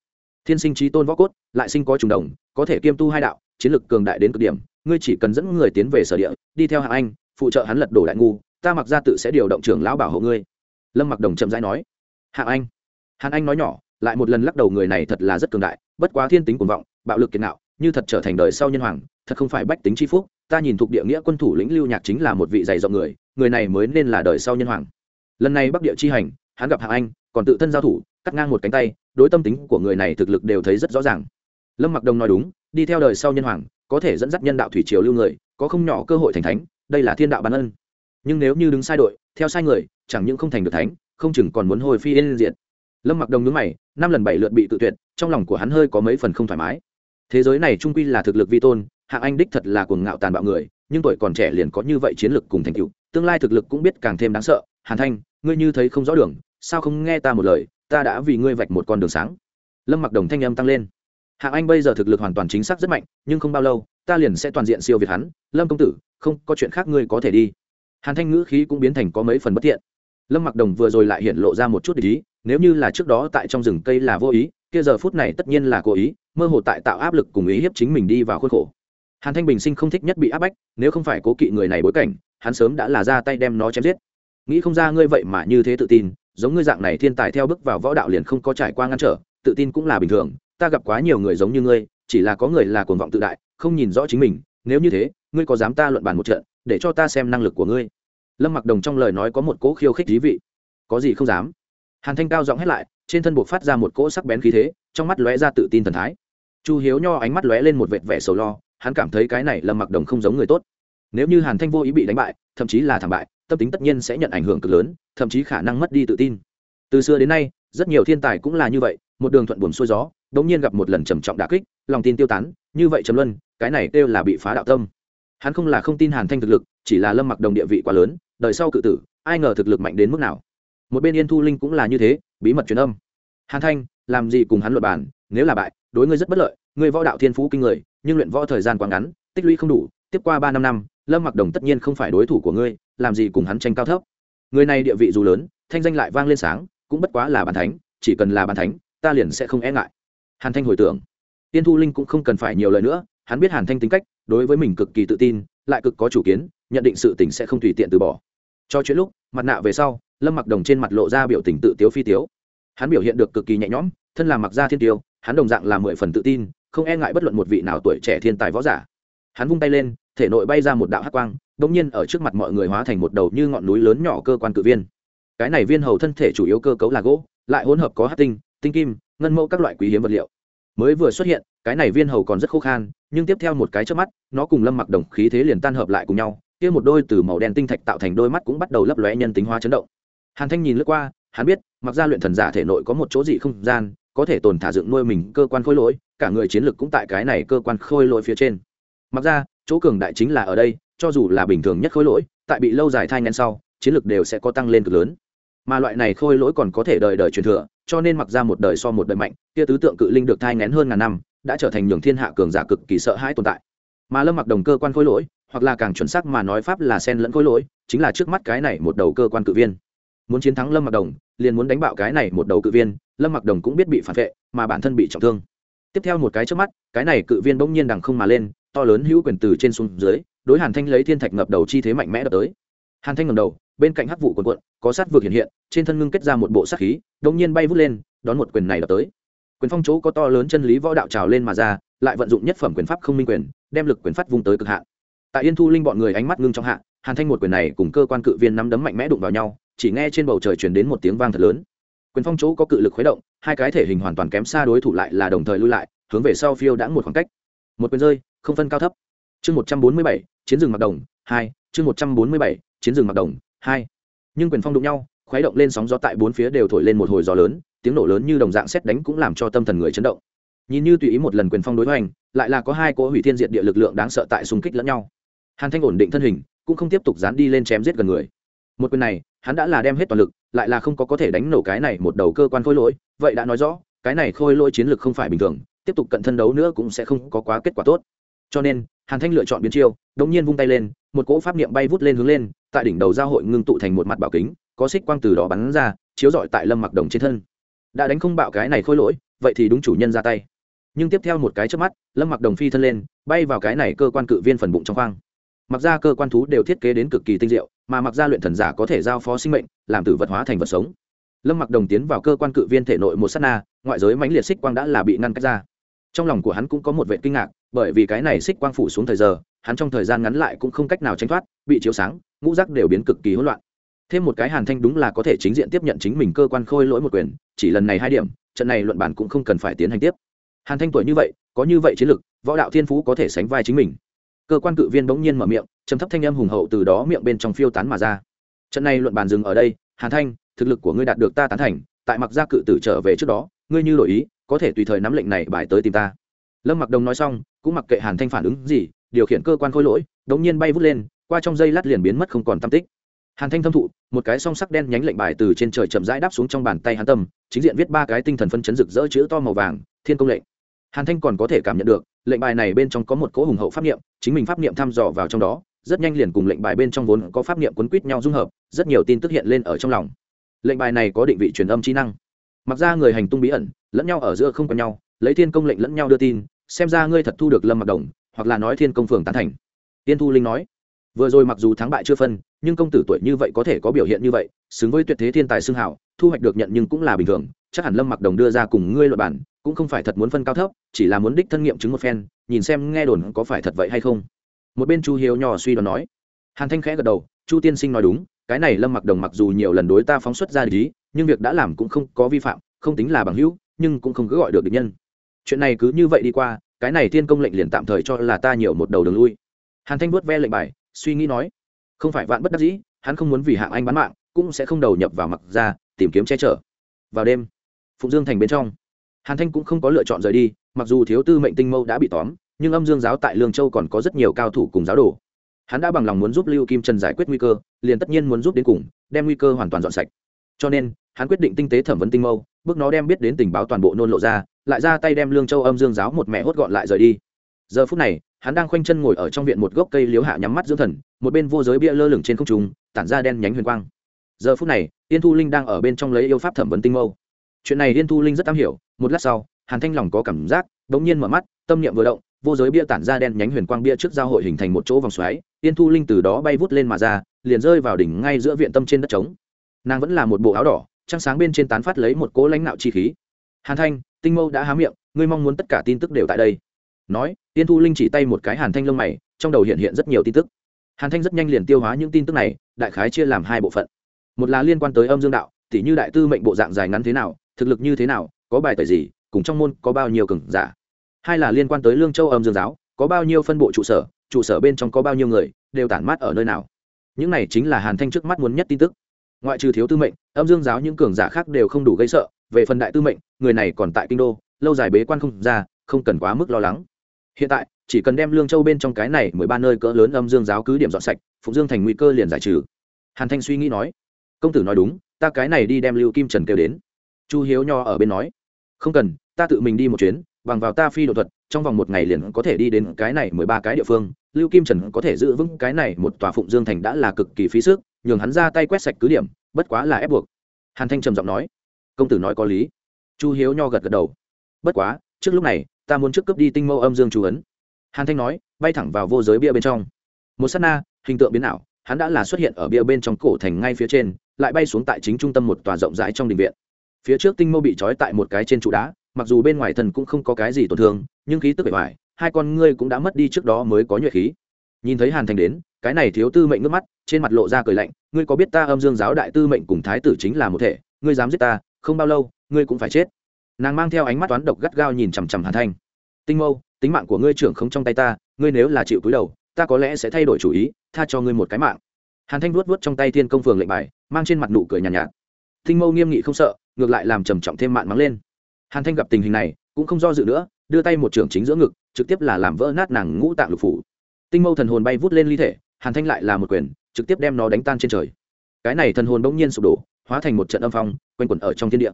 Thiên sinh trí tôn võ cốt, lại sinh có trùng đồng, có thể kiêm tu hai đạo, chiến lực cường đại đến cực điểm, ngươi chỉ cần dẫn người tiến về sở địa, đi theo hạ anh, phụ trợ hắn lật đổ đại ngu, ta mặc ra tự sẽ điều động trưởng lão bảo hộ ngươi. Lâm mặc đồng chậm rãi nói. Hạ anh. Hàn anh nói nhỏ, lại một lần lắc đầu, người này thật là rất cường đại, bất quá thiên tính cuồng vọng, bạo lực kiệt nạo, như thật trở thành đời sau nhân hoàng, thật không phải bách tính c h i phúc, ta nhìn thuộc địa nghĩa quân thủ lĩnh lưu nhạc chính là một vị dày dọn người người này mới nên là đời sau nhân hoàng lần này bắc địa chi hành, hắn gặp hạng anh, còn tự thân giao thủ, cắt ngang một cánh tay, đối tâm tính của người này thực lực đều thấy rất rõ ràng. Lâm mặc đồng nói đúng, đi theo đời sau nhân hoàng, có thể dẫn dắt nhân đạo thủy triều lưu người, có không nhỏ cơ hội thành thánh, đây là thiên đạo bản ân. Nhưng nếu như đứng sai đội, theo sai người, chẳng những không thành được thánh, không chừng còn muốn hồi phi lên diện lâm mặc đồng nhớ mày, năm lần bảy lượt bị tự tuyệt, trong lòng của hắn hơi có mấy phần không thoải mái. Thế giới này trung quy là thực lực vi tôn hạng anh đích thật là cuồng ngạo tàn bạo người, nhưng tuổi còn trẻ liền có như vậy chiến lực cùng thành tựu, tương lai thực lực cũng biết càng thêm đáng sợ, hàn thanh ngươi như thấy không rõ đường, sao không nghe ta một lời, ta đã vì ngươi vạch một con đường sáng. Lâm mặc đồng thanh âm tăng lên. Hạng anh bây giờ thực lực hoàn toàn chính xác rất mạnh, nhưng không bao lâu, ta liền sẽ toàn diện siêu việt hắn. Lâm công tử, không, có chuyện khác ngươi có thể đi. Hàn thanh ngữ khí cũng biến thành có mấy phần bất thiện. Lâm mặc đồng vừa rồi lại hiện lộ ra một chút ý, nếu như là trước đó tại trong rừng cây là vô ý, kia giờ phút này tất nhiên là cố ý, mơ hồ tại tạo áp lực cùng ý hiếp chính mình đi vào khuôn khổ. Hàn thanh bình sinh không thích nhất bị áp bách, nếu không phải cố kỵ người này bối cảnh, hắn sớm đã là ra tay đem nó chém giết nghĩ không ra ngươi vậy mà như thế tự tin, giống ngươi dạng này thiên tài theo bước vào võ đạo liền không có trải qua ngăn trở, tự tin cũng là bình thường, ta gặp quá nhiều người giống như ngươi, chỉ là có người là cuồng vọng tự đại, không nhìn rõ chính mình, nếu như thế, ngươi có dám ta luận bàn một trận, để cho ta xem năng lực của ngươi? Lâm mặc đồng trong lời nói có một cỗ khiêu khích thí vị. Có gì không dám? Hàn thanh cao giọng hét lại, trên thân buộc phát ra một cỗ sắc bén khí thế, trong mắt lóe ra tự tin thần thái. Chu hiếu nho ánh mắt lóe lên một vệt vẻ sầu lo, hắn cảm thấy cái này lâm mặc đồng không giống người tốt. Nếu như hàn thanh vô ý bị đánh bại, thậm chí là thảm bại tâm tính tất nhiên sẽ nhận ảnh hưởng cực lớn, thậm chí khả năng mất đi tự tin. Từ xưa đến nay, rất nhiều thiên tài cũng là như vậy, một đường thuận buồm xuôi gió, đống nhiên gặp một lần trầm trọng đả kích, lòng tin tiêu tán, như vậy trầm luân, cái này kêu là bị phá đạo tâm. Hắn không là không tin hàn thanh thực lực, chỉ là lâm mặc đồng địa vị quá lớn, đời sau cự tử, ai ngờ thực lực mạnh đến mức nào. Một bên yên thu linh cũng là như thế, bí mật truyền âm. Hàn thanh, làm gì cùng hắn luật bản nếu là bại, đối ngươi rất bất lợi, ngươi võ đạo thiên phú kinh người, nhưng luyện võ thời gian quá ngắn, tích lũy không đủ, tiếp qua ba năm năm lâm mặc đồng tất nhiên không phải đối thủ của ngươi, làm gì cùng hắn tranh cao thấp. Người này địa vị dù lớn, thanh danh lại vang lên sáng, cũng bất quá là bàn thánh, chỉ cần là bàn thánh, ta liền sẽ không e ngại. Hàn thanh hồi tưởng, tiên thu linh cũng không cần phải nhiều lời nữa, hắn biết hàn thanh tính cách, đối với mình cực kỳ tự tin, lại cực có chủ kiến, nhận định sự tình sẽ không tùy tiện từ bỏ. Cho chuyện lúc, mặt nạ về sau, lâm mặc đồng trên mặt lộ ra biểu tình tự tiếu phi tiếu. Hắn biểu hiện được cực kỳ nhẹ nhõm, thân là mặc gia thiên tiêu, hắn đồng dạng là mười phần tự tin, không e ngại bất luận một vị nào tuổi trẻ thiên tài võ giả. Hắn vung tay lên thể nội bay ra một đạo hắc quang đ nhiên ở trước mặt mọi người hóa thành một đầu như ngọn núi lớn nhỏ cơ quan cự viên. Cái này viên hầu thân thể chủ yếu cơ cấu là gỗ, lại hỗn hợp có hát tinh tinh kim, ngân mẫu các loại quý hiếm vật liệu. Mới vừa xuất hiện, cái này viên hầu còn rất khô khan, nhưng tiếp theo một cái trước mắt, nó cùng lâm mặc đồng khí thế liền tan hợp lại cùng nhau, kia một đôi từ màu đen tinh thạch tạo thành đôi mắt cũng bắt đầu lấp lóe nhân tính hóa chấn động. Hàn thanh nhìn lướt qua, hắn biết, mặc ra luyện thần giả thể nội có một chỗ dị không gian, có thể tồn thả dựng nuôi mình cơ quan khôi lỗi, cả người chiến lực cũng tại cái này cơ quan khôi lỗi phía trên. Mặc ra chỗ cường đại chính là ở đây, cho dù là bình thường nhất khối lỗi, tại bị lâu dài thai ngăn sau, chiến lược đều sẽ có tăng lên cực lớn. Mà loại này khôi lỗi còn có thể đời đời truyền thừa, cho nên mặc ra một đời so một đời mạnh, kia tứ tượng cự linh được thai ngén hơn ngàn năm, đã trở thành nhường thiên hạ cường giả cực kỳ sợ hãi tồn tại. Mà lâm mặc đồng cơ quan khôi lỗi, hoặc là càng chuẩn xác mà nói pháp là sen lẫn khôi lỗi, chính là trước mắt cái này một đầu cơ quan cự viên. Muốn chiến thắng lâm mặc đồng, liền muốn đánh bạo cái này một đầu cự viên, lâm mặc đồng cũng biết bị phản vệ, mà bản thân bị trọng thương tiếp theo một cái trước mắt, cái này cự viên bỗng nhiên đằng không mà lên, to lớn hữu quyền từ trên xuống dưới, đối hàn thanh lấy thiên thạch ngập đầu chi thế mạnh mẽ đập tới. Hàn thanh ngầm đầu, bên cạnh hắc vụ quần quận, có sát vực hiện hiện, trên thân ngưng kết ra một bộ sát khí đông nhiên bay vút lên, đón một quyền này đập tới. Quyền phong chỗ có to lớn chân lý võ đạo trào lên mà ra, lại vận dụng nhất phẩm quyền pháp không minh quyền, đem lực quyền phát vung tới cực hạn. Tại yên thu linh bọn người ánh mắt ngưng trong hạ, hàn thanh một quyền này cùng cơ quan cự viên nắm đấm mạnh mẽ đụng vào nhau, chỉ nghe trên bầu trời chuyển đến một tiếng vang thật lớn quyền phong chỗ có cự lực khuấy động, hai cái thể hình hoàn toàn kém xa đối thủ lại là đồng thời lui lại, hướng về sau phiêu đã một khoảng cách. Một quyền rơi, không phân cao thấp. Chương một trăm bốn mươi bảy, chiến rừng mặc đồng, hai, chương một trăm bốn mươi bảy, chiến rừng mặc đồng, hai. Nhưng quyền phong đụng nhau, khuấy động lên sóng gió tại bốn phía đều thổi lên một hồi gió lớn, tiếng nổ lớn như đồng dạng xét đánh cũng làm cho tâm thần người chấn động. Nhìn như tùy ý một lần quyền phong đối hoành, lại là có hai cỗ hủy thiên diệt địa lực lượng đáng sợ tại xung kích lẫn nhau. Hàn thanh ổn định thân hình, cũng không tiếp tục dán đi lên chém giết gần người. Một quyền này, hắn đã là đem hết toàn lực lại là không có có thể đánh nổ cái này một đầu cơ quan khôi lỗi, vậy đã nói rõ, cái này khôi lỗi chiến lược không phải bình thường, tiếp tục cận thân đấu nữa cũng sẽ không có quá kết quả tốt. Cho nên, hàn thanh lựa chọn biến chiêu, đống nhiên vung tay lên, một cỗ pháp niệm bay vút lên hướng lên, tại đỉnh đầu giao hội ngưng tụ thành một mặt bảo kính, có xích quang từ đó bắn ra, chiếu rọi tại lâm mặc đồng trên thân. Đã đánh không bạo cái này khôi lỗi, vậy thì đúng chủ nhân ra tay. Nhưng tiếp theo một cái trước mắt, lâm mặc đồng phi thân lên, bay vào cái này cơ quan cự viên phần bụng trong khoang. Mặc ra cơ quan thú đều thiết kế đến cực kỳ tinh diệu mà mặc ra luyện thần giả có thể giao phó sinh mệnh, làm tử vật hóa thành vật sống. Lâm mặc đồng tiến vào cơ quan cự viên thể nội một s á t na, ngoại giới mãnh liệt xích quang đã là bị ngăn cách ra. Trong lòng của hắn cũng có một vệ kinh ngạc, bởi vì cái này xích quang phủ xuống thời giờ, hắn trong thời gian ngắn lại cũng không cách nào tránh thoát, bị chiếu sáng, ngũ rác đều biến cực kỳ hỗn loạn. Thêm một cái hàn thanh đúng là có thể chính diện tiếp nhận chính mình cơ quan khôi lỗi một quyền, chỉ lần này hai điểm, trận này luận bản cũng không cần phải tiến hành tiếp. Hàn thanh tuổi như vậy, có như vậy chiến lực, võ đạo thiên phú có thể sánh vai chính mình cơ quan cự viên bỗng nhiên mở miệng chấm thấp thanh âm hùng hậu từ đó miệng bên trong phiêu tán mà ra. Trận này luận bàn dừng ở đây, hàn thanh, thực lực của ngươi đạt được ta tán thành, tại mặc gia cự tử trở về trước đó, ngươi như đổi ý, có thể tùy thời nắm lệnh này bài tới tìm ta. Lâm mặc đồng nói xong, cũng mặc kệ hàn thanh phản ứng gì, điều khiển cơ quan khôi lỗi, đống nhiên bay vút lên, qua trong dây lát liền biến mất không còn tam tích. Hàn thanh thâm thụ, một cái song sắc đen nhánh lệnh bài từ trên trời chậm rãi đáp xuống trong bàn tay hàn tâm, chính diện viết ba cái tinh thần phân chấn rực rỡ chữ to màu vàng, thiên công lệnh. Hàn thanh còn có thể cảm nhận được lệnh bài này bên trong có một cỗ hùng hậu pháp niệm, chính mình pháp niệm thăm dò vào trong đó, rất nhanh liền cùng lệnh bài bên trong vốn có pháp niệm quấn quýt nhau dung hợp, rất nhiều tin tức hiện lên ở trong lòng. Lệnh bài này có định vị truyền âm trí năng. Mặc ra người hành tung bí ẩn, lẫn nhau ở giữa không có nhau, lấy thiên công lệnh lẫn nhau đưa tin, xem ra ngươi thật thu được lâm mặc đồng, hoặc là nói thiên công phường tán thành. Tiên thu linh nói, vừa rồi mặc dù thắng bại chưa phân, nhưng công tử tuổi như vậy có thể có biểu hiện như vậy, xứng với tuyệt thế thiên tài xưng hảo thu hoạch được nhận nhưng cũng là bình thường, chắc hẳn lâm mặc đồng đưa ra cùng ngươi luật bản cũng không phải thật muốn phân cao thấp, chỉ là muốn đích thân nghiệm chứng một phen, nhìn xem nghe đồn có phải thật vậy hay không. Một bên chu hiếu nhỏ suy đoán nói. Hàn thanh khẽ gật đầu, chu tiên sinh nói đúng, cái này lâm mặc đồng mặc dù nhiều lần đối ta phóng xuất ra lý, nhưng việc đã làm cũng không có vi phạm, không tính là bằng hữu, nhưng cũng không cứ gọi được địch nhân. Chuyện này cứ như vậy đi qua, cái này thiên công lệnh liền tạm thời cho là ta nhiều một đầu đường lui. Hàn thanh vuốt ve lệnh bài, suy nghĩ nói, không phải vạn bất đắc dĩ, hắn không muốn vì hạng anh bán mạng, cũng sẽ không đầu nhập vào mặc ra tìm kiếm che chở. Vào đêm, phụng dương thành bên trong hàn thanh cũng không có lựa chọn rời đi, mặc dù thiếu tư mệnh tinh mâu đã bị tóm, nhưng âm dương giáo tại lương châu còn có rất nhiều cao thủ cùng giáo đồ. Hắn đã bằng lòng muốn giúp lưu kim trần giải quyết nguy cơ, liền tất nhiên muốn giúp đến cùng, đem nguy cơ hoàn toàn dọn sạch. Cho nên, hắn quyết định tinh tế thẩm vấn tinh mâu, bước nó đem biết đến tình báo toàn bộ nôn lộ ra, lại ra tay đem lương châu âm dương giáo một mẹ hốt gọn lại rời đi. Giờ phút này, hắn đang khoanh chân ngồi ở trong viện một gốc cây liếu hạ nhắm mắt dưỡng thần, một bên vô giới bia lơ lửng trên không trung, tản ra đen nhánh huyền quang. Giờ phút này Tiên thu linh đang ở bên trong lấy yêu pháp thẩm vấn tinh mâu chuyện này liên thu linh rất am hiểu, một lát sau, hàn thanh lòng có cảm giác đ ỗ n g nhiên mở mắt, tâm niệm vừa động, vô giới bia tản ra đen nhánh huyền quang bia trước giao hội hình thành một chỗ vòng xoáy yên thu linh từ đó bay vút lên mà ra, liền rơi vào đỉnh ngay giữa viện tâm trên đất trống. Nàng vẫn là một bộ áo đỏ, trăng sáng bên trên tán phát lấy một cỗ lãnh nạo chi khí. Hàn thanh, tinh mâu đã há miệng, ngươi mong muốn tất cả tin tức đều tại đây. Nói yên thu linh chỉ tay một cái hàn thanh lông mày, trong đầu hiện hiện rất nhiều tin tức. Hàn thanh rất nhanh liền tiêu hóa những tin tức này, đại khái chia làm hai bộ phận. Một là liên quan tới âm dương đạo t như đại tư mệnh bộ dạng dài ngắn thế nào thực lực như thế nào, có bài tời gì, cùng trong môn có bao nhiêu cường giả? Hai là liên quan tới lương châu âm dương giáo, có bao nhiêu phân bộ trụ sở trụ sở bên trong có bao nhiêu người, đều tản mát ở nơi nào? Những này chính là hàn thanh trước mắt muốn nhất tin tức. Ngoại trừ thiếu tư mệnh, âm dương giáo những cường giả khác đều không đủ gây sợ, về phần đại tư mệnh, người này còn tại kinh đô, lâu dài bế quan không ra, không cần quá mức lo lắng. Hiện tại, chỉ cần đem lương châu bên trong cái này mười ba nơi cỡ lớn âm dương giáo cứ điểm dọn sạch phụng dương thành nguy cơ liền giải trừ. Hàn thanh suy nghĩ nói, công tử nói đúng, ta cái này đi đem lưu kim trần kêu đến chu hiếu nho ở bên nói, không cần, ta tự mình đi một chuyến, bằng vào ta phi đột thuật, trong vòng một ngày liền có thể đi đến cái này mười ba cái địa phương. Lưu kim trần có thể giữ vững cái này một tòa phụng dương thành đã là cực kỳ phí sức, nhường hắn ra tay quét sạch cứ điểm, bất quá là ép buộc. Hàn thanh trầm giọng nói, công tử nói có lý. Chu hiếu nho gật gật đầu, bất quá, trước lúc này, ta muốn trước cướp đi tinh mâu âm dương chu ấn. Hàn thanh nói, bay thẳng vào vô giới bia bên trong. Một s á t na, hình tượng biến ảo, hắn đã là xuất hiện ở bia bên trong cổ thành ngay phía trên, lại bay xuống tại chính trung tâm một tòa rộng rãi trong đình viện phía trước tinh mâu bị trói tại một cái trên trụ đá mặc dù bên ngoài thần cũng không có cái gì tổn thương nhưng khí tức bề ngoài hai con ngươi cũng đã mất đi trước đó mới có nhuệ khí. Nhìn thấy hàn thành đến cái này thiếu tư mệnh nước mắt trên mặt lộ ra cười lạnh ngươi có biết ta âm dương giáo đại tư mệnh cùng thái tử chính là một thể ngươi dám giết ta không bao lâu ngươi cũng phải chết. Nàng mang theo ánh mắt toán độc gắt gao nhìn chằm chằm hàn thanh tinh mâu tính mạng của ngươi trưởng không trong tay ta ngươi nếu là chịu cúi đầu ta có lẽ sẽ thay đổi chủ ý tha cho ngươi một cái mạng. Hàn thanh vuốt vuốt trong tay thiên công phường lệnh bài mang trên mặt nụ cười nhàn nhạt, nhạt. Tinh mâu nghiêm nghị không sợ ngược lại làm trầm trọng thêm mạn mắng lên. Hàn thanh gặp tình hình này, cũng không do dự nữa, đưa tay một trưởng chính giữa ngực, trực tiếp là làm vỡ nát nàng ngũ tạng lục phủ. Tinh mâu thần hồn bay vút lên ly thể, hàn thanh lại là một quyền, trực tiếp đem nó đánh tan trên trời. Cái này thần hồn bỗng nhiên sụp đổ, hóa thành một trận âm phong, quanh quẩn ở trong thiên địa.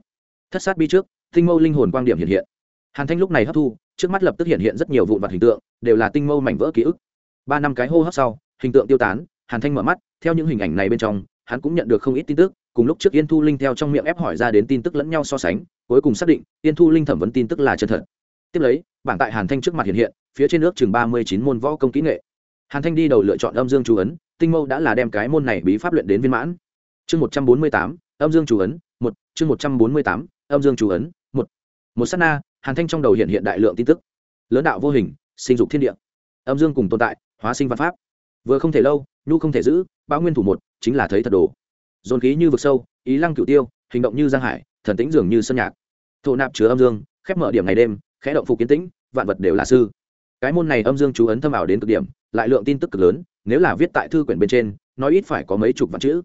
Thất sát bi trước, tinh mâu linh hồn quang điểm hiện hiện. Hàn thanh lúc này hấp thu, trước mắt lập tức hiện hiện rất nhiều vụn vặt hình tượng, đều là tinh mâu mảnh vỡ ký ức. Ba năm cái hô hấp sau, hình tượng tiêu tán, hàn thanh mở mắt, theo những hình ảnh này bên trong, hắn cũng nhận được không ít tin tức cùng lúc trước yên thu linh theo trong miệng ép hỏi ra đến tin tức lẫn nhau so sánh, cuối cùng xác định yên thu linh thẩm vấn tin tức là chân thật. Tiếp lấy, bảng tại hàn thanh trước mặt hiện hiện, phía trên nước chừng ba mươi chín môn võ công kỹ nghệ. Hàn thanh đi đầu lựa chọn âm dương chú ấn, tinh mâu đã là đem cái môn này bí pháp luyện đến viên mãn. Chương một trăm bốn mươi tám, âm dương chú ấn, một, chương một trăm bốn mươi tám, âm dương chú ấn, một. Một s á t na, hàn thanh trong đầu hiện hiện đại lượng tin tức. Lớn đạo vô hình, sinh dục thiên địa. Âm dương cùng tồn tại, hóa sinh văn pháp. Vừa không thể lâu, nhu không thể giữ, bão nguyên thủ một, chính là thấy thật đồ dồn khí như vực sâu, ý lăng cửu tiêu, hình động như giang hải, thần tĩnh dường như sân nhạc. Thổ nạp chứa âm dương, khép mở điểm ngày đêm, khẽ động phục kiến tĩnh, vạn vật đều là sư. Cái môn này âm dương chú ấn thâm ảo đến cực điểm, lại lượng tin tức cực lớn, nếu là viết tại thư quyển bên trên, nói ít phải có mấy chục vạn chữ.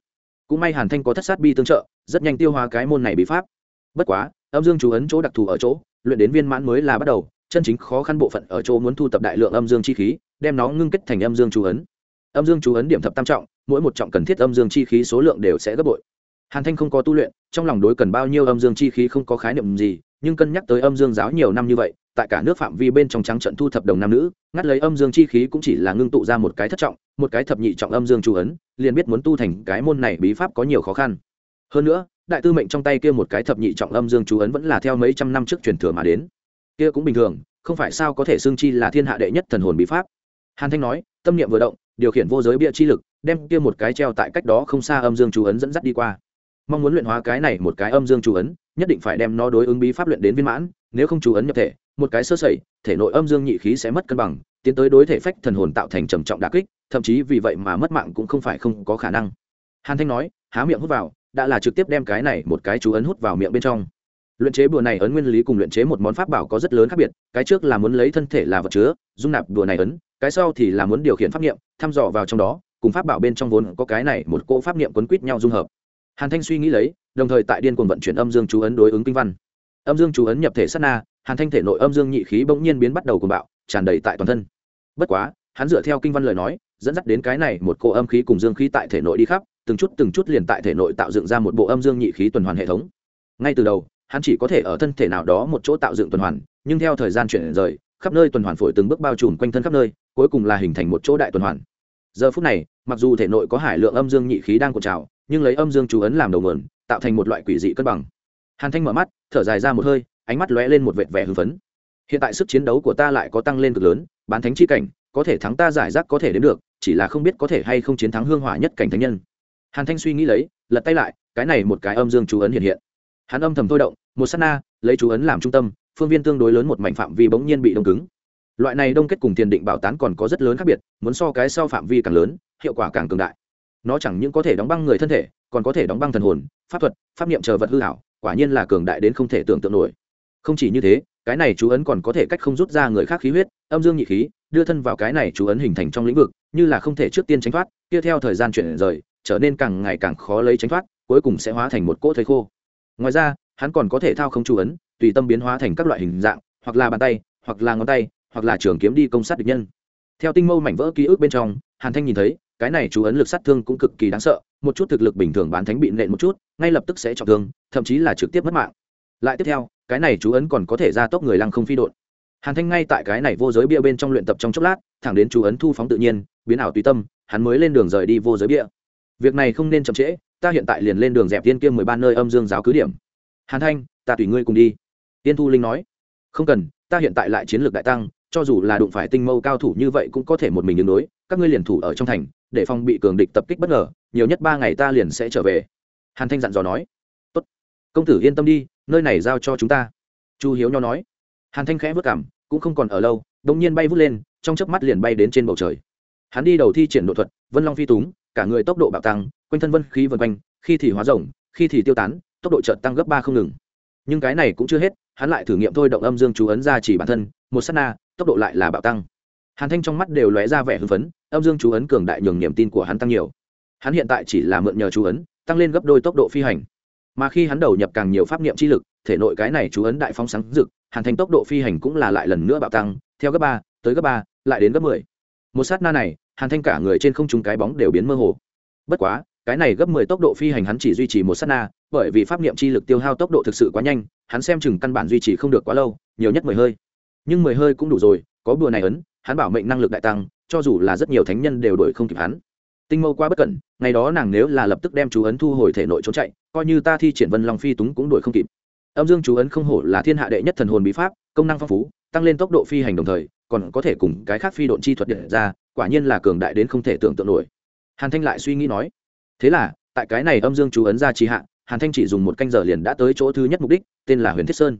Cũng may hàn thanh có thất sát bi tương trợ, rất nhanh tiêu hóa cái môn này bí pháp. Bất quá, âm dương chú ấn chỗ đặc thù ở chỗ, luyện đến viên mãn mới là bắt đầu, chân chính khó khăn bộ phận ở chỗ muốn thu tập đại lượng âm dương chi khí, đem nó ngưng kết thành âm dương chú ấn. Âm dương chú ấn điểm thập tam trọng mỗi một trọng cần thiết âm dương chi khí số lượng đều sẽ gấp bội. Hàn thanh không có tu luyện, trong lòng đối cần bao nhiêu âm dương chi khí không có khái niệm gì, nhưng cân nhắc tới âm dương giáo nhiều năm như vậy, tại cả nước phạm vi bên trong trắng trận thu thập đồng nam nữ, ngắt lấy âm dương chi khí cũng chỉ là ngưng tụ ra một cái thất trọng, một cái thập nhị trọng âm dương chu ấn, liền biết muốn tu thành cái môn này bí pháp có nhiều khó khăn. Hơn nữa, đại tư mệnh trong tay kia một cái thập nhị trọng âm dương chú ấn vẫn là theo mấy trăm năm trước truyền thừa mà đến. Kia cũng bình thường, không phải sao có thể xương chi là thiên hạ đệ nhất thần hồn bí pháp. Hàn thanh nói, tâm niệm vừa động, điều khiển vô giới bia chi lực đem kia một cái treo tại cách đó không xa âm dương chú ấn dẫn dắt đi qua. Mong muốn luyện hóa cái này một cái âm dương chú ấn, nhất định phải đem nó đối ứng bí pháp luyện đến viên mãn, nếu không chú ấn nhập thể, một cái sơ sẩy, thể nội âm dương nhị khí sẽ mất cân bằng, tiến tới đối thể phách thần hồn tạo thành trầm trọng đà kích, thậm chí vì vậy mà mất mạng cũng không phải không có khả năng. Hàn thanh nói, há miệng hút vào, đã là trực tiếp đem cái này một cái chú ấn hút vào miệng bên trong. Luyện chế bùa này ấn nguyên lý cùng luyện chế một món pháp bảo có rất lớn khác biệt, cái trước là muốn lấy thân thể là vật chứa, dung nạp bùa này ấn, cái sau thì là muốn điều khiển pháp niệm, thăm dò vào trong đó cùng pháp bảo bên trong vốn có cái này một cỗ pháp niệm quấn quýt nhau dung hợp. Hàn thanh suy nghĩ lấy, đồng thời tại điên cuồng vận chuyển âm dương chú ấn đối ứng kinh văn. Âm dương chú ấn nhập thể sát na, hàn thanh thể nội âm dương nhị khí bỗng nhiên biến bắt đầu cuồng bạo, tràn đầy tại toàn thân. Bất quá, hắn dựa theo kinh văn lời nói, dẫn dắt đến cái này một cỗ âm khí cùng dương khí tại thể nội đi khắp, từng chút từng chút liền tại thể nội tạo dựng ra một bộ âm dương nhị khí tuần hoàn hệ thống. Ngay từ đầu, hắn chỉ có thể ở thân thể nào đó một chỗ tạo dựng tuần hoàn, nhưng theo thời gian chuyển rời, khắp nơi tuần hoàn phổi từng bước bao trùm quanh thân khắp nơi, cuối cùng là hình thành một chỗ đại tuần hoàn giờ phút này, mặc dù thể nội có hải lượng âm dương nhị khí đang cột trào, nhưng lấy âm dương chú ấn làm đầu mườn tạo thành một loại quỷ dị cân bằng. Hàn thanh mở mắt, thở dài ra một hơi, ánh mắt lóe lên một vệt vẻ hưng phấn. Hiện tại sức chiến đấu của ta lại có tăng lên cực lớn, bán thánh chi cảnh, có thể thắng ta giải rác có thể đến được, chỉ là không biết có thể hay không chiến thắng hương hỏa nhất cảnh thánh nhân. Hàn thanh suy nghĩ lấy, lật tay lại, cái này một cái âm dương chú ấn hiện hiện. Hắn âm thầm thôi động, một s á t na, lấy chú ấn làm trung tâm, phương viên tương đối lớn một mảnh phạm vi bỗng nhiên bị đông cứng loại này đông kết cùng tiền định bảo tán còn có rất lớn khác biệt, muốn so cái sau phạm vi càng lớn, hiệu quả càng cường đại. Nó chẳng những có thể đóng băng người thân thể, còn có thể đóng băng thần hồn, pháp thuật, pháp niệm chờ vật hư hảo quả nhiên là cường đại đến không thể tưởng tượng nổi. Không chỉ như thế, cái này chú ấn còn có thể cách không rút ra người khác khí huyết, âm dương nhị khí, đưa thân vào cái này chú ấn hình thành trong lĩnh vực, như là không thể trước tiên tránh thoát, kia theo thời gian chuyển rời, trở nên càng ngày càng khó lấy tránh thoát, cuối cùng sẽ hóa thành một cỗ thây khô. Ngoài ra, hắn còn có thể thao không chú ấn, tùy tâm biến hóa thành các loại hình dạng, hoặc là bàn tay, hoặc là ngón tay hoặc là trường kiếm đi công sát địch nhân. Theo tinh mâu mảnh vỡ ký ức bên trong, hàn thanh nhìn thấy, cái này chú ấn lực sát thương cũng cực kỳ đáng sợ, một chút thực lực bình thường bán thánh bị nện một chút, ngay lập tức sẽ trọng thương, thậm chí là trực tiếp mất mạng. Lại tiếp theo, cái này chú ấn còn có thể ra tốc người lăng không phi đột hàn thanh ngay tại cái này vô giới bia bên trong luyện tập trong chốc lát, thẳng đến chú ấn thu phóng tự nhiên, biến ảo tùy tâm, hắn mới lên đường rời đi vô giới bia. Việc này không nên chậm trễ, ta hiện tại liền lên đường dẹp tiên kia mười ba nơi âm dương giáo cứ điểm. Hàn thanh, ta tùy ngươi cùng đi. Tiên thu linh nói, không cần, ta hiện tại lại chiến lược đại tăng cho dù là đụng phải tinh mâu cao thủ như vậy cũng có thể một mình đứng đối, các ngươi liền thủ ở trong thành, để phòng bị cường địch tập kích bất ngờ, nhiều nhất ba ngày ta liền sẽ trở về. Hàn thanh dặn dò nói. Tốt, công tử yên tâm đi, nơi này giao cho chúng ta. Chu hiếu nho nói. Hàn thanh khẽ vất cảm, cũng không còn ở lâu đ ỗ n g nhiên bay vút lên, trong chớp mắt liền bay đến trên bầu trời. Hắn đi đầu thi triển độ thuật, vân long phi túng, cả người tốc độ bạo tăng, quanh thân vân khí vân quanh, khi thì hóa rồng, khi thì tiêu tán, tốc độ chợt tăng gấp ba không ngừng. Nhưng cái này cũng chưa hết, hắn lại thử nghiệm thôi động âm dương chú ấn ra chỉ bản thân, một s á t na tốc độ lại là bạo tăng. Hàn thanh trong mắt đều lóe ra vẻ hưng phấn, âm dương chú ấn cường đại nhường niềm tin của hắn tăng nhiều. Hắn hiện tại chỉ là mượn nhờ chú ấn, tăng lên gấp đôi tốc độ phi hành. Mà khi hắn đầu nhập càng nhiều pháp niệm chi lực, thể nội cái này chú ấn đại phóng sáng rực, hàn thanh tốc độ phi hành cũng là lại lần nữa bạo tăng, theo gấp ba, tới gấp ba, lại đến gấp mười. Một sát na này, hàn thanh cả người trên không trung cái bóng đều biến mơ hồ. Bất quá, cái này gấp mười tốc độ phi hành hắn chỉ duy trì một sát na, bởi vì pháp niệm chi lực tiêu hao tốc độ thực sự quá nhanh, hắn xem chừng căn bản duy trì không được quá lâu, nhiều nhất mười hơi nhưng mười hơi cũng đủ rồi, có bùa này ấn, hắn bảo mệnh năng lực đại tăng, cho dù là rất nhiều thánh nhân đều đổi không kịp hắn. Tinh mâu quá bất cẩn, ngày đó nàng nếu là lập tức đem chú ấn thu hồi thể nội trốn chạy, coi như ta thi triển vân long phi túng cũng đuổi không kịp. Âm dương chú ấn không hổ là thiên hạ đệ nhất thần hồn bí pháp, công năng phong phú, tăng lên tốc độ phi hành đồng thời, còn có thể cùng cái khác phi độn chi thuật điện ra, quả nhiên là cường đại đến không thể tưởng tượng nổi. Hàn thanh lại suy nghĩ nói, thế là, tại cái này âm dương chú ấn ra trì hạ, hàn thanh chỉ dùng một canh giờ liền đã tới chỗ thứ nhất mục đích, tên là huyền thiết sơn.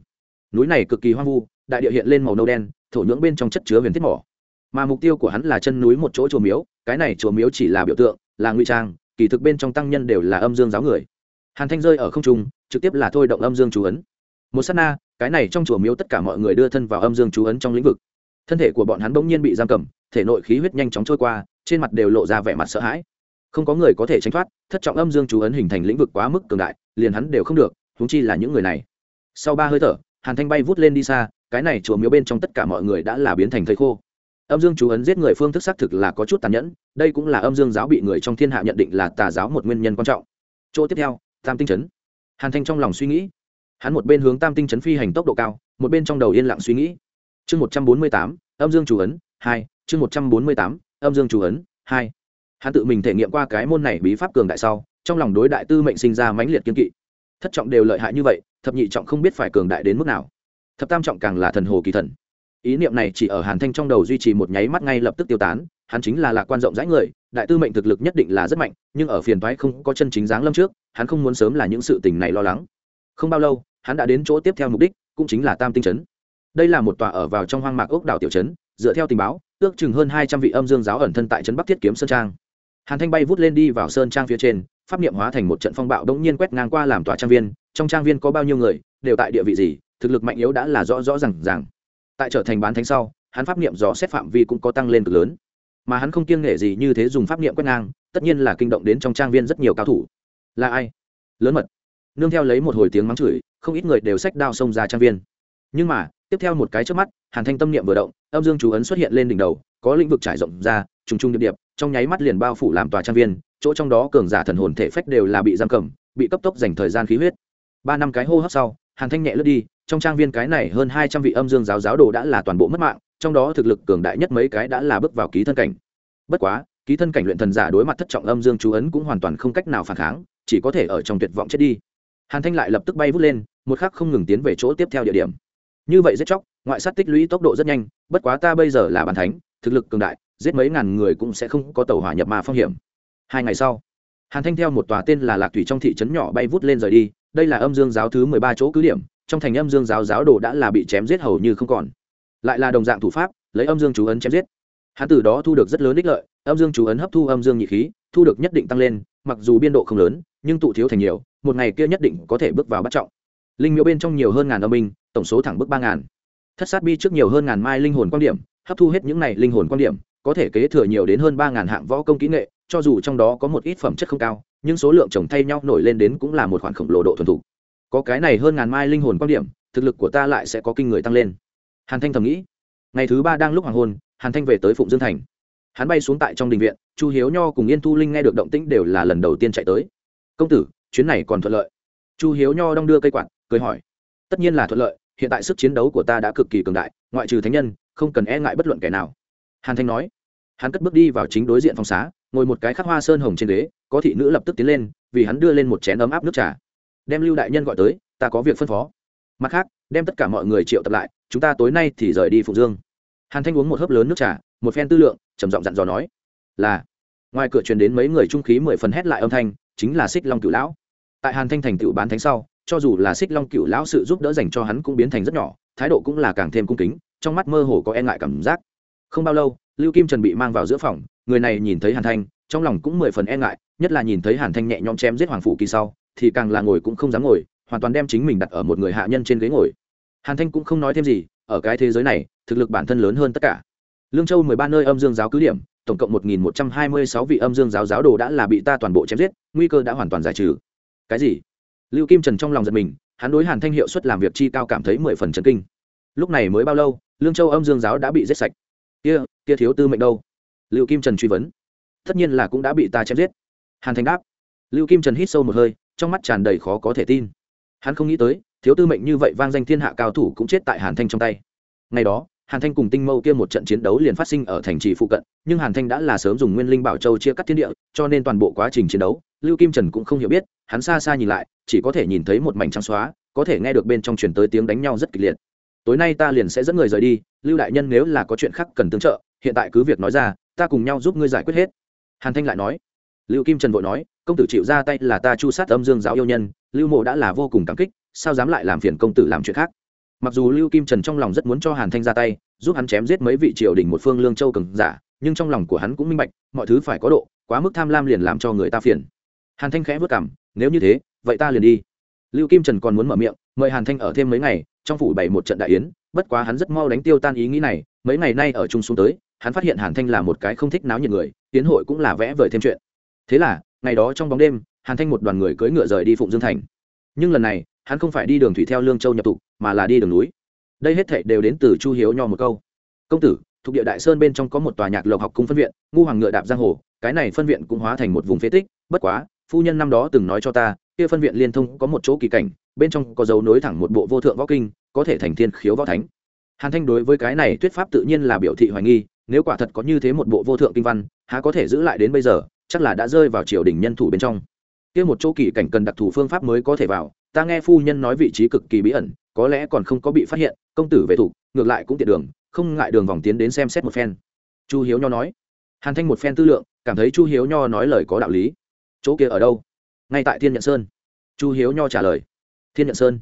Núi này cực kỳ hoang vu đại địa hiện lên màu nâu đen, thổ nhưỡng bên trong chất chứa huyền thiết mỏ. Mà mục tiêu của hắn là chân núi một chỗ chùa miếu, cái này chùa miếu chỉ là biểu tượng, là ngụy trang, kỳ thực bên trong tăng nhân đều là âm dương giáo người. Hàn thanh rơi ở không trung, trực tiếp là thôi động âm dương chú ấn. Một s á t na, cái này trong chùa miếu tất cả mọi người đưa thân vào âm dương chú ấn trong lĩnh vực. Thân thể của bọn hắn bỗng nhiên bị giam cầm, thể nội khí huyết nhanh chóng trôi qua, trên mặt đều lộ ra vẻ mặt sợ hãi. Không có người có thể tránh thoát, thất trọng âm dương chú ấn hình thành lĩnh vực quá mức cường đại, liền hắn đều không được húng chi là những người này. Sau ba hơi thở, hàn thanh bay vút lên đi xa cái này chùa miếu bên trong tất cả mọi người đã là biến thành thầy khô. Âm dương chú ấn giết người phương thức xác thực là có chút tàn nhẫn, đây cũng là âm dương giáo bị người trong thiên hạ nhận định là tà giáo một nguyên nhân quan trọng. Chỗ tiếp theo, tam tinh chấn. Hàn thanh trong lòng suy nghĩ. Hắn một bên hướng tam tinh chấn phi hành tốc độ cao, một bên trong đầu yên lặng suy nghĩ. Chương một trăm bốn mươi tám, âm dương chú ấn, hai, chương một trăm bốn mươi tám, âm dương chú ấn, hai. Hắn tự mình thể nghiệm qua cái môn này bí pháp cường đại sau, trong lòng đối đại tư mệnh sinh ra mãnh liệt kiên kỵ. Thất trọng đều lợi hại như vậy, thập nhị trọng không biết phải cường đại đến mức nào thập tam trọng càng là thần hồ kỳ thần. Ý niệm này chỉ ở hàn thanh trong đầu duy trì một nháy mắt ngay lập tức tiêu tán, hắn chính là lạc quan rộng rãi người, đại tư mệnh thực lực nhất định là rất mạnh, nhưng ở phiền thoái không có chân chính dáng lâm trước, hắn không muốn sớm là những sự tình này lo lắng. Không bao lâu, hắn đã đến chỗ tiếp theo mục đích, cũng chính là tam tinh trấn đây là một tòa ở vào trong hoang mạc ốc đảo tiểu trấn dựa theo tình báo, ước chừng hơn hai trăm vị âm dương giáo ẩn thân tại trấn bắc thiết kiếm sơn trang. Hàn thanh bay vút lên đi vào sơn trang phía trên, pháp niệm hóa thành một trận phong bạo đống nhiên quét ngang qua làm tòa trang viên, trong trang viên có bao nhiêu người, đều tại địa vị gì thực lực mạnh yếu đã là rõ rõ r à n g ràng. Tại trở thành bán thánh sau, hắn pháp niệm dò xét phạm vi cũng có tăng lên cực lớn. Mà hắn không kiêng nghệ gì như thế dùng pháp niệm quét ngang, tất nhiên là kinh động đến trong trang viên rất nhiều cao thủ. Là ai? Lớn mật. Nương theo lấy một hồi tiếng mắng chửi, không ít người đều xách đao xông ra trang viên. Nhưng mà, tiếp theo một cái trước mắt, hàn thanh tâm niệm vừa động, âm dương chú ấn xuất hiện lên đỉnh đầu, có lĩnh vực trải rộng ra, trùng trùng điệp điệp, trong nháy mắt liền bao phủ làm tòa trang viên, chỗ trong đó cường giả thần hồn thể phách đều là bị giam cầm, bị cấp tốc dành thời gian khí huyết. Ba năm cái hô hấp sau hàn thanh nhẹ lướt đi, trong trang viên cái này hơn hai trăm vị âm dương giáo giáo đồ đã là toàn bộ mất mạng, trong đó thực lực cường đại nhất mấy cái đã là bước vào ký thân cảnh. Bất quá, ký thân cảnh luyện thần giả đối mặt thất trọng âm dương chú ấn cũng hoàn toàn không cách nào phản kháng, chỉ có thể ở trong tuyệt vọng chết đi. Hàn thanh lại lập tức bay vút lên, một khắc không ngừng tiến về chỗ tiếp theo địa điểm. Như vậy giết chóc, ngoại sát tích lũy tốc độ rất nhanh, bất quá ta bây giờ là bàn thánh, thực lực cường đại, giết mấy ngàn người cũng sẽ không có tàu hỏa nhập mà phong hiểm. Hai ngày sau, hàn thanh theo một tòa tên là lạc thủy trong thị trấn nhỏ bay vút lên rời đi đây là âm dương giáo thứ mười ba chỗ cứ điểm, trong thành âm dương giáo giáo đồ đã là bị chém giết hầu như không còn. Lại là đồng dạng thủ pháp, lấy âm dương chú ấn chém giết. Hắn từ đó thu được rất lớn ích lợi, âm dương chú ấn hấp thu âm dương nhị khí, thu được nhất định tăng lên, mặc dù biên độ không lớn, nhưng tụ thiếu thành nhiều, một ngày kia nhất định có thể bước vào bắt trọng. Linh miễu bên trong nhiều hơn ngàn âm minh tổng số thẳng bước ba ngàn. Thất sát bi trước nhiều hơn ngàn mai linh hồn quan điểm, hấp thu hết những này linh hồn quan điểm, có thể kế thừa nhiều đến hơn ba ngàn hạng võ công kỹ nghệ, cho dù trong đó có một ít phẩm chất không cao nhưng số lượng chồng thay nhau nổi lên đến cũng là một khoản khổng lồ độ thuần thục. Có cái này hơn ngàn mai linh hồn quan điểm, thực lực của ta lại sẽ có kinh người tăng lên. Hàn thanh thầm nghĩ. Ngày thứ ba đang lúc hoàng hôn, hàn thanh về tới phụng dương thành. Hắn bay xuống tại trong đình viện, chu hiếu nho cùng yên thu linh nghe được động tĩnh đều là lần đầu tiên chạy tới. Công tử, chuyến này còn thuận lợi? Chu hiếu nho đong đưa cây quạt, cười hỏi. Tất nhiên là thuận lợi, hiện tại sức chiến đấu của ta đã cực kỳ cường đại, ngoại trừ thánh nhân, không cần e ngại bất luận kẻ nào. Hàn thanh nói. Hắn cất bước đi vào chính đối diện phòng xá ngồi một cái khắc hoa sơn hồng trên ghế, có thị nữ lập tức tiến lên, vì hắn đưa lên một chén ấm áp nước trà. Đem lưu đại nhân gọi tới, ta có việc phân phó. Mặt khác, đem tất cả mọi người triệu tập lại, chúng ta tối nay thì rời đi phụng dương. Hàn thanh uống một hớp lớn nước trà, một phen tư lượng, trầm giọng dặn dò nói, là. Ngoài cửa truyền đến mấy người trung khí mười phần hét lại âm thanh, chính là xích long cựu lão. Tại hàn thanh thành tựu bán thánh sau, cho dù là xích long cựu lão sự giúp đỡ dành cho hắn cũng biến thành rất nhỏ, thái độ cũng là càng thêm cung kính, trong mắt mơ hồ có e ngại cảm giác không bao lâu, lưu kim trần bị mang vào giữa phòng, người này nhìn thấy hàn thanh, trong lòng cũng mười phần e ngại, nhất là nhìn thấy hàn thanh nhẹ nhõm chém giết hoàng phủ kỳ sau, thì càng là ngồi cũng không dám ngồi, hoàn toàn đem chính mình đặt ở một người hạ nhân trên ghế ngồi. Hàn thanh cũng không nói thêm gì, ở cái thế giới này, thực lực bản thân lớn hơn tất cả. Lương châu mười ba nơi âm dương giáo cứ điểm, tổng cộng một nghìn một trăm hai mươi sáu vị âm dương giáo giáo đồ đã là bị ta toàn bộ chém giết, nguy cơ đã hoàn toàn giải trừ. Cái gì? Lưu kim trần trong lòng giật mình, hắn đối hàn thanh hiệu suất làm việc chi cao cảm thấy mười phần trần kinh. Lúc này mới bao lâu, lương châu âm dương giáo đã bị giết sạch? Kia kia thiếu tư mệnh đâu? Lưu kim trần truy vấn. Tất nhiên là cũng đã bị ta chém giết. Hàn thanh đáp. Lưu kim trần hít sâu một hơi, trong mắt tràn đầy khó có thể tin. Hắn không nghĩ tới, thiếu tư mệnh như vậy vang danh thiên hạ cao thủ cũng chết tại hàn thanh trong tay. Ngày đó, hàn thanh cùng tinh mâu kia một trận chiến đấu liền phát sinh ở thành trì phụ cận, nhưng hàn thanh đã là sớm dùng nguyên linh bảo châu chia cắt thiên địa, cho nên toàn bộ quá trình chiến đấu, lưu kim trần cũng không hiểu biết, hắn xa xa nhìn lại, chỉ có thể nhìn thấy một mảnh trắng xóa, có thể nghe được bên trong truyền tới tiếng đánh nhau rất kịch liệt tối nay ta liền sẽ dẫn người rời đi, lưu đại nhân nếu là có chuyện khác cần tương trợ, hiện tại cứ việc nói ra, ta cùng nhau giúp ngươi giải quyết hết. Hàn thanh lại nói. Lưu kim trần vội nói, công tử chịu ra tay là ta chu sát âm dương giáo yêu nhân, lưu mộ đã là vô cùng cảm kích, sao dám lại làm phiền công tử làm chuyện khác? Mặc dù lưu kim trần trong lòng rất muốn cho hàn thanh ra tay, giúp hắn chém giết mấy vị triều đình một phương lương châu cường giả, nhưng trong lòng của hắn cũng minh bạch, mọi thứ phải có độ, quá mức tham lam liền làm cho người ta phiền. Hàn thanh khẽ vất cảm nếu như thế, vậy ta liền đi. Lưu kim trần còn muốn mở miệng, mời hàn thanh ở thêm mấy ngày trong phủ bày một trận đại yến, bất quá hắn rất mau đánh tiêu tan ý nghĩ này, mấy ngày nay ở chung xuống tới, hắn phát hiện hàn thanh là một cái không thích náo nhiệt người, tiến hội cũng là vẽ vời thêm chuyện. Thế là, ngày đó trong bóng đêm, hàn thanh một đoàn người cưỡi ngựa rời đi phụng dương thành. Nhưng lần này, hắn không phải đi đường thủy theo lương châu nhập tục, mà là đi đường núi. Đây hết thệ đều đến từ chu hiếu nho một câu. Công tử, thuộc địa đại sơn bên trong có một tòa nhạc lộc học cung phân viện, ngu hoàng ngựa đạp giang hồ, cái này phân viện cũng hóa thành một vùng phế tích, bất quá, phu nhân năm đó từng nói cho ta kia phân viện liên thông có một chỗ kỳ cảnh, bên trong có dấu nối thẳng một bộ vô thượng võ kinh, có thể thành thiên khiếu võ thánh. Hàn thanh đối với cái này thuyết pháp tự nhiên là biểu thị hoài nghi, nếu quả thật có như thế một bộ vô thượng kinh văn, há có thể giữ lại đến bây giờ, chắc là đã rơi vào triều đình nhân thủ bên trong. Kia một chỗ kỳ cảnh cần đặc thù phương pháp mới có thể vào, ta nghe phu nhân nói vị trí cực kỳ bí ẩn, có lẽ còn không có bị phát hiện, công tử về thủ, ngược lại cũng tiện đường, không ngại đường vòng tiến đến xem xét một phen. Chu hiếu nho nói. Hàn thanh một phen tư lượng, cảm thấy chu hiếu nho nói lời có đạo lý. Chỗ kia ở đâu? Ngay tại thiên nhận sơn. Chu hiếu nho trả lời. Thiên nhận sơn.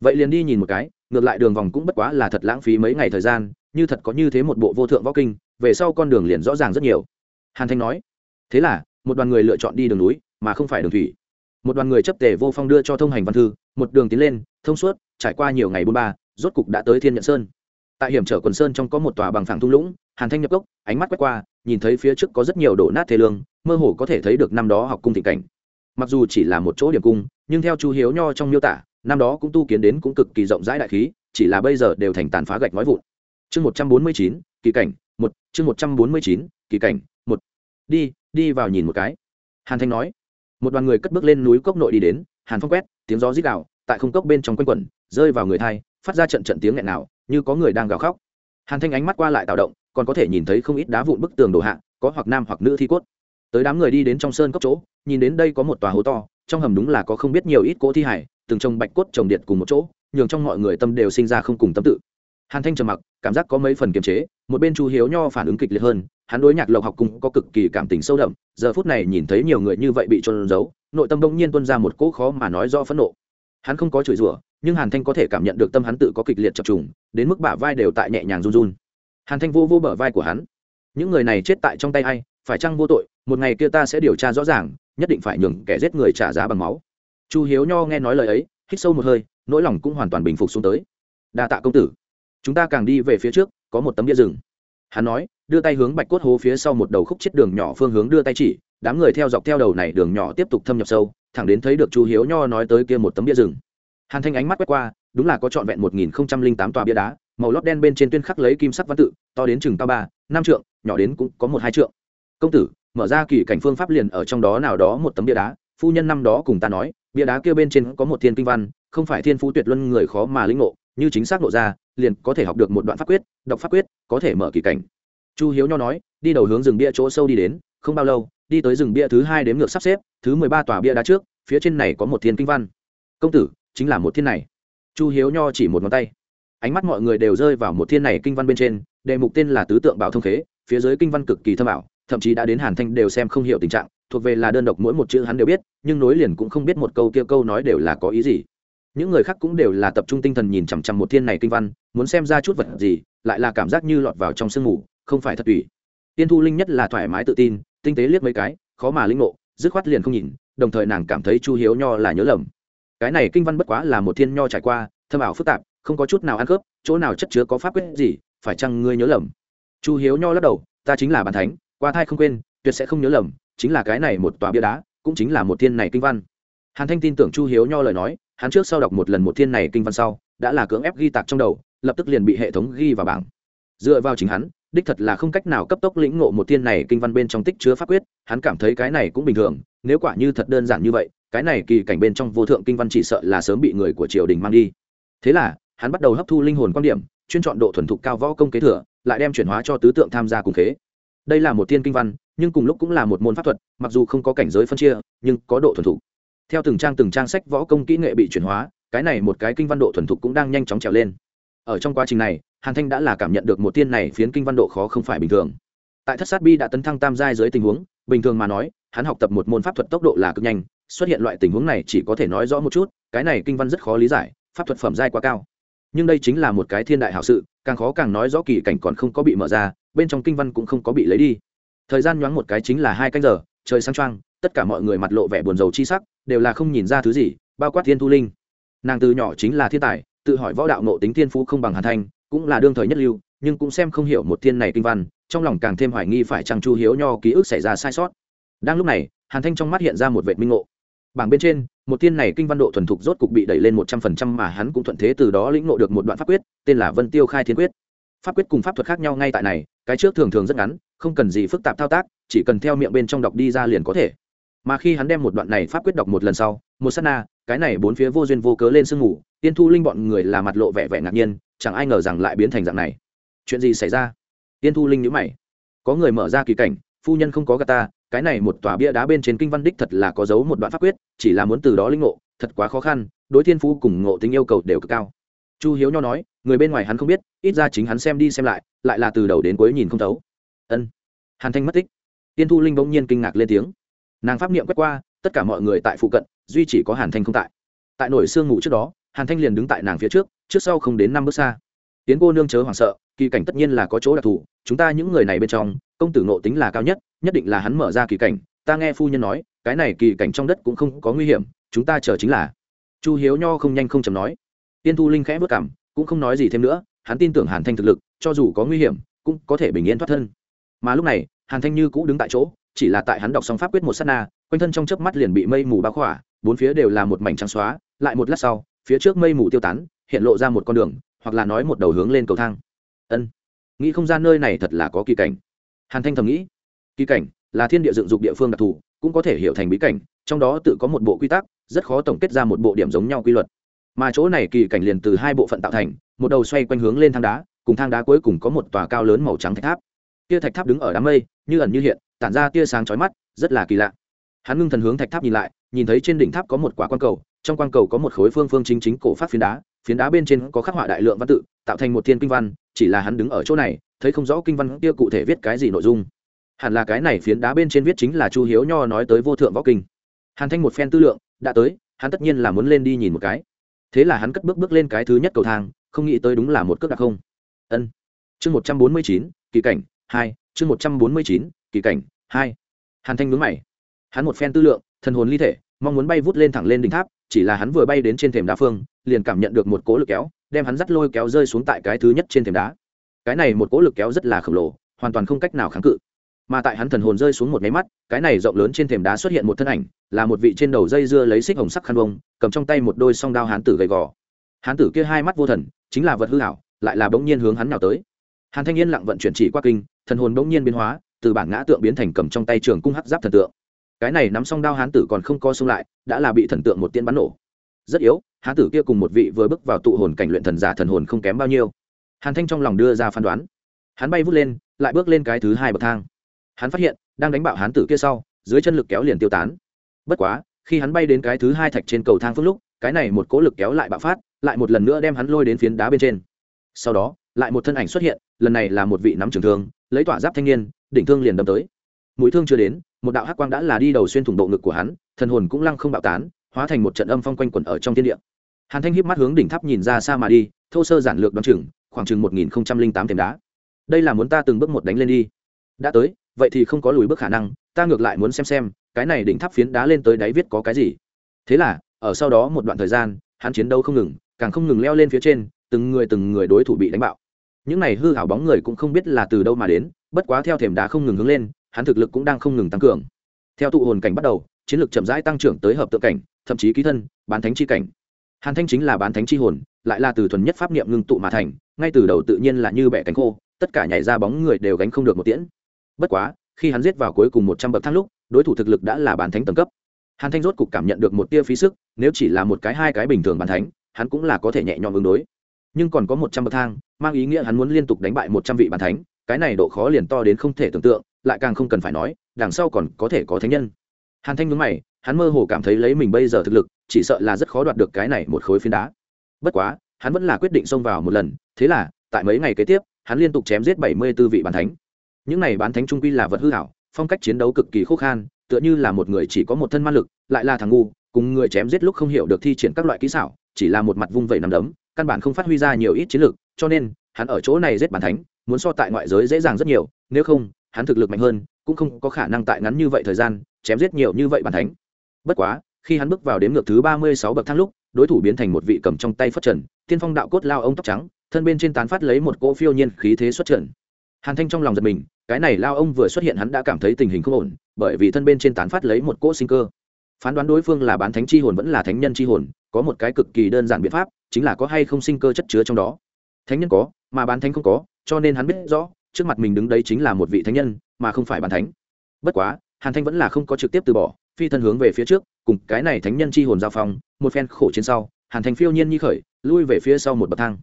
Vậy liền đi nhìn một cái ngược lại đường vòng cũng bất quá là thật lãng phí mấy ngày thời gian như thật có như thế một bộ vô thượng võ kinh về sau con đường liền rõ ràng rất nhiều. Hàn thanh nói thế là một đoàn người lựa chọn đi đường núi mà không phải đường thủy. Một đoàn người chấp tề vô phong đưa cho thông hành văn thư một đường tiến lên thông suốt trải qua nhiều ngày bôn ba rốt cục đã tới thiên nhận sơn. Tại hiểm trở quần sơn trong có một tòa bằng phẳng thung lũng hàn thanh nhập cốc, ánh mắt quét qua nhìn thấy phía trước có rất nhiều đổ nát thế lương mơ hồ có thể thấy được năm đó học cung thị cảnh mặc dù chỉ là một chỗ điểm cung, nhưng theo chu hiếu nho trong miêu tả, năm đó cũng tu kiến đến cũng cực kỳ rộng rãi đại khí, chỉ là bây giờ đều thành tàn phá gạch nói vụn. Chương một trăm bốn mươi chín, kỳ cảnh, một, chương một trăm bốn mươi chín, kỳ cảnh, một. Đi đi vào nhìn một cái. Hàn thanh nói. Một đoàn người cất bước lên núi cốc nội đi đến, hàn phong quét, tiếng gió rít đạo tại không cốc bên trong quanh quẩn, rơi vào người thai, phát ra trận trận tiếng nghẹn nào, như có người đang gào khóc. Hàn thanh ánh mắt qua lại tạo động, còn có thể nhìn thấy không ít đá vụn bức tường đổ hạ, có hoặc nam hoặc nữ thi cốt. Tới đám người đi đến trong sơn cốc chỗ nhìn đến đây có một tòa hố to, trong hầm đúng là có không biết nhiều ít cỗ thi hải từng trồng bạch cốt trồng điện cùng một chỗ, nhường trong mọi người tâm đều sinh ra không cùng tâm tự. Hàn thanh trầm mặc, cảm giác có mấy phần kiềm chế, một bên chu hiếu nho phản ứng kịch liệt hơn, hắn đối nhạc lộc học cũng có cực kỳ cảm tình sâu đậm, giờ phút này nhìn thấy nhiều người như vậy bị trôn giấu, nội tâm bỗng nhiên tuân ra một cỗ khó mà nói do phẫn nộ. Hắn không có chửi rủa, nhưng hàn thanh có thể cảm nhận được tâm hắn tự có kịch liệt chập trùng, đến mức bả vai đều tại nhẹ nhàng run run. Hàn thanh vô vô bờ vai của hắn. Những người này chết tại trong tay ai, phải chăng vô tội, một ngày kia ta sẽ điều tra rõ ràng nhất định phải nhường kẻ giết người trả giá bằng máu. Chu hiếu nho nghe nói lời ấy, hít sâu một hơi, nỗi lòng cũng hoàn toàn bình phục xuống tới. Đa tạ công tử. Chúng ta càng đi về phía trước, có một tấm bia rừng. Hắn nói, đưa tay hướng bạch cốt hố phía sau một đầu khúc chết đường nhỏ phương hướng đưa tay chỉ, đám người theo dọc theo đầu này đường nhỏ tiếp tục thâm nhập sâu, thẳng đến thấy được chu hiếu nho nói tới kia một tấm bia rừng. Hàn thanh ánh mắt quét qua, đúng là có trọn vẹn một nghìn tám tòa bia đá, màu lót đen bên trên tuyên khắc lấy kim sắc văn tự, to đến chừng cao ba, năm trượng, nhỏ đến cũng có một hai trượng. Công tử mở ra kỳ cảnh phương pháp liền ở trong đó nào đó một tấm bia đá. Phu nhân năm đó cùng ta nói, bia đá kia bên trên có một thiên kinh văn, không phải thiên phú tuyệt luân người khó mà lĩnh ngộ, như chính xác ngộ ra, liền có thể học được một đoạn pháp quyết, đọc pháp quyết, có thể mở kỳ cảnh. Chu hiếu nho nói, đi đầu hướng rừng bia chỗ sâu đi đến, không bao lâu, đi tới rừng bia thứ hai đếm ngược sắp xếp, thứ mười ba tòa bia đá trước, phía trên này có một thiên kinh văn. Công tử, chính là một thiên này. Chu hiếu nho chỉ một ngón tay. Ánh mắt mọi người đều rơi vào một thiên này kinh văn bên trên, đề mục tên là tứ tượng bảo thông khế, phía dưới kinh văn cực kỳ thâm ảo thậm chí đã đến hàn thanh đều xem không hiểu tình trạng, thuộc về là đơn độc mỗi một chữ hắn đều biết, nhưng nối liền cũng không biết một câu kia câu nói đều là có ý gì. Những người khác cũng đều là tập trung tinh thần nhìn chằm chằm một thiên này kinh văn, muốn xem ra chút vật gì, lại là cảm giác như lọt vào trong sương mù, không phải thật ủy. tiên thu linh nhất là thoải mái tự tin, tinh tế liếc mấy cái, khó mà linh ngộ, dứt khoát liền không nhìn, đồng thời nàng cảm thấy chu hiếu nho là nhớ lầm. Cái này kinh văn bất quá là một thiên nho trải qua, thâm ảo phức tạp, không có chút nào ăn khớp, chỗ nào chất chứa có pháp quyết gì, phải chăng ngươi nhớ lầm? Chu hiếu nho lắc đầu, ta chính là bàn thánh qua thai không quên, tuyệt sẽ không nhớ lầm, chính là cái này một tòa bia đá, cũng chính là một thiên này kinh văn. Hàn thanh tin tưởng chu hiếu nho lời nói, hắn trước sau đọc một lần một thiên này kinh văn sau, đã là cưỡng ép ghi tạc trong đầu, lập tức liền bị hệ thống ghi vào bảng. Dựa vào chính hắn, đích thật là không cách nào cấp tốc lĩnh ngộ một tiên này kinh văn bên trong tích chứa pháp quyết, hắn cảm thấy cái này cũng bình thường, nếu quả như thật đơn giản như vậy, cái này kỳ cảnh bên trong vô thượng kinh văn chỉ sợ là sớm bị người của triều đình mang đi. Thế là, hắn bắt đầu hấp thu linh hồn quan điểm, chuyên chọn độ thuần thục cao võ công kế thừa, lại đem chuyển hóa cho tứ tượng tham gia cùng khế đây là một thiên kinh văn, nhưng cùng lúc cũng là một môn pháp thuật, mặc dù không có cảnh giới phân chia, nhưng có độ thuần thục. Theo từng trang từng trang sách võ công kỹ nghệ bị chuyển hóa, cái này một cái kinh văn độ thuần thục cũng đang nhanh chóng trèo lên. Ở trong quá trình này, hàn thanh đã là cảm nhận được một tiên này phiến kinh văn độ khó không phải bình thường. Tại thất sát bi đã tấn thăng tam giai dưới tình huống, bình thường mà nói, hắn học tập một môn pháp thuật tốc độ là cực nhanh, xuất hiện loại tình huống này chỉ có thể nói rõ một chút, cái này kinh văn rất khó lý giải, pháp thuật phẩm giai quá cao nhưng đây chính là một cái thiên đại hảo sự, càng khó càng nói rõ kỳ cảnh còn không có bị mở ra, bên trong kinh văn cũng không có bị lấy đi. Thời gian nhoáng một cái chính là hai canh giờ, trời sang trang tất cả mọi người mặt lộ vẻ buồn rầu chi sắc, đều là không nhìn ra thứ gì, bao quát thiên thu linh. Nàng từ nhỏ chính là thiên tài, tự hỏi võ đạo nộ tính thiên phú không bằng hàn thanh, cũng là đương thời nhất lưu, nhưng cũng xem không hiểu một thiên này kinh văn, trong lòng càng thêm hoài nghi phải chăng chu hiếu nho ký ức xảy ra sai sót. Đang lúc này, hàn thanh trong mắt hiện ra một vệ minh ngộ bảng bên trên, một tiên này kinh văn độ thuần thục rốt cục bị đẩy lên một trăm phần trăm mà hắn cũng thuận thế từ đó lĩnh ngộ được một đoạn pháp quyết, tên là vân tiêu khai thiên quyết. Pháp quyết cùng pháp thuật khác nhau ngay tại này, cái trước thường thường rất ngắn, không cần gì phức tạp thao tác, chỉ cần theo miệng bên trong đọc đi ra liền có thể. Mà khi hắn đem một đoạn này pháp quyết đọc một lần sau, một s á t na, cái này bốn phía vô duyên vô cớ lên sương ngủ, tiên thu linh bọn người là mặt lộ vẻ vẻ ngạc nhiên, chẳng ai ngờ rằng lại biến thành dạng này. Chuyện gì xảy ra? Tiên thu linh nhữ mày. Có người mở ra kỳ cảnh, phu nhân không có gà ta cái này một tòa bia đá bên trên kinh văn đích thật là có dấu một đoạn pháp quyết, chỉ là muốn từ đó linh ngộ, thật quá khó khăn, đối thiên phú cùng ngộ tính yêu cầu đều cực cao. Chu hiếu nho nói, người bên ngoài hắn không biết, ít ra chính hắn xem đi xem lại lại là từ đầu đến cuối nhìn không thấu. Ân. Hàn thanh mất tích. Tiên thu linh bỗng nhiên kinh ngạc lên tiếng. Nàng pháp niệm quét qua, tất cả mọi người tại phụ cận, duy chỉ có hàn thanh không tại. Tại nổi sương ngủ trước đó, hàn thanh liền đứng tại nàng phía trước trước sau không đến năm bước xa. Tiến cô nương chớ hoảng sợ, kỳ cảnh tất nhiên là có chỗ đặc thù, chúng ta những người này bên trong công tử nộ tính là cao nhất nhất định là hắn mở ra kỳ cảnh. Ta nghe phu nhân nói, cái này kỳ cảnh trong đất cũng không có nguy hiểm, chúng ta chờ chính là. Chu hiếu nho không nhanh không chầm nói. Tiên thu linh khẽ vất cảm, cũng không nói gì thêm nữa, hắn tin tưởng hàn thanh thực lực, cho dù có nguy hiểm, cũng có thể bình yên thoát thân. Mà lúc này, hàn thanh như cũ đứng tại chỗ, chỉ là tại hắn đọc xong pháp quyết một s á t na, quanh thân trong chớp mắt liền bị mây mù bao khỏa, bốn phía đều là một mảnh trắng xóa, lại một lát sau, phía trước mây mù tiêu tán, hiện lộ ra một con đường, hoặc là nói một đầu hướng lên cầu thang. Ân, nghĩ không gian nơi này thật là có kỳ cảnh hàn thanh thầm nghĩ, kỳ cảnh là thiên địa dựng dục địa phương đặc thù, cũng có thể hiểu thành bí cảnh, trong đó tự có một bộ quy tắc, rất khó tổng kết ra một bộ điểm giống nhau quy luật. Mà chỗ này kỳ cảnh liền từ hai bộ phận tạo thành, một đầu xoay quanh hướng lên thang đá, cùng thang đá cuối cùng có một tòa cao lớn màu trắng thạch tháp. Tia thạch tháp đứng ở đám mây, như ẩn như hiện, tản ra tia sáng chói mắt, rất là kỳ lạ. Hắn ngưng thần hướng thạch tháp nhìn lại, nhìn thấy trên đỉnh tháp có một quả quan cầu, trong quan cầu có một khối phương phương chính chính cổ phát phiến đá phiến đá bên trên có khắc họa đại lượng văn tự, tạo thành một thiên kinh văn, chỉ là hắn đứng ở chỗ này thấy không rõ kinh văn kia cụ thể viết cái gì nội dung. Hẳn là cái này phiến đá bên trên viết chính là chu hiếu nho nói tới vô thượng võ kinh. Hàn thanh một phen tư lượng, đã tới, hắn tất nhiên là muốn lên đi nhìn một cái. Thế là hắn cất bước bước lên cái thứ nhất cầu thang, không nghĩ tới đúng là một cước đặc không. Ân. Chương một trăm bốn mươi chín, kỳ cảnh, hai, chương một trăm bốn mươi chín, kỳ cảnh, hai. Hàn thanh mướn mày. Hắn một phen tư lượng, thần hồn ly thể, mong muốn bay vút lên thẳng lên đỉnh tháp, chỉ là hắn vừa bay đến trên thềm đá phương, liền cảm nhận được một cỗ lực kéo, đem hắn dắt lôi kéo rơi xuống tại cái thứ nhất trên thềm đá cái này một cỗ lực kéo rất là khổng lồ, hoàn toàn không cách nào kháng cự. Mà tại hắn thần hồn rơi xuống một máy mắt, cái này rộng lớn trên thềm đá xuất hiện một thân ảnh, là một vị trên đầu dây dưa lấy xích hồng sắc khăn bông, cầm trong tay một đôi song đao hán tử gầy gò. Hán tử kia hai mắt vô thần, chính là vật hư hảo lại là bỗng nhiên hướng hắn nào tới. Hàn thanh niên lặng vận chuyển chỉ qua kinh, thần hồn bỗng nhiên biến hóa, từ bản ngã tượng biến thành cầm trong tay trường cung hắc giáp thần tượng. Cái này nắm song đao hán tử còn không co xung lại, đã là bị thần tượng một tiên bắn nổ. Rất yếu, hán tử kia cùng một vị vừa bước vào tụ hồn cảnh luyện thần giả thần hồn không kém bao nhiêu hàn thanh trong lòng đưa ra phán đoán. Hắn bay vút lên, lại bước lên cái thứ hai bậc thang. Hắn phát hiện, đang đánh bạo hán tử kia sau, dưới chân lực kéo liền tiêu tán. Bất quá, khi hắn bay đến cái thứ hai thạch trên cầu thang phước lúc, cái này một cố lực kéo lại bạo phát, lại một lần nữa đem hắn lôi đến phiến đá bên trên. Sau đó, lại một thân ảnh xuất hiện, lần này là một vị nắm trường thương, lấy tỏa giáp thanh niên, đỉnh thương liền đâm tới. Mũi thương chưa đến, một đạo hắc quang đã là đi đầu xuyên thủng bộ ngực của hắn, thần hồn cũng lăng không bạo tán, hóa thành một trận âm phong quanh quẩn ở trong thiên địa. Hàn thanh híp mắt hướng đỉnh tháp nhìn ra xa mà đi, thô sơ giản lược đ o chừng khoảng chừng một nghìn tám thềm đá. Đây là muốn ta từng bước một đánh lên đi. Đã tới, vậy thì không có lùi bước khả năng, ta ngược lại muốn xem xem, cái này đỉnh tháp phiến đá lên tới đáy viết có cái gì. Thế là, ở sau đó một đoạn thời gian, hắn chiến đấu không ngừng, càng không ngừng leo lên phía trên, từng người từng người đối thủ bị đánh bạo. Những này hư hảo bóng người cũng không biết là từ đâu mà đến, bất quá theo thềm đá không ngừng hướng lên, hắn thực lực cũng đang không ngừng tăng cường. Theo tụ hồn cảnh bắt đầu, chiến lược chậm rãi tăng trưởng tới hợp tượng cảnh, thậm chí ký thân, bán thánh chi cảnh. Hàn thanh chính là bán thánh chi hồn lại là từ thuần nhất pháp niệm ngưng tụ mà thành, ngay từ đầu tự nhiên là như bẻ cánh khô, tất cả nhảy ra bóng người đều gánh không được một tiễn. Bất quá, khi hắn giết vào cuối cùng một trăm bậc thang lúc, đối thủ thực lực đã là bản thánh tầng cấp. Hàn thanh rốt cục cảm nhận được một tia phí sức, nếu chỉ là một cái hai cái bình thường bản thánh, hắn cũng là có thể nhẹ nhõm ứng đối. Nhưng còn có một trăm bậc thang, mang ý nghĩa hắn muốn liên tục đánh bại một trăm vị bản thánh, cái này độ khó liền to đến không thể tưởng tượng, lại càng không cần phải nói, đằng sau còn có thể có thánh nhân. Hàn thanh nhớ mày, hắn mơ hồ cảm thấy lấy mình bây giờ thực lực, chỉ sợ là rất khó đoạt được cái này một khối phiến đá bất quá, hắn vẫn là quyết định xông vào một lần, thế là, tại mấy ngày kế tiếp, hắn liên tục chém giết bảy mươi tư vị bán thánh. Những này bán thánh trung quy là vật hư hảo, phong cách chiến đấu cực kỳ khô khan, tựa như là một người chỉ có một thân ma lực, lại là thằng ngu, cùng người chém giết lúc không hiểu được thi triển các loại kỹ xảo, chỉ là một mặt vung vẩy nằm đấm, căn bản không phát huy ra nhiều ít chiến lược cho nên, hắn ở chỗ này giết bàn thánh, muốn so tại ngoại giới dễ dàng rất nhiều, nếu không, hắn thực lực mạnh hơn, cũng không có khả năng tại ngắn như vậy thời gian, chém giết nhiều như vậy bàn thánh. Bất quá, khi hắn bước vào đến ngược thứ ba mươi sáu bậc thang lúc đối thủ biến thành một vị cầm trong tay phất trần, tiên phong đạo cốt lao ông tóc trắng, thân bên trên tán phát lấy một cỗ phiêu nhiên khí thế xuất trần. Hàn thanh trong lòng giật mình, cái này lao ông vừa xuất hiện hắn đã cảm thấy tình hình không ổn, bởi vì thân bên trên tán phát lấy một cỗ sinh cơ. Phán đoán đối phương là bán thánh chi hồn vẫn là thánh nhân chi hồn, có một cái cực kỳ đơn giản biện pháp, chính là có hay không sinh cơ chất chứa trong đó. Thánh nhân có, mà bán thánh không có, cho nên hắn biết rõ, trước mặt mình đứng đấy chính là một vị thánh nhân, mà không phải bán thánh. Bất quá, hàn thanh vẫn là không có trực tiếp từ bỏ, phi thân hướng về phía trước cùng cái này thánh nhân chi hồn giao phong, một phen khổ chiến sau, hàn thành phiêu nhiên nhi khởi, lui về phía sau một bậc thang.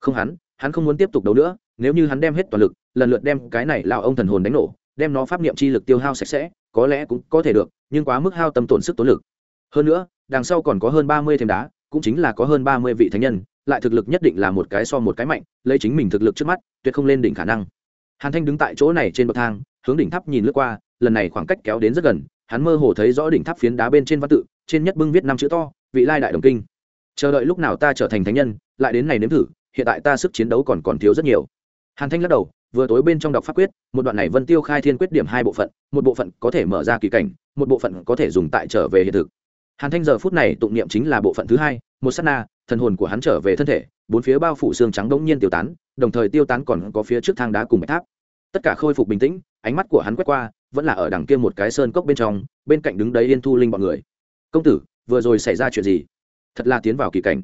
Không hắn hắn không muốn tiếp tục đấu nữa, nếu như hắn đem hết toàn lực, lần lượt đem cái này lao ông thần hồn đánh nổ, đem nó pháp niệm chi lực tiêu hao sạch sẽ, có lẽ cũng có thể được, nhưng quá mức hao tâm tổn sức tốn lực. Hơn nữa, đằng sau còn có hơn ba mươi thêm đá, cũng chính là có hơn ba mươi vị thánh nhân, lại thực lực nhất định là một cái so một cái mạnh, lấy chính mình thực lực trước mắt, tuyệt không lên đỉnh khả năng. Hàn thanh đứng tại chỗ này trên bậc thang, hướng đỉnh tháp nhìn lướt qua, lần này khoảng cách kéo đến rất gần hắn mơ hồ thấy rõ đỉnh tháp phiến đá bên trên văn tự, trên nhất bưng viết năm chữ to, vị lai đại đồng kinh. Chờ đợi lúc nào ta trở thành thánh nhân, lại đến này nếm thử, hiện tại ta sức chiến đấu còn còn thiếu rất nhiều. Hàn thanh lắc đầu, vừa tối bên trong đọc pháp quyết, một đoạn này vân tiêu khai thiên quyết điểm hai bộ phận, một bộ phận có thể mở ra kỳ cảnh, một bộ phận có thể dùng tại trở về hiện thực. Hàn thanh giờ phút này tụng niệm chính là bộ phận thứ hai, một s á t na, thần hồn của hắn trở về thân thể, bốn phía bao phủ xương trắng đ ỗ n g nhiên tiêu tán, đồng thời tiêu tán còn có phía trước thang đá cùng bạch tháp tất cả khôi phục bình tĩnh, ánh mắt của hắn quét qua, vẫn là ở đằng kia một cái sơn cốc bên trong, bên cạnh đứng đấy yên thu linh b ọ n người. Công tử, vừa rồi xảy ra chuyện gì? Thật là tiến vào kỳ cảnh.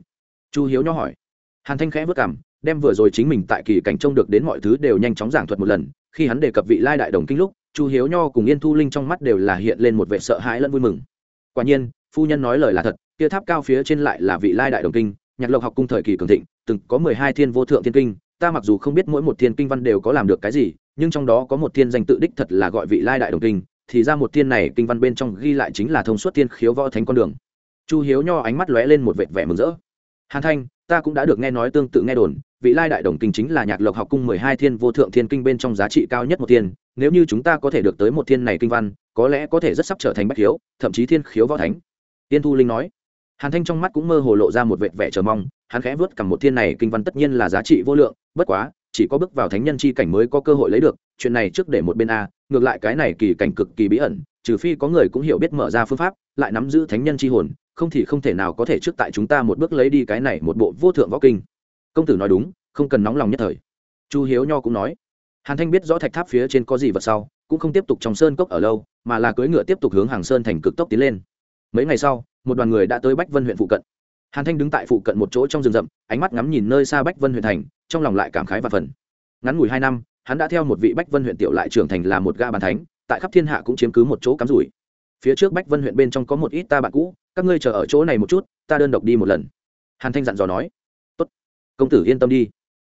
Chu hiếu nho hỏi. Hàn thanh khẽ vất cảm đem vừa rồi chính mình tại kỳ cảnh trông được đến mọi thứ đều nhanh chóng giảng thuật một lần. Khi hắn đề cập vị lai đại đồng kinh lúc, chu hiếu nho cùng yên thu linh trong mắt đều là hiện lên một vệ sợ hãi lẫn vui mừng. Quả nhiên, phu nhân nói lời là thật, kia tháp cao phía trên lại là vị lai đại đồng kinh, nhạc lộc học cung thời kỳ cường thịnh, từng có mười hai thiên vô thượng thiên kinh ta mặc dù không biết mỗi một thiên kinh văn đều có làm được cái gì, nhưng trong đó có một thiên danh tự đích thật là gọi vị lai đại đồng kinh, thì ra một thiên này kinh văn bên trong ghi lại chính là thông suốt thiên khiếu võ thánh con đường. Chu hiếu nho ánh mắt lóe lên một vệt vẻ mừng rỡ. Hàn thanh, ta cũng đã được nghe nói tương tự nghe đồn, vị lai đại đồng kinh chính là nhạc lộc học cung mười hai thiên vô thượng thiên kinh bên trong giá trị cao nhất một thiên, nếu như chúng ta có thể được tới một thiên này kinh văn, có lẽ có thể rất sắp trở thành bách khiếu, thậm chí thiên khiếu võ thánh. Tiên thu linh nói hàn thanh trong mắt cũng mơ hồ lộ ra một vệt vẻ chờ mong, hắn khẽ vớt cầm một thiên này kinh văn tất nhiên là giá trị vô lượng, bất quá, chỉ có bước vào thánh nhân chi cảnh mới có cơ hội lấy được, chuyện này trước để một bên a, ngược lại cái này kỳ cảnh cực kỳ bí ẩn, trừ phi có người cũng hiểu biết mở ra phương pháp, lại nắm giữ thánh nhân chi hồn, không thì không thể nào có thể trước tại chúng ta một bước lấy đi cái này một bộ vô thượng võ kinh. Công tử nói đúng, không cần nóng lòng nhất thời. Chu hiếu nho cũng nói. Hàn thanh biết rõ thạch tháp phía trên có gì vật sau, cũng không tiếp tục trong sơn cốc ở lâu, mà là cưỡi ngựa tiếp tục hướng hàng sơn thành cực tốc tiến lên mấy ngày sau, một đoàn người đã tới bách vân huyện phụ cận. Hàn thanh đứng tại phụ cận một chỗ trong rừng rậm, ánh mắt ngắm nhìn nơi xa bách vân huyện thành, trong lòng lại cảm khái và phần ngắn ngủi hai năm, hắn đã theo một vị bách vân huyện tiểu lại trưởng thành là một ga bàn thánh, tại khắp thiên hạ cũng chiếm cứ một chỗ cắm rủi. Phía trước bách vân huyện bên trong có một ít ta bạn cũ, các ngươi chờ ở chỗ này một chút, ta đơn độc đi một lần. Hàn thanh dặn dò nói. Tốt. Công tử yên tâm đi.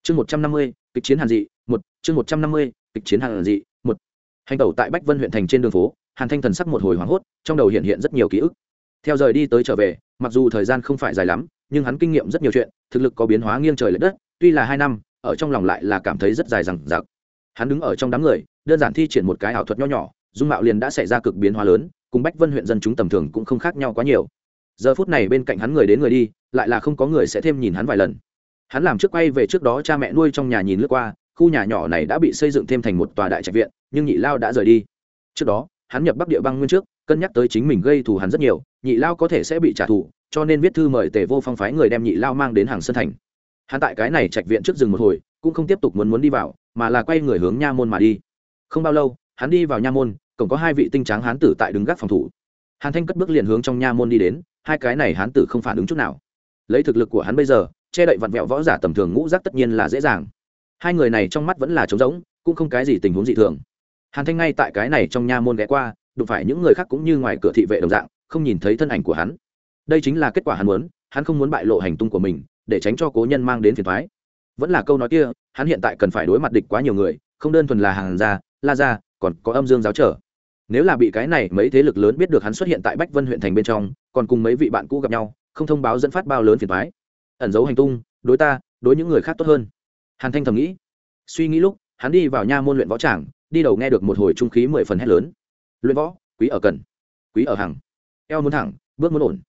Chương một trăm năm mươi, kịch chiến hàn dị, một. Chương một trăm năm mươi, kịch chiến hàn dị, một. Hành tẩu tại bách vân huyện thành trên đường phố, hàn thanh thần sắc một hồi hoảng hốt, trong đầu hiện hiện rất nhiều ký ức theo rời đi tới trở về, mặc dù thời gian không phải dài lắm, nhưng hắn kinh nghiệm rất nhiều chuyện, thực lực có biến hóa nghiêng trời l ệ đất, tuy là hai năm, ở trong lòng lại là cảm thấy rất dài rằng giặc hắn đứng ở trong đám người, đơn giản thi triển một cái ảo thuật nho nhỏ, dung mạo liền đã xảy ra cực biến hóa lớn, cùng bách vân huyện dân chúng tầm thường cũng không khác nhau quá nhiều. Giờ phút này bên cạnh hắn người đến người đi, lại là không có người sẽ thêm nhìn hắn vài lần. Hắn làm trước quay về trước đó cha mẹ nuôi trong nhà nhìn lướt qua, khu nhà nhỏ này đã bị xây dựng thêm thành một tòa đại trạch viện, nhưng nhị lao đã rời đi. Trước đó, hắn nhập bắc địa băng nguyên trước cân nhắc tới chính mình gây thù hắn rất nhiều, nhị lao có thể sẽ bị trả thù, cho nên viết thư mời tề vô phong phái người đem nhị lao mang đến hàng sân thành. Hắn tại cái này trạch viện trước rừng một hồi, cũng không tiếp tục muốn muốn đi vào, mà là quay người hướng nha môn mà đi. Không bao lâu, hắn đi vào nha môn, cổng có hai vị tinh tráng hán tử tại đứng gác phòng thủ. Hàn thanh cất bước liền hướng trong nha môn đi đến, hai cái này hán tử không phản ứng chút nào. Lấy thực lực của hắn bây giờ, che đậy vặn vẹo võ giả tầm thường ngũ giác tất nhiên là dễ dàng. Hai người này trong mắt vẫn là trống rỗng, cũng không cái gì tình huống dị thường. Hàn thanh ngay tại cái này trong nha môn ghé qua đụng phải những người khác cũng như ngoài cửa thị vệ đồng dạng, không nhìn thấy thân ảnh của hắn. Đây chính là kết quả hắn muốn, hắn không muốn bại lộ hành tung của mình, để tránh cho cố nhân mang đến phiền thoái vẫn là câu nói kia, hắn hiện tại cần phải đối mặt địch quá nhiều người, không đơn thuần là hàng gia, la gia, còn có âm dương giáo trở. Nếu là bị cái này mấy thế lực lớn biết được hắn xuất hiện tại bách vân huyện thành bên trong, còn cùng mấy vị bạn cũ gặp nhau, không thông báo dẫn phát bao lớn phiền thoái ẩn giấu hành tung, đối ta, đối những người khác tốt hơn. Hàn thanh thầm nghĩ. Suy nghĩ lúc, hắn đi vào nha môn luyện võ tràng, đi đầu nghe được một hồi trung khí mười phần hét lớn luyện võ, quý ở cần, quý ở hàng eo muốn thẳng, bước muốn ổn.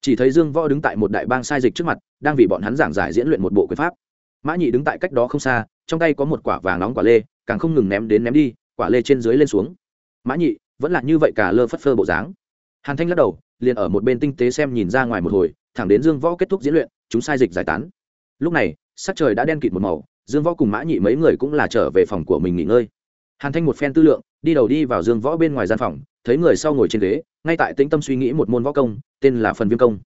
Chỉ thấy dương võ đứng tại một đại bang sai dịch trước mặt, đang vì bọn hắn giảng giải diễn luyện một bộ quyền pháp. Mã nhị đứng tại cách đó không xa, trong tay có một quả vàng nóng quả lê, càng không ngừng ném đến ném đi, quả lê trên dưới lên xuống. Mã nhị, vẫn là như vậy cả lơ phất phơ bộ dáng. Hàn thanh lắc đầu, liền ở một bên tinh tế xem nhìn ra ngoài một hồi, thẳng đến dương võ kết thúc diễn luyện, chúng sai dịch giải tán. Lúc này, sắc trời đã đen kịt một màu, dương võ cùng mã nhị mấy người cũng là trở về phòng của mình nghỉ ngơi. Hàn thanh một phen tư lượng đi đầu đi vào dương võ bên ngoài gian phòng, thấy người sau ngồi trên ghế, ngay tại tĩnh tâm suy nghĩ một môn võ công, tên là phần viêm công.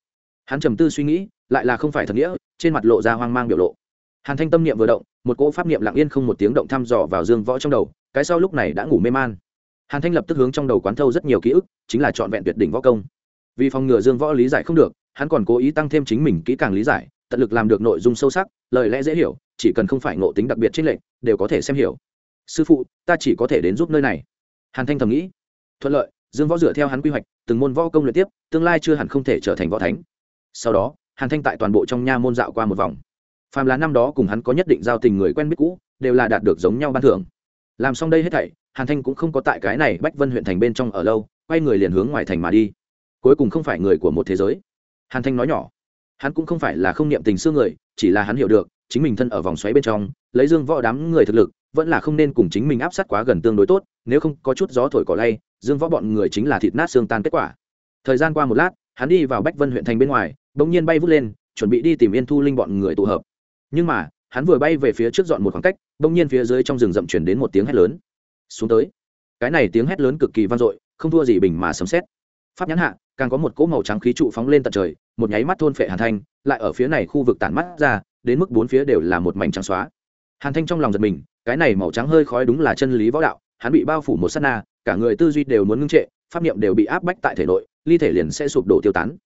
Hắn trầm tư suy nghĩ, lại là không phải thật nghĩa, trên mặt lộ ra hoang mang biểu lộ. Hàn thanh tâm niệm vừa động, một cỗ pháp niệm lặng yên không một tiếng động thăm dò vào dương võ trong đầu, cái sau lúc này đã ngủ mê man. Hàn thanh lập tức hướng trong đầu quán thâu rất nhiều ký ức, chính là trọn vẹn tuyệt đỉnh võ công. Vì phòng ngừa dương võ lý giải không được, hắn còn cố ý tăng thêm chính mình kỹ càng lý giải, tận lực làm được nội dung sâu sắc, lời lẽ dễ hiểu, chỉ cần không phải ngộ tính đặc biệt trên lệnh đều có thể xem hiểu sư phụ, ta chỉ có thể đến giúp nơi này. Hàn thanh thầm nghĩ. Thuận lợi, dương võ dựa theo hắn quy hoạch, từng môn võ công luyện tiếp, tương lai chưa hẳn không thể trở thành võ thánh. Sau đó, hàn thanh tại toàn bộ trong nha môn dạo qua một vòng. Phàm là năm đó cùng hắn có nhất định giao tình người quen biết cũ, đều là đạt được giống nhau ban thưởng. Làm xong đây hết thảy, hàn thanh cũng không có tại cái này bách vân huyện thành bên trong ở lâu, quay người liền hướng ngoài thành mà đi. Cuối cùng không phải người của một thế giới. Hàn thanh nói nhỏ. Hắn cũng không phải là không niệm tình xưa người, chỉ là hắn hiểu được, chính mình thân ở vòng xoáy bên trong, lấy dương võ đám người thực lực vẫn là không nên cùng chính mình áp sát quá gần tương đối tốt, nếu không có chút gió thổi cỏ lay, dương võ bọn người chính là thịt nát xương tan kết quả. Thời gian qua một lát, hắn đi vào bách vân huyện thành bên ngoài, bỗng nhiên bay vút lên, chuẩn bị đi tìm yên thu linh bọn người tụ hợp. Nhưng mà, hắn vừa bay về phía trước dọn một khoảng cách, bỗng nhiên phía dưới trong rừng rậm chuyển đến một tiếng hét lớn. Xuống tới. Cái này tiếng hét lớn cực kỳ vang dội, không thua gì bình mà sấm xét pháp nhãn hạ, càng có một cỗ màu trắng khí trụ phóng lên tận trời, một nháy mắt thôn phệ hàn thanh, lại ở phía này khu vực tản mắt ra, đến mức bốn phía đều là một mảnh trắng xóa. Hàn thanh trong lòng giật mình cái này màu trắng hơi khói đúng là chân lý võ đạo, hắn bị bao phủ một s á t na, cả người tư duy đều muốn ngưng trệ, pháp niệm đều bị áp bách tại thể nội, ly thể liền sẽ sụp đổ tiêu tán.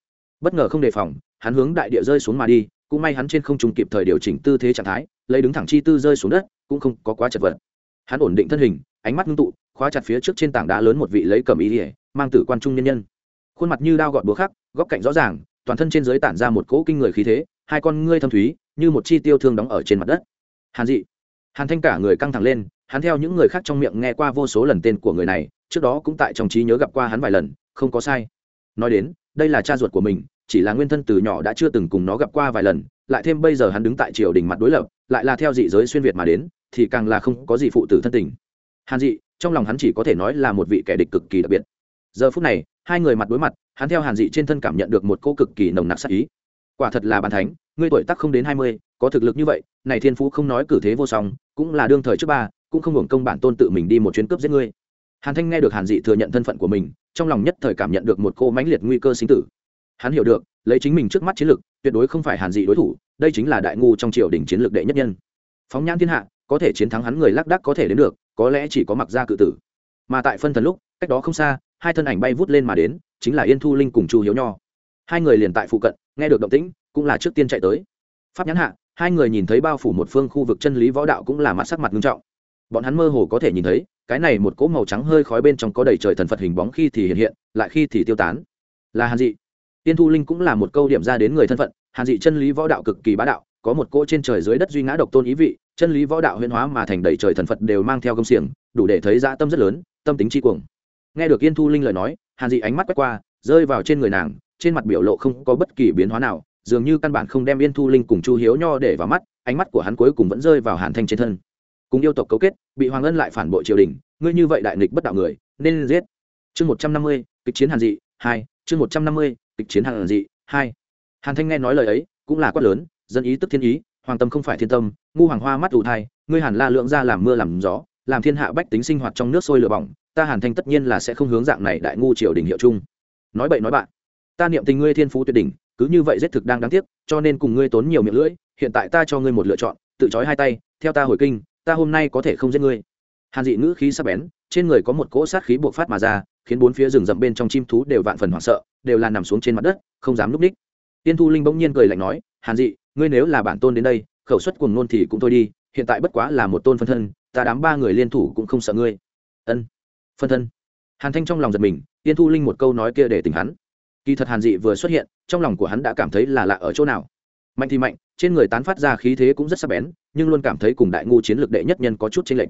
Bất ngờ không đề phòng, hắn hướng đại địa rơi xuống mà đi, cũng may hắn trên không trung kịp thời điều chỉnh tư thế trạng thái, lấy đứng thẳng chi tư rơi xuống đất, cũng không có quá chật vật. Hắn ổn định thân hình, ánh mắt ngưng tụ, khóa chặt phía trước trên tảng đá lớn một vị lấy cầm ý ỉa mang tử quan trung nhân nhân. Khuôn mặt như đao gọt búa khắc, góc cạnh rõ ràng, toàn thân trên dưới tản ra một cỗ kinh người khí thế, hai con ngươi thâm thúy, như một chi tiêu thương đóng ở trên mặt đất. Hàn dị hàn thanh cả người căng thẳng lên, hắn theo những người khác trong miệng nghe qua vô số lần tên của người này, trước đó cũng tại trong trí nhớ gặp qua hắn vài lần, không có sai. Nói đến, đây là cha ruột của mình, chỉ là nguyên thân từ nhỏ đã chưa từng cùng nó gặp qua vài lần, lại thêm bây giờ hắn đứng tại triều đình mặt đối lập, lại là theo dị giới xuyên việt mà đến, thì càng là không có gì phụ tử thân tình. Hàn dị, trong lòng hắn chỉ có thể nói là một vị kẻ địch cực kỳ đặc biệt. Giờ phút này, hai người mặt đối mặt, hắn theo hàn dị trên thân cảm nhận được một cô cực kỳ nồng nặc sắc ý. Quả thật là bàn thánh, ngươi tuổi tác không đến hai mươi, có thực lực như vậy, này thiên phú không nói cử thế vô song cũng là đương thời trước ba, cũng không hưởng công bản tôn tự mình đi một chuyến cướp giết ngươi. Hàn thanh nghe được hàn dị thừa nhận thân phận của mình, trong lòng nhất thời cảm nhận được một cô mãnh liệt nguy cơ sinh tử. Hắn hiểu được, lấy chính mình trước mắt chiến lược tuyệt đối không phải hàn dị đối thủ, đây chính là đại ngu trong triều đình chiến lược đệ nhất nhân. Phóng nhãn thiên hạ, có thể chiến thắng hắn người lác đắc có thể đến được, có lẽ chỉ có mặc gia cự tử. Mà tại phân thần lúc, cách đó không xa, hai thân ảnh bay vút lên mà đến, chính là yên thu linh cùng chu hiếu nho. Hai người liền tại phụ cận, nghe được động tĩnh, cũng là trước tiên chạy tới. Pháp nhãn hạ hai người nhìn thấy bao phủ một phương khu vực chân lý võ đạo cũng là mặt sắc mặt nghiêm trọng. Bọn hắn mơ hồ có thể nhìn thấy, cái này một cỗ màu trắng hơi khói bên trong có đầy trời thần phật hình bóng khi thì hiện hiện, lại khi thì tiêu tán. Là hàn dị. Tiên thu linh cũng là một câu điểm ra đến người thân phận, hàn dị chân lý võ đạo cực kỳ bá đạo, có một cỗ trên trời dưới đất duy ngã độc tôn ý vị, chân lý võ đạo huyên hóa mà thành đầy trời thần phật đều mang theo công xiềng, đủ để thấy dã tâm rất lớn, tâm tính tri cuồng. Nghe được yên thu linh lời nói, hàn dị ánh mắt quét qua, rơi vào trên người nàng, trên mặt biểu lộ không có bất kỳ biến hóa nào dường như căn bản không đem yên thu linh cùng chu hiếu nho để vào mắt, ánh mắt của hắn cuối cùng vẫn rơi vào hàn thanh trên thân. Cùng yêu tộc cấu kết, bị hoàng ân lại phản bội triều đình, ngươi như vậy đại nghịch bất đạo người, nên giết. Chương một trăm năm mươi, kịch chiến hàn dị, hai, chương một trăm năm mươi, kịch chiến hàn dị, hai. Hàn thanh nghe nói lời ấy, cũng là quát lớn, dân ý tức thiên ý, hoàng tâm không phải thiên tâm, ngu hoàng hoa mắt ủ thai, ngươi hàn la lượng ra làm mưa làm gió, làm thiên hạ bách tính sinh hoạt trong nước sôi lửa bỏng, ta hàn thanh tất nhiên là sẽ không hướng dạng này đại ngu triều đình hiệu chung. Nói bậy nói bạn, ta niệm tình ngươi thiên phú tuyệt đỉnh cứ như vậy giết thực đang đáng tiếc, cho nên cùng ngươi tốn nhiều miệng lưỡi, hiện tại ta cho ngươi một lựa chọn, tự trói hai tay, theo ta hồi kinh, ta hôm nay có thể không giết ngươi. Hàn dị ngữ khí sắp bén, trên người có một cỗ sát khí buộc phát mà ra, khiến bốn phía rừng rậm bên trong chim thú đều vạn phần hoảng sợ, đều là nằm xuống trên mặt đất, không dám núp ních. Tiên thu linh bỗng nhiên cười lạnh nói, hàn dị, ngươi nếu là bản tôn đến đây, khẩu suất cuồng nôn thì cũng thôi đi, hiện tại bất quá là một tôn phân thân, ta đám ba người liên thủ cũng không sợ ngươi. Ân, phân thân. Hàn thanh trong lòng giật mình, tiên thu linh một câu nói kia để tỉnh hắn kỳ thật hàn dị vừa xuất hiện, trong lòng của hắn đã cảm thấy là lạ ở chỗ nào. Mạnh thì mạnh, trên người tán phát ra khí thế cũng rất sắc bén, nhưng luôn cảm thấy cùng đại ngu chiến lược đệ nhất nhân có chút chênh lệch.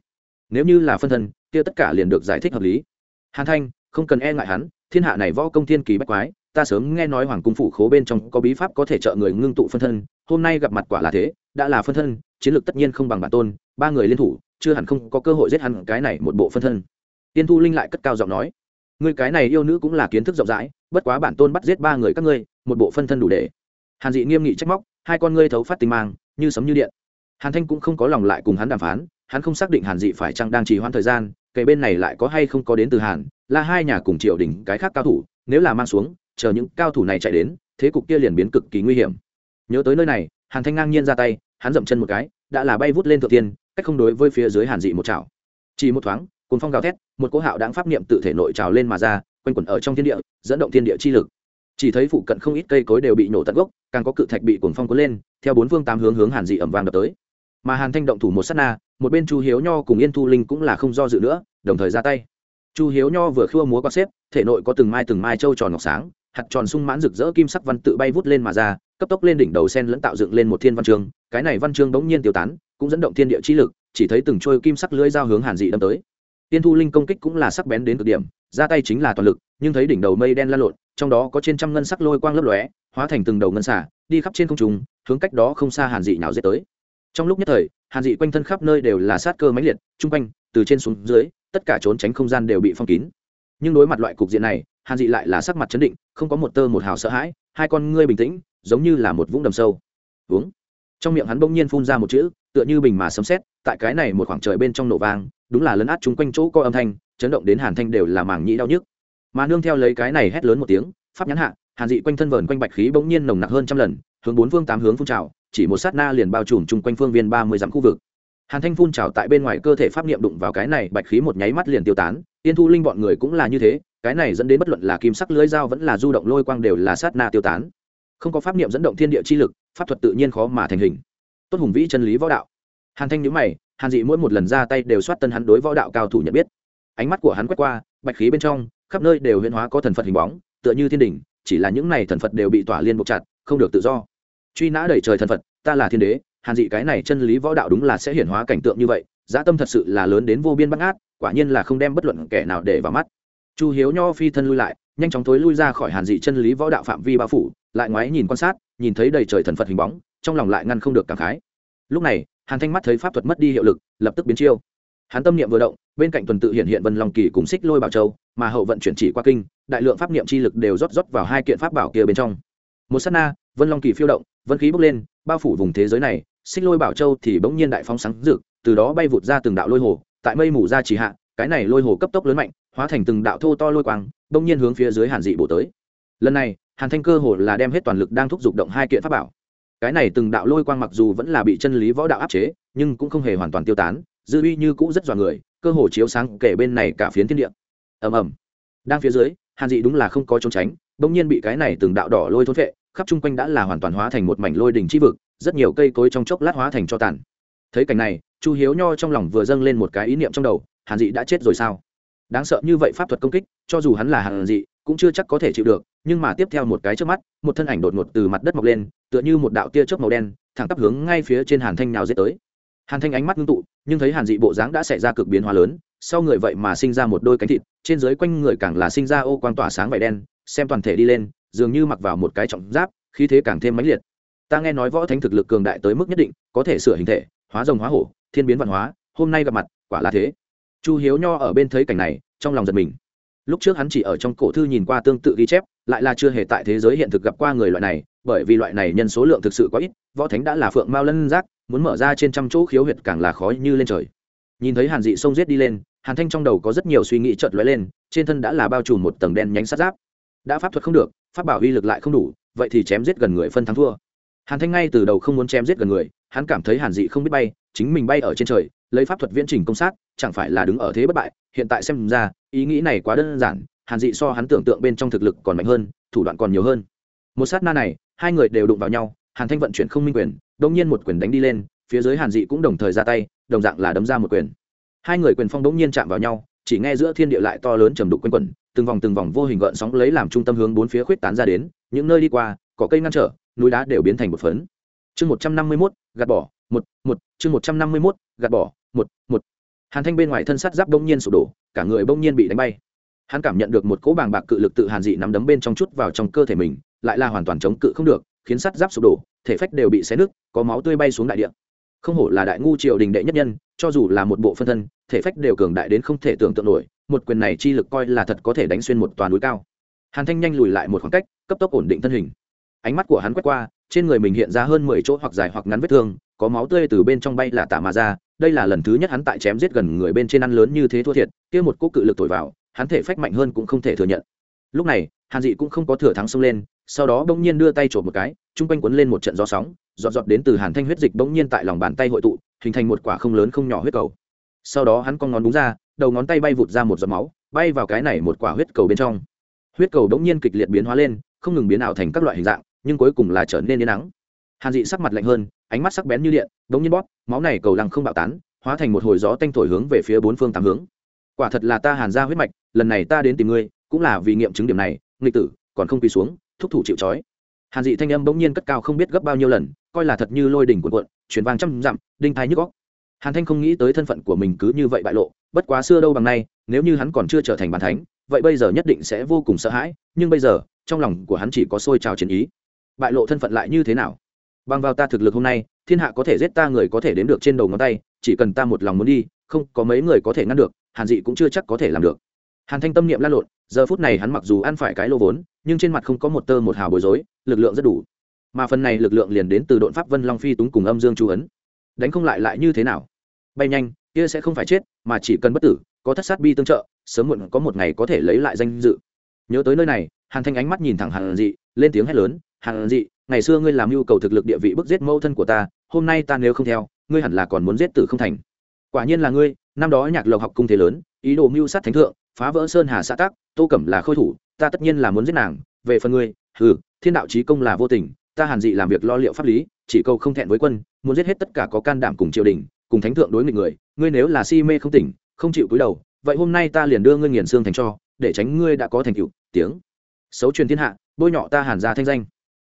Nếu như là phân thân, kia tất cả liền được giải thích hợp lý. Hàn thanh, không cần e ngại hắn, thiên hạ này võ công thiên kỳ bách quái, ta sớm nghe nói hoàng cung phủ khố bên trong có bí pháp có thể trợ người ngưng tụ phân thân, hôm nay gặp mặt quả là thế, đã là phân thân, chiến lược tất nhiên không bằng bản tôn, ba người liên thủ, chưa hẳn không có cơ hội giết hẳn cái này một bộ phân thân. Tiên thu linh lại cất cao giọng nói người cái này yêu nữ cũng là kiến thức rộng rãi, bất quá bản tôn bắt giết ba người các ngươi, một bộ phân thân đủ để. Hàn dị nghiêm nghị trách móc, hai con ngươi thấu phát tình mang, như sấm như điện. Hàn thanh cũng không có lòng lại cùng hắn đàm phán, hắn không xác định hàn dị phải chăng đang trì hoãn thời gian kể bên này lại có hay không có đến từ hàn, là hai nhà cùng triều đình cái khác cao thủ, nếu là mang xuống, chờ những cao thủ này chạy đến, thế cục kia liền biến cực kỳ nguy hiểm. Nhớ tới nơi này, hàn thanh ngang nhiên ra tay, hắn dậm chân một cái, đã là bay vút lên thượng tiên, cách không đối với phía dưới hàn dị một chảo. Chỉ một thoáng cùng phong gào thét, một cỗ hạo đáng pháp niệm tự thể nội trào lên mà ra, quanh quẩn ở trong thiên địa, dẫn động thiên địa chi lực. Chỉ thấy phụ cận không ít cây cối đều bị nổ tận gốc, càng có cự thạch bị cuồng phong cuốn lên, theo bốn phương tám hướng hướng hàn dị ẩm vàng đập tới. Mà hàn thanh động thủ một s á t na, một bên chu hiếu nho cùng yên thu linh cũng là không do dự nữa, đồng thời ra tay. Chu hiếu nho vừa khua múa có xếp, thể nội có từng mai từng mai trâu tròn ngọc sáng, hạt tròn sung mãn rực rỡ kim sắc văn tự bay vút lên mà ra, cấp tốc lên đỉnh đầu sen lẫn tạo dựng lên một thiên văn chương, cái này văn chương bỗng nhiên tiêu tán, cũng dẫn động thiên địa chi lực, chỉ thấy từng trôi kim sắc lưỡi dao hướng hàn dị đâm tới tiên thu linh công kích cũng là sắc bén đến cực điểm, ra tay chính là toàn lực, nhưng thấy đỉnh đầu mây đen lan lộn, trong đó có trên trăm ngân sắc lôi quang lấp lóe, hóa thành từng đầu ngân xả đi khắp trên không trung, hướng cách đó không xa hàn dị nào dễ tới. Trong lúc nhất thời, hàn dị quanh thân khắp nơi đều là sát cơ máy liệt chung quanh, từ trên xuống dưới, tất cả trốn tránh không gian đều bị phong kín. Nhưng đối mặt loại cục diện này, hàn dị lại là sắc mặt chấn định, không có một tơ một hào sợ hãi, hai con ngươi bình tĩnh, giống như là một vũng đầm sâu. Uống trong miệng hắn bỗng nhiên phun ra một chữ, tựa như bình mà sấm xét tại cái này một khoảng trời bên trong nổ vang đúng là lấn át chúng quanh chỗ coi âm thanh, chấn động đến hàn thanh đều là mảng nhĩ đau nhức. Mà nương theo lấy cái này hét lớn một tiếng, pháp nhãn hạ, hàn dị quanh thân vờn quanh bạch khí bỗng nhiên nồng nặc hơn trăm lần, hướng bốn phương tám hướng phun trào, chỉ một sát na liền bao trùm chung quanh phương viên ba mươi dặm khu vực. Hàn thanh phun trào tại bên ngoài cơ thể pháp niệm đụng vào cái này, bạch khí một nháy mắt liền tiêu tán tiên thu linh bọn người cũng là như thế, cái này dẫn đến bất luận là kim sắc lưới dao vẫn là du động lôi quang đều là sát na tiêu tán. Không có pháp niệm dẫn động thiên địa chi lực, pháp thuật tự nhiên khó mà thành hình. Tốt hùng vĩ chân lý võ đạo. Hàn thanh nhữ mày hàn dị mỗi một lần ra tay đều soát tân hắn đối võ đạo cao thủ nhận biết. Ánh mắt của hắn quét qua, bạch khí bên trong, khắp nơi đều huyễn hóa có thần phật hình bóng, tựa như thiên đình chỉ là những này thần phật đều bị tỏa liên buộc chặt, không được tự do. Truy nã đẩy trời thần phật, ta là thiên đế, hàn dị cái này chân lý võ đạo đúng là sẽ hiển hóa cảnh tượng như vậy dã tâm thật sự là lớn đến vô biên bắt ngát quả nhiên là không đem bất luận kẻ nào để vào mắt. Chu hiếu nho phi thân lui lại, nhanh chóng thối lui ra khỏi hàn dị chân lý võ đạo phạm vi bao phủ, lại ngoái nhìn quan sát, nhìn thấy đầy trời thần phật hình bóng, trong lòng lại ngăn không được cảm khái. Lúc này hàn thanh mắt thấy pháp thuật mất đi hiệu lực, lập tức biến chiêu. Hắn tâm niệm vừa động, bên cạnh tuần tự hiện hiện vân long kỳ cùng xích lôi bảo châu, mà hậu vận chuyển chỉ qua kinh, đại lượng pháp niệm chi lực đều rót rót vào hai kiện pháp bảo kia bên trong. Một sát na, vân long kỳ phiêu động, vân khí bốc lên, bao phủ vùng thế giới này, xích lôi bảo châu thì bỗng nhiên đại phóng sáng rực, từ đó bay vụt ra từng đạo lôi hồ, tại mây mù ra chỉ hạ, cái này lôi hồ cấp tốc lớn mạnh, hóa thành từng đạo thô to lôi quang, bỗng nhiên hướng phía dưới hàn dị bổ tới. Lần này, hàn thanh cơ hồ là đem hết toàn lực đang thúc giục động hai kiện pháp bảo cái này từng đạo lôi quang mặc dù vẫn là bị chân lý võ đạo áp chế, nhưng cũng không hề hoàn toàn tiêu tán, dư uy như cũ rất dọa người, cơ hồ chiếu sáng kể bên này cả phiến thiên địa. Ầm ầm. Đang phía dưới, hàn dị đúng là không có trốn tránh, bỗng nhiên bị cái này từng đạo đỏ lôi thôn vệ khắp chung quanh đã là hoàn toàn hóa thành một mảnh lôi đỉnh chi vực, rất nhiều cây cối trong chốc lát hóa thành cho tàn. Thấy cảnh này, chu hiếu nho trong lòng vừa dâng lên một cái ý niệm trong đầu, hàn dị đã chết rồi sao? Đáng sợ như vậy pháp thuật công kích, cho dù hắn là hàn dị, cũng chưa chắc có thể chịu được nhưng mà tiếp theo một cái trước mắt, một thân ảnh đột ngột từ mặt đất mọc lên, tựa như một đạo tia chớp màu đen, thẳng tắp hướng ngay phía trên hàn thanh nào dễ tới. Hàn thanh ánh mắt ngưng tụ, nhưng thấy hàn dị bộ dáng đã xảy ra cực biến hóa lớn, sau người vậy mà sinh ra một đôi cánh thịt, trên dưới quanh người càng là sinh ra ô quang tỏa sáng vải đen, xem toàn thể đi lên, dường như mặc vào một cái trọng giáp, khí thế càng thêm mãnh liệt. Ta nghe nói võ thánh thực lực cường đại tới mức nhất định, có thể sửa hình thể, hóa rồng hóa hổ, thiên biến văn hóa, hôm nay gặp mặt, quả là thế. Chu hiếu nho ở bên thấy cảnh này, trong lòng giật mình. Lúc trước hắn chỉ ở trong cổ thư nhìn qua tương tự ghi chép lại là chưa hề tại thế giới hiện thực gặp qua người loại này, bởi vì loại này nhân số lượng thực sự quá ít, võ thánh đã là phượng mao lân giác, muốn mở ra trên trăm chỗ khiếu huyệt càng là khó như lên trời. Nhìn thấy hàn dị sông giết đi lên, hàn thanh trong đầu có rất nhiều suy nghĩ chợt lóe lên, trên thân đã là bao trùm một tầng đen nhánh sát giáp. Đã pháp thuật không được, pháp bảo uy lực lại không đủ, vậy thì chém giết gần người phân thắng thua. Hàn thanh ngay từ đầu không muốn chém giết gần người, hắn cảm thấy hàn dị không biết bay, chính mình bay ở trên trời, lấy pháp thuật viễn trình công sát, chẳng phải là đứng ở thế bất bại, hiện tại xem ra, ý nghĩ này quá đơn giản hàn dị so hắn tưởng tượng bên trong thực lực còn mạnh hơn, thủ đoạn còn nhiều hơn. Một sát na này, hai người đều đụng vào nhau, hàn thanh vận chuyển không minh quyền đông nhiên một quyền đánh đi lên, phía dưới hàn dị cũng đồng thời ra tay, đồng dạng là đấm ra một quyền. Hai người quyền phong đông nhiên chạm vào nhau, chỉ nghe giữa thiên địa lại to lớn trầm đục quanh quẩn, từng vòng từng vòng vô hình gợn sóng lấy làm trung tâm hướng bốn phía khuyết tán ra đến, những nơi đi qua, có cây ngăn trở, núi đá đều biến thành một phấn. Chương một trăm năm mươi mốt, gạt bỏ, một một, chương một trăm năm mươi mốt, gạt bỏ, một một. Hàn thanh bên ngoài thân sắt giáp đông nhiên sụp đổ, cả người bỗng nhiên bị đánh bay hắn cảm nhận được một cỗ bàng bạc cự lực tự hàn dị nắm đấm bên trong chút vào trong cơ thể mình, lại là hoàn toàn chống cự không được, khiến sắt giáp sụp đổ, thể phách đều bị xé nứt, có máu tươi bay xuống đại địa. Không hổ là đại ngu triều đình đệ nhất nhân, cho dù là một bộ phân thân, thể phách đều cường đại đến không thể tưởng tượng nổi, một quyền này chi lực coi là thật có thể đánh xuyên một toàn núi cao. Hàn thanh nhanh lùi lại một khoảng cách, cấp tốc ổn định thân hình. Ánh mắt của hắn quét qua, trên người mình hiện ra hơn mười chỗ hoặc dài hoặc ngắn vết thương, có máu tươi từ bên trong bay là tả mà ra, đây là lần thứ nhất hắn tại chém giết gần người bên trên ăn lớn như thế thua thiệt, kia một cỗ cự lực thổi vào hắn thể phách mạnh hơn cũng không thể thừa nhận. Lúc này, hàn dị cũng không có thừa thắng xông lên, sau đó bỗng nhiên đưa tay trộm một cái, chung quanh quấn lên một trận gió sóng, giọt giọt đến từ hàn thanh huyết dịch bỗng nhiên tại lòng bàn tay hội tụ, hình thành một quả không lớn không nhỏ huyết cầu. Sau đó hắn con ngón đúng ra, đầu ngón tay bay vụt ra một giọt máu, bay vào cái này một quả huyết cầu bên trong. Huyết cầu bỗng nhiên kịch liệt biến hóa lên, không ngừng biến ảo thành các loại hình dạng, nhưng cuối cùng là trở nên yên nắng. Hàn dị sắc mặt lạnh hơn, ánh mắt sắc bén như điện, bỗng nhiên bóp, máu này cầu lăng không bạo tán, hóa thành một hồi gió tanh thổi hướng về phía bốn phương tám hướng. Quả thật là ta hàn ra huyết mạch lần này ta đến tìm ngươi, cũng là vì nghiệm chứng điểm này, nghịch tử, còn không quỳ xuống, thúc thủ chịu trói. Hàn dị thanh âm bỗng nhiên cất cao không biết gấp bao nhiêu lần, coi là thật như lôi đỉnh cuộn cuộn chuyển vàng trăm dặm, đinh thái nhức góc hàn thanh không nghĩ tới thân phận của mình cứ như vậy bại lộ, bất quá xưa đâu bằng nay, nếu như hắn còn chưa trở thành bàn thánh, vậy bây giờ nhất định sẽ vô cùng sợ hãi, nhưng bây giờ, trong lòng của hắn chỉ có sôi trào chiến ý. Bại lộ thân phận lại như thế nào? Bằng vào ta thực lực hôm nay, thiên hạ có thể giết ta người có thể đến được trên đầu ngón tay, chỉ cần ta một lòng muốn đi, không có mấy người có thể ngăn được, hàn dị cũng chưa chắc có thể làm được hàn thanh tâm niệm lan lộn, giờ phút này hắn mặc dù ăn phải cái lô vốn, nhưng trên mặt không có một tơ một hào bối rối, lực lượng rất đủ. Mà phần này lực lượng liền đến từ độn pháp vân long phi túng cùng âm dương chu ấn. Đánh không lại lại như thế nào? Bay nhanh, kia sẽ không phải chết, mà chỉ cần bất tử, có thất sát bi tương trợ, sớm muộn có một ngày có thể lấy lại danh dự. Nhớ tới nơi này, hàn thanh ánh mắt nhìn thẳng hàn dị, lên tiếng hét lớn, hàn dị, ngày xưa ngươi làm nhu cầu thực lực địa vị bức giết mẫu thân của ta, hôm nay ta nếu không theo, ngươi hẳn là còn muốn giết tử không thành. Quả nhiên là ngươi, năm đó nhạc lộc học cung thế lớn, ý đồ mưu sát thánh thượng phá vỡ sơn hà xã tác tô cẩm là khôi thủ, ta tất nhiên là muốn giết nàng. Về phần ngươi, hừ, thiên đạo trí công là vô tình, ta hàn dị làm việc lo liệu pháp lý, chỉ câu không thẹn với quân, muốn giết hết tất cả có can đảm cùng triều đình, cùng thánh thượng đối nghịch người, ngươi nếu là si mê không tỉnh, không chịu cúi đầu, vậy hôm nay ta liền đưa ngươi nghiền xương thành cho, để tránh ngươi đã có thành tựu. Tiếng. Xấu truyền thiên hạ, bôi nhọ ta hàn ra thanh danh.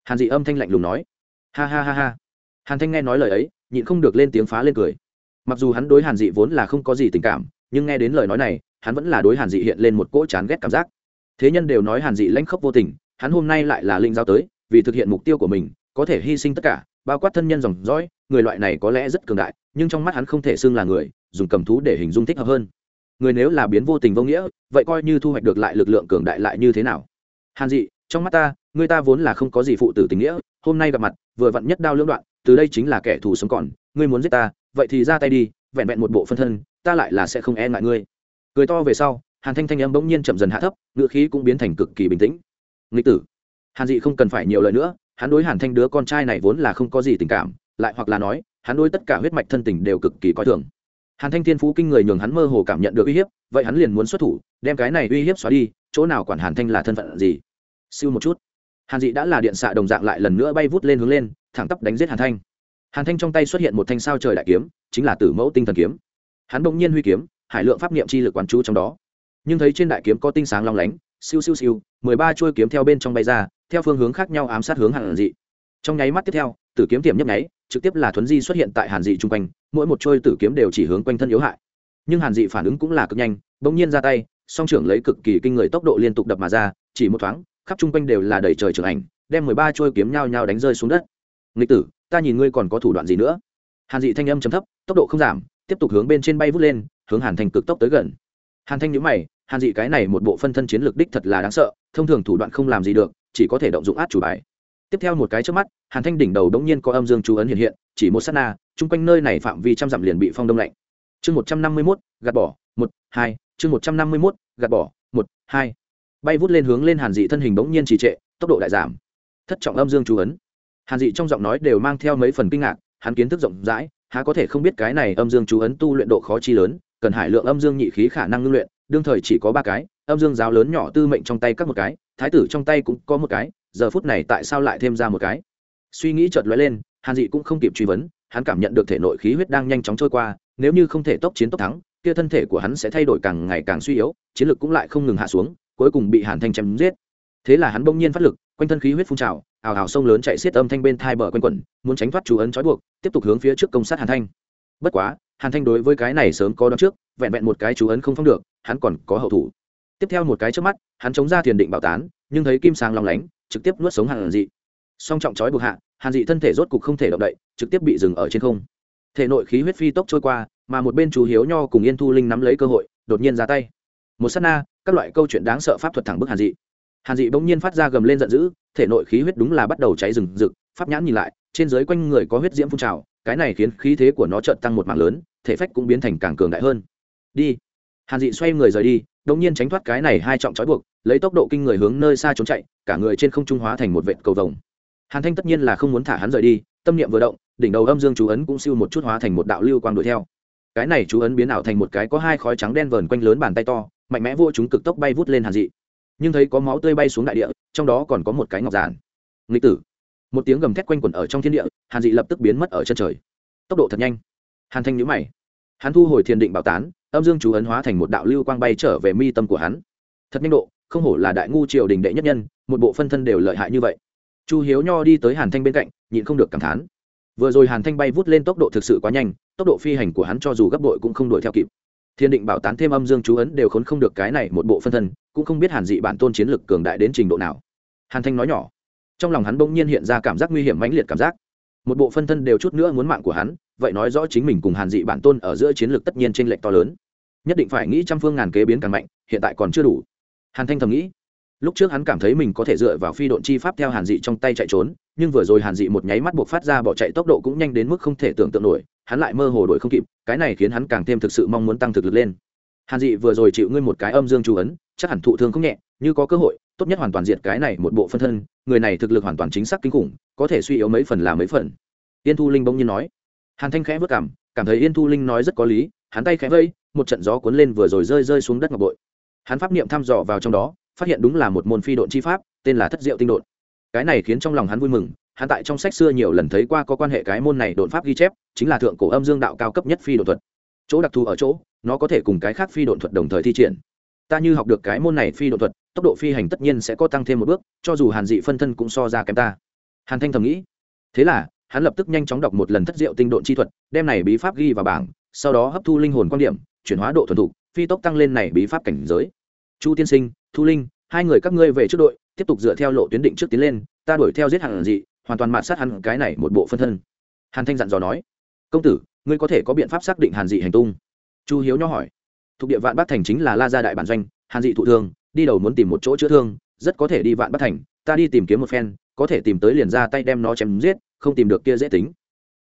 Hàn dị âm thanh lạnh lùng nói. Ha ha ha ha. Hàn thanh nghe nói lời ấy, nhịn không được lên tiếng phá lên cười. Mặc dù hắn đối hàn dị vốn là không có gì tình cảm, nhưng nghe đến lời nói này hắn vẫn là đối hàn dị hiện lên một cỗ chán ghét cảm giác. Thế nhân đều nói hàn dị lãnh khốc vô tình, hắn hôm nay lại là linh giao tới, vì thực hiện mục tiêu của mình, có thể hy sinh tất cả, bao quát thân nhân dòng dõi, người loại này có lẽ rất cường đại, nhưng trong mắt hắn không thể xưng là người, dùng cầm thú để hình dung thích hợp hơn. Người nếu là biến vô tình vô nghĩa, vậy coi như thu hoạch được lại lực lượng cường đại lại như thế nào? Hàn dị, trong mắt ta, người ta vốn là không có gì phụ tử tình nghĩa, hôm nay gặp mặt, vừa vặn nhất đao lưỡng đoạn, từ đây chính là kẻ thù sống còn, ngươi muốn giết ta, vậy thì ra tay đi, vẹn vẹn một bộ phân thân, ta lại là sẽ không e ngại ngươi cười to về sau, hàn thanh thanh âm bỗng nhiên chậm dần hạ thấp ngựa khí cũng biến thành cực kỳ bình tĩnh. Nghịch tử, hàn dị không cần phải nhiều lời nữa, hắn đối hàn thanh đứa con trai này vốn là không có gì tình cảm, lại hoặc là nói, hắn đối tất cả huyết mạch thân tình đều cực kỳ coi thường. Hàn thanh thiên phú kinh người nhường hắn mơ hồ cảm nhận được uy hiếp, vậy hắn liền muốn xuất thủ, đem cái này uy hiếp xóa đi, chỗ nào quản hàn thanh là thân phận gì? Siêu một chút. Hàn dị đã là điện xạ đồng dạng lại lần nữa bay vút lên hướng lên, thẳng tắp đánh giết hàn thanh. Hàn thanh trong tay xuất hiện một thanh sao trời đại kiếm, chính là tử mẫu tinh thần kiếm. Hắn bỗng nhiên huy kiếm hải lượng pháp niệm chi lực quán chú trong đó. Nhưng thấy trên đại kiếm có tinh sáng long lánh, siêu siêu siêu, mười ba chuôi kiếm theo bên trong bay ra, theo phương hướng khác nhau ám sát hướng hàn dị. Trong nháy mắt tiếp theo, tử kiếm tiềm nhấp nháy, trực tiếp là thuấn di xuất hiện tại hàn dị chung quanh, mỗi một trôi tử kiếm đều chỉ hướng quanh thân yếu hại. Nhưng hàn dị phản ứng cũng là cực nhanh, bỗng nhiên ra tay, song trưởng lấy cực kỳ kinh người tốc độ liên tục đập mà ra, chỉ một thoáng, khắp chung quanh đều là đầy trời trưởng ảnh, đem mười ba trôi kiếm nhau nhau đánh rơi xuống đất. Nghịch tử, ta nhìn ngươi còn có thủ đoạn gì nữa? Hàn dị thanh âm chấm thấp, tốc độ không giảm, tiếp tục hướng bên trên bay vút lên hướng hàn Thanh cực tốc tới gần. Hàn thanh nhữ mày, hàn dị cái này một bộ phân thân chiến lược đích thật là đáng sợ, thông thường thủ đoạn không làm gì được, chỉ có thể động dụng át chủ bài. Tiếp theo một cái trước mắt, hàn thanh đỉnh đầu đống nhiên có âm dương chú ấn hiện hiện, chỉ một s á t na, chung quanh nơi này phạm vi trăm dặm liền bị phong đông lạnh. Chương một trăm năm mươi mốt, gạt bỏ, một, hai, chương một trăm năm mươi mốt, gạt bỏ, một, hai. Bay vút lên hướng lên hàn dị thân hình bỗng nhiên trì trệ, tốc độ đại giảm. Thất trọng âm dương chú ấn. Hàn dị trong giọng nói đều mang theo mấy phần kinh ngạc, hắn kiến thức rộng rãi, há có thể không biết cái này âm dương chú ấn tu luyện độ khó chi lớn cần hải lượng âm dương nhị khí khả năng ngưng luyện, đương thời chỉ có ba cái, âm dương giáo lớn nhỏ tư mệnh trong tay các một cái, thái tử trong tay cũng có một cái, giờ phút này tại sao lại thêm ra một cái? Suy nghĩ chợt lóe lên, hàn dị cũng không kịp truy vấn, hắn cảm nhận được thể nội khí huyết đang nhanh chóng trôi qua, nếu như không thể tốc chiến tốc thắng, kia thân thể của hắn sẽ thay đổi càng ngày càng suy yếu, chiến lực cũng lại không ngừng hạ xuống, cuối cùng bị hàn thanh chém giết. Thế là hắn bỗng nhiên phát lực, quanh thân khí huyết phun trào, ào ào sông lớn chạy xiết âm thanh bên thai bờ quanh quẩn, muốn tránh thoát chú ấn trói buộc, tiếp tục hướng phía trước công sát hàn thanh. Bất quá hàn thanh đối với cái này sớm có đón trước, vẹn vẹn một cái chú ấn không phong được, hắn còn có hậu thủ. Tiếp theo một cái trước mắt, hắn chống ra thiền định bảo tán, nhưng thấy kim sáng lòng lánh, trực tiếp nuốt sống hàn dị. Song trọng trói buộc hạ, hàn dị thân thể rốt cục không thể động đậy, trực tiếp bị dừng ở trên không. Thể nội khí huyết phi tốc trôi qua, mà một bên chú hiếu nho cùng yên thu linh nắm lấy cơ hội, đột nhiên ra tay. Một s á t na, các loại câu chuyện đáng sợ pháp thuật thẳng bức hàn dị. Hàn dị bỗng nhiên phát ra gầm lên giận dữ, thể nội khí huyết đúng là bắt đầu cháy rừng rực, pháp nhãn nhìn lại trên giới quanh người có huyết diễm phun trào, cái này khiến khí thế của nó trợn tăng một mạng lớn, thể phách cũng biến thành càng cường đại hơn. Đi. Hàn dị xoay người rời đi đống nhiên tránh thoát cái này hai trọng trói buộc, lấy tốc độ kinh người hướng nơi xa trốn chạy, cả người trên không trung hóa thành một vệt cầu vồng. Hàn thanh tất nhiên là không muốn thả hắn rời đi, tâm niệm vừa động, đỉnh đầu âm dương chú ấn cũng siêu một chút hóa thành một đạo lưu quang đuổi theo. Cái này chú ấn biến ảo thành một cái có hai khói trắng đen vờn quanh lớn bàn tay to, mạnh mẽ vô chúng cực tốc bay vút lên hàn dị. Nhưng thấy có máu tươi bay xuống đại địa, trong đó còn có một cái ngọc giản. Nghịch tử một tiếng gầm thét quanh quẩn ở trong thiên địa, hàn dị lập tức biến mất ở chân trời. Tốc độ thật nhanh. Hàn thanh nhữ mày. Hắn thu hồi thiền định bảo tán, âm dương chú ấn hóa thành một đạo lưu quang bay trở về mi tâm của hắn. Thật nhanh độ, không hổ là đại ngu triều đình đệ nhất nhân, một bộ phân thân đều lợi hại như vậy. Chu hiếu nho đi tới hàn thanh bên cạnh, nhịn không được cảm thán. Vừa rồi hàn thanh bay vút lên tốc độ thực sự quá nhanh, tốc độ phi hành của hắn cho dù gấp đội cũng không đuổi theo kịp. Thiên định bảo tán thêm âm dương chú ấn đều khốn không được cái này một bộ phân thân, cũng không biết hàn dị bản tôn chiến lực cường đại đến trình độ nào. Hàn thanh nói nhỏ trong lòng hắn bỗng nhiên hiện ra cảm giác nguy hiểm mãnh liệt cảm giác. Một bộ phân thân đều chút nữa muốn mạng của hắn, vậy nói rõ chính mình cùng hàn dị bản tôn ở giữa chiến lược tất nhiên t r ê n lệch to lớn. Nhất định phải nghĩ trăm phương ngàn kế biến càng mạnh, hiện tại còn chưa đủ. Hàn thanh thầm nghĩ. Lúc trước hắn cảm thấy mình có thể dựa vào phi độn chi pháp theo hàn dị trong tay chạy trốn, nhưng vừa rồi hàn dị một nháy mắt buộc phát ra bỏ chạy tốc độ cũng nhanh đến mức không thể tưởng tượng nổi, hắn lại mơ hồ đổi không kịp, cái này khiến hắn càng thêm thực sự mong muốn tăng thực lực lên. Hàn dị vừa rồi chịu ngươi một cái âm dương chú ấn, chắc hẳn thụ thương không nhẹ, như có cơ hội, tốt nhất hoàn toàn diệt cái này một bộ phân thân người này thực lực hoàn toàn chính xác kinh khủng, có thể suy yếu mấy phần là mấy phần. Yên thu linh bỗng nhiên nói. Hàn thanh khẽ vất cảm cảm thấy yên thu linh nói rất có lý, hắn tay khẽ vây, một trận gió cuốn lên vừa rồi rơi rơi xuống đất ngọc bội. Hắn pháp niệm thăm dò vào trong đó, phát hiện đúng là một môn phi độn chi pháp, tên là thất diệu tinh độn. Cái này khiến trong lòng hắn vui mừng, hắn tại trong sách xưa nhiều lần thấy qua có quan hệ cái môn này độn pháp ghi chép, chính là thượng cổ âm dương đạo cao cấp nhất phi độn thuật. Chỗ đặc thù ở chỗ, nó có thể cùng cái khác phi độn thuật đồng thời thi triển ta như học được cái môn này phi độ thuật, tốc độ phi hành tất nhiên sẽ có tăng thêm một bước, cho dù hàn dị phân thân cũng so ra kém ta. Hàn thanh thầm nghĩ. Thế là, hắn lập tức nhanh chóng đọc một lần thất diệu tinh độn chi thuật, đem này bí pháp ghi vào bảng, sau đó hấp thu linh hồn quan điểm, chuyển hóa độ thuần thục, phi tốc tăng lên này bí pháp cảnh giới. Chu tiên sinh, thu linh, hai người các ngươi về trước đội, tiếp tục dựa theo lộ tuyến định trước tiến lên, ta đuổi theo giết hàn dị, hoàn toàn mạt sát hẳn cái này một bộ phân thân. Hàn thanh dặn dò nói. Công tử, ngươi có thể có biện pháp xác định hàn dị hành tung. Chu hiếu nho hỏi thuộc địa vạn bắc thành chính là la gia đại bản doanh, hàn dị thụ thương, đi đầu muốn tìm một chỗ chữa thương, rất có thể đi vạn bắc thành, ta đi tìm kiếm một phen, có thể tìm tới liền ra tay đem nó chém giết, không tìm được kia dễ tính.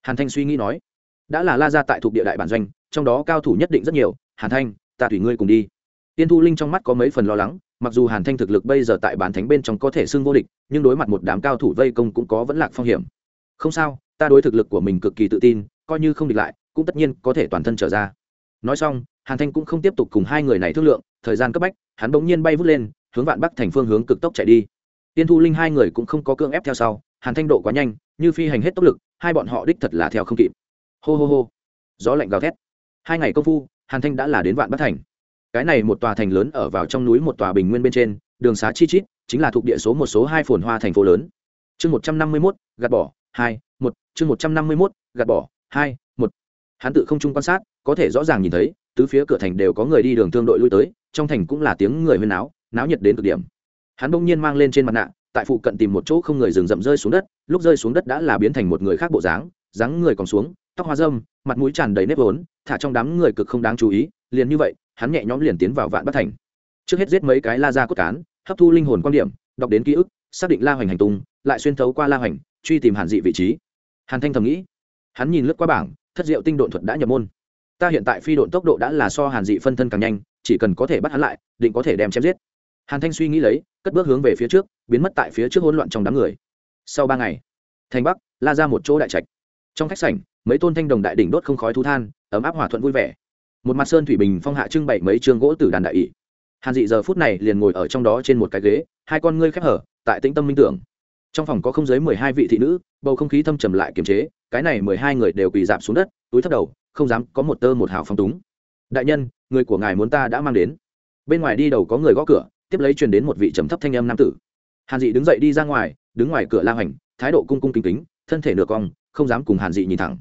Hàn thanh suy nghĩ nói. Đã là la gia tại thuộc địa đại bản doanh, trong đó cao thủ nhất định rất nhiều, hàn thanh, ta tùy ngươi cùng đi. Tiên thu linh trong mắt có mấy phần lo lắng, mặc dù hàn thanh thực lực bây giờ tại bản thánh bên trong có thể xưng vô địch, nhưng đối mặt một đám cao thủ vây công cũng có vẫn lạc phong hiểm. Không sao, ta đối thực lực của mình cực kỳ tự tin, coi như không địch lại, cũng tất nhiên có thể toàn thân trở ra. Nói xong hàn thanh cũng không tiếp tục cùng hai người này thương lượng, thời gian cấp bách, hắn bỗng nhiên bay vút lên, hướng vạn bắc thành phương hướng cực tốc chạy đi. Tiên thu linh hai người cũng không có cưỡng ép theo sau, hàn thanh độ quá nhanh, như phi hành hết tốc lực, hai bọn họ đích thật là theo không kịp. Hô hô hô. Gió lạnh gào thét. Hai ngày công phu, hàn thanh đã là đến vạn bắc thành. Cái này một tòa thành lớn ở vào trong núi một tòa bình nguyên bên trên, đường xá chi chít, chính là thuộc địa số một số hai phồn hoa thành phố lớn. Chương một trăm năm mươi mốt, gạt bỏ, hai, một, chương một trăm năm mươi mốt, gạt bỏ, hai, một. Hắn tự không trung quan sát, có thể rõ ràng nhìn thấy tứ phía cửa thành đều có người đi đường thương đội lui tới, trong thành cũng là tiếng người huyên náo náo nhiệt đến cực điểm. Hắn bỗng nhiên mang lên trên mặt nạ, tại phụ cận tìm một chỗ không người rừng rậm rơi xuống đất, lúc rơi xuống đất đã là biến thành một người khác bộ dáng dáng người còn xuống, tóc hoa dâm mặt mũi tràn đầy nếp vốn, thả trong đám người cực không đáng chú ý, liền như vậy, hắn nhẹ nhõm liền tiến vào vạn bất thành. Trước hết giết mấy cái la ra cốt cán, hấp thu linh hồn quan điểm, đọc đến ký ức, xác định la hoành hành tung, lại xuyên thấu qua la hoành, truy tìm hàn dị vị trí. Hàn thanh thầm nghĩ, hắn nhìn lướt qua bảng, thất diệu tinh độn thuật đã nhập môn ta hiện tại phi độn tốc độ đã là so hàn dị phân thân càng nhanh, chỉ cần có thể bắt hắn lại, định có thể đem chém giết. Hàn thanh suy nghĩ lấy, cất bước hướng về phía trước, biến mất tại phía trước hỗn loạn trong đám người. Sau ba ngày thành bắc, la ra một chỗ đại trạch. Trong khách sảnh, mấy tôn thanh đồng đại đỉnh đốt không khói thu than, ấm áp hòa thuận vui vẻ. Một mặt sơn thủy bình phong hạ trưng bày mấy trường gỗ từ đàn đại ỉ hàn dị giờ phút này liền ngồi ở trong đó trên một cái ghế, hai con ngươi khép hở, tại tĩnh tâm minh tưởng. Trong phòng có không dưới mười hai vị thị nữ, bầu không khí thâm trầm lại kiềm chế, cái này mười hai người đều quỳ dạp xuống đất, túi thấp đầu không dám có một tơ một hào phong túng. Đại nhân, người của ngài muốn ta đã mang đến. Bên ngoài đi đầu có người gõ cửa, tiếp lấy truyền đến một vị trầm thấp thanh âm nam tử. Hàn dị đứng dậy đi ra ngoài, đứng ngoài cửa la hoành, thái độ cung cung kính kính, thân thể nửa cong, không dám cùng hàn dị nhìn thẳng.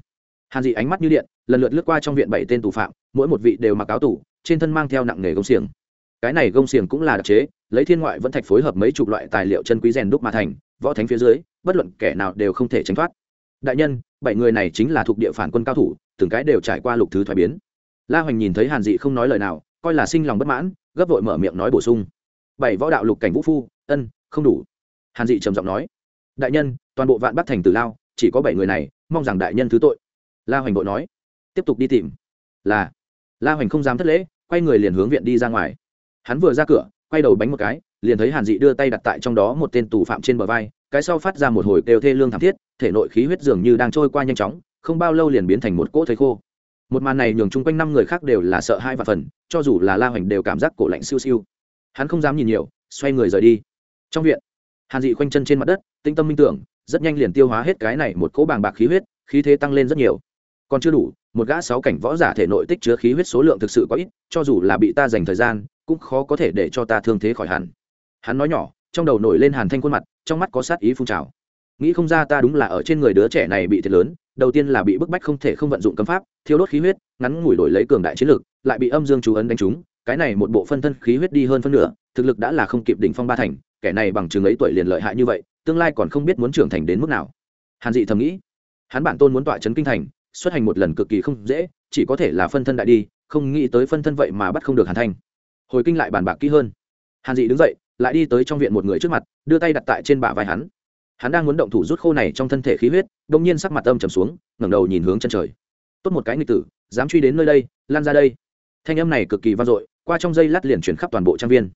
Hàn dị ánh mắt như điện, lần lượt lướt qua trong viện bảy tên tù phạm, mỗi một vị đều mặc áo tủ trên thân mang theo nặng nghề gông xiềng. Cái này gông xiềng cũng là đặc chế, lấy thiên ngoại vẫn thạch phối hợp mấy chục loại tài liệu chân quý rèn đúc mà thành, võ thánh phía dưới, bất luận kẻ nào đều không thể tránh thoát. Đại nhân, bảy người này chính là thuộc địa phản quân cao thủ từng cái đều trải qua lục thứ thoái biến. La hoành nhìn thấy hàn dị không nói lời nào, coi là sinh lòng bất mãn, gấp vội mở miệng nói bổ sung. Bảy võ đạo lục cảnh vũ phu, ân, không đủ. Hàn dị trầm giọng nói, đại nhân, toàn bộ vạn bắc thành tử lao, chỉ có bảy người này, mong rằng đại nhân thứ tội. La hoành bội nói, tiếp tục đi tìm. Là. La hoành không dám thất lễ, quay người liền hướng viện đi ra ngoài. Hắn vừa ra cửa, quay đầu bánh một cái, liền thấy hàn dị đưa tay đặt tại trong đó một tên tù phạm trên bờ vai, cái sau phát ra một hồi đều thê lương thảm thiết, thể nội khí huyết dường như đang trôi qua nhanh chóng không bao lâu liền biến thành một cỗ thầy khô. Một màn này nhường chung quanh năm người khác đều là sợ hai và phần, cho dù là la hoành đều cảm giác cổ lạnh siêu siêu. Hắn không dám nhìn nhiều, xoay người rời đi. Trong viện, hàn dị khoanh chân trên mặt đất, tinh tâm minh tưởng, rất nhanh liền tiêu hóa hết cái này một cỗ bàng bạc khí huyết, khí thế tăng lên rất nhiều. Còn chưa đủ, một gã sáu cảnh võ giả thể nội tích chứa khí huyết số lượng thực sự có ít, cho dù là bị ta dành thời gian, cũng khó có thể để cho ta thương thế khỏi hẳn. Hắn nói nhỏ, trong đầu nổi lên hàn thanh khuôn mặt, trong mắt có sát ý phun trào. Nghĩ không ra ta đúng là ở trên người đứa trẻ này bị thiệt lớn đầu tiên là bị bức bách không thể không vận dụng cấm pháp thiếu đốt khí huyết, ngắn ngủi đổi lấy cường đại chiến lực, lại bị âm dương chú ấn đánh trúng, cái này một bộ phân thân khí huyết đi hơn phân nửa, thực lực đã là không kịp đỉnh phong ba thành, kẻ này bằng chứng ấy tuổi liền lợi hại như vậy, tương lai còn không biết muốn trưởng thành đến mức nào. Hàn dị thầm nghĩ, hắn bản tôn muốn tọa trấn kinh thành, xuất hành một lần cực kỳ không dễ, chỉ có thể là phân thân đại đi, không nghĩ tới phân thân vậy mà bắt không được hàn thanh. Hồi kinh lại bàn bạc kỹ hơn. Hàn dị đứng dậy, lại đi tới trong viện một người trước mặt, đưa tay đặt tại trên bả vai hắn hắn đang muốn động thủ rút khô này trong thân thể khí huyết đông nhiên sắc mặt âm trầm xuống, ngẩng đầu nhìn hướng chân trời. Tốt một cái nghịch tử, dám truy đến nơi đây, lan ra đây. Thanh âm này cực kỳ vang dội, qua trong dây lát liền chuyển khắp toàn bộ trang viên.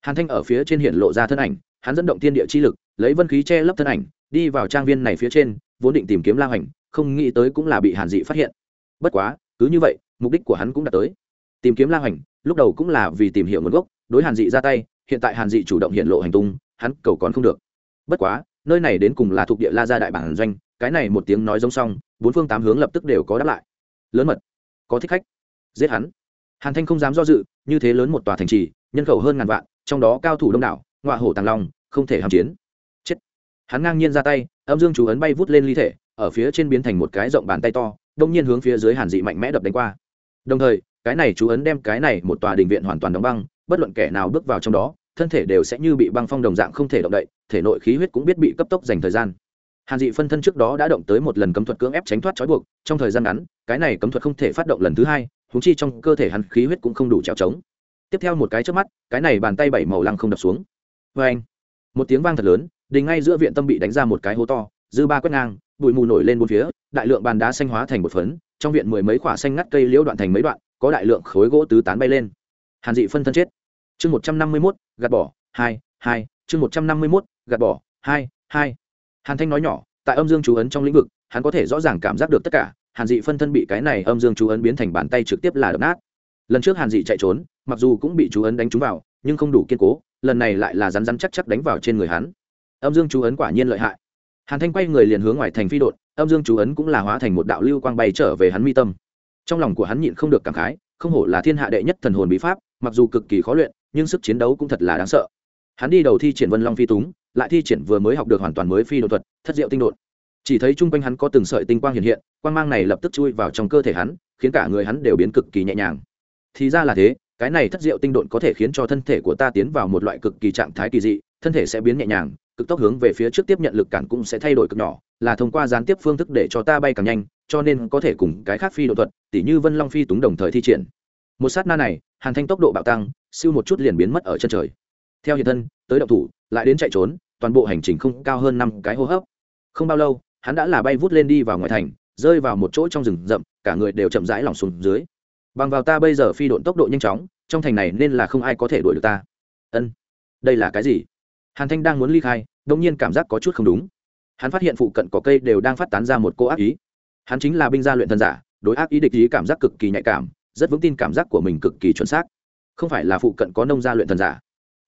Hàn thanh ở phía trên hiện lộ ra thân ảnh, hắn dẫn động tiên địa chi lực, lấy vân khí che lấp thân ảnh, đi vào trang viên này phía trên, vốn định tìm kiếm la hoành, không nghĩ tới cũng là bị hàn dị phát hiện. Bất quá, cứ như vậy, mục đích của hắn cũng đã tới. Tìm kiếm la hoành, lúc đầu cũng là vì tìm hiểu nguồn gốc, đối hàn dị ra tay, hiện tại hàn dị chủ động hiện lộ hành tung, hắn cầu còn không được. Bất quá nơi này đến cùng là thuộc địa la gia đại bản doanh, cái này một tiếng nói giống xong, bốn phương tám hướng lập tức đều có đáp lại. Lớn mật, có thích khách, giết hắn. Hàn thanh không dám do dự, như thế lớn một tòa thành trì, nhân khẩu hơn ngàn vạn, trong đó cao thủ đông đảo, ngọa hổ tàng long, không thể hàm chiến. Chết. Hắn ngang nhiên ra tay, âm dương chú ấn bay vút lên ly thể, ở phía trên biến thành một cái rộng bàn tay to, đông nhiên hướng phía dưới hàn dị mạnh mẽ đập đánh qua. Đồng thời, cái này chú ấn đem cái này một tòa đình viện hoàn toàn đóng băng, bất luận kẻ nào bước vào trong đó thân thể đều sẽ như bị băng phong đồng dạng không thể động đậy, thể nội khí huyết cũng biết bị cấp tốc dành thời gian. Hàn dị phân thân trước đó đã động tới một lần cấm thuật cưỡng ép tránh thoát trói buộc, trong thời gian ngắn, cái này cấm thuật không thể phát động lần thứ hai húng chi trong cơ thể hắn khí huyết cũng không đủ trèo trống. Tiếp theo một cái trước mắt, cái này bàn tay bảy màu lăng không đập xuống. Vê anh, một tiếng vang thật lớn, đình ngay giữa viện tâm bị đánh ra một cái hố to, dư ba quét ngang, bụi mù nổi lên bốn phía, đại lượng bàn đá xanh hóa thành một phấn, trong viện mười mấy quả xanh ngắt cây liễu đoạn thành mấy đoạn, có đại lượng khối gỗ tứ tán bay lên. Hàn dị phân thân chết. Chương một trăm năm mươi mốt gạt bỏ, hai hai, chương một trăm năm mươi mốt, gạt bỏ, hai hai. Hàn thanh nói nhỏ, tại âm dương chú ấn trong lĩnh vực, hắn có thể rõ ràng cảm giác được tất cả. Hàn dị phân thân bị cái này âm dương chú ấn biến thành bàn tay trực tiếp là đập nát. Lần trước hàn dị chạy trốn, mặc dù cũng bị chú ấn đánh trúng vào, nhưng không đủ kiên cố, lần này lại là rắn rắn chắc chắc đánh vào trên người hắn. Âm dương chú ấn quả nhiên lợi hại. Hàn thanh quay người liền hướng ngoài thành phi đột, âm dương chú ấn cũng là hóa thành một đạo lưu quang bay trở về hắn mi tâm. Trong lòng của hắn nhịn không được cảm khái, không hổ là thiên hạ đệ nhất thần hồn bí pháp, mặc dù cực kỳ khó luyện nhưng sức chiến đấu cũng thật là đáng sợ. Hắn đi đầu thi triển vân long phi túng, lại thi triển vừa mới học được hoàn toàn mới phi đột thuật, thất diệu tinh đột chỉ thấy chung quanh hắn có từng sợi tinh quang hiện hiện, quang mang này lập tức chui vào trong cơ thể hắn, khiến cả người hắn đều biến cực kỳ nhẹ nhàng. Thì ra là thế, cái này thất diệu tinh đột có thể khiến cho thân thể của ta tiến vào một loại cực kỳ trạng thái kỳ dị, thân thể sẽ biến nhẹ nhàng, cực tốc hướng về phía trước tiếp nhận lực cản cũng sẽ thay đổi cực nhỏ, là thông qua gián tiếp phương thức để cho ta bay càng nhanh, cho nên có thể cùng cái khác phi độ thuật, tỉ như vân long phi túng đồng thời thi triển. Một sát na này, hàn thanh tốc độ bạo tăng siêu một chút liền biến mất ở chân trời. Theo hiện thân, tới động thủ, lại đến chạy trốn, toàn bộ hành trình không cao hơn năm cái hô hấp. Không bao lâu, hắn đã là bay vút lên đi vào ngoài thành, rơi vào một chỗ trong rừng rậm, cả người đều chậm rãi lỏng xuống dưới. Bằng vào ta bây giờ phi độn tốc độ nhanh chóng, trong thành này nên là không ai có thể đuổi được ta. Ân, đây là cái gì? Hàn thanh đang muốn ly khai đông nhiên cảm giác có chút không đúng. Hắn phát hiện phụ cận có cây đều đang phát tán ra một cô ác ý. Hắn chính là binh gia luyện thần giả, đối ác ý địch ý cảm giác cực kỳ nhạy cảm, rất vững tin cảm giác của mình cực kỳ chuẩn xác không phải là phụ cận có nông gia luyện thần giả.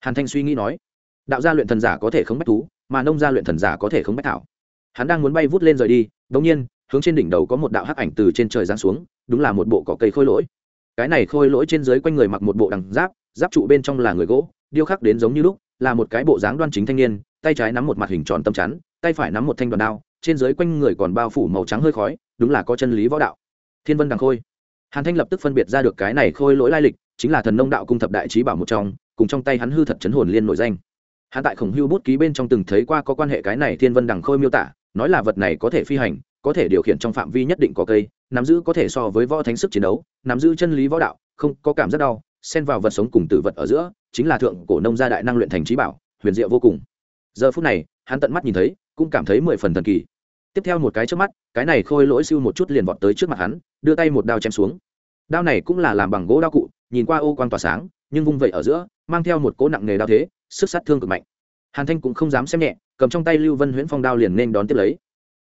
Hàn thanh suy nghĩ nói, đạo gia luyện thần giả có thể không bách thú, mà nông gia luyện thần giả có thể không bách thảo. Hắn đang muốn bay vút lên rời đi đ ỗ n g nhiên, hướng trên đỉnh đầu có một đạo hắc ảnh từ trên trời giáng xuống, đúng là một bộ cỏ cây khôi lỗi. Cái này khôi lỗi trên dưới quanh người mặc một bộ đằng giáp giáp trụ bên trong là người gỗ, điêu khắc đến giống như lúc, là một cái bộ dáng đoan chính thanh niên, tay trái nắm một mặt hình tròn tâm chắn, tay phải nắm một thanh đoàn đao, trên dưới quanh người còn bao phủ màu trắng hơi khói, đúng là có chân lý võ đạo. Thiên vân đằng khôi. Hàn thanh lập tức phân biệt ra được cái này khôi lỗi lai lịch chính là thần nông đạo cung thập đại trí bảo một trong, cùng trong tay hắn hư thật chấn hồn liên nổi danh. Hắn tại khổng hưu bút ký bên trong từng thấy qua có quan hệ cái này thiên vân đằng khôi miêu tả, nói là vật này có thể phi hành, có thể điều khiển trong phạm vi nhất định có cây, nắm giữ có thể so với võ thánh sức chiến đấu, nắm giữ chân lý võ đạo, không có cảm giác đau, xen vào vật sống cùng tử vật ở giữa, chính là thượng cổ nông gia đại năng luyện thành trí bảo, huyền diệu vô cùng. Giờ phút này, hắn tận mắt nhìn thấy, cũng cảm thấy mười phần thần kỳ. Tiếp theo một cái trước mắt, cái này khôi lỗi siêu một chút liền vọt tới trước mặt hắn, đưa tay một đao chém xuống đao này cũng là làm bằng gỗ đao cụ, nhìn qua ô quan tỏa sáng, nhưng vung vẩy ở giữa, mang theo một cỗ nặng nghề đao thế, sức sát thương cực mạnh. Hàn thanh cũng không dám xem nhẹ, cầm trong tay lưu vân huyễn phong đao liền nên đón tiếp lấy.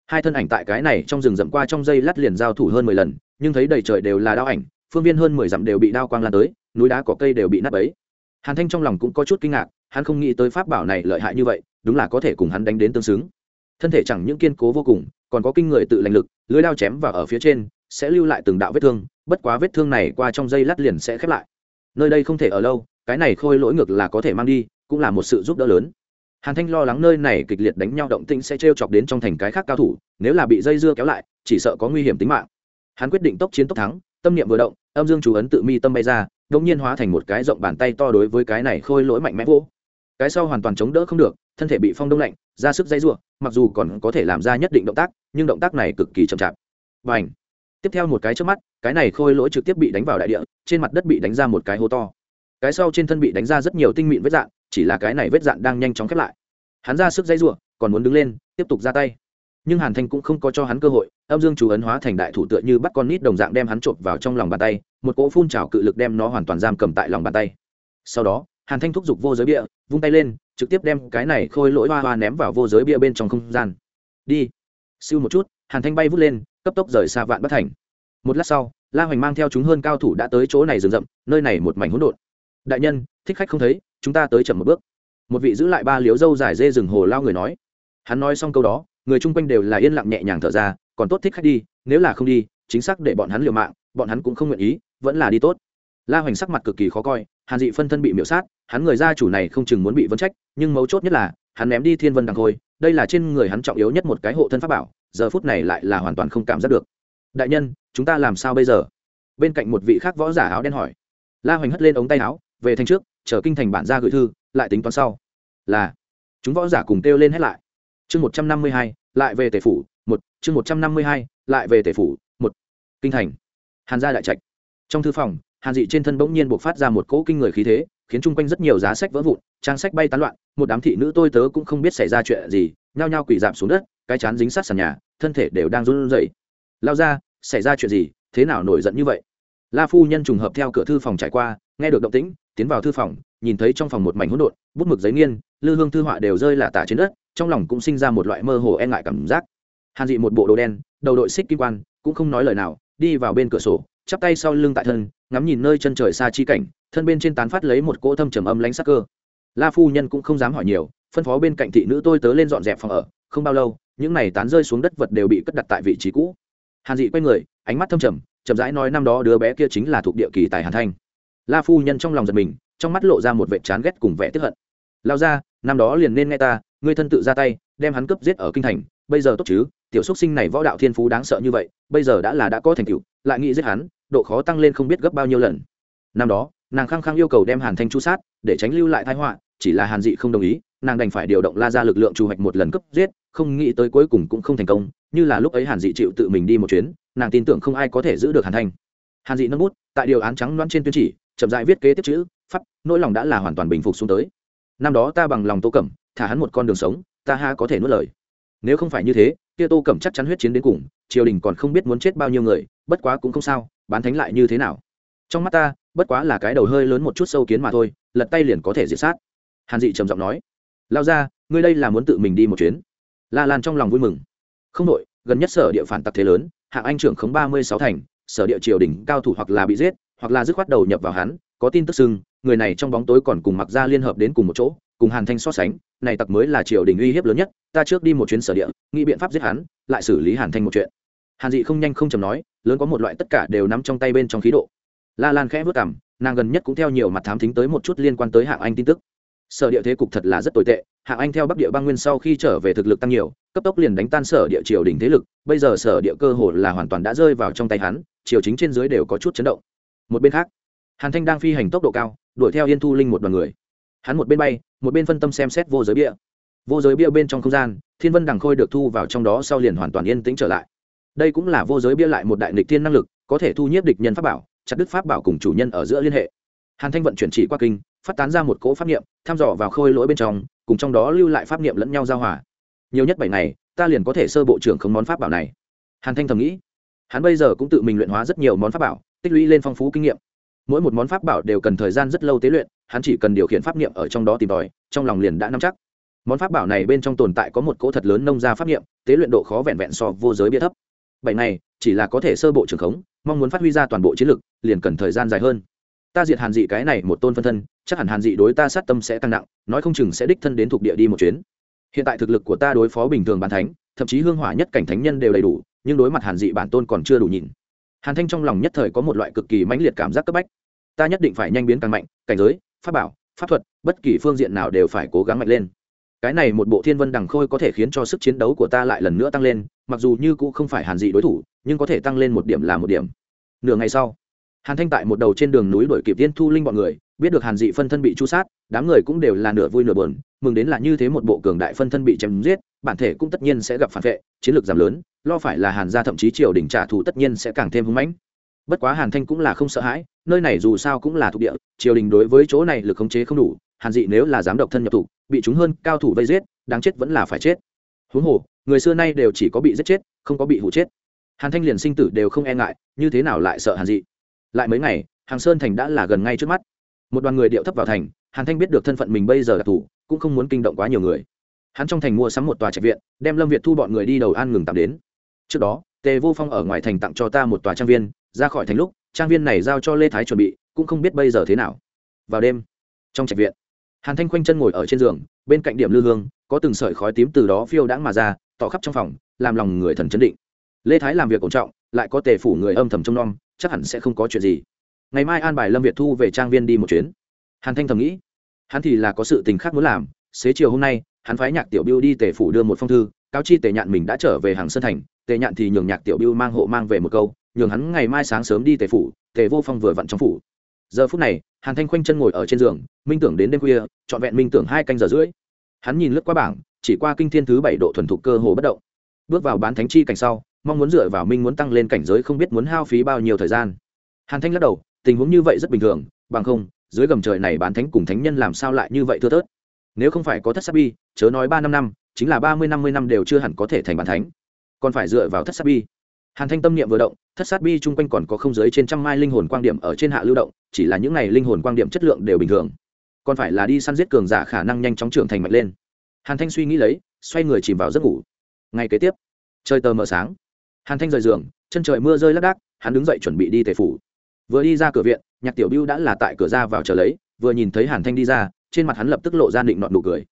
Hai thân ảnh tại cái này trong rừng rậm qua trong dây lát liền giao thủ hơn mười lần, nhưng thấy đầy trời đều là đao ảnh, phương viên hơn mười dặm đều bị đao quang lan tới, núi đá có cây đều bị nát ấy hàn thanh trong lòng cũng có chút kinh ngạc, hắn không nghĩ tới pháp bảo này lợi hại như vậy, đúng là có thể cùng hắn đánh đến tương xứng. Thân thể chẳng những kiên cố vô cùng, còn có kinh người tự lành lực, lưới đao chém vào ở phía trên, sẽ lưu lại từng đạo vết thương bất quá vết thương này qua trong dây lát liền sẽ khép lại. Nơi đây không thể ở lâu, cái này khôi lỗi ngược là có thể mang đi, cũng là một sự giúp đỡ lớn. Hàn thanh lo lắng nơi này kịch liệt đánh nhau động tĩnh sẽ t r e o chọc đến trong thành cái khác cao thủ, nếu là bị dây dưa kéo lại, chỉ sợ có nguy hiểm tính mạng. Hắn quyết định tốc chiến tốc thắng, tâm niệm vừa động, âm dương chú ấn tự mi tâm bay ra đ ỗ n g nhiên hóa thành một cái rộng bàn tay to đối với cái này khôi lỗi mạnh mẽ vô. Cái sau hoàn toàn chống đỡ không được, thân thể bị phong đông lạnh, ra sức dây r u ộ mặc dù còn có thể làm ra nhất định động tác, nhưng động tác này cực kỳ chậm chạp. Và ảnh tiếp theo một cái trước mắt, cái này khôi lỗi trực tiếp bị đánh vào đại địa, trên mặt đất bị đánh ra một cái hố to. Cái sau trên thân bị đánh ra rất nhiều tinh mịn vết dạn, chỉ là cái này vết dạn đang nhanh chóng khép lại. Hắn ra sức dây giụa còn muốn đứng lên, tiếp tục ra tay. Nhưng hàn thanh cũng không có cho hắn cơ hội, âm dương chú ấn hóa thành đại thủ tựa như bắt con nít đồng dạng đem hắn trộm vào trong lòng bàn tay, một cỗ phun trào cự lực đem nó hoàn toàn giam cầm tại lòng bàn tay. Sau đó, hàn thanh thúc giục vô giới bia, vung tay lên, trực tiếp đem cái này khôi lỗi hoa hoa ném vào vô giới bia bên trong không gian. Đi. Siêu một chút, hàn thanh bay vút lên cấp tốc rời xa vạn bất thành. Một lát sau, la hoành mang theo chúng hơn cao thủ đã tới chỗ này rừng rậm, nơi này một mảnh hỗn độn. Đại nhân, thích khách không thấy, chúng ta tới chậm một bước. Một vị giữ lại ba liếu dâu dài dê rừng hồ lao người nói. Hắn nói xong câu đó, người chung quanh đều là yên lặng nhẹ nhàng thở ra, còn tốt thích khách đi, nếu là không đi, chính xác để bọn hắn liều mạng, bọn hắn cũng không nguyện ý, vẫn là đi tốt. La hoành sắc mặt cực kỳ khó coi, hàn dị phân thân bị miễu sát, hắn người gia chủ này không chừng muốn bị vấn trách, nhưng mấu chốt nhất là, hắn ném đi thiên vân đằng khôi, đây là trên người hắn trọng yếu nhất một cái hộ thân pháp bảo giờ phút này lại là hoàn toàn không cảm giác được. Đại nhân, chúng ta làm sao bây giờ? Bên cạnh một vị khác võ giả áo đen hỏi. La hoành hất lên ống tay áo, về thành trước, chờ kinh thành bản ra gửi thư, lại tính toán sau. Là. Chúng võ giả cùng kêu lên hết lại. Chương một trăm năm mươi hai, lại về tể phủ, một. Chương một trăm năm mươi hai, lại về tể phủ, một. Kinh thành. Hàn gia đại trạch. Trong thư phòng, hàn dị trên thân bỗng nhiên buộc phát ra một cỗ kinh người khí thế, khiến chung quanh rất nhiều giá sách vỡ vụn, trang sách bay tán loạn, một đám thị nữ tôi tớ cũng không biết xảy ra chuyện gì, nhao nhao quỳ dạp xuống đất cái chán dính sát sàn nhà, thân thể đều đang run rẩy. Lao ra, xảy ra chuyện gì? Thế nào nổi giận như vậy? La phu nhân trùng hợp theo cửa thư phòng trải qua, nghe được động tĩnh, tiến vào thư phòng, nhìn thấy trong phòng một mảnh hỗn độn, bút mực giấy nghiên, lư hương thư họa đều rơi là tả trên đất, trong lòng cũng sinh ra một loại mơ hồ e ngại cảm giác. Hàn dị một bộ đồ đen, đầu đội xích kim quan, cũng không nói lời nào, đi vào bên cửa sổ, chắp tay sau lưng tại thân, ngắm nhìn nơi chân trời xa chi cảnh, thân bên trên tán phát lấy một cỗ thâm trầm âm lánh sắc cơ. La phu nhân cũng không dám hỏi nhiều, phân phó bên cạnh thị nữ tôi tớ lên dọn dẹp phòng ở, không bao lâu những này tán rơi xuống đất vật đều bị cất đặt tại vị trí cũ. Hàn dị quay người, ánh mắt thâm trầm, chậm rãi nói năm đó đứa bé kia chính là thuộc địa kỳ tài hàn thanh. La phu nhân trong lòng giật mình, trong mắt lộ ra một vệ chán ghét cùng vẻ tức hận. Lao ra, năm đó liền nên nghe ta, ngươi thân tự ra tay, đem hắn cướp giết ở kinh thành, bây giờ tốt chứ, tiểu xuất sinh này võ đạo thiên phú đáng sợ như vậy, bây giờ đã là đã có thành tựu, lại nghĩ giết hắn, độ khó tăng lên không biết gấp bao nhiêu lần. Năm đó, nàng khăng khăng yêu cầu đem hàn thanh chu sát, để tránh lưu lại thái họa, chỉ là hàn dị không đồng ý nàng đành phải điều động la ra lực lượng trù hoạch một lần cấp giết, không nghĩ tới cuối cùng cũng không thành công, như là lúc ấy hàn dị chịu tự mình đi một chuyến, nàng tin tưởng không ai có thể giữ được hàn thanh. Hàn dị nâng bút, tại điều án trắng loan trên tuyên chỉ, chậm dại viết kế tiếp chữ, pháp, nỗi lòng đã là hoàn toàn bình phục xuống tới. Năm đó ta bằng lòng tô cẩm, thả hắn một con đường sống, ta ha có thể nuốt lời. Nếu không phải như thế, kia tô cẩm chắc chắn huyết chiến đến cùng, triều đình còn không biết muốn chết bao nhiêu người, bất quá cũng không sao, bán thánh lại như thế nào? Trong mắt ta, bất quá là cái đầu hơi lớn một chút sâu kiến mà thôi, lật tay liền có thể diệt sát. Hàn dị trầm giọng nói lao ra, ngươi đây là muốn tự mình đi một chuyến. La lan trong lòng vui mừng. Không đội gần nhất sở địa phản tặc thế lớn hạng anh trưởng khống ba mươi sáu thành, sở địa triều đình, cao thủ hoặc là bị giết, hoặc là dứt khoát đầu nhập vào hắn, có tin tức sưng người này trong bóng tối còn cùng mặc ra liên hợp đến cùng một chỗ, cùng hàn thanh so sánh, này tặc mới là triều đình uy hiếp lớn nhất, ta trước đi một chuyến sở địa, nghĩ biện pháp giết hắn, lại xử lý hàn thanh một chuyện. Hàn dị không nhanh không chầm nói, lớn có một loại tất cả đều nắm trong tay bên trong khí độ. La lan khẽ vất cảm nàng gần nhất cũng theo nhiều mặt thám thính tới một chút liên quan tới hạng anh tin tức sở địa thế cục thật là rất tồi tệ, hạng anh theo bắc địa bang nguyên sau khi trở về thực lực tăng nhiều, cấp tốc liền đánh tan sở địa triều đình thế lực, bây giờ sở địa cơ hồ là hoàn toàn đã rơi vào trong tay hắn, triều chính trên dưới đều có chút chấn động. Một bên khác, hàn thanh đang phi hành tốc độ cao, đuổi theo yên thu linh một đoàn người. Hắn một bên bay, một bên phân tâm xem xét vô giới bia. Vô giới bia bên trong không gian, thiên vân đằng khôi được thu vào trong đó sau liền hoàn toàn yên tĩnh trở lại. Đây cũng là vô giới bia lại một đại nịch thiên năng lực, có thể thu nhiếp địch nhân pháp bảo, chặt đứt pháp bảo cùng chủ nhân ở giữa liên hệ. Hàn thanh vận chuyển chỉ qua kinh phát tán ra một cỗ pháp niệm, thăm dò vào khôi lỗi bên trong, cùng trong đó lưu lại pháp niệm lẫn nhau giao hòa. Nhiều nhất bảy ngày, ta liền có thể sơ bộ trưởng không món pháp bảo này. Hàn thanh thầm nghĩ. Hắn bây giờ cũng tự mình luyện hóa rất nhiều món pháp bảo, tích lũy lên phong phú kinh nghiệm. Mỗi một món pháp bảo đều cần thời gian rất lâu tế luyện, hắn chỉ cần điều khiển pháp niệm ở trong đó tìm tòi, trong lòng liền đã nắm chắc. Món pháp bảo này bên trong tồn tại có một cỗ thật lớn nông ra pháp niệm, tế luyện độ khó vẹn vẹn so vô giới bia thấp. Bảy này chỉ là có thể sơ bộ trưởng khống, mong muốn phát huy ra toàn bộ chiến lực, liền cần thời gian dài hơn ta diệt hàn dị cái này một tôn phân thân, chắc hẳn hàn dị đối ta sát tâm sẽ tăng nặng, nói không chừng sẽ đích thân đến thuộc địa đi một chuyến. Hiện tại thực lực của ta đối phó bình thường bàn thánh, thậm chí hương hỏa nhất cảnh thánh nhân đều đầy đủ, nhưng đối mặt hàn dị bản tôn còn chưa đủ nhìn. Hàn thanh trong lòng nhất thời có một loại cực kỳ mãnh liệt cảm giác cấp bách. Ta nhất định phải nhanh biến càng mạnh, cảnh giới, pháp bảo, pháp thuật, bất kỳ phương diện nào đều phải cố gắng mạnh lên. Cái này một bộ thiên vân đằng khôi có thể khiến cho sức chiến đấu của ta lại lần nữa tăng lên, mặc dù như cũng không phải hàn dị đối thủ, nhưng có thể tăng lên một điểm là một điểm. Nửa ngày sau hàn thanh tại một đầu trên đường núi đổi kịp tiên thu linh bọn người, biết được hàn dị phân thân bị chu sát, đám người cũng đều là nửa vui nửa buồn, mừng đến là như thế một bộ cường đại phân thân bị chém giết, bản thể cũng tất nhiên sẽ gặp phản vệ, chiến lược giảm lớn, lo phải là hàn gia thậm chí triều đình trả thù tất nhiên sẽ càng thêm hưng mãnh. Bất quá hàn thanh cũng là không sợ hãi, nơi này dù sao cũng là thuộc địa, triều đình đối với chỗ này lực khống chế không đủ, hàn dị nếu là dám độc thân nhập thủ bị chúng hơn cao thủ vây giết, đáng chết vẫn là phải chết. Huống hồ, người xưa nay đều chỉ có bị giết chết, không có bị hụ chết. Hàn thanh liền sinh tử đều không e ngại, như thế nào lại sợ hàn dị? Lại mấy ngày, hàng sơn thành đã là gần ngay trước mắt. Một đoàn người điệu thấp vào thành, hàn thanh biết được thân phận mình bây giờ đặc thủ, cũng không muốn kinh động quá nhiều người. Hắn trong thành mua sắm một tòa trạch viện, đem lâm việt thu bọn người đi đầu an ngừng tạm đến. Trước đó, tề vô phong ở ngoài thành tặng cho ta một tòa trang viên, ra khỏi thành lúc, trang viên này giao cho lê thái chuẩn bị, cũng không biết bây giờ thế nào. Vào đêm, trong trạch viện, hàn thanh khoanh chân ngồi ở trên giường, bên cạnh điểm lư hương, có từng sợi khói tím từ đó phiêu đãng mà ra, tỏ khắp trong phòng, làm lòng người thần chấn định. Lê thái làm việc ổn trọng, lại có tề phủ người âm thầm trông nom chắc hẳn sẽ không có chuyện gì. Ngày mai an bài lâm việt thu về trang viên đi một chuyến. Hàn thanh thầm nghĩ. Hắn thì là có sự tình khác muốn làm. Xế chiều hôm nay, hắn phái nhạc tiểu biêu đi tề phủ đưa một phong thư, cáo chi tề nhạn mình đã trở về hàng sơn thành. Tề nhạn thì nhường nhạc tiểu biêu mang hộ mang về một câu, nhường hắn ngày mai sáng sớm đi tề phủ, tề vô phong vừa vặn trong phủ. Giờ phút này, hàn thanh khoanh chân ngồi ở trên giường, minh tưởng đến đêm khuya, trọn vẹn minh tưởng hai canh giờ rưỡi. Hắn nhìn lướt qua bảng, chỉ qua kinh thiên thứ bảy độ thuần thục cơ hồ bất động. Bước vào bán thánh chi cảnh sau mong muốn dựa vào minh muốn tăng lên cảnh giới không biết muốn hao phí bao nhiêu thời gian. Hàn thanh lắc đầu, tình huống như vậy rất bình thường, bằng không, dưới gầm trời này bán thánh cùng thánh nhân làm sao lại như vậy thưa thớt? Nếu không phải có thất sát bi chớ nói ba năm năm, chính là ba mươi năm mươi năm đều chưa hẳn có thể thành bán thánh. Còn phải dựa vào thất sát bi hàn thanh tâm niệm vừa động, thất sát bi chung quanh còn có không giới trên trăm mai linh hồn quang điểm ở trên hạ lưu động, chỉ là những n à y linh hồn quang điểm chất lượng đều bình thường. Còn phải là đi săn giết cường giả khả năng nhanh chóng trưởng thành mạnh lên. Hàn thanh suy nghĩ lấy, xoay người chìm vào giấc ngủ. Ngay kế tiếp, trời tờ mờ sáng hàn thanh rời giường, chân trời mưa rơi lác đác, hắn đứng dậy chuẩn bị đi tề phủ. Vừa đi ra cửa viện, nhạc tiểu biêu đã là tại cửa ra vào chờ lấy, vừa nhìn thấy hàn thanh đi ra, trên mặt hắn lập tức lộ ra định nọn nụ cười.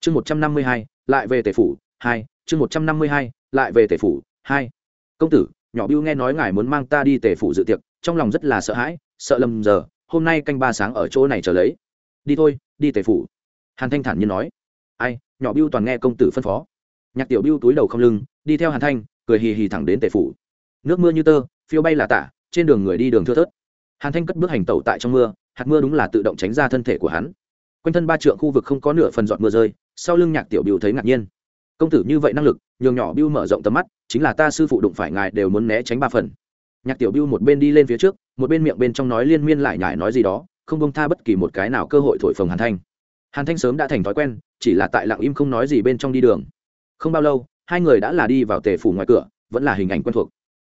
Chương một trăm năm mươi hai, lại về tề phủ, hai, chương một trăm năm mươi hai, lại về tề phủ, hai. Công tử, nhỏ biêu nghe nói ngài muốn mang ta đi tề phủ dự tiệc, trong lòng rất là sợ hãi, sợ lầm giờ, hôm nay canh ba sáng ở chỗ này chờ lấy. Đi thôi, đi tề phủ. Hàn thanh thản nhiên nói. Ai, nhỏ biêu toàn nghe công tử phân phó. Nhạc tiểu biêu túi đầu không lưng, đi theo hàn thanh cười hì hì thẳng đến tề phủ. Nước mưa như tơ, phiêu bay là tả, trên đường người đi đường thưa thớt. Hàn thanh cất bước hành tẩu tại trong mưa, hạt mưa đúng là tự động tránh ra thân thể của hắn. Quanh thân ba trượng khu vực không có nửa phần giọt mưa rơi, sau lưng nhạc tiểu biểu thấy ngạc nhiên. Công tử như vậy năng lực, nhường nhỏ biêu mở rộng tầm mắt, chính là ta sư phụ đụng phải ngài đều muốn né tránh ba phần. Nhạc tiểu biêu một bên đi lên phía trước, một bên miệng bên trong nói liên miên lại nhải nói gì đó, không bông tha bất kỳ một cái nào cơ hội thổi phồng hàn thanh. Hàn thanh sớm đã thành thói quen, chỉ là tại lặng im không nói gì bên trong đi đường. Không bao lâu hai người đã là đi vào tề phủ ngoài cửa, vẫn là hình ảnh quen thuộc.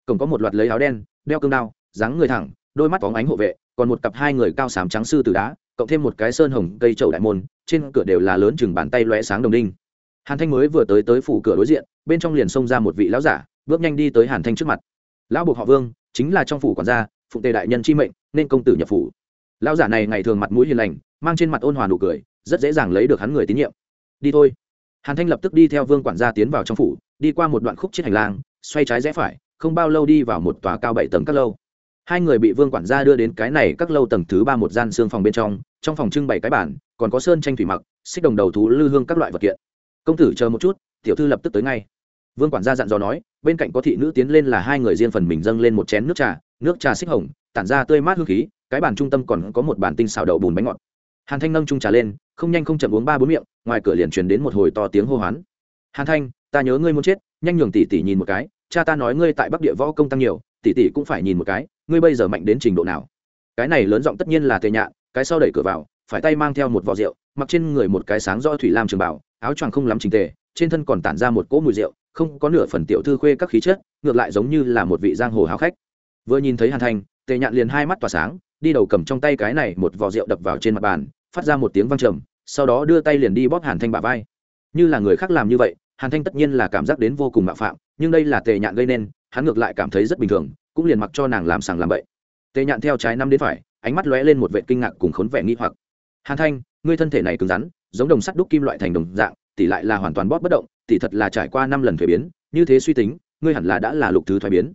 Cổng có một loạt lấy áo đen, đeo cương đao, dáng người thẳng, đôi mắt phóng ánh hộ vệ, còn một cặp hai người cao sám trắng sư từ đá, cộng thêm một cái sơn hồng cây trậu đại môn, trên cửa đều là lớn chừng bàn tay lóe sáng đồng đinh. Hàn thanh mới vừa tới tới phủ cửa đối diện, bên trong liền xông ra một vị lão giả, bước nhanh đi tới hàn thanh trước mặt. Lão buộc họ vương, chính là trong phủ quản gia phụng tề đại nhân chi mệnh, nên công tử nhập phủ. Lão giả này ngày thường mặt mũi hiền lành, mang trên mặt ôn hòa nụ cười, rất dễ dàng lấy được hắn người tín nhiệm. Đi thôi hàn thanh lập tức đi theo vương quản gia tiến vào trong phủ, đi qua một đoạn khúc chết hành lang, xoay trái rẽ phải, không bao lâu đi vào một tòa cao bảy tầng các lâu. Hai người bị vương quản gia đưa đến cái này các lâu tầng thứ ba một gian xương phòng bên trong trong phòng trưng bày cái bản còn có sơn tranh thủy mặc, xích đồng đầu thú lư hương các loại vật kiện. Công tử chờ một chút, tiểu thư lập tức tới ngay. Vương quản gia dặn dò nói, bên cạnh có thị nữ tiến lên là hai người riêng phần mình dâng lên một chén nước trà nước trà xích hồng, tản ra tươi mát hương khí, cái bàn trung tâm còn có một bàn tinh xào đậu bùn bánh ngọt. Hàn thanh nâng trung trà lên không nhanh không chậm uống ba bốn miệng, ngoài cửa liền truyền đến một hồi to tiếng hô hoán. Hàn thanh, ta nhớ ngươi muốn chết, nhanh nhường tỷ tỷ nhìn một cái, cha ta nói ngươi tại bắc địa võ công tăng nhiều, tỷ tỷ cũng phải nhìn một cái, ngươi bây giờ mạnh đến trình độ nào. Cái này lớn giọng tất nhiên là tề nhạn cái sau đẩy cửa vào, phải tay mang theo một vò rượu, mặc trên người một cái sáng do thủy lam trường bảo, áo choàng không lắm trình tề, trên thân còn tản ra một cỗ mùi rượu, không có nửa phần tiểu thư khuê các khí chất, ngược lại giống như là một vị giang hồ háo khách. Vừa nhìn thấy hàn thanh tề nhạn liền hai mắt tỏa sáng, đi đầu cầm trong tay cái này một vò rượu đập vào trên mặt bàn phát ra một tiếng vang trầm, sau đó đưa tay liền đi bóp hàn thanh bả vai. Như là người khác làm như vậy, hàn thanh tất nhiên là cảm giác đến vô cùng mạo phạm, nhưng đây là tề nhạn gây nên, hắn ngược lại cảm thấy rất bình thường, cũng liền mặc cho nàng làm sàng làm bậy. Tề nhạn theo trái năm đến phải, ánh mắt lóe lên một vệ kinh ngạc cùng khốn vẻ nghi hoặc. Hàn thanh, ngươi thân thể này cứng rắn, giống đồng sắt đúc kim loại thành đồng dạng, tỷ lại là hoàn toàn bóp bất động, tỷ thật là trải qua năm lần thuế biến, như thế suy tính, ngươi hẳn là đã là lục thứ thoái biến.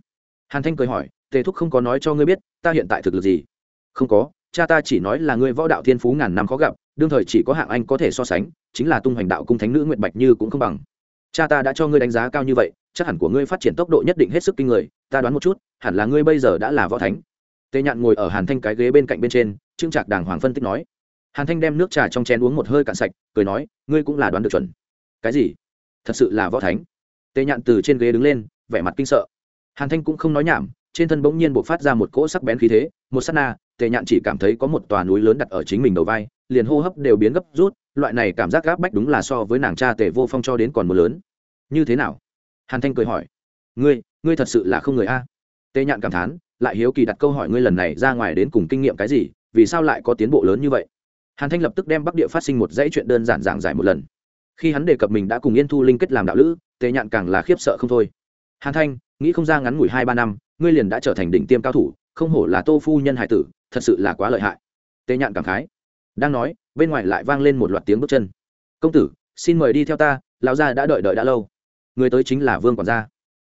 Hàn thanh cười hỏi, tề thúc không có nói cho ngươi biết, ta hiện tại thực lực gì? Không có cha ta chỉ nói là ngươi võ đạo thiên phú ngàn năm khó gặp, đương thời chỉ có hạng anh có thể so sánh, chính là tung hoành đạo cung thánh nữ nguyện bạch như cũng không bằng. Cha ta đã cho ngươi đánh giá cao như vậy, chắc hẳn của ngươi phát triển tốc độ nhất định hết sức kinh người, ta đoán một chút, hẳn là ngươi bây giờ đã là võ thánh. Tề nhạn ngồi ở hàn thanh cái ghế bên cạnh bên trên trưng trạc đàng hoàng phân tích nói. Hàn thanh đem nước trà trong chén uống một hơi cạn sạch, cười nói, ngươi cũng là đoán được chuẩn. Cái gì? Thật sự là võ thánh? Tề nhạn từ trên ghế đứng lên, vẻ mặt kinh sợ. Hàn thanh cũng không nói nhảm, trên thân bỗng nhiên b ộ c phát ra một cỗ sắc bén khí thế, một s á t na tề nhạn chỉ cảm thấy có một tòa núi lớn đặt ở chính mình đầu vai, liền hô hấp đều biến gấp rút, loại này cảm giác gáp bách đúng là so với nàng cha tề vô phong cho đến còn một lớn. Như thế nào? Hàn thanh cười hỏi. Ngươi ngươi thật sự là không người a? Tề nhạn cảm thán, lại hiếu kỳ đặt câu hỏi ngươi lần này ra ngoài đến cùng kinh nghiệm cái gì, vì sao lại có tiến bộ lớn như vậy? Hàn thanh lập tức đem bắc địa phát sinh một dãy chuyện đơn giản giảng giải một lần. Khi hắn đề cập mình đã cùng yên thu linh kết làm đạo lữ, tề nhạn càng là khiếp sợ không thôi. Hàn thanh, nghĩ không ra ngắn ngủi hai ba năm, ngươi liền đã trở thành đỉnh tiêm cao thủ, không hổ là tô phu nhân hải tử thật sự là quá lợi hại. Tề nhạn cảm khái. Đang nói, bên ngoài lại vang lên một loạt tiếng bước chân. Công tử, xin mời đi theo ta, lão gia đã đợi đợi đã lâu. Người tới chính là vương quản gia.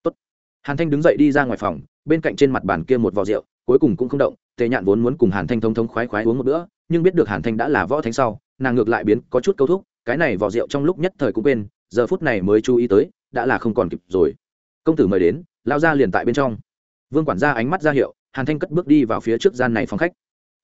Tốt. hàn thanh đứng dậy đi ra ngoài phòng, bên cạnh trên mặt bàn kia một vò rượu, cuối cùng cũng không động tề nhạn vốn muốn cùng hàn thanh thông thông khoái khoái uống một bữa, nhưng biết được hàn thanh đã là võ thánh sau, nàng ngược lại biến có chút câu thúc, cái này vò rượu trong lúc nhất thời cũng quên, giờ phút này mới chú ý tới, đã là không còn kịp rồi. Công tử mời đến lao ra liền tại bên trong. Vương quản gia ánh mắt ra hiệu hàn thanh cất bước đi vào phía trước gian này phòng khách.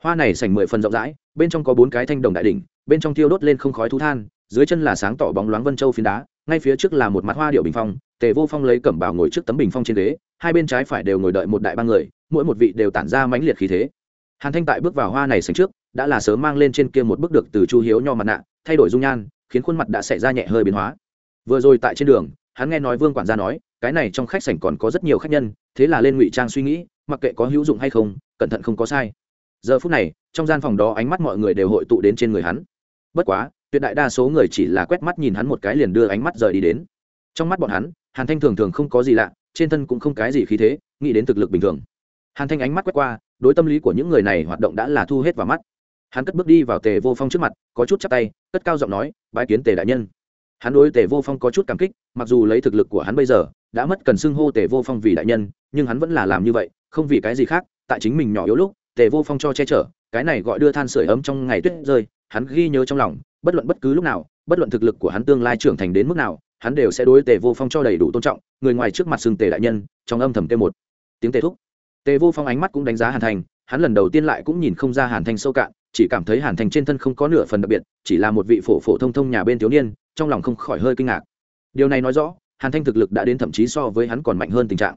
Hoa này sảnh mười phần rộng rãi, bên trong có bốn cái thanh đồng đại đỉnh, bên trong thiêu đốt lên không khói thú than, dưới chân là sáng tỏ bóng loáng vân châu phiến đá, ngay phía trước là một mặt hoa điệu bình phong, tề vô phong lấy cẩm bào ngồi trước tấm bình phong trên ghế, hai bên trái phải đều ngồi đợi một đại ba người, mỗi một vị đều tản ra mãnh liệt khí thế. Hàn thanh tại bước vào hoa này sành trước, đã là sớm mang lên trên kia một bức được từ chu hiếu nho mặt nạ, thay đổi dung nhan, khiến khuôn mặt đã xảy ra nhẹ hơi biến hóa. Vừa rồi tại trên đường, hắn nghe nói vương quản gia nói, cái này trong khách sảnh còn có rất nhiều khách nhân, thế là lên ngụy trang suy nghĩ mặc kệ có hữu dụng hay không, cẩn thận không có sai. Giờ phút này, trong gian phòng đó ánh mắt mọi người đều hội tụ đến trên người hắn. Bất quá, tuyệt đại đa số người chỉ là quét mắt nhìn hắn một cái liền đưa ánh mắt rời đi đến. Trong mắt bọn hắn, hàn thanh thường thường không có gì lạ, trên thân cũng không cái gì khí thế, nghĩ đến thực lực bình thường. Hàn thanh ánh mắt quét qua, đối tâm lý của những người này hoạt động đã là thu hết vào mắt. Hắn cất bước đi vào tề vô phong trước mặt, có chút chắp tay, cất cao giọng nói, bái kiến tề đại nhân. Hắn đối tề vô phong có chút cảm kích, mặc dù lấy thực lực của hắn bây giờ, đã mất cần xưng hô tề vô phong vì đại nhân, nhưng hắn vẫn là làm như vậy không vì cái gì khác, tại chính mình nhỏ yếu lúc, tề vô phong cho che chở, cái này gọi đưa than sửa ấm trong ngày tuyết rơi, hắn ghi nhớ trong lòng, bất luận bất cứ lúc nào, bất luận thực lực của hắn tương lai trưởng thành đến mức nào, hắn đều sẽ đối tề vô phong cho đầy đủ tôn trọng, người ngoài trước mặt xưng tề đại nhân, trong âm thầm tê một tiếng tề thúc. Tề vô phong ánh mắt cũng đánh giá hàn thành, hắn lần đầu tiên lại cũng nhìn không ra hàn thành sâu cạn, chỉ cảm thấy hàn thành trên thân không có nửa phần đặc biệt, chỉ là một vị phổ phổ thông thông nhà bên thiếu niên, trong lòng không khỏi hơi kinh ngạc. Điều này nói rõ, hàn thanh thực lực đã đến thậm chí so với hắn còn mạnh hơn tình trạng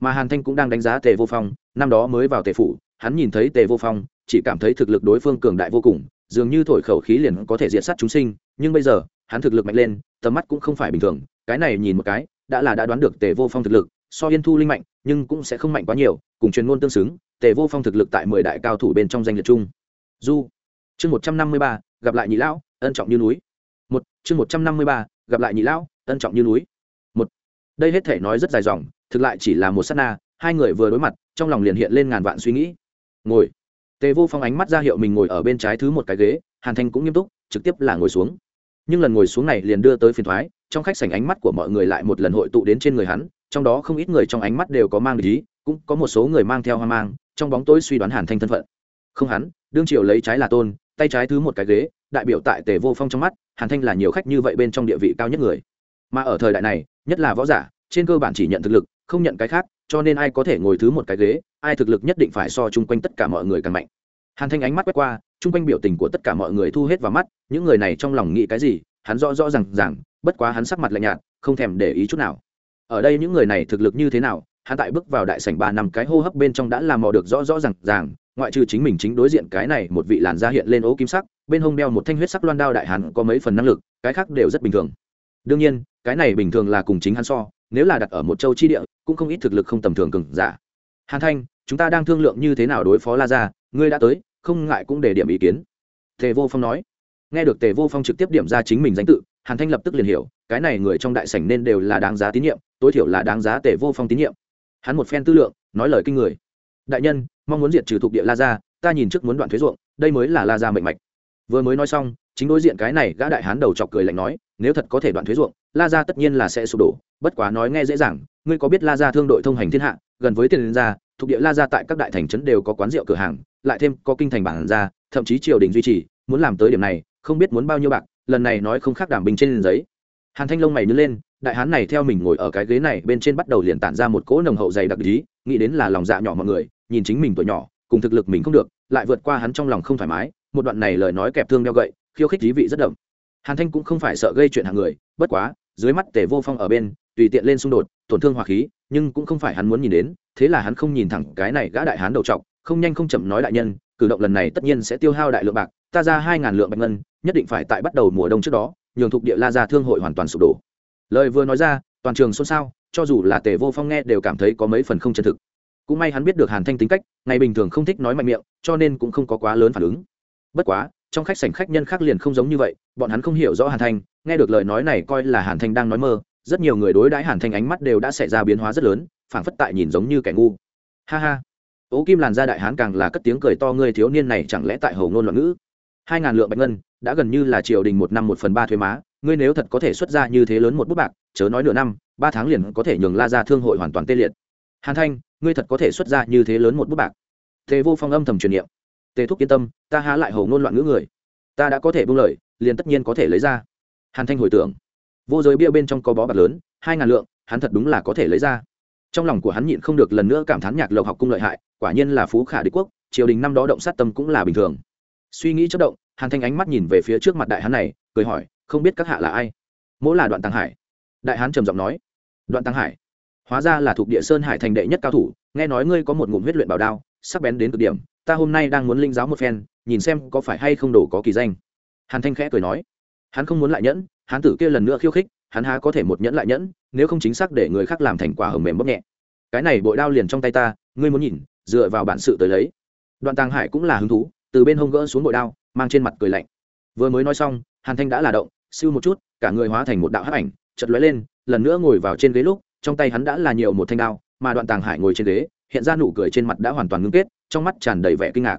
mà hàn thanh cũng đang đánh giá tề vô phong, năm đó mới vào tề phủ, hắn nhìn thấy tề vô phong, chỉ cảm thấy thực lực đối phương cường đại vô cùng, dường như thổi khẩu khí liền có thể diện sát chúng sinh, nhưng bây giờ, hắn thực lực mạnh lên, tầm mắt cũng không phải bình thường, cái này nhìn một cái, đã là đã đoán được tề vô phong thực lực, so yên thu linh mạnh, nhưng cũng sẽ không mạnh quá nhiều, cùng truyền ngôn tương xứng, tề vô phong thực lực tại mười đại cao thủ bên trong danh liệt chung. Du, chương một trăm năm mươi ba, gặp lại nhị lão, ân trọng như núi. Một, chương một trăm năm mươi ba, gặp lại nhị lão, ân trọng như núi. Một, đây hết thể nói rất dài dòng thực lại chỉ là một s á t na hai người vừa đối mặt trong lòng liền hiện lên ngàn vạn suy nghĩ. Ngồi. Tề vô phong ánh mắt ra hiệu mình ngồi ở bên trái thứ một cái ghế hàn thanh cũng nghiêm túc trực tiếp là ngồi xuống. Nhưng lần ngồi xuống này liền đưa tới phiền thoái trong khách sảnh ánh mắt của mọi người lại một lần hội tụ đến trên người hắn trong đó không ít người trong ánh mắt đều có mang ý, cũng có một số người mang theo hoang mang trong bóng tối suy đoán hàn thanh thân phận. Không hắn đương triều lấy trái là tôn tay trái thứ một cái ghế đại biểu tại tề vô phong trong mắt hàn thanh là nhiều khách như vậy bên trong địa vị cao nhất người. Mà ở thời đại này nhất là võ giả trên cơ bản chỉ nhận thực lực không nhận cái khác, cho nên ai có thể ngồi thứ một cái ghế, ai thực lực nhất định phải so chung quanh tất cả mọi người càng mạnh. Hàn thanh ánh mắt quét qua, chung quanh biểu tình của tất cả mọi người thu hết vào mắt, những người này trong lòng nghĩ cái gì, hắn rõ rõ r à n g rằng bất quá hắn sắc mặt lạnh nhạt, không thèm để ý chút nào. Ở đây những người này thực lực như thế nào, hắn tại bước vào đại sảnh ba năm cái hô hấp bên trong đã làm mò được rõ rõ r à n g ràng, ngoại trừ chính mình chính đối diện cái này một vị làn da hiện lên ố kim sắc, bên hông đeo một thanh huyết sắc loan đao đại hắn có mấy phần năng lực, cái khác đều rất bình thường. Đương nhiên, cái này bình thường là cùng chính hắn so nếu là đặt ở một châu chi địa, cũng không ít thực lực không tầm thường cừng giả. Hàn thanh, chúng ta đang thương lượng như thế nào đối phó la ra ngươi đã tới, không ngại cũng để điểm ý kiến. Tề vô phong nói. Nghe được tề vô phong trực tiếp điểm ra chính mình danh tự, hàn thanh lập tức liền hiểu, cái này người trong đại sảnh nên đều là đáng giá tín nhiệm, tối thiểu là đáng giá tề vô phong tín nhiệm. Hắn một phen tư lượng, nói lời kinh người. Đại nhân, mong muốn diệt trừ thuộc địa la gia, ta nhìn trước muốn đoạn thuế ruộng, đây mới là la gia mệnh mạch. Vừa mới nói xong, chính đối diện cái này gã đại hán đầu chọc cười lạnh nói, nếu thật có thể đoạn thuế ruộng, la gia tất nhiên là sẽ sụp đổ bất quá nói nghe dễ dàng ngươi có biết la gia thương đội thông hành thiên hạ gần với tiền liên gia thuộc địa la gia tại các đại thành trấn đều có quán rượu cửa hàng lại thêm có kinh thành bản ra thậm chí triều đình duy trì muốn làm tới điểm này không biết muốn bao nhiêu bạc lần này nói không khác đảm bình trên giấy. Hàn thanh lông mày nhớ lên đại hán này theo mình ngồi ở cái ghế này bên trên bắt đầu liền tản ra một cỗ nồng hậu dày đặc lý, nghĩ đến là lòng dạ nhỏ mọi người nhìn chính mình tuổi nhỏ cùng thực lực mình không được lại vượt qua hắn trong lòng không thoải mái một đoạn này lời nói kẹp thương đeo gậy khiêu khích thí vị rất đậm. Hàn thanh cũng không phải sợ gây chuyện hàng người bất quá dưới mắt tề vô phong ở bên tùy tiện lên xung đột, tổn thương hỏa khí, nhưng cũng không phải hắn muốn nhìn đến, thế là hắn không nhìn thẳng cái này gã đại hán đầu trọc, không nhanh không chậm nói đại nhân, cử động lần này tất nhiên sẽ tiêu hao đại lượng bạc, ta ra hai ngàn lượng bạch ngân, nhất định phải tại bắt đầu mùa đông trước đó, nhường thuộc địa la ra thương hội hoàn toàn sụp đổ. Lời vừa nói ra, toàn trường xôn xao, cho dù là tề vô phong nghe đều cảm thấy có mấy phần không chân thực. Cũng may hắn biết được hàn thanh tính cách, ngày bình thường không thích nói mạnh miệng, cho nên cũng không có quá lớn phản ứng. Bất quá, trong khách sảnh khách nhân khác liền không giống như vậy, bọn hắn không hiểu rõ hàn thanh, nghe được lời nói này coi là hàn thanh đang nói mơ rất nhiều người đối đãi hàn thanh ánh mắt đều đã xảy ra biến hóa rất lớn, phảng phất tại nhìn giống như kẻ ngu. Ha ha. Ố kim làn ra đại hán càng là cất tiếng cười to, ngươi thiếu niên này chẳng lẽ tại hầu ngôn loạn ngữ? Hai ngàn lượng bạch ngân, đã gần như là triều đình một năm một phần ba thuế má, ngươi nếu thật có thể xuất ra như thế lớn một bút bạc, chớ nói nửa năm, ba tháng liền có thể nhường la ra thương hội hoàn toàn tê liệt. Hàn thanh, ngươi thật có thể xuất ra như thế lớn một bút bạc? Thế vô phong âm thầm truyền niệm. Tề thúc yên tâm, ta há lại hầu ngôn loạn ngữ người. Ta đã có thể buông lời, liền tất nhiên có thể lấy ra. Hàn thanh hồi tưởng vô giới bia bên trong có bó bạc lớn, hai ngàn lượng, hắn thật đúng là có thể lấy ra. Trong lòng của hắn nhịn không được lần nữa cảm thán nhạc lộc học cung lợi hại, quả nhiên là phú khả đế quốc, triều đình năm đó động sát tâm cũng là bình thường. Suy nghĩ chất động, hàn thanh ánh mắt nhìn về phía trước mặt đại hán này, cười hỏi, không biết các hạ là ai? Mỗi là đoạn tăng hải. Đại hán trầm giọng nói, đoạn tăng hải? Hóa ra là thuộc địa sơn hải thành đệ nhất cao thủ, nghe nói ngươi có một ngụm huyết luyện bảo đao, sắc bén đến cực điểm, ta hôm nay đang muốn linh giáo một phen, nhìn xem có phải hay không đổ có kỳ danh. Hàn thanh khẽ cười nói hắn không muốn lại nhẫn, hắn tử kia lần nữa khiêu khích, hắn há có thể một nhẫn lại nhẫn, nếu không chính xác để người khác làm thành quả hầm mềm bóp nhẹ. Cái này bội đao liền trong tay ta, ngươi muốn nhìn, dựa vào bản sự tới lấy. Đoạn tàng hải cũng là hứng thú, từ bên hông gỡ xuống bội đao, mang trên mặt cười lạnh. Vừa mới nói xong, hàn thanh đã là động, siêu một chút, cả người hóa thành một đạo hấp ảnh chật lóe lên, lần nữa ngồi vào trên ghế lúc, trong tay hắn đã là nhiều một thanh đao, mà đoạn tàng hải ngồi trên ghế, hiện ra nụ cười trên mặt đã hoàn toàn ngưng kết, trong mắt tràn đầy vẻ kinh ngạc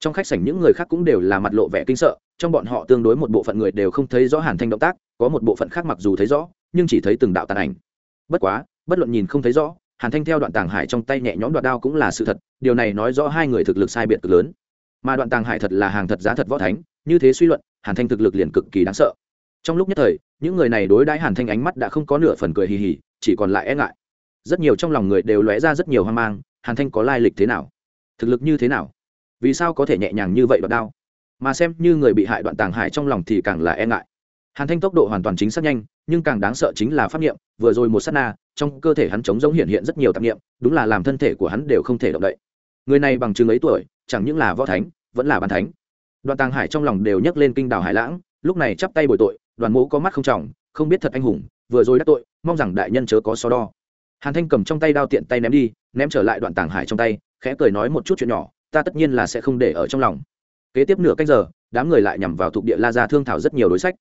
trong khách sảnh những người khác cũng đều là mặt lộ vẻ kinh sợ, trong bọn họ tương đối một bộ phận người đều không thấy rõ hàn thanh động tác, có một bộ phận khác mặc dù thấy rõ, nhưng chỉ thấy từng đạo tàn ảnh. Bất quá, bất luận nhìn không thấy rõ, hàn thanh theo đoạn tàng hải trong tay nhẹ nhõm đoạn đao cũng là sự thật, điều này nói rõ hai người thực lực sai biệt cực lớn. Mà đoạn tàng hải thật là hàng thật giá thật võ thánh, như thế suy luận, hàn thanh thực lực liền cực kỳ đáng sợ. Trong lúc nhất thời, những người này đối đãi hàn thanh ánh mắt đã không có nửa phần cười hì hì, chỉ còn lại e ngại. Rất nhiều trong lòng người đều lóe ra rất nhiều hoang mang, hàn thanh có lai lịch thế nào? Thực lực như thế nào? Vì sao có thể nhẹ nhàng như vậy đoạn đao? Mà xem như người bị hại đoạn tàng hải trong lòng thì càng là e ngại. Hàn thanh tốc độ hoàn toàn chính xác nhanh, nhưng càng đáng sợ chính là pháp nghiệm vừa rồi một s á t na, trong cơ thể hắn chống giống hiện hiện rất nhiều tạp nghiệm đúng là làm thân thể của hắn đều không thể động đậy. Người này bằng chứng ấy tuổi, chẳng những là võ thánh, vẫn là bàn thánh. Đoàn tàng hải trong lòng đều nhấc lên kinh đảo hải lãng, lúc này chắp tay bồi tội, đoàn mũ có mắt không trọng, không biết thật anh hùng, vừa rồi đắc tội, mong rằng đại nhân chớ có so đo. Hàn thanh cầm trong tay đao tiện tay ném đi, ném trở lại đoạn tàng hải trong tay, khẽ cười nói một chút chuyện nhỏ ta tất nhiên là sẽ không để ở trong lòng. Kế tiếp nửa canh giờ, đám người lại nhằm vào thuộc địa la gia thương thảo rất nhiều đối sách.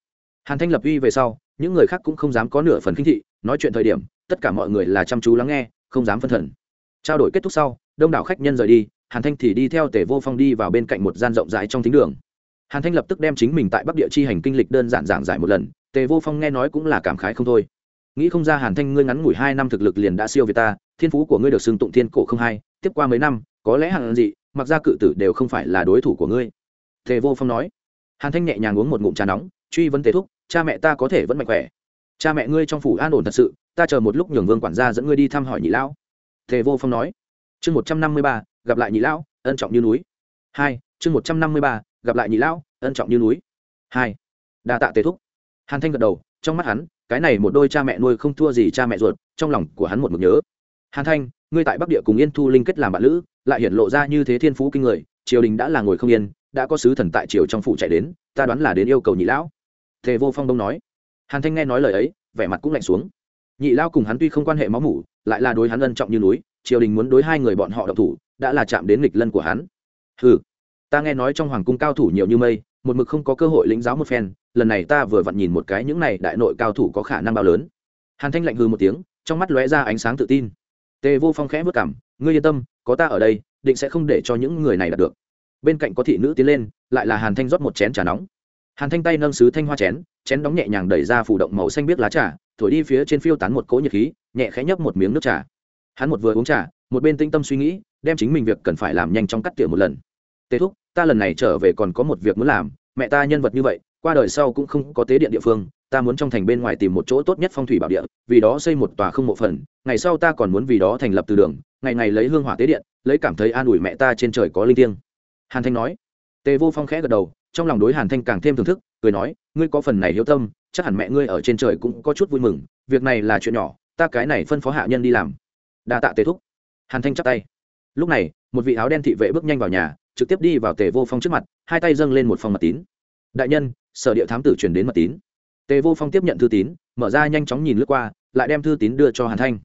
Hàn thanh lập uy về sau, những người khác cũng không dám có nửa phần kinh thị, nói chuyện thời điểm, tất cả mọi người là chăm chú lắng nghe, không dám phân thần. Trao đổi kết thúc sau, đông đảo khách nhân rời đi, hàn thanh thì đi theo tề vô phong đi vào bên cạnh một gian rộng rãi trong thính đường. Hàn thanh lập tức đem chính mình tại bắc địa chi hành kinh lịch đơn giản giảng giải một lần, tề vô phong nghe nói cũng là cảm khái không thôi. Nghĩ không ra hàn thanh ngươi ngắn ngủi hai năm thực lực liền đã siêu việt ta, thiên phú của ngươi được xưng tụng thiên cổ không hai, tiếp qua mấy năm, có lẽ hàn dị mặc ra cự tử đều không phải là đối thủ của ngươi. Tề vô phong nói. Hàn thanh nhẹ nhàng uống một ngụm trà nóng, truy vấn tề thúc, cha mẹ ta có thể vẫn mạnh khỏe. Cha mẹ ngươi trong phủ an ổn thật sự, ta chờ một lúc nhường vương quản gia dẫn ngươi đi thăm hỏi nhị lão. Tề vô phong nói. Chương một trăm năm mươi ba, gặp lại nhị lão, ân trọng như núi. Hai, chương một trăm năm mươi ba, gặp lại nhị lão, ân trọng như núi. Hai, đa tạ tề thúc. Hàn thanh gật đầu, trong mắt hắn, cái này một đôi cha mẹ nuôi không thua gì cha mẹ ruột, trong lòng của hắn một mực nhớ. Hàn thanh, ngươi tại bắc địa cùng yên thu linh kết làm bạn lữ lại hiện lộ ra như thế thiên phú kinh người, triều đình đã là ngồi không yên, đã có sứ thần tại triều trong phủ chạy đến, ta đoán là đến yêu cầu nhị lão. Thề vô phong đông nói. Hàn thanh nghe nói lời ấy, vẻ mặt cũng lạnh xuống. Nhị lao cùng hắn tuy không quan hệ máu mủ, lại là đối hắn ân trọng như núi, triều đình muốn đối hai người bọn họ độc thủ, đã là chạm đến nghịch lân của hắn. Ừ ta nghe nói trong hoàng cung cao thủ nhiều như mây, một mực không có cơ hội lĩnh giáo một phen, lần này ta vừa vặn nhìn một cái những này đại nội cao thủ có khả năng bao lớn. Hàn thanh lạnh hư một tiếng, trong mắt lóe ra ánh sáng tự tin. Tề vô phong khẽ vất cảm, ngươi yên tâm có ta ở đây, định sẽ không để cho những người này đạt được. Bên cạnh có thị nữ tiến lên, lại là hàn thanh rót một chén trà nóng. Hàn thanh tay nâng sứ thanh hoa chén chén đóng nhẹ nhàng đẩy ra phủ động màu xanh biếc lá trà, thổi đi phía trên phiêu tán một cỗ nhiệt khí, nhẹ khẽ nhấp một miếng nước trà. Hắn một vừa uống trà, một bên tinh tâm suy nghĩ, đem chính mình việc cần phải làm nhanh trong cắt tỉa một lần. Tế thúc, ta lần này trở về còn có một việc muốn làm, mẹ ta nhân vật như vậy, qua đời sau cũng không có tế điện địa phương, ta muốn trong thành bên ngoài tìm một chỗ tốt nhất phong thủy bảo địa, vì đó xây một tòa không mộ phần, ngày sau ta còn muốn vì đó thành lập từ đường ngày ngày lấy hương hỏa tế điện, lấy cảm thấy an ủi mẹ ta trên trời có linh thiêng. Hàn thanh nói. Tề vô phong khẽ gật đầu, trong lòng đối hàn thanh càng thêm thưởng thức, cười nói, ngươi có phần này hiếu tâm, chắc hẳn mẹ ngươi ở trên trời cũng có chút vui mừng, việc này là chuyện nhỏ, ta cái này phân phó hạ nhân đi làm. Đa tạ tề thúc. Hàn thanh chắp tay. Lúc này, một vị áo đen thị vệ bước nhanh vào nhà, trực tiếp đi vào tề vô phong trước mặt, hai tay dâng lên một phòng mật tín. Đại nhân, sở địa thám tử truyền đến mật tín. Tề vô phong tiếp nhận thư tín, mở ra nhanh chóng nhìn lướt qua, lại đem thư tín đưa cho hàn thanh.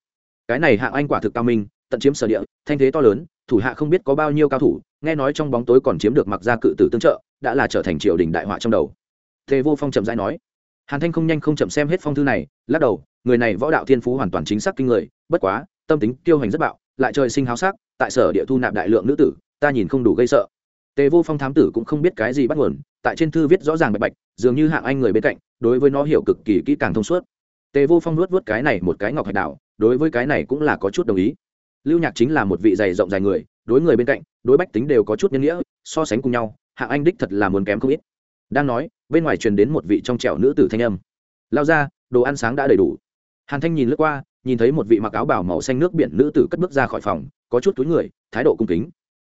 Cái này hạng anh quả thực cao minh tận chiếm sở địa, thanh thế to lớn, thủ hạ không biết có bao nhiêu cao thủ, nghe nói trong bóng tối còn chiếm được mặc gia cự tử tương trợ, đã là trở thành triều đình đại họa trong đầu. Tề vô phong chậm rãi nói, hàn thanh không nhanh không chậm xem hết phong thư này, lắc đầu, người này võ đạo thiên phú hoàn toàn chính xác kinh người, bất quá, tâm tính tiêu hành rất bạo, lại trời sinh háo sắc, tại sở địa thu nạp đại lượng nữ tử, ta nhìn không đủ gây sợ. Tề vô phong thám tử cũng không biết cái gì bắt nguồn, tại trên thư viết rõ ràng bạch bạch, dường như hạng anh người bên cạnh, đối với nó hiểu cực kỳ kỹ càng thông suốt. Tề vô phong nuốt vớt cái này một cái ngọc hạch đảo, đối với cái này cũng là có chút đồng ý lưu nhạc chính là một vị dày rộng dài người, đối người bên cạnh, đối bách tính đều có chút nhân nghĩa, so sánh cùng nhau hạng anh đích thật là muốn kém không ít. Đang nói, bên ngoài truyền đến một vị trong trẻo nữ tử thanh âm. Lao ra, đồ ăn sáng đã đầy đủ. Hàn thanh nhìn lướt qua, nhìn thấy một vị mặc áo bảo màu xanh nước biển nữ tử cất bước ra khỏi phòng, có chút túi người, thái độ cung kính.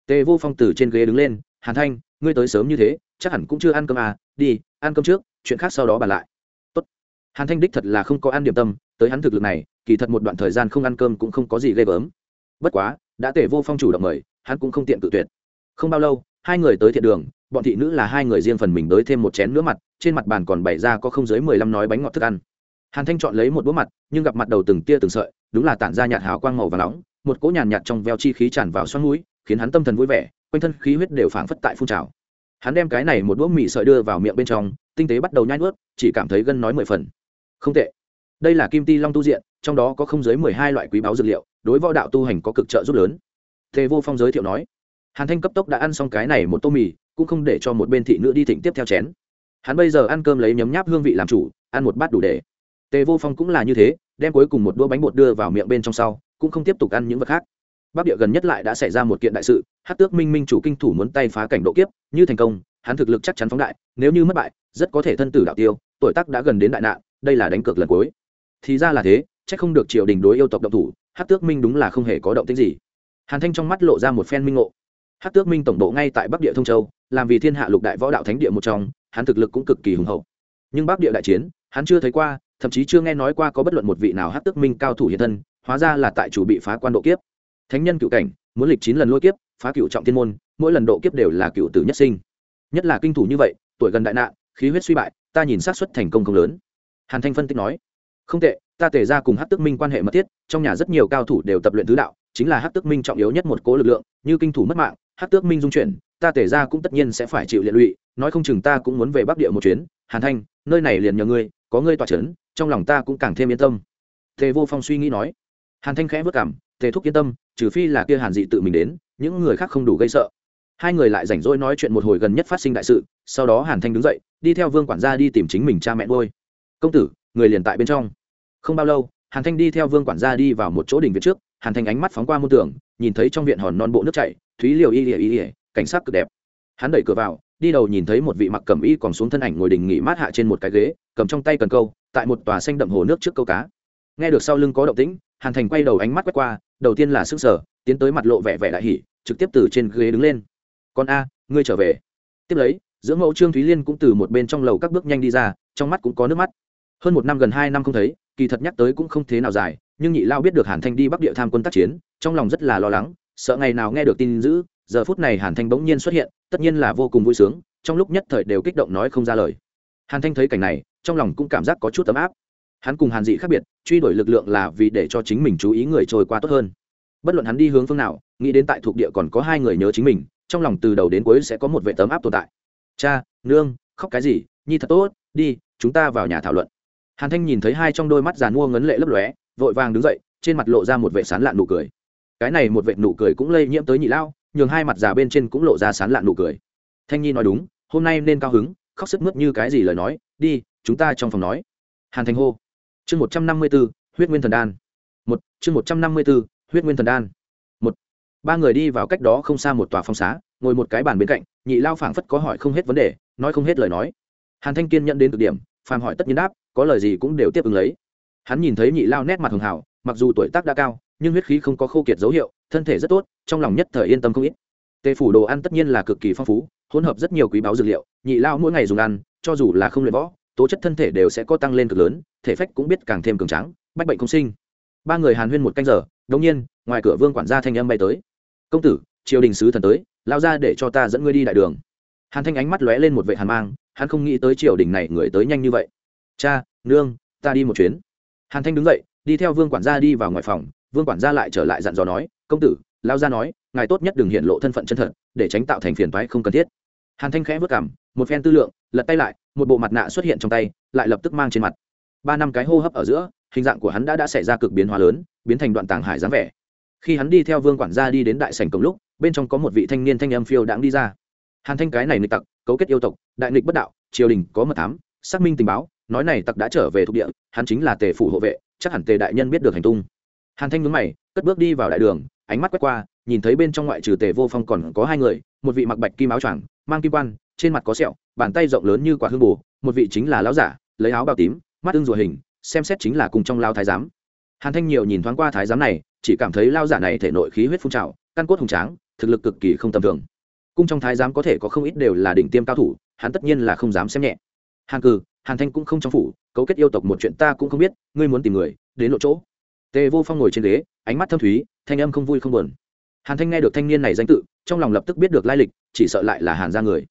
Tề vô phong từ trên ghế đứng lên, hàn thanh, ngươi tới sớm như thế, chắc hẳn cũng chưa ăn cơm à đi, ăn cơm trước, chuyện khác sau đó bàn lại. Tốt. hàn thanh đích thật là không có ăn điểm tâm, tới hắn thực lực này, kỳ thật một đoạn thời gian không ăn cơm cũng không có gì ghê gớm bất quá, đã tề vô phong chủ động mời, hắn cũng không tiện tự tuyệt. Không bao lâu, hai người tới thiện đường, bọn thị nữ là hai người riêng phần mình đới thêm một chén nữa mặt, trên mặt bàn còn bày ra có không dưới mười lăm nói bánh ngọt thức ăn. Hàn thanh chọn lấy một búa mặt, nhưng gặp mặt đầu từng tia từng sợi, đúng là tản ra nhạt hào quang màu và nóng, một cỗ nhàn nhạt trong veo chi khí tràn vào xoắn mũi, khiến hắn tâm thần vui vẻ, quanh thân khí huyết đều phảng phất tại phun trào. Hắn đem cái này một đũa mì sợi đưa vào miệng bên trong, tinh tế bắt đầu nhai nuốt, chỉ cảm thấy gân nói mười phần. Không tệ đây là kim ti long tu diện, trong đó có không dưới mười hai loại quý báu dược liệu, đối võ đạo tu hành có cực trợ giúp lớn. Tề vô phong giới thiệu nói, hàn thanh cấp tốc đã ăn xong cái này một tô mì, cũng không để cho một bên thị nữ đi thịnh tiếp theo chén. Hắn bây giờ ăn cơm lấy nhấm nháp hương vị làm chủ, ăn một bát đủ để. Tề vô phong cũng là như thế, đem cuối cùng một đũa bánh bột đưa vào miệng bên trong sau, cũng không tiếp tục ăn những vật khác. Bắc địa gần nhất lại đã xảy ra một kiện đại sự hát tước minh minh chủ kinh thủ muốn tay phá cảnh độ kiếp, như thành công, hắn thực lực chắc chắn phóng đại, nếu như mất bại, rất có thể thân tử đạo tiêu, tuổi tác đã gần đến đại nạn, đây là đánh cược lần cuối thì ra là thế c h ắ c không được triều đình đối yêu tộc động thủ hát tước minh đúng là không hề có động tích gì. Hàn thanh trong mắt lộ ra một phen minh ngộ. Hát tước minh tổng độ ngay tại bắc địa thông châu, làm vì thiên hạ lục đại võ đạo thánh địa một trong, hắn thực lực cũng cực kỳ hùng hậu. Nhưng bắc địa đại chiến, hắn chưa thấy qua, thậm chí chưa nghe nói qua có bất luận một vị nào hát tước minh cao thủ hiện thân, hóa ra là tại chủ bị phá quan độ kiếp. Thánh nhân cựu cảnh, muốn lịch chín lần lôi kiếp, phá cựu trọng thiên môn, mỗi lần độ kiếp đều là cựu tử nhất sinh. Nhất là kinh thủ như vậy, tuổi gần đại nạn, khí huyết suy bại, ta nhìn sát xuất thành công không lớn. Hàn thanh phân tích nói không tệ, ta tề ra cùng hát tức minh quan hệ mật thiết, trong nhà rất nhiều cao thủ đều tập luyện tứ đạo, chính là hát tức minh trọng yếu nhất một cố lực lượng, như kinh thủ mất mạng hát tước minh dung chuyển, ta tề ra cũng tất nhiên sẽ phải chịu liệt lụy, nói không chừng ta cũng muốn về bắc địa một chuyến. Hàn thanh, nơi này liền nhờ ngươi, có ngươi tỏa c h ấ n trong lòng ta cũng càng thêm yên tâm. Tề vô phong suy nghĩ nói. Hàn thanh khẽ vất cảm, tề thúc yên tâm, trừ phi là kia hàn dị tự mình đến, những người khác không đủ gây sợ. Hai người lại rảnh rỗi nói chuyện một hồi gần nhất phát sinh đại sự, sau đó hàn thanh đứng dậy, đi theo vương quản gia đi tìm chính mình cha mẹ ngôi công tử người liền tại bên trong. Không bao lâu, hàn thanh đi theo vương quản gia đi vào một chỗ đình viện trước, hàn thanh ánh mắt phóng qua môn tường, nhìn thấy trong viện hòn non bộ nước chảy, thúy liều y ỉa y ỉa cảnh sắc cực đẹp. Hắn đẩy cửa vào, đi đầu nhìn thấy một vị mặc cẩm y còn xuống thân ảnh ngồi đình nghỉ mát hạ trên một cái ghế, cầm trong tay cần câu, tại một tòa xanh đậm hồ nước trước câu cá. Nghe được sau lưng có động tĩnh, hàn thành quay đầu ánh mắt quét qua, đầu tiên là sức sở tiến tới mặt lộ vẻ vẻ đại hỉ, trực tiếp từ trên ghế đứng lên. Con a, ngươi trở về. Tiếp lấy, giữa mẫu trương thúy liên cũng từ một bên trong lầu các bước nhanh đi ra, trong mắt cũng có nước mắt hơn một năm gần hai năm không thấy, kỳ thật nhắc tới cũng không thế nào dài, nhưng nhị lao biết được hàn thanh đi bắc địa tham quân tác chiến, trong lòng rất là lo lắng, sợ ngày nào nghe được tin dữ, giờ phút này hàn thanh bỗng nhiên xuất hiện, tất nhiên là vô cùng vui sướng, trong lúc nhất thời đều kích động nói không ra lời. Hàn thanh thấy cảnh này, trong lòng cũng cảm giác có chút ấm áp. Hắn cùng hàn dị khác biệt, truy đuổi lực lượng là vì để cho chính mình chú ý người trôi qua tốt hơn. Bất luận hắn đi hướng phương nào, nghĩ đến tại thuộc địa còn có hai người nhớ chính mình, trong lòng từ đầu đến cuối sẽ có một vệ tấm áp tồn tại. Cha, nương, khóc cái gì? Nhi thật tốt, đi, chúng ta vào nhà thảo luận hàn thanh nhìn thấy hai trong đôi mắt giàn mua ngấn lệ lấp lóe, vội vàng đứng dậy, trên mặt lộ ra một vệ sán lạn nụ cười. Cái này một vệ nụ cười cũng lây nhiễm tới nhị lao nhường hai mặt già bên trên cũng lộ ra sán lạn nụ cười. Thanh nhi nói đúng, hôm nay nên cao hứng, khóc sức mướt như cái gì lời nói, đi, chúng ta trong phòng nói. Hàn thanh hô. Chương một trăm năm mươi b ố huyết nguyên thần đan. Một, chương một trăm năm mươi b ố huyết nguyên thần đan. Một. Ba người đi vào cách đó không xa một tòa phong xá, ngồi một cái bàn bên cạnh, nhị lao phảng phất có hỏi không hết vấn đề, nói không hết lời nói. Hàn thanh kiên nhận đến cực điểm, phàm hỏi tất nhiên đáp có lời gì cũng đều tiếp ứng lấy. Hắn nhìn thấy nhị lao nét mặt hường hảo, mặc dù tuổi tác đã cao, nhưng huyết khí không có khô kiệt dấu hiệu, thân thể rất tốt, trong lòng nhất thời yên tâm không ít. Tề phủ đồ ăn tất nhiên là cực kỳ phong phú, hỗn hợp rất nhiều quý báu dược liệu, nhị lao mỗi ngày dùng ăn, cho dù là không luyện võ, tố chất thân thể đều sẽ có tăng lên cực lớn, thể phách cũng biết càng thêm cường tráng, bách bệnh không sinh. Ba người hàn huyên một canh giờ đống nhiên, ngoài cửa vương quản gia thanh âm bay tới. Công tử, triều đình sứ thần tới, lao ra để cho ta dẫn ngươi đi đại đường. Hàn thanh ánh mắt lóe lên một vệ hàn mang, hắn không nghĩ tới triều đình này người tới nhanh như vậy cha, nương, ta đi một chuyến. Hàn thanh đứng dậy, đi theo vương quản gia đi vào ngoài phòng. Vương quản gia lại trở lại dặn dò nói, công tử lao gia nói, ngài tốt nhất đừng hiện lộ thân phận chân thật, để tránh tạo thành phiền toái không cần thiết. Hàn thanh khẽ vất cảm, một phen tư lượng, lật tay lại, một bộ mặt nạ xuất hiện trong tay, lại lập tức mang trên mặt. Ba năm cái hô hấp ở giữa, hình dạng của hắn đã đã xảy ra cực biến hóa lớn, biến thành đoạn tàng hải dáng vẻ. Khi hắn đi theo vương quản gia đi đến đại sảnh cổng lúc, bên trong có một vị thanh niên thanh âm phiêu đãng đi ra. Hàn thanh cái này nịch tặc, cấu kết yêu tộc, đại nghịch bất đạo, triều đình có mật thám, xác minh tình báo nói này tặc đã trở về thuộc địa, hắn chính là tề phủ hộ vệ, chắc hẳn tề đại nhân biết được hành tung. Hàn thanh ngứng mày, cất bước đi vào đại đường, ánh mắt quét qua, nhìn thấy bên trong ngoại trừ tề vô phong còn có hai người, một vị mặc bạch kim áo choàng, mang kim quan, trên mặt có sẹo, bàn tay rộng lớn như quả hương bù, một vị chính là lão giả, lấy áo bào tím, mắt ưng rùa hình, xem xét chính là cùng trong lao thái giám. Hàn thanh nhiều nhìn thoáng qua thái giám này, chỉ cảm thấy lao giả này thể nội khí huyết phun trào, căn cốt hùng tráng, thực lực cực kỳ không tầm thường. Cung trong thái giám có thể có không ít đều là đỉnh tiêm cao thủ, hắn tất nhiên là không dám xem nhẹ. Hàn cừ hàn thanh cũng không trong phủ, cấu kết yêu tộc một chuyện ta cũng không biết, ngươi muốn tìm người, đến lộ chỗ. Tề vô phong ngồi trên ghế, ánh mắt thâm thúy, thanh âm không vui không buồn. Hàn thanh nghe được thanh niên này danh tự, trong lòng lập tức biết được lai lịch, chỉ sợ lại là hàn ra người.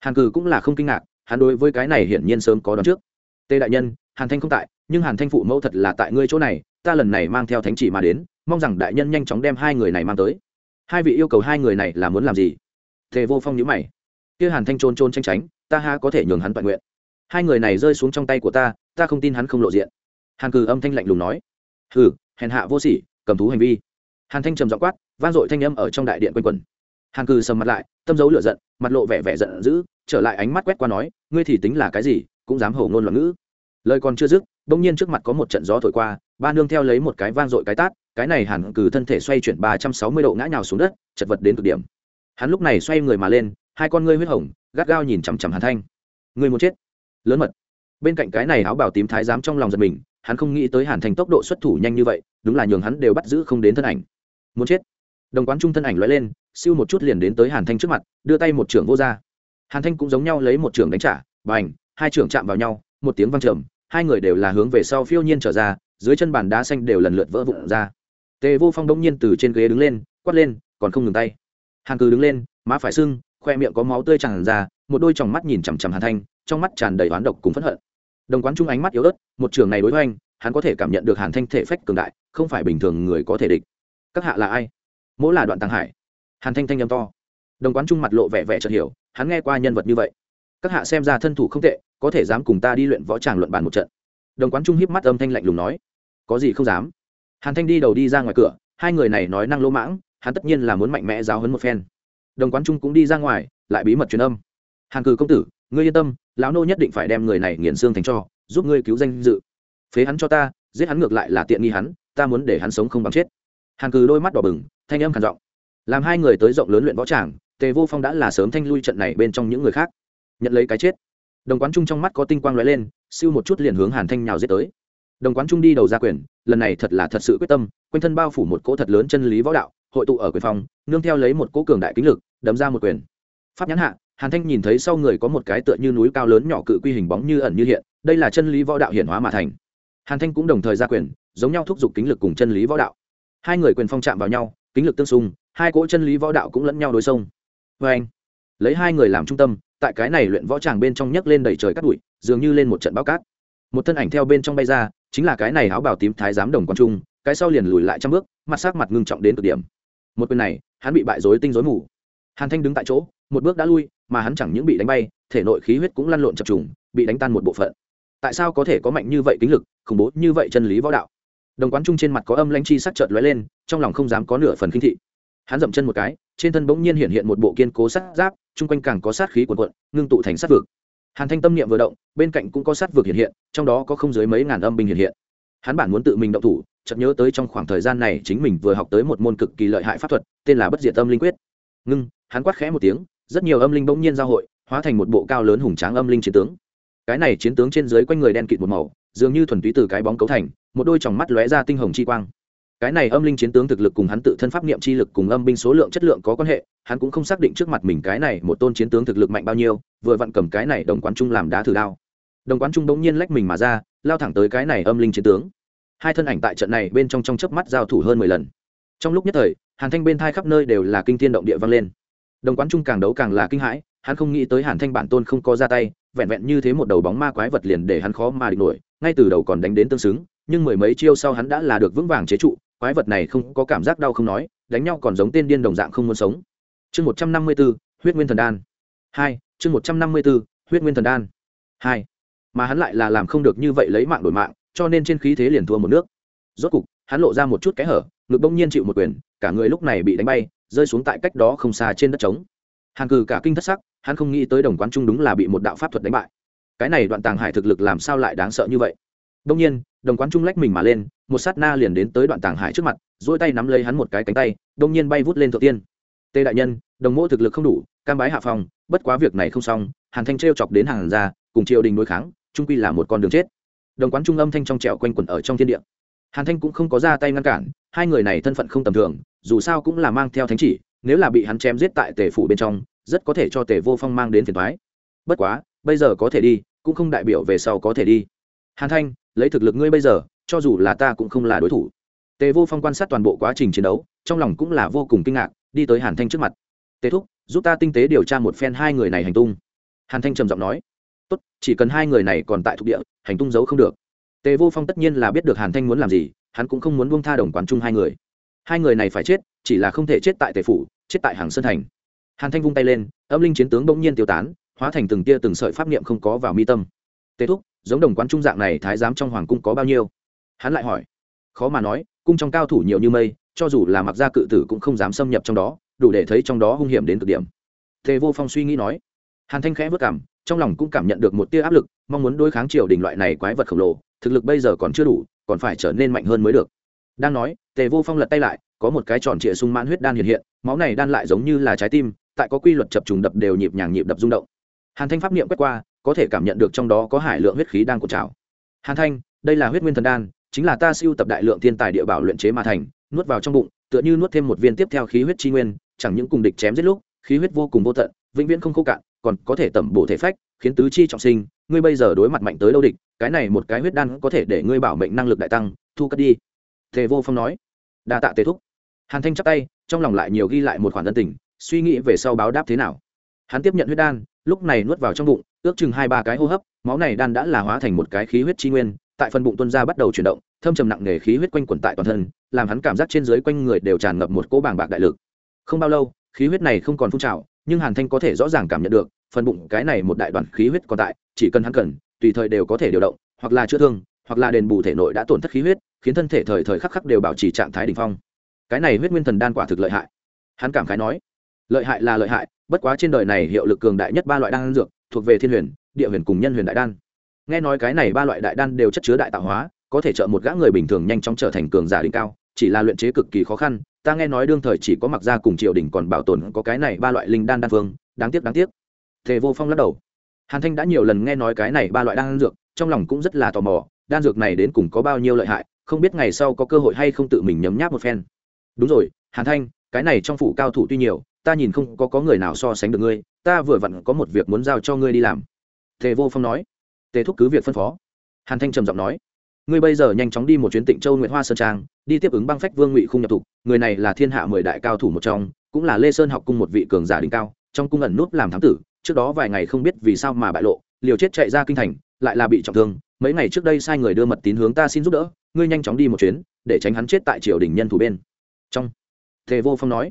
Hàn cừ cũng là không kinh ngạc, hắn đối với cái này hiển nhiên sớm có đón trước. Tề đại nhân, hàn thanh không tại, nhưng hàn thanh phụ mẫu thật là tại ngươi chỗ này, ta lần này mang theo thánh chỉ mà đến, mong rằng đại nhân nhanh chóng đem hai người này mang tới. Hai vị yêu cầu hai người này là muốn làm gì? Tề vô phong nhữ mày. Kia hàn thanh trôn trôn tranh tránh, ta ha có thể nhường hắn toàn nguyện hai người này rơi xuống trong tay của ta ta không tin hắn không lộ diện. Hàn cừ âm thanh lạnh lùng nói. Hừ, hèn hạ vô sỉ, cầm thú hành vi. Hàn thanh trầm giọng quát, vang dội thanh âm ở trong đại điện quanh quẩn. Hàn cừ sầm mặt lại, tâm dấu lửa giận, mặt lộ vẻ vẻ giận dữ, trở lại ánh mắt quét qua nói, ngươi thì tính là cái gì, cũng dám hổ ngôn loạn ngữ. Lời còn chưa dứt, bỗng nhiên trước mặt có một trận gió thổi qua, ba nương theo lấy một cái vang dội cái tát, cái này hàn cừ thân thể xoay chuyển ba trăm sáu mươi độ ngã nhào xuống đất, chật vật đến cực điểm. Hắn lúc này xoay người mà lên, hai con ngươi huyết hồng, gắt gao nhìn chằm chằm hàn thanh. Ngươi muốn chết? Lớn mật. Bên cạnh cái này áo bảo tím thái giám trong lòng giật mình, hắn không nghĩ tới hàn thành tốc độ xuất thủ nhanh như vậy, đúng là nhường hắn đều bắt giữ không đến thân ảnh. Muốn chết. Đồng quán trung thân ảnh l lên, siêu một chút liền đến tới hàn thanh trước mặt, đưa tay một trưởng vô r hàn thanh cũng giống nhau lấy một trưởng đánh trả và ảnh hai trưởng chạm vào nhau, một tiếng văng trầm, hai người đều là hướng về sau phiêu nhiên trở ra, dưới chân bàn đá xanh đều lần lượt vỡ vụn ra. Tề vô phong đông nhiên từ trên ghế đứng lên, quát lên, còn không ngừng tay. Hàn cừ đứng lên, má phải sưng, khoe miệng có máu tươi tràn ra, một đôi tròng mắt nhìn chằm chằm hàn thanh trong mắt tràn đầy oán độc cùng phẫn hận. Đồng quán trung ánh mắt yếu ớt, một trường này đối với anh hắn có thể cảm nhận được hàn thanh thể phách cường đại, không phải bình thường người có thể địch. Các hạ là ai? Mỗ là đoạn tăng hải. Hàn thanh thanh âm to. Đồng quán trung mặt lộ vẻ vẻ chợt hiểu, hắn nghe qua nhân vật như vậy. Các hạ xem ra thân thủ không tệ, có thể dám cùng ta đi luyện võ tràng luận bàn một trận. Đồng quán trung hiếp mắt âm thanh lạnh lùng nói. Có gì không dám? Hàn thanh đi đầu đi ra ngoài cửa, hai người này nói năng lỗ mãng, hắn tất nhiên là muốn mạnh mẽ giáo hấn một phen. Đồng quán trung cũng đi ra ngoài, lại bí mật truyền âm. Hàn cử công tử ngươi yên tâm, lão nô nhất định phải đem người này nghiền xương thành cho, giúp ngươi cứu danh dự. Phế hắn cho ta, giết hắn ngược lại là tiện nghi hắn, ta muốn để hắn sống không bằng chết. Hàn cử đôi mắt đỏ bừng, thanh âm khàn giọng. Làm hai người tới rộng lớn luyện võ tràng, tề vô phong đã là sớm thanh lui trận này bên trong những người khác. Nhận lấy cái chết. Đồng quán trung trong mắt có tinh quang lóe lên, siêu một chút liền hướng hàn thanh nhào giết tới. Đồng quán trung đi đầu ra quyền, lần này thật là thật sự quyết tâm, quanh thân bao phủ một cỗ thật lớn chân lý võ đạo, hội tụ ở quyền phòng, nương theo lấy một cỗ cường đại kính lực, đấm ra một quyền. Pháp nhãn hạ hàn thanh nhìn thấy sau người có một cái tựa như núi cao lớn nhỏ cự quy hình bóng như ẩn như hiện, đây là chân lý võ đạo hiển hóa mà thành. Hàn thanh cũng đồng thời ra quyền, giống nhau thúc giục kính lực cùng chân lý võ đạo. Hai người quyền phong chạm vào nhau, kính lực tương xung, hai cỗ chân lý võ đạo cũng lẫn nhau đối xông. Vê anh, lấy hai người làm trung tâm, tại cái này luyện võ tràng bên trong nhấc lên đầy trời cát bụi, dường như lên một trận bao cát. Một thân ảnh theo bên trong bay ra, chính là cái này áo bào tím thái giám đồng quang trung, cái sau liền lùi lại trăm bước, mặt sắc mặt ngưng trọng đến cực điểm. Một quyền này, hắn bị bại rối tinh rối mù. Hàn thanh đứng tại chỗ, một bước đã lui mà hắn chẳng những bị đánh bay, thể nội khí huyết cũng lăn lộn chập trùng, bị đánh tan một bộ phận. Tại sao có thể có mạnh như vậy kính lực, khủng bố như vậy chân lý võ đạo? Đồng quán trung trên mặt có âm lanh chi sắc trợt lóe lên, trong lòng không dám có nửa phần kinh thị. Hắn dậm chân một cái, trên thân bỗng nhiên hiện hiện một bộ kiên cố sát giáp, chung quanh càng có sát khí cuồn cuộn, ngưng tụ thành sát vực. Hàn thanh tâm niệm vừa động, bên cạnh cũng có sát vực hiện hiện, trong đó có không dưới mấy ngàn âm binh hiện hiện. Hắn bản muốn tự mình động thủ, chợt nhớ tới trong khoảng thời gian này chính mình vừa học tới một môn cực kỳ lợi hại pháp thuật, tên là bất diệt tâm linh quyết. Ngưng, hắn quát khẽ một tiếng rất nhiều âm linh bỗng nhiên giao hội, hóa thành một bộ cao lớn hùng tráng âm linh chiến tướng. Cái này chiến tướng trên dưới quanh người đen kịt một màu, dường như thuần túy từ cái bóng cấu thành, một đôi tròng mắt lóe ra tinh hồng chi quang. Cái này âm linh chiến tướng thực lực cùng hắn tự thân pháp niệm chi lực cùng âm binh số lượng chất lượng có quan hệ, hắn cũng không xác định trước mặt mình cái này một tôn chiến tướng thực lực mạnh bao nhiêu, vừa vặn cầm cái này đồng quán trung làm đá thử đao. Đồng quán trung bỗng nhiên lách mình mà ra, lao thẳng tới cái này âm linh chiến tướng. Hai thân ảnh tại trận này bên trong trong chớp mắt giao thủ hơn mười lần. Trong lúc nhất thời, hàn thanh bên thai khắp nơi đều là kinh thiên động địa vang lên đồng quán trung càng đấu càng là kinh hãi, hắn không nghĩ tới hàn thanh bản tôn không có ra tay, vẹn vẹn như thế một đầu bóng ma quái vật liền để hắn khó mà địch nổi, ngay từ đầu còn đánh đến tương xứng, nhưng mười mấy chiêu sau hắn đã là được vững vàng chế trụ, quái vật này không có cảm giác đau không nói, đánh nhau còn giống tên điên đồng dạng không muốn sống. Chương một trăm năm mươi b ố huyết nguyên thần đan. Hai, chương một trăm năm mươi b ố huyết nguyên thần đan. Hai, mà hắn lại là làm không được như vậy lấy mạng đổi mạng, cho nên trên khí thế liền thua một nước. Rốt cục, hắn lộ ra một chút kẽ hở, ngực bỗng nhiên chịu một quyền, cả người lúc này bị đánh bay rơi xuống tại cách đó không xa trên đất trống. Hàn cừ cả kinh thất sắc, hắn không nghĩ tới đồng quán trung đúng là bị một đạo pháp thuật đánh bại. Cái này đoạn tàng hải thực lực làm sao lại đáng sợ như vậy? Đông nhiên, đồng quán trung lách mình mà lên, một sát na liền đến tới đoạn tàng hải trước mặt dỗi tay nắm lấy hắn một cái cánh tay đông nhiên bay vút lên thượng tiên. Tê đại nhân, đồng mỗ thực lực không đủ, cam bái hạ phòng, bất quá việc này không xong, hàn thanh t chọc đến hàng ra cùng triều đình đối kháng, trung quy là một con đường chết. Đồng quán trung âm thanh trong trẹo quanh quẩn ở trong thiên địa. Hàn thanh cũng không có ra tay ngăn cản, hai người này thân phận không tầm thường dù sao cũng là mang theo thánh chỉ, nếu là bị hắn chém giết tại tề phủ bên trong, rất có thể cho tề vô phong mang đến phiền thoái bất quá, bây giờ có thể đi, cũng không đại biểu về sau có thể đi. Hàn thanh, lấy thực lực ngươi bây giờ, cho dù là ta cũng không là đối thủ. Tề vô phong quan sát toàn bộ quá trình chiến đấu, trong lòng cũng là vô cùng kinh ngạc, đi tới hàn thanh trước mặt. Tề thúc, giúp ta tinh tế điều tra một phen hai người này hành tung. Hàn thanh trầm giọng nói. Tốt, chỉ cần hai người này còn tại thuộc địa, hành tung giấu không được. Tề vô phong tất nhiên là biết được hàn thanh muốn làm gì, hắn cũng không muốn buông tha đồng quán chung hai người hai người này phải chết, chỉ là không thể chết tại tề phủ, chết tại hàng sơn thành. Hàn thanh vung tay lên, âm linh chiến tướng bỗng nhiên tiêu tán, hóa thành từng tia từng sợi pháp niệm không có vào mi tâm. Tề thúc, giống đồng quán trung dạng này thái giám trong hoàng cung có bao nhiêu? Hắn lại hỏi. Khó mà nói, cung trong cao thủ nhiều như mây, cho dù là mặc gia cự tử cũng không dám xâm nhập trong đó, đủ để thấy trong đó hung hiểm đến cực điểm. Tề vô phong suy nghĩ nói. Hàn thanh khẽ vất cảm, trong lòng cũng cảm nhận được một tia áp lực, mong muốn đối kháng triều đình loại này quái vật khổng lồ, thực lực bây giờ còn chưa đủ, còn phải trở nên mạnh hơn mới được đang nói, tề vô phong lật tay lại, có một cái tròn trịa sung mãn huyết đan hiện hiện, máu này đan lại giống như là trái tim, tại có quy luật chập trùng đập đều nhịp nhàng nhịp đập rung động. Hàn thanh pháp niệm quét qua, có thể cảm nhận được trong đó có hải lượng huyết khí đang cột trào. Hàn thanh, đây là huyết nguyên thần đan, chính là ta siêu tập đại lượng thiên tài địa bảo luyện chế mà thành, nuốt vào trong bụng, tựa như nuốt thêm một viên tiếp theo khí huyết chi nguyên, chẳng những cùng địch chém giết lúc, khí huyết vô cùng vô tận, vĩnh viễn không khô cạn, còn có thể tẩm bổ thể phách, khiến tứ chi trọng sinh, ngươi bây giờ đối mặt mạnh tới đâu địch, cái này một cái huyết đan có thể để ngươi bảo mệnh năng lực đại tăng, thu cất đi tề vô phong nói. Đa tạ tề thúc. Hàn thanh chắp tay, trong lòng lại nhiều ghi lại một khoản ân tình, suy nghĩ về sau báo đáp thế nào. Hắn tiếp nhận huyết đan, lúc này nuốt vào trong bụng, ước chừng hai ba cái hô hấp, máu này đan đã là hóa thành một cái khí huyết chi nguyên, tại phần bụng tuân ra bắt đầu chuyển động, thâm trầm nặng nề khí huyết quanh quẩn tại toàn thân, làm hắn cảm giác trên dưới quanh người đều tràn ngập một cỗ bàng bạc đại lực. Không bao lâu, khí huyết này không còn phun trào, nhưng hàn thanh có thể rõ ràng cảm nhận được, phần bụng cái này một đại đoàn khí huyết còn tại, chỉ cần hắn cần, tùy thời đều có thể điều động, hoặc là chữa thương, hoặc là đền bù thể nội đã tổn thất khí huyết khiến thân thể thời thời khắc khắc đều bảo trì trạng thái đ ỉ n h phong. Cái này huyết nguyên thần đan quả thực lợi hại. Hắn cảm khái nói, lợi hại là lợi hại, bất quá trên đời này hiệu lực cường đại nhất ba loại đan dược, thuộc về thiên huyền, địa huyền cùng nhân huyền đại đan. Nghe nói cái này ba loại đại đan đều chất chứa đại tạo hóa, có thể trợ một gã người bình thường nhanh chóng trở thành cường giả đỉnh cao, chỉ là luyện chế cực kỳ khó khăn, ta nghe nói đương thời chỉ có mặc gia cùng triều đình còn bảo tồn có cái này ba loại linh đan đan phương, đáng tiếc đáng tiếc. Thề vô phong lắc đầu. Hàn thanh đã nhiều lần nghe nói cái này ba loại đan dược, trong lòng cũng rất là tò mò, đan dược này đến cùng có bao nhiêu lợi hại không biết ngày sau có cơ hội hay không tự mình nhấm nháp một phen. Đúng rồi, hàn thanh, cái này trong phủ cao thủ tuy nhiều, ta nhìn không có có người nào so sánh được ngươi, ta vừa vặn có một việc muốn giao cho ngươi đi làm. Tề vô phong nói. Tề thúc cứ việc phân phó. Hàn thanh trầm giọng nói. Ngươi bây giờ nhanh chóng đi một chuyến tịnh châu nguyễn hoa sơn trang, đi tiếp ứng băng phách vương ngụy không nhập thục, người này là thiên hạ mười đại cao thủ một trong, cũng là lê sơn học cung một vị cường giả đỉnh cao, trong cung ẩn núp làm thám tử, trước đó vài ngày không biết vì sao mà bại lộ, liều chết chạy ra kinh thành, lại là bị trọng thương, mấy ngày trước đây sai người đưa mật tín hướng ta xin giúp đỡ ngươi nhanh chóng đi một chuyến, để tránh hắn chết tại triều đình nhân thủ bên. Trong, tề vô phong nói,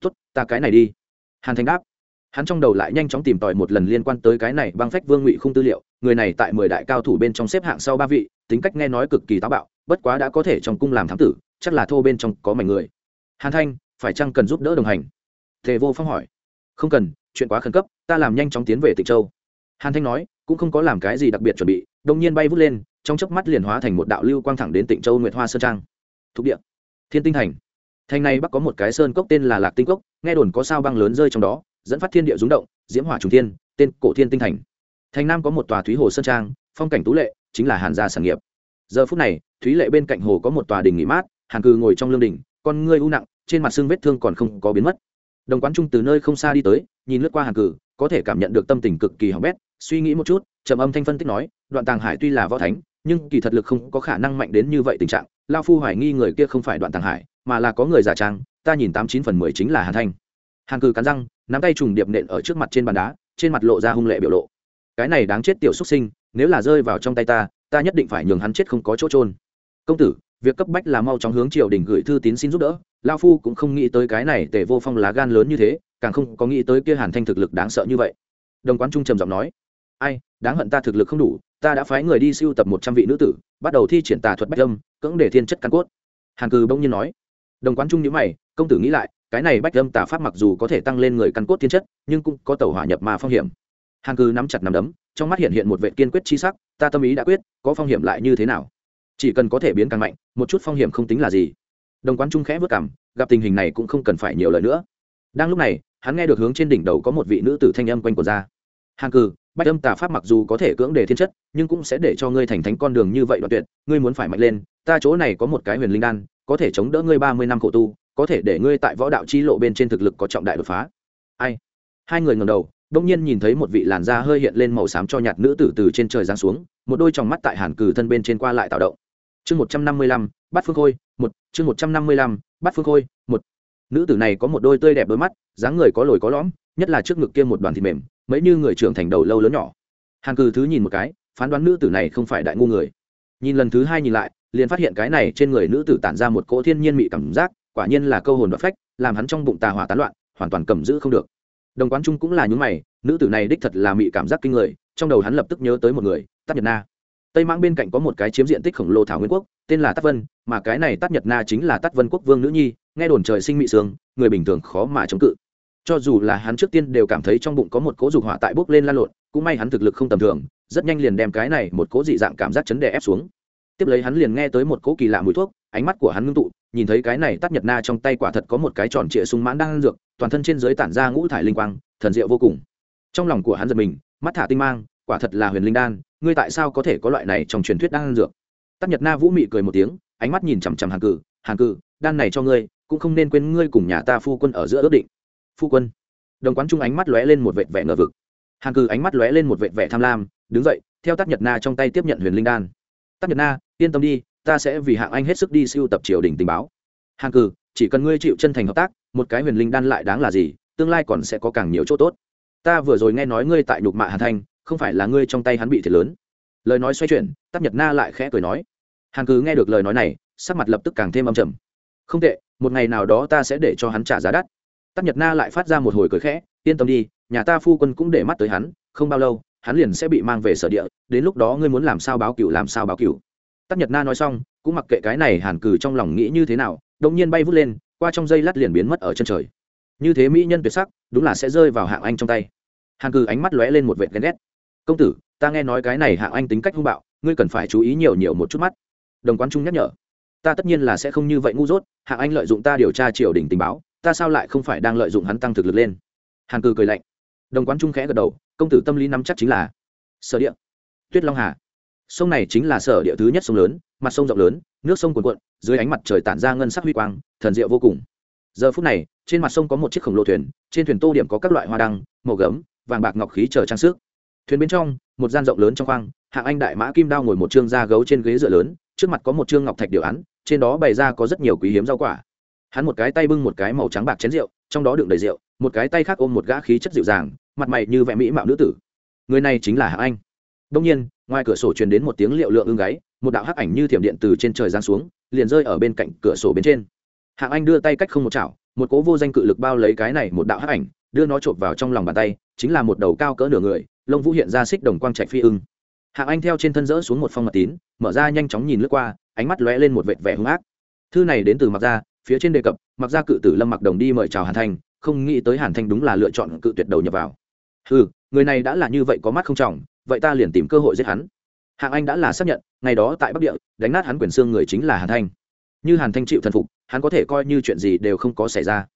tốt, ta cái này đi. Hàn thành đáp, hắn trong đầu lại nhanh chóng tìm tòi một lần liên quan tới cái này băng phách vương ngụy không tư liệu, người này tại mười đại cao thủ bên trong xếp hạng sau ba vị, tính cách nghe nói cực kỳ táo bạo, bất quá đã có thể trong cung làm thám tử, chắc là thô bên trong có mảnh người. Hàn thanh, phải chăng cần giúp đỡ đồng hành? Tề vô phong hỏi. Không cần, chuyện quá khẩn cấp, ta làm nhanh chóng tiến về tịnh châu. Hàn thanh nói, cũng không có làm cái gì đặc biệt chuẩn bị, đông nhiên bay vút lên trong chớp mắt liền hóa thành một đạo lưu quang thẳng đến tịnh châu nguyệt hoa sơn trang. Thục địa. Thiên tinh thành. Thành này bắc có một cái sơn cốc tên là lạc tinh cốc nghe đồn có sao băng lớn rơi trong đó dẫn phát thiên địa rúng động diễm hỏa trùng thiên tên cổ thiên tinh thành. Thành nam có một tòa thúy hồ sơn trang phong cảnh tú lệ chính là hàn gia sản nghiệp. Giờ phút này thúy lệ bên cạnh hồ có một tòa đình nghỉ mát hàn cư ngồi trong lương đình con ngươi u nặng trên mặt xương vết thương còn không có biến mất. Đồng quán trung từ nơi không xa đi tới nhìn lướt qua hàn Cừ, có thể cảm nhận được tâm tình cực kỳ hỏng bét suy nghĩ một chút trầm âm thanh phân tích nói đoạn tàng hải tuy là võ thánh nhưng kỳ thật lực không có khả năng mạnh đến như vậy tình trạng, lao phu hoài nghi người kia không phải đoạn tàng hải, mà là có người giả trang, ta nhìn tám chín phần mười chính là hàn thanh. Hàn cừ cắn răng, nắm tay trùng điệp nện ở trước mặt trên bàn đá, trên mặt lộ ra hung lệ biểu lộ. Cái này đáng chết tiểu xuất sinh, nếu là rơi vào trong tay ta ta nhất định phải nhường hắn chết không có chỗ trôn công tử, việc cấp bách là mau chóng hướng triều đình gửi thư tín xin giúp đỡ, lao phu cũng không nghĩ tới cái này tề vô phong lá gan lớn như thế, càng không có nghĩ tới kia hàn thanh thực lực đáng sợ như vậy. Đồng quán trung trầm giọng nói, ai, đáng hận ta thực lực không đủ ta đã phái người đi siêu tập một trăm vị nữ tử, bắt đầu thi triển tà thuật bách âm, cưỡng để thiên chất căn cốt. Hàn cừ bỗng nhiên nói. Đồng quán trung nhữ mày, công tử nghĩ lại, cái này bách âm tà pháp mặc dù có thể tăng lên người căn cốt thiên chất, nhưng cũng có tàu hỏa nhập mà phong hiểm. Hàn cừ nắm chặt nắm đấm, trong mắt hiện hiện một vệ kiên quyết chi sắc, ta tâm ý đã quyết, có phong hiểm lại như thế nào? Chỉ cần có thể biến càng mạnh, một chút phong hiểm không tính là gì. Đồng quán trung khẽ vất cảm, gặp tình hình này cũng không cần phải nhiều lời nữa. Đang lúc này, hắn nghe được hướng trên đỉnh đầu có một vị nữ tử thanh âm quanh của ra. Hàng cừ bách âm tà pháp mặc dù có thể cưỡng đề thiên chất, nhưng cũng sẽ để cho ngươi thành thánh con đường như vậy đoạn tuyệt, ngươi muốn phải mạnh lên, ta chỗ này có một cái huyền linh đan, có thể chống đỡ ngươi ba mươi năm khổ tu, có thể để ngươi tại võ đạo chi lộ bên trên thực lực có trọng đại đột phá. Ai? Hai người ngầm đầu đông nhiên nhìn thấy một vị làn da hơi hiện lên màu xám cho nhạt nữ tử từ trên trời giáng xuống, một đôi tròng mắt tại hàn cừ thân bên trên qua lại tạo động. Chương một trăm năm mươi lăm bắt phương khôi, một, chương một trăm năm mươi lăm bắt phương khôi, một. Nữ tử này có một đôi tươi đẹp đôi mắt, dáng người có lồi có lõm, nhất là trước ngực kia một đoàn thịt mềm mấy như người trưởng thành đầu lâu lớn nhỏ. Hàn cừ thứ nhìn một cái, phán đoán nữ tử này không phải đại ngu người. Nhìn lần thứ hai nhìn lại, liền phát hiện cái này trên người nữ tử tản ra một cỗ thiên nhiên mị cảm giác, quả nhiên là câu hồn đoạt phách, làm hắn trong bụng tà hỏa tán loạn, hoàn toàn cầm giữ không được. Đồng quán trung cũng là những mày, nữ tử này đích thật là mị cảm giác kinh người, trong đầu hắn lập tức nhớ tới một người tắc nhật na. Tây mãng bên cạnh có một cái chiếm diện tích khổng lồ thảo nguyên quốc, tên là tắc vân, mà cái này tắc nhật na chính là tắc vân quốc vương nữ nhi, nghe đồn trời sinh mị sương người bình thường khó mà chống cự cho dù là hắn trước tiên đều cảm thấy trong bụng có một cỗ dục hỏa tại bốc lên lan lộn, cũng may hắn thực lực không tầm thường, rất nhanh liền đem cái này một cỗ dị dạng cảm giác chấn đè ép xuống. Tiếp lấy hắn liền nghe tới một cỗ kỳ lạ mùi thuốc, ánh mắt của hắn ngưng tụ, nhìn thấy cái này tắt nhật na trong tay quả thật có một cái tròn trịa sung mãn đang ăn dược, toàn thân trên dưới tản ra ngũ thải linh quang, thần diệu vô cùng. Trong lòng của hắn giật mình, mắt thả tinh mang, quả thật là huyền linh đan, ngươi tại sao có thể có loại này trong truyền thuyết đang ăn dược? Tắt nhật na vũ mị cười một tiếng, ánh mắt nhìn chằm chằm hàn cử hàn cử, đan này cho ngươi, cũng không nên quên ngươi cùng nhà ta phu quân ở giữa ước định phu quân. Đồng quán trung ánh mắt lóe lên một vệt vẻ ngờ vực. Hàn Cư ánh mắt lóe lên một vệt vẻ tham lam đứng dậy theo tác nhật na trong tay tiếp nhận huyền linh đan. Tác nhật na yên tâm đi ta sẽ vì hạng anh hết sức đi siêu tập triều đình tình báo. Hàn Cư, chỉ cần ngươi chịu chân thành hợp tác một cái huyền linh đan lại đáng là gì tương lai còn sẽ có càng nhiều chỗ tốt. Ta vừa rồi nghe nói ngươi tại nhục mạ hàn thanh không phải là ngươi trong tay hắn bị thiệt lớn. Lời nói xoay chuyển tắc nhật na lại khẽ cười nói. Hàn cứ nghe được lời nói này sắc mặt lập tức càng thêm âm trầm. Không tệ một ngày nào đó ta sẽ để cho hắn trả giá đắt tắc nhật na lại phát ra một hồi cười khẽ, yên tâm đi, nhà ta phu quân cũng để mắt tới hắn, không bao lâu, hắn liền sẽ bị mang về sở địa, đến lúc đó ngươi muốn làm sao báo cựu làm sao báo cựu tắc nhật na nói xong, cũng mặc kệ cái này hàn cừ trong lòng nghĩ như thế nào đông nhiên bay vút lên, qua trong dây lát liền biến mất ở chân trời. Như thế mỹ nhân tuyệt sắc, đúng là sẽ rơi vào hạng anh trong tay. Hàn cừ ánh mắt lóe lên một vệt ghen ghét. Công tử, ta nghe nói cái này hạng anh tính cách hung bạo, ngươi cần phải chú ý nhiều nhiều một chút mắt. Đồng quán trung nhắc nhở. Ta tất nhiên là sẽ không như vậy ngu dốt, hạng anh lợi dụng ta điều tra triều đình tình báo ta sao lại không phải đang lợi dụng hắn tăng thực lực lên? Hàn cừ cười lạnh. Đồng quán trung khẽ gật đầu, công tử tâm lý nắm chắc chính là sở địa. Tuyết long hà. Sông này chính là sở địa thứ nhất sông lớn, mặt sông rộng lớn, nước sông cuồn cuộn, dưới ánh mặt trời tản ra ngân sắc huy quang, thần diệu vô cùng. Giờ phút này, trên mặt sông có một chiếc khổng lồ thuyền, trên thuyền tô điểm có các loại hoa đăng, màu gấm, vàng bạc ngọc khí chờ trang sức. Thuyền bên trong, một gian rộng lớn trong khoang, hạng anh đại mã kim đao ngồi một trương da gấu trên ghế dựa lớn, trước mặt có một trương ngọc thạch điều án, trên đó bày ra có rất nhiều quý hiếm rau quả hắn một cái tay bưng một cái màu trắng bạc chén rượu, trong đó đựng đầy rượu, một cái tay khác ôm một gã khí chất dịu dàng, mặt mày như vẻ mỹ mạo nữ tử. Người này chính là hạng anh. Đông nhiên, ngoài cửa sổ truyền đến một tiếng liệu lượng ưng gáy, một đạo hắc ảnh như thiểm điện từ trên trời giáng xuống, liền rơi ở bên cạnh cửa sổ bên trên. Hạng anh đưa tay cách không một chảo, một cố vô danh cự lực bao lấy cái này một đạo hắc ảnh, đưa nó trộm vào trong lòng bàn tay, chính là một đầu cao cỡ nửa người, lông vũ hiện ra xích đồng quang trạch phi ưng. Hạng anh theo trên thân rỡ xuống một phong mật tín, mở ra nhanh chóng nhìn lướt qua, ánh mắt lóe lên một vệt vẻ hung ác. Thư này đến từ mặc ra phía trên đề cập, mặc ra cự tử lâm mặc đồng đi mời chào hàn thanh, không nghĩ tới hàn thanh đúng là lựa chọn cự tuyệt đầu nhập vào. Ừ người này đã là như vậy có mắt không trọng, vậy ta liền tìm cơ hội giết hắn. Hạng anh đã là xác nhận, ngày đó tại bắc địa, đánh nát hắn quyền xương người chính là hàn thanh. Như hàn thanh chịu thần phục, hắn có thể coi như chuyện gì đều không có xảy ra.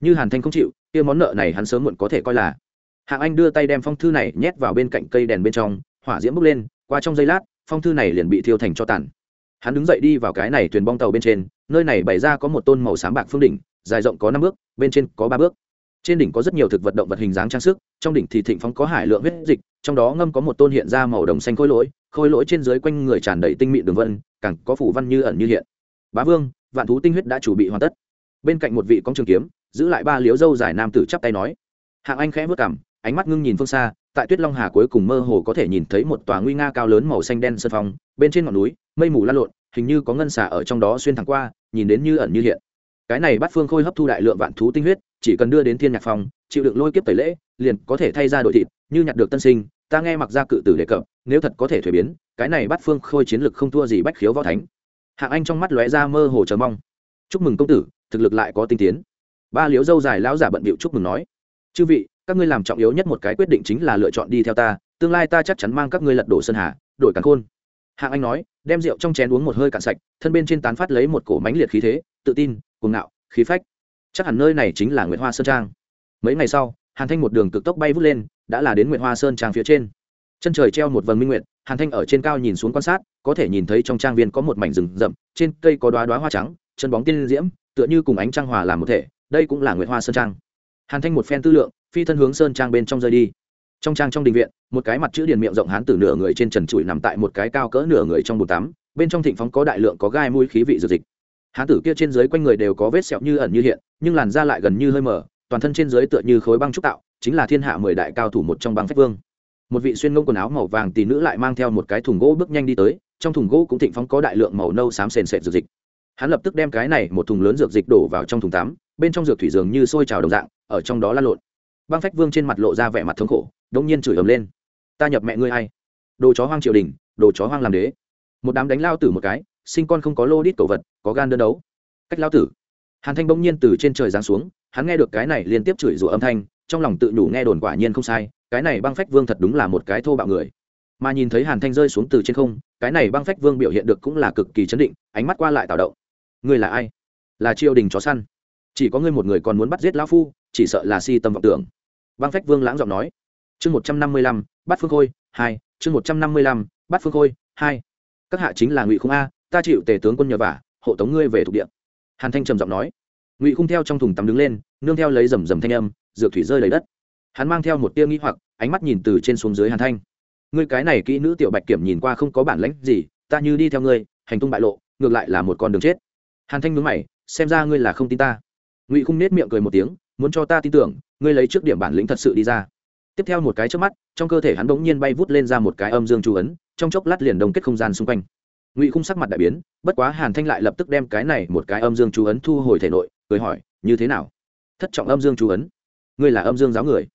Như hàn thanh không chịu, kia món nợ này hắn sớm muộn có thể coi là. Hạng anh đưa tay đem phong thư này nhét vào bên cạnh cây đèn bên trong, hỏa diễm bốc lên, qua trong giây lát, phong thư này liền bị thiêu thành cho tàn hắn đứng dậy đi vào cái này thuyền bong tàu bên trên, nơi này bày ra có một tôn màu xám bạc phương đỉnh, dài rộng có năm bước, bên trên có ba bước. Trên đỉnh có rất nhiều thực vật động vật hình dáng trang sức, trong đỉnh thì thịnh phóng có hải lượng huyết dịch, trong đó ngâm có một tôn hiện ra màu đồng xanh khôi lỗi khôi lỗi trên dưới quanh người tràn đầy tinh mịn đường vân, càng có phủ văn như ẩn như hiện. Bá vương, vạn thú tinh huyết đã chuẩn bị hoàn tất. Bên cạnh một vị con trường kiếm, giữ lại ba liếu dâu dài nam tử chắp tay nói. Hạng anh khẽ vất cảm ánh mắt ngưng nhìn phương xa tại tuyết long hà cuối cùng mơ hồ có thể nhìn thấy một tòa nguy nga cao lớn màu xanh đen sân phong, bên trên ngọn núi, mây mù lan lộn, hình như có ngân xả ở trong đó xuyên thẳng qua, nhìn đến như ẩn như hiện. Cái này bắt phương khôi hấp thu đại lượng vạn thú tinh huyết, chỉ cần đưa đến thiên nhạc phòng chịu đựng lôi kiếp tẩy lễ, liền có thể thay ra đội thịt, như nhặt được tân sinh, ta nghe mặc ra cự tử đề cập, nếu thật có thể thuế biến, cái này bắt phương khôi chiến lực không thua gì bách khiếu võ thánh. Hạng anh trong mắt lóe ra mơ hồ chờ mong. Chúc mừng công tử, thực lực lại có tinh tiến. Ba liếu dâu dài lão giả bận bịu chúc mừng nói. Chư vị các ngươi làm trọng yếu nhất một cái quyết định chính là lựa chọn đi theo ta, tương lai ta chắc chắn mang các ngươi lật đổ sơn hà, đổi càn khôn. Hạng anh nói, đem rượu trong chén uống một hơi cạn sạch, thân bên trên tán phát lấy một cổ mánh liệt khí thế, tự tin, cuồng ngạo, khí phách. Chắc hẳn nơi này chính là nguyễn hoa sơn trang. Mấy ngày sau, hàn thanh một đường cực tốc bay vút lên, đã là đến nguyễn hoa sơn trang phía trên. Chân trời treo một vầng minh nguyện hàn thanh ở trên cao nhìn xuống quan sát, có thể nhìn thấy trong trang viên có một mảnh rừng rậm, trên cây có đoá đoá hoa trắng, chân bóng tiên diễm, tựa như cùng ánh trăng hòa làm một thể, đây cũng là nguyễn hoa sơn trang. Hàn thanh một phen tư lượng phi thân hướng sơn trang bên trong rơi đi. Trong trang trong đình viện, một cái mặt chữ điền miệng rộng hán từ nửa người trên trần trụi nằm tại một cái cao cỡ nửa người trong bồn tắm, bên trong thịnh phóng có đại lượng có gai mũi khí vị dược dịch. Hán tử kia trên dưới quanh người đều có vết sẹo như ẩn như hiện, nhưng làn da lại gần như hơi mờ toàn thân trên dưới tựa như khối băng trúc tạo, chính là thiên hạ mười đại cao thủ một trong băng phách vương. Một vị xuyên ngông quần áo màu vàng tỷ nữ lại mang theo một cái thùng gỗ bước nhanh đi tới, trong thùng gỗ cũng thịnh phóng có đại lượng màu nâu xám sền sệt dược dịch. Hắn lập tức đem cái này một thùng lớn dược dịch đổ vào trong thùng tắm, bên trong dược thủy dường như sôi trào đồng dạng, ở trong đó lan lộn băng phách vương trên mặt lộ ra vẻ mặt thống khổ đông nhiên chửi ầm lên. Ta nhập mẹ ngươi hay đồ chó hoang triều đình, đồ chó hoang làm đế. Một đám đánh lao tử một cái, sinh con không có lô đít cầu vật, có gan đơn đấu. Cách lao tử. Hàn thanh bỗng nhiên từ trên trời giáng xuống, hắn nghe được cái này liên tiếp chửi rủa âm thanh, trong lòng tự đủ nghe đồn quả nhiên không sai, cái này băng phách vương thật đúng là một cái thô bạo người. Mà nhìn thấy hàn thanh rơi xuống từ trên không, cái này băng phách vương biểu hiện được cũng là cực kỳ chấn định, ánh mắt qua lại tạo động. Ngươi là ai? Là triều đình chó săn. Chỉ có ngươi một người còn muốn bắt giết lão phu, chỉ sợ là si tâm vọng tưởng băng phách vương lãng giọng nói. Chương một trăm năm mươi lăm bắt phương khôi, hai, chương một trăm năm mươi lăm bắt phương khôi, hai. Các hạ chính là ngụy khung a, ta chịu tề tướng quân nhờ vả, hộ tống ngươi về thuộc địa. Hàn thanh trầm giọng nói. Ngụy khung theo trong thùng tắm đứng lên, nương theo lấy rầm rầm thanh âm, dược thủy rơi lấy đất. Hắn mang theo một tia nghĩ hoặc, ánh mắt nhìn từ trên xuống dưới hàn thanh. Ngươi cái này kỹ nữ tiểu bạch kiểm nhìn qua không có bản lãnh gì, ta như đi theo ngươi, hành tung bại lộ, ngược lại là một con đường chết. Hàn thanh nhướng mày, xem ra ngươi là không tin ta. Ngụy khung nết miệng cười một tiếng muốn cho ta tin tưởng, ngươi lấy trước điểm bản lĩnh thật sự đi ra. Tiếp theo một cái trước mắt, trong cơ thể hắn bỗng nhiên bay vút lên ra một cái âm dương chú ấn, trong chốc lát liền đông kết không gian xung quanh. Ngụy khung sắc mặt đại biến, bất quá hàn thanh lại lập tức đem cái này một cái âm dương chú ấn thu hồi thể nội, cười hỏi, như thế nào? Thất trọng âm dương chú ấn? Ngươi là âm dương giáo người?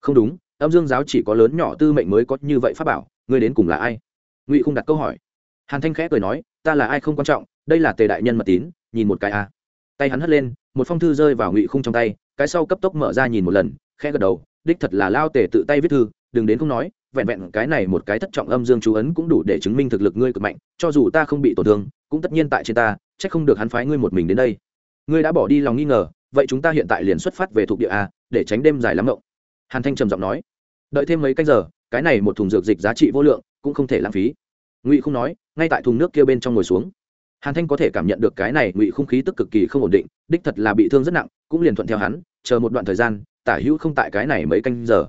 Không đúng, âm dương giáo chỉ có lớn nhỏ tư mệnh mới có như vậy pháp bảo, ngươi đến cùng là ai? Ngụy khung đặt câu hỏi. Hàn thanh khẽ cười nói, ta là ai không quan trọng, đây là tề đại nhân mật tín, nhìn một cái a. Tay hắn hất lên một phong thư rơi vào ngụy khung trong tay, cái sau cấp tốc mở ra nhìn một lần, khẽ gật đầu, đích thật là lao tề tự tay viết thư, đừng đến không nói, vẹn vẹn cái này một cái thất trọng âm dương chú ấn cũng đủ để chứng minh thực lực ngươi cực mạnh, cho dù ta không bị tổn thương, cũng tất nhiên tại trên ta, chắc không được hắn phái ngươi một mình đến đây. Ngươi đã bỏ đi lòng nghi ngờ, vậy chúng ta hiện tại liền xuất phát về thuộc địa a, để tránh đêm dài lắm rộng hàn thanh trầm giọng nói. Đợi thêm mấy canh giờ, cái này một thùng dược dịch giá trị vô lượng, cũng không thể lãng phí. Ngụy không nói, ngay tại thùng nước kia bên trong ngồi xuống hàn thanh có thể cảm nhận được cái này ngụy không khí tức cực kỳ không ổn định, đích thật là bị thương rất nặng, cũng liền thuận theo hắn, chờ một đoạn thời gian, tả hữu không tại cái này mấy canh giờ.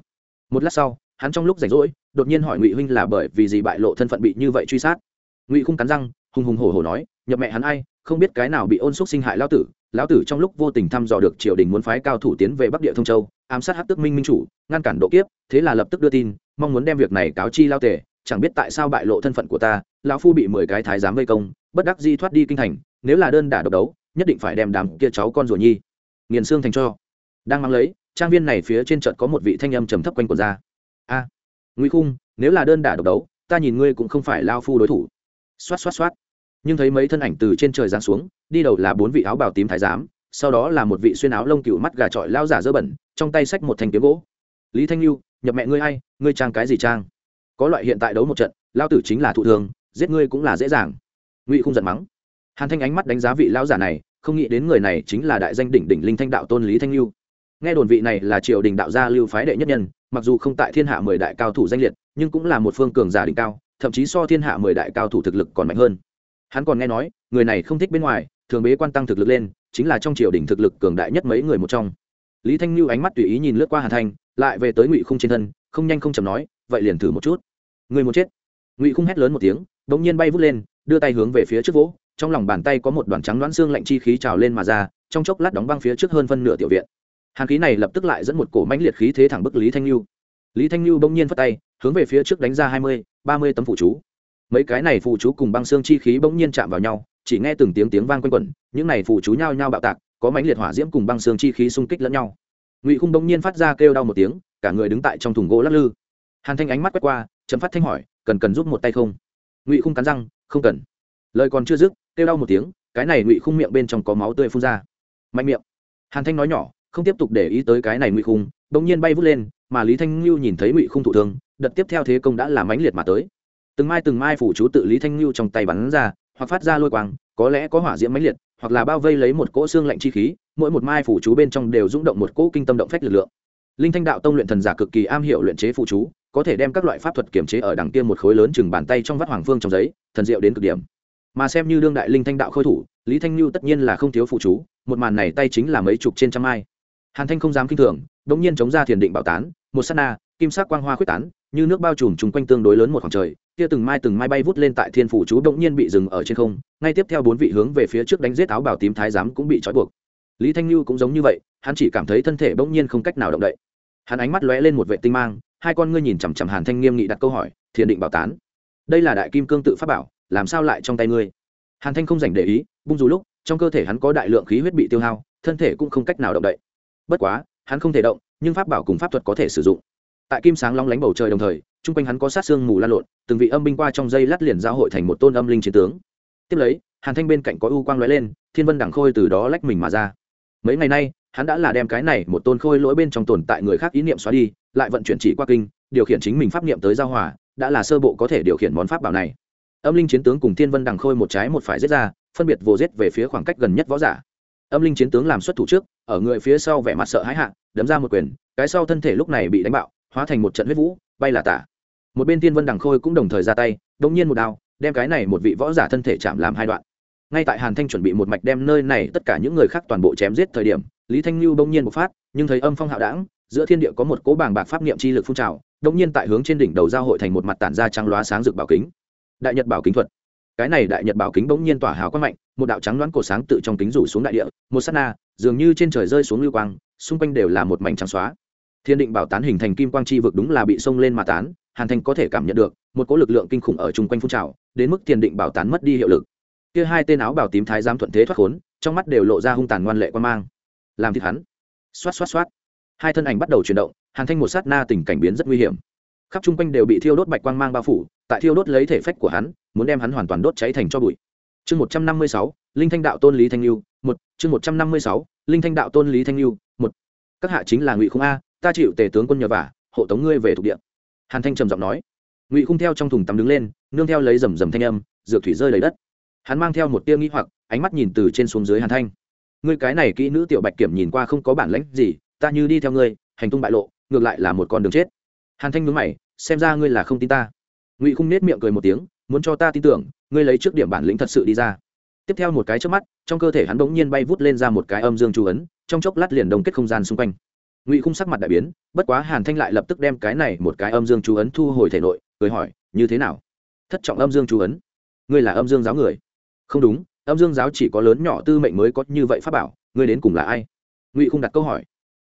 Một lát sau, hắn trong lúc rảnh rỗi, đột nhiên hỏi ngụy huynh là bởi vì gì bại lộ thân phận bị như vậy truy sát. Ngụy không cắn răng, hùng hùng hổ hổ nói, nhập mẹ hắn ai, không biết cái nào bị ôn xúc sinh hại lão tử. Lão tử trong lúc vô tình thăm dò được triều đình muốn phái cao thủ tiến về bắc địa thông châu, ám sát hát tức minh minh chủ, ngăn cản độ kiếp, thế là lập tức đưa tin, mong muốn đem việc này cáo chi lao tề chẳng biết tại sao bại lộ thân phận của ta, lão phu bị mười cái thái giám vây công bất đắc di thoát đi kinh thành nếu là đơn đả độc đấu nhất định phải đem đám kia cháu con rùa nhi nghiền xương thành cho. Đang mang lấy trang viên này phía trên trận có một vị thanh âm trầm thấp quanh quần ra. A à, nguy khung nếu là đơn đả độc đấu ta nhìn ngươi cũng không phải lao phu đối thủ. Xoát xoát xoát. Nhưng thấy mấy thân ảnh từ trên trời giáng xuống đi đầu là bốn vị áo bào tím thái giám sau đó là một vị xuyên áo lông cựu mắt gà trọi lao giả dơ bẩn trong tay xách một thanh kiếm gỗ. Lý thanh lưu nhập mẹ ngươi hay ngươi trang cái gì trang? Có loại hiện tại đấu một trận lao tử chính là thụ thường giết ngươi cũng là dễ dàng ngụy không giận mắng. Hàn thanh ánh mắt đánh giá vị lão giả này, không nghĩ đến người này chính là đại danh đỉnh đỉnh linh thanh đạo tôn lý thanh lưu. Nghe đồn vị này là triều đình đạo gia lưu phái đệ nhất nhân, mặc dù không tại thiên hạ mười đại cao thủ danh liệt, nhưng cũng là một phương cường giả đỉnh cao, thậm chí so thiên hạ mười đại cao thủ thực lực còn mạnh hơn. Hắn còn nghe nói, người này không thích bên ngoài, thường bế quan tăng thực lực lên, chính là trong triều đình thực lực cường đại nhất mấy người một trong. Lý thanh lưu ánh mắt tùy ý nhìn lướt qua hàn thanh, lại về tới ngụy khung trên thân, không nhanh không chầm nói, vậy liền thử một chút. Người muốn chết. Ngụy khung hét lớn một tiếng đ ỗ n g nhiên bay vút lên đưa tay hướng về phía trước vỗ, trong lòng bàn tay có một đoàn trắng đoán xương lạnh chi khí trào lên mà ra, trong chốc lát đóng băng phía trước hơn phân nửa tiểu viện. Hàn khí này lập tức lại dẫn một cổ mãnh liệt khí thế thẳng bức lý thanh lưu lý thanh lưu bỗng nhiên phất tay, hướng về phía trước đánh ra hai mươi, ba mươi tấm phụ chú. Mấy cái này phụ chú cùng băng xương chi khí bỗng nhiên chạm vào nhau, chỉ nghe từng tiếng tiếng vang quanh quẩn, những này phụ chú nhao nhao bạo tạc, có mãnh liệt hỏa diễm cùng băng xương chi khí xung kích lẫn nhau. Ngụy khung bỗng nhiên phát ra kêu đau một tiếng, cả người đứng tại trong thùng gỗ lắc lư. Hàn thanh ánh mắt quét qua chấm phát thanh hỏi, cần cần giúp một tay không? Ngụy khung cắn răng không cần. Lời còn chưa dứt, kêu đau một tiếng, cái này ngụy khung miệng bên trong có máu tươi phun ra. Mạnh miệng. Hàn thanh nói nhỏ, không tiếp tục để ý tới cái này ngụy khung, bỗng nhiên bay vút lên, mà lý thanh lưu nhìn thấy ngụy khung thụ thương, đợt tiếp theo thế công đã làm mãnh liệt mà tới. Từng mai từng mai phủ chú tự lý thanh lưu trong tay bắn ra, hoặc phát ra lôi quang, có lẽ có hỏa diễm mãnh liệt, hoặc là bao vây lấy một cỗ xương lạnh chi khí, mỗi một mai phủ chú bên trong đều rung động một cỗ kinh tâm động phách lực lượng. Linh thanh đạo tông luyện thần giả cực kỳ am hiểu luyện chế phụ chú có thể đem các loại pháp thuật kiểm chế ở đằng kia một khối lớn chừng bàn tay trong vắt hoàng phương trong giấy, thần diệu đến cực điểm. Mà xem như đương đại linh thanh đạo khôi thủ, lý thanh lưu tất nhiên là không thiếu phụ chú, một màn này tay chính là mấy chục trên trăm mai. Hàn thanh không dám kinh thường, đống nhiên chống ra thiền định bảo tán, một sát na, kim sắc quang hoa khuyết tán, như nước bao trùm chung quanh tương đối lớn một khoảng trời, kia từng mai từng mai bay vút lên tại thiên phủ chú đống nhiên bị dừng ở trên không, ngay tiếp theo bốn vị hướng về phía trước đánh giết áo bảo tím thái giám cũng bị trói buộc. Lý thanh lưu cũng giống như vậy, hắn chỉ cảm thấy thân thể bỗng nhiên không cách nào động đậy. Hắn ánh mắt lóe lên một vệ tinh mang hai con ngươi nhìn chằm chằm hàn thanh nghiêm nghị đặt câu hỏi, thiền định bảo tán. Đây là đại kim cương tự pháp bảo, làm sao lại trong tay ngươi? Hàn thanh không dành để ý, bung dù lúc, trong cơ thể hắn có đại lượng khí huyết bị tiêu hao, thân thể cũng không cách nào động đậy. Bất quá, hắn không thể động, nhưng pháp bảo cùng pháp thuật có thể sử dụng. Tại kim sáng long lánh bầu trời đồng thời, chung quanh hắn có sát xương mù lan lộn, từng vị âm binh qua trong dây lát liền giao hội thành một tôn âm linh chiến tướng. Tiếp lấy, hàn thanh bên cạnh có u quang lóe lên, thiên vân đẳng khôi từ đó lách mình mà ra. Mấy ngày nay hắn đã là đem cái này một tôn khôi lỗi bên trong tồn tại người khác ý niệm xóa đi, lại vận chuyển chỉ qua kinh, điều khiển chính mình pháp niệm tới giao hòa, đã là sơ bộ có thể điều khiển món pháp bảo này. Âm linh chiến tướng cùng thiên vân đằng khôi một trái một phải giết ra, phân biệt vô giết về phía khoảng cách gần nhất võ giả. Âm linh chiến tướng làm xuất thủ trước, ở người phía sau vẻ mặt sợ hãi hạ, đấm ra một quyền, cái sau thân thể lúc này bị đánh bạo, hóa thành một trận huyết vũ, bay là tả. Một bên thiên vân đằng khôi cũng đồng thời ra tay đống nhiên một đao, đem cái này một vị võ giả thân thể chạm làm hai đoạn. Ngay tại hàn thanh chuẩn bị một mạch đem nơi này tất cả những người khác toàn bộ chém giết thời điểm lý thanh lưu bỗng nhiên bộc phát, nhưng thấy âm phong hạo đảng, giữa thiên địa có một cố bảng bạc pháp niệm chi lực phun trào, bỗng nhiên tại hướng trên đỉnh đầu giao hội thành một mặt tản ra trắng loá sáng rực bảo kính. Đại nhật bảo kính thuật. Cái này đại nhật bảo kính bỗng nhiên tỏa hào quang mạnh, một đạo trắng đoán cổ sáng tự trong kính rủ xuống đại địa, một sát na, dường như trên trời rơi xuống lưu quang, xung quanh đều là một mảnh trắng xóa. Thiên định bảo tán hình thành kim quang chi vực đúng là bị xông lên mà tán, hàn thành có thể cảm nhận được, một cỗ lực lượng kinh khủng ở chung quanh phun trào, đến mức thiên định bảo tán mất đi hiệu lực. Kia hai tên áo bảo tím thái giám thuận thế thoát khốn, trong mắt đều lộ ra hung tàn ngoan lệ quan mang làm thịt hắn. Xoát xoát xoát. Hai thân ảnh bắt đầu chuyển động, hàn thanh một sát na tình cảnh biến rất nguy hiểm. Khắp chung quanh đều bị thiêu đốt bạch quang mang bao phủ, tại thiêu đốt lấy thể phách của hắn, muốn đem hắn hoàn toàn đốt cháy thành cho bụi. Chương một trăm năm mươi sáu, linh thanh đạo tôn lý thanh lưu, một. Chương một trăm năm mươi sáu, linh thanh đạo tôn lý thanh lưu, một. Các hạ chính là ngụy khung a, ta chịu tề tướng quân nhờ vả, hộ tống ngươi về thuộc địa. Hàn thanh trầm giọng nói. Ngụy khung theo trong thùng tắm đứng lên, nương theo lấy rầm rầm thanh âm, dược thủy rơi lấy đất. Hắn mang theo một tia nghĩ hoặc, ánh mắt nhìn từ trên xuống dưới hàn thanh ngươi cái này kỹ nữ tiểu bạch kiểm nhìn qua không có bản lãnh gì, ta như đi theo ngươi, hành tung bại lộ, ngược lại là một con đường chết. Hàn thanh mướn mày, xem ra ngươi là không tin ta. Ngụy khung nết miệng cười một tiếng, muốn cho ta tin tưởng, ngươi lấy trước điểm bản lĩnh thật sự đi ra. Tiếp theo một cái trước mắt, trong cơ thể hắn bỗng nhiên bay vút lên ra một cái âm dương chú ấn, trong chốc lát liền đồng kết không gian xung quanh. Ngụy khung sắc mặt đại biến, bất quá hàn thanh lại lập tức đem cái này một cái âm dương chú ấn thu hồi thể nội, cười hỏi, như thế nào? Thất trọng âm dương chú ấn. Ngươi là âm dương giáo người. Không đúng âm dương giáo chỉ có lớn nhỏ tư mệnh mới có như vậy pháp bảo, ngươi đến cùng là ai? Ngụy khung đặt câu hỏi.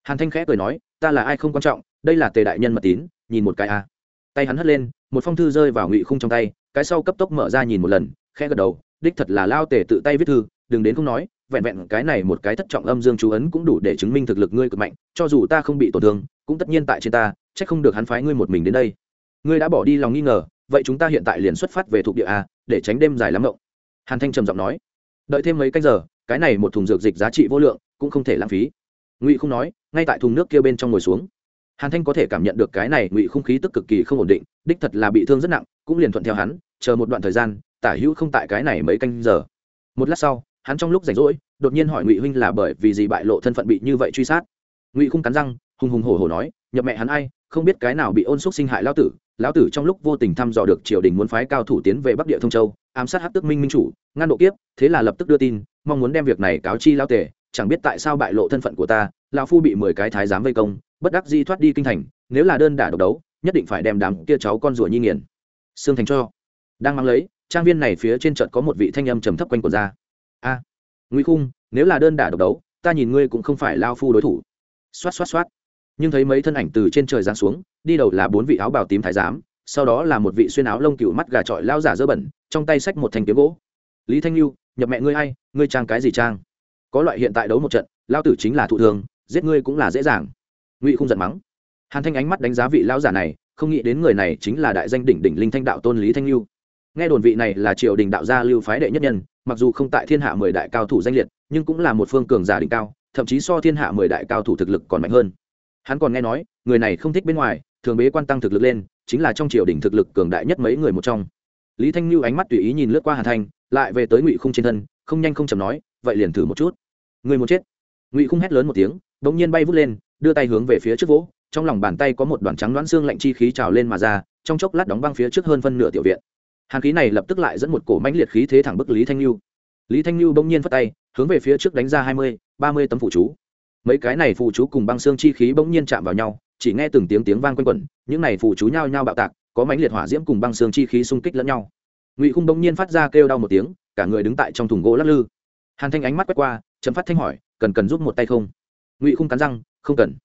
Hàn thanh khẽ cười nói, ta là ai không quan trọng, đây là tề đại nhân mật tín, nhìn một cái a. Tay hắn hất lên, một phong thư rơi vào ngụy khung trong tay, cái sau cấp tốc mở ra nhìn một lần, khẽ gật đầu, đích thật là lao tề tự tay viết thư, đừng đến không nói, vẹn vẹn cái này một cái thất trọng âm dương chú ấn cũng đủ để chứng minh thực lực ngươi cực mạnh, cho dù ta không bị tổn thương, cũng tất nhiên tại trên ta c h ắ c không được hắn phái ngươi một mình đến đây. Ngươi đã bỏ đi lòng nghi ngờ, vậy chúng ta hiện tại liền xuất phát về thuộc địa a, để tránh đêm dài lắm rộng hàn thanh trầm giọng nói, đợi thêm mấy canh giờ, cái này một thùng dược dịch giá trị vô lượng, cũng không thể lãng phí. Ngụy không nói, ngay tại thùng nước kia bên trong ngồi xuống. Hàn thanh có thể cảm nhận được cái này ngụy không khí tức cực kỳ không ổn định, đích thật là bị thương rất nặng, cũng liền thuận theo hắn, chờ một đoạn thời gian, tả hữu không tại cái này mấy canh giờ. Một lát sau, hắn trong lúc rảnh rỗi, đột nhiên hỏi ngụy huynh là bởi vì gì bại lộ thân phận bị như vậy truy sát? Ngụy không cắn răng, hùng hùng hổ hổ nói, nhập mẹ hắn ai, không biết cái nào bị ôn xúc sinh hại lao tử, lão tử trong lúc vô tình thăm dò được triều đình muốn phái cao thủ tiến về bắc địa thông châu ám sát hát tức minh minh chủ ngăn độ kiếp thế là lập tức đưa tin mong muốn đem việc này cáo chi lao tể chẳng biết tại sao bại lộ thân phận của ta lão phu bị mười cái thái giám vây công bất đắc di thoát đi kinh thành nếu là đơn đả độc đấu nhất định phải đem đám kia cháu con rùa nhi nghiền. Sương thành cho. Đang mang lấy trang viên này phía trên trận có một vị thanh âm trầm thấp quanh của ra. A à, nguy khung nếu là đơn đả độc đấu ta nhìn ngươi cũng không phải lao phu đối thủ. Xoát xoát xoát. Nhưng thấy mấy thân ảnh từ trên trời giáng xuống đi đầu là bốn vị áo bào tím thái giám sau đó là một vị xuyên áo lông cựu mắt gà trọi lao giả dơ bẩn, trong tay xách một thanh kiếm gỗ. Lý thanh lưu nhập mẹ ngươi hay ngươi trang cái gì trang? Có loại hiện tại đấu một trận, lao tử chính là thụ thường, giết ngươi cũng là dễ dàng. Ngụy không giận mắng. Hàn thanh ánh mắt đánh giá vị lao giả này, không nghĩ đến người này chính là đại danh đỉnh đỉnh linh thanh đạo tôn lý thanh lưu nghe đồn vị này là triều đình đạo gia lưu phái đệ nhất nhân, mặc dù không tại thiên hạ mười đại cao thủ danh liệt, nhưng cũng là một phương cường giả đỉnh cao, thậm chí so thiên hạ mười đại cao thủ thực lực còn mạnh hơn. Hắn còn nghe nói, người này không thích bên ngoài, thường bế quan tăng thực lực lên chính là trong triều đình thực lực cường đại nhất mấy người một trong. Lý thanh lưu ánh mắt tùy ý nhìn lướt qua hàn thanh, lại về tới ngụy khung trên thân, không nhanh không chầm nói, vậy liền thử một chút. Người một chết? Ngụy khung hét lớn một tiếng đ ỗ n g nhiên bay vút lên, đưa tay hướng về phía trước vỗ, trong lòng bàn tay có một đoàn trắng đoán xương lạnh chi khí trào lên mà ra, trong chốc lát đóng băng phía trước hơn phân nửa tiểu viện. Hàn khí này lập tức lại dẫn một cổ mãnh liệt khí thế thẳng bức lý thanh lưu lý thanh lưu bỗng nhiên phất tay, hướng về phía trước đánh ra hai mươi, ba mươi tấm phụ chú. Mấy cái này phụ chú cùng băng xương chi khí bỗng nhiên chạm vào nhau chỉ nghe từng tiếng tiếng vang quanh quẩn, những này phụ chú nhao nhao bạo tạc, có mãnh liệt hỏa diễm cùng băng xương chi khí xung kích lẫn nhau. Ngụy khung bỗng nhiên phát ra kêu đau một tiếng, cả người đứng tại trong thùng gỗ lắc lư. Hàn thanh ánh mắt quét qua chấm phát thanh hỏi, cần cần giúp một tay không? Ngụy khung cắn răng, không cần.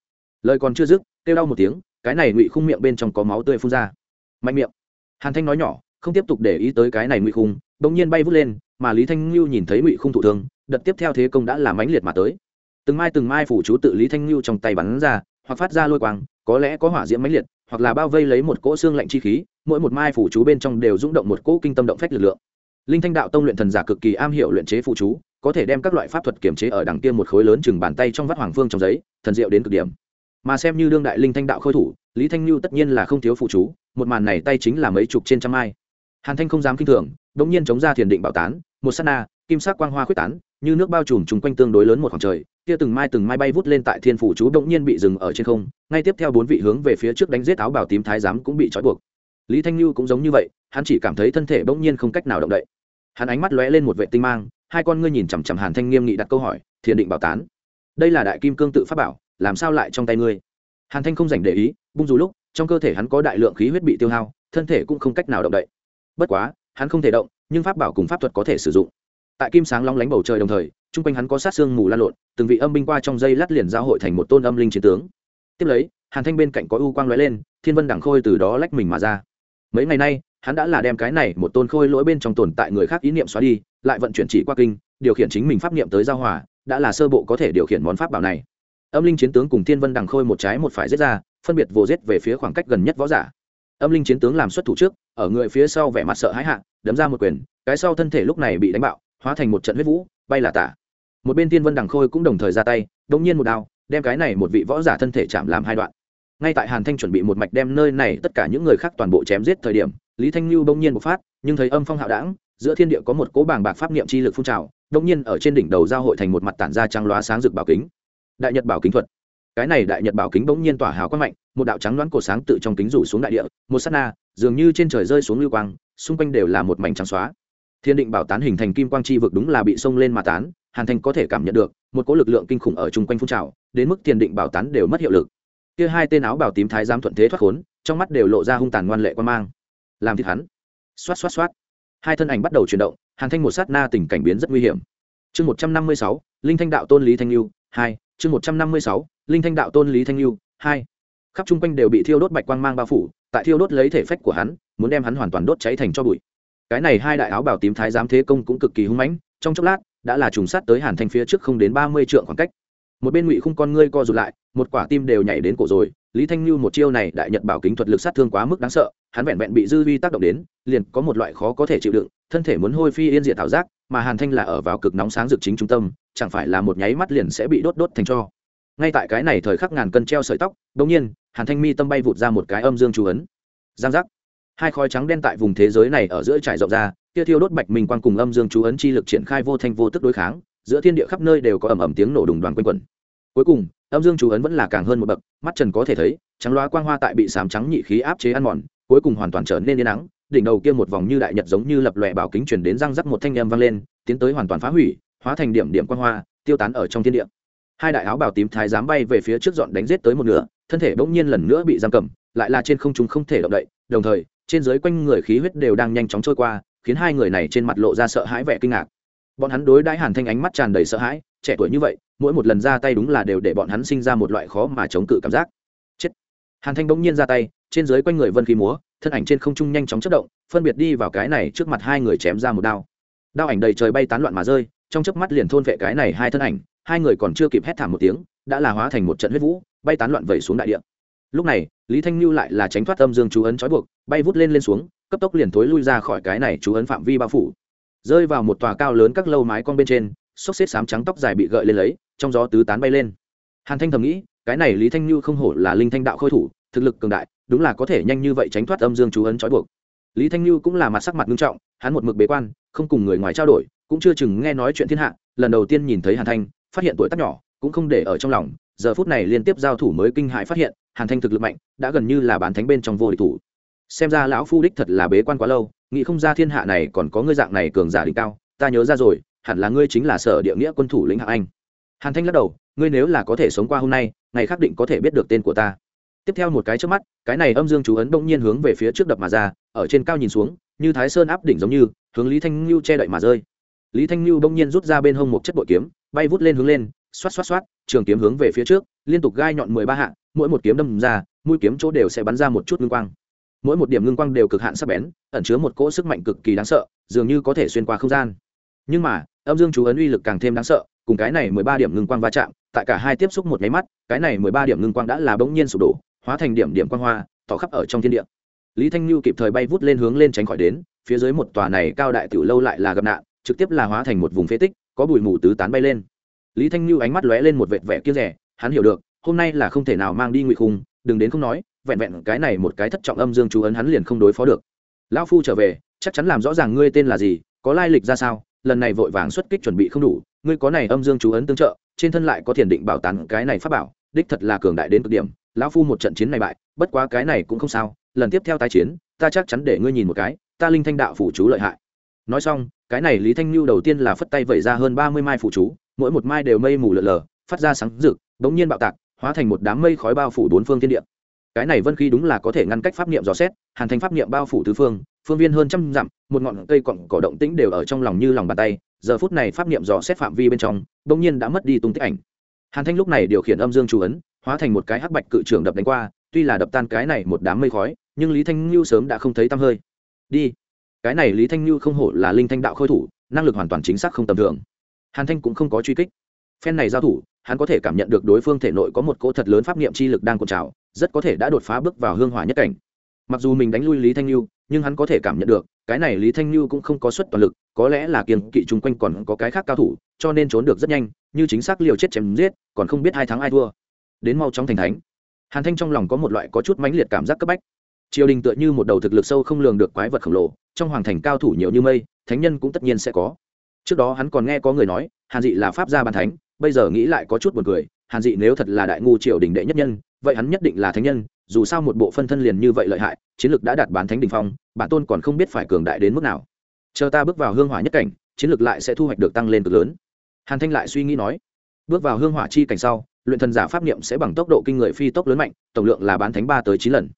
Lời còn chưa dứt, kêu đau một tiếng, cái này ngụy khung miệng bên trong có máu tươi phun ra. Mạnh miệng. Hàn thanh nói nhỏ, không tiếp tục để ý tới cái này ngụy khung, bỗng nhiên bay vút lên, mà lý thanh lưu nhìn thấy ngụy khung thụ thương, đợt tiếp theo thế công đã làm mãnh liệt mà tới. Từng mai từng mai phủ chú tự lý thanh lưu trong tay bắn ra hoặc phát ra lôi quang, có lẽ có hỏa diễm mãnh liệt, hoặc là bao vây lấy một cỗ xương lạnh chi khí, mỗi một mai phủ chú bên trong đều rung động một cỗ kinh tâm động phách lực lượng. Linh thanh đạo tông luyện thần giả cực kỳ am hiểu luyện chế phụ chú, có thể đem các loại pháp thuật kiểm chế ở đằng kia một khối lớn chừng bàn tay trong vắt hoàng phương trong giấy, thần diệu đến cực điểm. Mà xem như đương đại linh thanh đạo khôi thủ, lý thanh lưu tất nhiên là không thiếu phụ chú, một màn này tay chính là mấy chục trên trăm mai. Hàn thanh không dám kinh thường đ ỗ n g nhiên chống ra thiền định bảo tán, một s á t na, kim sắc quang hoa quyết tán như nước bao trùm chung quanh tương đối lớn một khoảng trời, kia từng mai từng mai bay vút lên tại thiên phủ chú động nhiên bị dừng ở trên không, ngay tiếp theo bốn vị hướng về phía trước đánh giết áo bảo tím thái giám cũng bị trói buộc. Lý thanh lưu cũng giống như vậy, hắn chỉ cảm thấy thân thể bỗng nhiên không cách nào động đậy. Hắn ánh mắt lóe lên một vệ tinh mang, hai con ngươi nhìn chằm chằm hàn thanh nghiêm nghị đặt câu hỏi, thiền định bảo tán? Đây là đại kim cương tự pháp bảo, làm sao lại trong tay ngươi? Hàn thanh không dành để ý, bung dù lúc, trong cơ thể hắn có đại lượng khí huyết bị tiêu hao, thân thể cũng không cách nào động đậy. Bất quá, hắn không thể động, nhưng pháp bảo cùng pháp thuật có thể sử dụng tại kim sáng long lánh bầu trời đồng thời, chung quanh hắn có sát xương mù lan lộn, từng vị âm binh qua trong dây lát liền giao hội thành một tôn âm linh chiến tướng. Tiếp lấy, hàn thanh bên cạnh có u quang lóe lên, thiên vân đẳng khôi từ đó lách mình mà ra. Mấy ngày nay, hắn đã là đem cái này một tôn khôi lỗi bên trong tồn tại người khác ý niệm xóa đi, lại vận chuyển chỉ qua kinh, điều khiển chính mình pháp niệm tới giao hòa, đã là sơ bộ có thể điều khiển món pháp bảo này. Âm linh chiến tướng cùng thiên vân đằng khôi một trái một phải giết ra, phân biệt vồ giết về phía khoảng cách gần nhất võ giả. Âm linh chiến tướng làm xuất thủ trước, ở người phía sau vẻ mặt sợ hãi hạ, đấm ra một quyền, cái sau thân thể lúc này bị đánh bạo hóa thành một trận huyết vũ, bay là tả. Một bên tiên vân đằng khôi cũng đồng thời ra tay đông nhiên một đao, đem cái này một vị võ giả thân thể chạm làm hai đoạn. Ngay tại hàn thanh chuẩn bị một mạch đem nơi này tất cả những người khác toàn bộ chém giết thời điểm, lý thanh lưu bỗng nhiên một phát, nhưng thấy âm phong hạo đảng giữa thiên địa có một cỗ bàng bạc pháp niệm chi lực phun trào đông nhiên ở trên đỉnh đầu giao hội thành một mặt tản ra trắng loá sáng rực bảo kính. Đại nhật bảo kính thuật. Cái này đại nhật bảo kính bỗng nhiên tỏa hào quang mạnh, một đạo trắng đoán cổ sáng tự trong kính rủ xuống đại địa, một sát na, dường như trên trời rơi xuống lưu quang, xung quanh đều là một mảnh trắng xóa thiên định bảo tán hình thành kim quang chi vực đúng là bị xông lên mà tán, hàn thành có thể cảm nhận được, một cỗ lực lượng kinh khủng ở chung quanh phun trào, đến mức thiên định bảo tán đều mất hiệu lực. Kia hai tên áo bảo tím thái giám thuận thế thoát khốn, trong mắt đều lộ ra hung tàn ngoan lệ quan mang. Làm thịt hắn. Xoát xoát xoát. Hai thân ảnh bắt đầu chuyển động, hàn thanh một sát na tình cảnh biến rất nguy hiểm. Chương một trăm năm mươi sáu, linh thanh đạo tôn lý thanh lưu, hai, chương một trăm năm mươi sáu, linh thanh đạo tôn lý thanh lưu, hai. Khắp chung quanh đều bị thiêu đốt bạch quang mang bao phủ, tại thiêu đốt lấy thể phách của hắn, muốn đem hắn hoàn toàn đốt cháy thành cho bụi cái này hai đại áo bảo tím thái giám thế công cũng cực kỳ hung mãnh, trong chốc lát, đã là trùng sát tới hàn thanh phía trước không đến ba mươi trượng khoảng cách. Một bên ngụy khung con ngươi co rụt lại, một quả tim đều nhảy đến cổ rồi, lý thanh như một chiêu này đại nhật bảo kính thuật lực sát thương quá mức đáng sợ, hắn vẹn vẹn bị dư vi tác động đến, liền có một loại khó có thể chịu đựng, thân thể muốn hôi phi yên diện thảo giác, mà hàn thanh là ở vào cực nóng sáng rực chính trung tâm, chẳng phải là một nháy mắt liền sẽ bị đốt đốt thành cho. Ngay tại cái này thời khắc ngàn cân treo sợi tóc đ ỗ n g nhiên, hàn thanh mi tâm bay vụt ra một cái âm dương chú ấn. Giang giác hai khói trắng đen tại vùng thế giới này ở giữa trải rộng ra, kia thiêu đốt bạch minh quang cùng âm dương chú ấn chi lực triển khai vô thanh vô tức đối kháng, giữa thiên địa khắp nơi đều có ầm ầm tiếng nổ đùng đoàn quanh quẩn. Cuối cùng, âm dương chú ấn vẫn là càng hơn một bậc, mắt trần có thể thấy, trắng loá quang hoa tại bị sám trắng nhị khí áp chế ăn mòn, cuối cùng hoàn toàn trở nên yên nắng, đỉnh đầu kia một vòng như đại nhật giống như lập lòe bảo kính chuyển đến răng rắc một thanh âm vang lên, tiến tới hoàn toàn phá hủy, hóa thành điểm điểm quang hoa, tiêu tán ở trong thiên địa. Hai đại áo bào tím thái giám bay về phía trước dọn đánh giết tới một nửa, thân thể bỗng nhiên lần nữa bị giam cầm, lại là trên không trung không thể động đậy, đồng thời trên dưới quanh người khí huyết đều đang nhanh chóng trôi qua, khiến hai người này trên mặt lộ ra sợ hãi vẻ kinh ngạc. Bọn hắn đối đãi hàn thanh ánh mắt tràn đầy sợ hãi, trẻ tuổi như vậy, mỗi một lần ra tay đúng là đều để bọn hắn sinh ra một loại khó mà chống cự cảm giác. Chết. Hàn thanh bỗng nhiên ra tay, trên dưới quanh người vân khí múa, thân ảnh trên không trung nhanh chóng chất động, phân biệt đi vào cái này trước mặt hai người chém ra một đao. Đao ảnh đầy trời bay tán loạn mà rơi, trong chớp mắt liền thôn vệ cái này hai thân ảnh, hai người còn chưa kịp hét thảm một tiếng, đã là hóa thành một trận huyết vũ, bay tán loạn vẩy xuống đại địa lúc này, lý thanh lưu lại là tránh thoát âm dương chú ấn trói buộc, bay vút lên lên xuống, cấp tốc liền thối lui ra khỏi cái này chú ấn phạm vi bao phủ. Rơi vào một tòa cao lớn các lâu mái con bên trên, xốc xếp sám trắng tóc dài bị gợi lên lấy, trong gió tứ tán bay lên. Hàn thanh thầm nghĩ, cái này lý thanh như không hổ là linh thanh đạo khôi thủ, thực lực cường đại, đúng là có thể nhanh như vậy tránh thoát âm dương chú ấn trói buộc. Lý thanh như cũng là mặt sắc mặt nghiêm trọng, hắn một mực bế quan, không cùng người ngoài trao đổi, cũng chưa chừng nghe nói chuyện thiên hạ, lần đầu tiên nhìn thấy hàn thanh, phát hiện tuổi tác nhỏ, cũng không để ở trong lòng, giờ phút này liên tiếp giao thủ mới kinh hại phát hiện hàn thanh thực lực mạnh, đã gần như là bán thánh bên trong vô địch thủ. Xem ra lão phu đích thật là bế quan quá lâu, nghĩ không ra thiên hạ này còn có ngươi dạng này cường giả đỉnh cao, ta nhớ ra rồi, hẳn là ngươi chính là sở địa nghĩa quân thủ lĩnh hạ anh. Hàn thanh lắc đầu, ngươi nếu là có thể sống qua hôm nay, ngày khắc định có thể biết được tên của ta. Tiếp theo một cái trước mắt, cái này âm dương chú ấn bỗng nhiên hướng về phía trước đập mà ra, ở trên cao nhìn xuống, như thái sơn áp đỉnh giống như, hướng lý thanh lưu che đậy mà rơi. Lý thanh lưu bỗng nhiên rút ra bên hông một chất bội kiếm, bay vút lên hướng lên, xoát xoát xoát, trường kiếm hướng về phía trước liên tục gai nhọn mười ba hạ, mỗi một kiếm đâm ra, mũi kiếm chỗ đều sẽ bắn ra một chút ngưng quang. Mỗi một điểm ngưng quang đều cực hạn sắc bén, ẩn chứa một cỗ sức mạnh cực kỳ đáng sợ, dường như có thể xuyên qua không gian. Nhưng mà, âm dương chú ấn uy lực càng thêm đáng sợ, cùng cái này mười ba điểm ngưng quang va chạm, tại cả hai tiếp xúc một máy mắt, cái này mười ba điểm ngưng quang đã là bỗng nhiên sụp đổ, hóa thành điểm điểm quang hoa, tỏ khắp ở trong thiên địa. Lý thanh lưu kịp thời bay vút lên hướng lên tránh khỏi đến, phía dưới một tòa này cao đại tiểu lâu lại là gặp nạn, trực tiếp là hóa thành một vùng phế tích, có bụi mù tứ tán bay lên. Lý thanh lưu ánh mắt lóe lên một vệt vẻ kia rẻ hắn hiểu được, hôm nay là không thể nào mang đi ngụy khung, đừng đến không nói, vẹn vẹn cái này một cái thất trọng âm dương chú ấn hắn liền không đối phó được. Lão phu trở về, chắc chắn làm rõ ràng ngươi tên là gì, có lai lịch ra sao, lần này vội vàng xuất kích chuẩn bị không đủ, ngươi có này âm dương chú ấn tương trợ, trên thân lại có thiền định bảo tàng cái này pháp bảo, đích thật là cường đại đến cực điểm, lão phu một trận chiến này bại, bất quá cái này cũng không sao, lần tiếp theo tái chiến, ta chắc chắn để ngươi nhìn một cái, ta linh thanh đạo phủ chú lợi hại. Nói xong, cái này lý thanh lưu đầu tiên là phất tay vẩy ra hơn ba mươi mai phụ chú, mỗi một mai đều mây mù lợn lờ phát ra sáng rực bỗng nhiên bạo tạc, hóa thành một đám mây khói bao phủ bốn phương thiên địa. Cái này vân khí đúng là có thể ngăn cách pháp niệm dò xét, hàn thành pháp niệm bao phủ tứ phương phương viên hơn trăm dặm, một ngọn cây cọng cỏ động tĩnh đều ở trong lòng như lòng bàn tay, giờ phút này pháp niệm dò xét phạm vi bên trong, bỗng nhiên đã mất đi tung tích ảnh. Hàn thanh lúc này điều khiển âm dương chú ấn, hóa thành một cái hắc bạch cự trường đập đánh qua, tuy là đập tan cái này một đám mây khói, nhưng lý thanh lưu sớm đã không thấy tăm hơi. Đi. Cái này lý thanh lưu không hổ là linh thanh đạo khôi thủ, năng lực hoàn toàn chính xác không tầm thường. Hàn thanh cũng không có truy kích phen này giao thủ, hắn có thể cảm nhận được đối phương thể nội có một cỗ thật lớn pháp niệm chi lực đang cuộn trào, rất có thể đã đột phá bước vào hương hỏa nhất cảnh. Mặc dù mình đánh lui lý thanh lưu nhưng hắn có thể cảm nhận được, cái này lý thanh lưu cũng không có suất toàn lực, có lẽ là kiềng kỵ chung quanh còn có cái khác cao thủ, cho nên trốn được rất nhanh, như chính xác liều chết chém giết, còn không biết hai thắng ai thua. Đến mau chóng thành thánh. Hàn thanh trong lòng có một loại có chút mãnh liệt cảm giác cấp bách. Triều đình tựa như một đầu thực lực sâu không lường được quái vật khổng lồ, trong hoàng thành cao thủ nhiều như mây, thánh nhân cũng tất nhiên sẽ có. Trước đó hắn còn nghe có người nói, hàn dị là pháp gia bàn thánh bây giờ nghĩ lại có chút buồn cười, hàn dị nếu thật là đại ngu triều đình đệ nhất nhân, vậy hắn nhất định là thánh nhân, dù sao một bộ phân thân liền như vậy lợi hại, chiến lược đã đạt bán thánh đình phong, bản tôn còn không biết phải cường đại đến mức nào. Chờ ta bước vào hương hỏa nhất cảnh, chiến lược lại sẽ thu hoạch được tăng lên cực lớn. Hàn thanh lại suy nghĩ nói, bước vào hương hỏa chi cảnh sau, luyện thần giả pháp niệm sẽ bằng tốc độ kinh người phi tốc lớn mạnh, tổng lượng là bán thánh ba tới chín lần.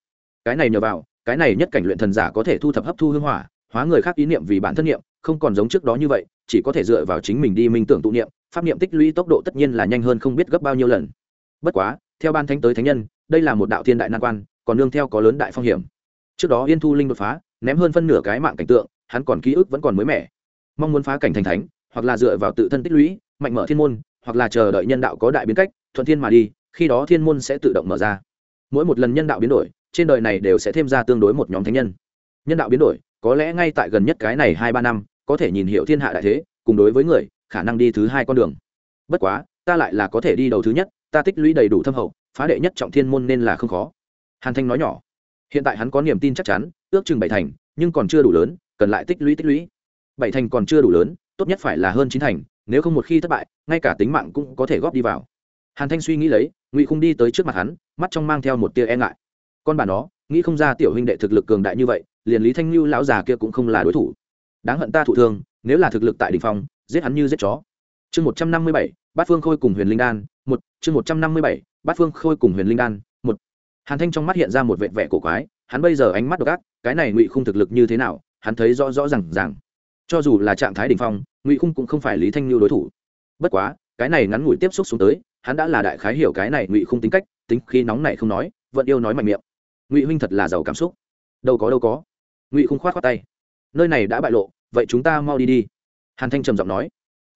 Cái này nhờ vào, cái này nhất cảnh luyện thần giả có thể thu thập hấp thu hương hỏa, hóa người khác ý niệm vì bản thân niệm, không còn giống trước đó như vậy, chỉ có thể dựa vào chính mình đi minh tưởng tụ niệm pháp niệm tích lũy tốc độ tất nhiên là nhanh hơn không biết gấp bao nhiêu lần. Bất quá, theo ban thánh tới thánh nhân, đây là một đạo thiên đại nan quan, còn nương theo có lớn đại phong hiểm. Trước đó yên thu linh đột phá, ném hơn phân nửa cái mạng cảnh tượng, hắn còn ký ức vẫn còn mới mẻ. Mong muốn phá cảnh thành thánh, hoặc là dựa vào tự thân tích lũy, mạnh mở thiên môn, hoặc là chờ đợi nhân đạo có đại biến cách, thuận thiên mà đi, khi đó thiên môn sẽ tự động mở ra. Mỗi một lần nhân đạo biến đổi, trên đời này đều sẽ thêm ra tương đối một nhóm thánh nhân. Nhân đạo biến đổi, có lẽ ngay tại gần nhất cái này hai ba năm, có thể nhìn hiệu thiên hạ đại thế, cùng đối với người khả năng đi thứ hai con đường. Bất quá, ta lại là có thể đi đầu thứ nhất, ta tích lũy đầy đủ thâm hậu, phá đệ nhất trọng thiên môn nên là không khó. Hàn thanh nói nhỏ. Hiện tại hắn có niềm tin chắc chắn, ước chừng bảy thành, nhưng còn chưa đủ lớn, cần lại tích lũy tích lũy. Bảy thành còn chưa đủ lớn, tốt nhất phải là hơn chín thành, nếu không một khi thất bại, ngay cả tính mạng cũng có thể góp đi vào. Hàn thanh suy nghĩ lấy, ngụy không đi tới trước mặt hắn, mắt trong mang theo một tia e ngại. Con bà nó, nghĩ không ra tiểu huynh đệ thực lực cường đại như vậy, liền lý thanh lưu lão già kia cũng không là đối thủ. Đáng hận ta thụ thương, nếu là thực lực tại đ ỉ n h phong giết hắn như giết chó. Chương một trăm năm mươi bảy, bát phương khôi cùng huyền linh đan, một. Chương một trăm năm mươi bảy, bát phương khôi cùng huyền linh đan, một. Hàn thanh trong mắt hiện ra một vẹn vẻ cổ quái, hắn bây giờ ánh mắt độc ác, cái này ngụy khung thực lực như thế nào, hắn thấy rõ rõ r à n g cho dù là trạng thái đ ỉ n h phong, ngụy khung cũng không phải lý thanh lưu đối thủ. Bất quá, cái này ngắn ngủi tiếp xúc xuống tới, hắn đã là đại khái hiểu cái này ngụy khung tính cách, tính khi nóng này không nói, vẫn yêu nói mạnh miệng. Ngụy huynh thật là giàu cảm xúc. Đâu có đâu có. Ngụy khung khoát khoát tay. Nơi này đã bại lộ, vậy chúng ta mau đi đi hàn thanh trầm giọng nói,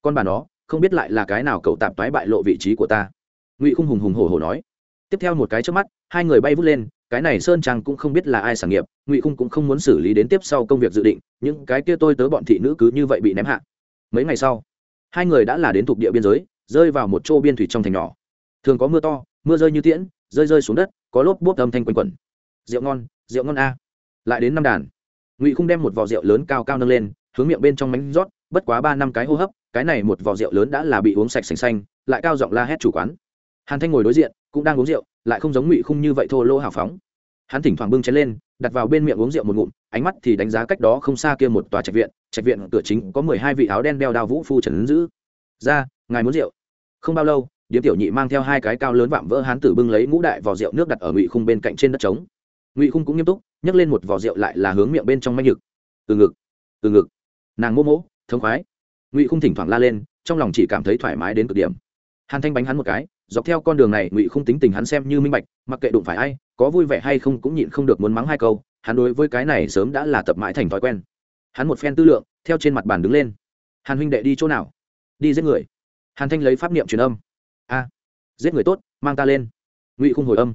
con bà nó, không biết lại là cái nào cậu tạp toái bại lộ vị trí của ta. Ngụy khung hùng hùng hổ hổ nói. Tiếp theo một cái trước mắt, hai người bay vút lên, cái này sơn trang cũng không biết là ai sản nghiệp, ngụy khung cũng không muốn xử lý đến tiếp sau công việc dự định, những cái kia tôi tớ bọn thị nữ cứ như vậy bị ném hạ. Mấy ngày sau, hai người đã là đến thuộc địa biên giới, rơi vào một chỗ biên thủy trong thành nhỏ. Thường có mưa to, mưa rơi như tiễn, rơi rơi xuống đất, có lốp bốp âm thanh quanh quẩn. Rượu ngon rượu ngon a. Lại đến năm đàn. Ngụy khung đem một vò rượu lớn cao cao nâng lên, hướng miệng bên trong mánh rót bất quá ba năm cái hô hấp, cái này một vò rượu lớn đã là bị uống sạch sành xanh, lại cao giọng la hét chủ quán. Hàn thanh ngồi đối diện, cũng đang uống rượu, lại không giống ngụy khung như vậy thô lỗ hào phóng. Hắn thỉnh thoảng bưng chén lên, đặt vào bên miệng uống rượu một ngụm, ánh mắt thì đánh giá cách đó không xa kia một tòa trạch viện trạch viện cửa chính có mười hai vị áo đen đeo đao vũ phu trần giữ. Ra, ngài muốn rượu? Không bao lâu, điếm tiểu nhị mang theo hai cái cao lớn vạm vỡ hán tử bưng lấy ngũ đại vò rượu nước đặt ở ngụy khung bên cạnh trên đất trống. Ngụy khung cũng nghiêm túc, nhấc lên một vò rượu lại là hướng miệng bên trong manh nhực. Từ ngực từ ngực. Nàng mô mỗ thống khoái. Ngụy khung thỉnh thoảng la lên, trong lòng chỉ cảm thấy thoải mái đến cực điểm. Hàn thanh bánh hắn một cái, dọc theo con đường này, ngụy khung tính tình hắn xem như minh bạch, mặc kệ đụng phải ai, có vui vẻ hay không cũng nhịn không được muốn mắng hai câu, hắn đối với cái này sớm đã là tập mãi thành thói quen. Hắn một phen tư lượng, theo trên mặt bàn đứng lên. Hàn huynh đệ đi chỗ nào? Đi giết người. Hàn thanh lấy pháp niệm truyền âm. A, giết người tốt, mang ta lên. Ngụy khung hồi âm.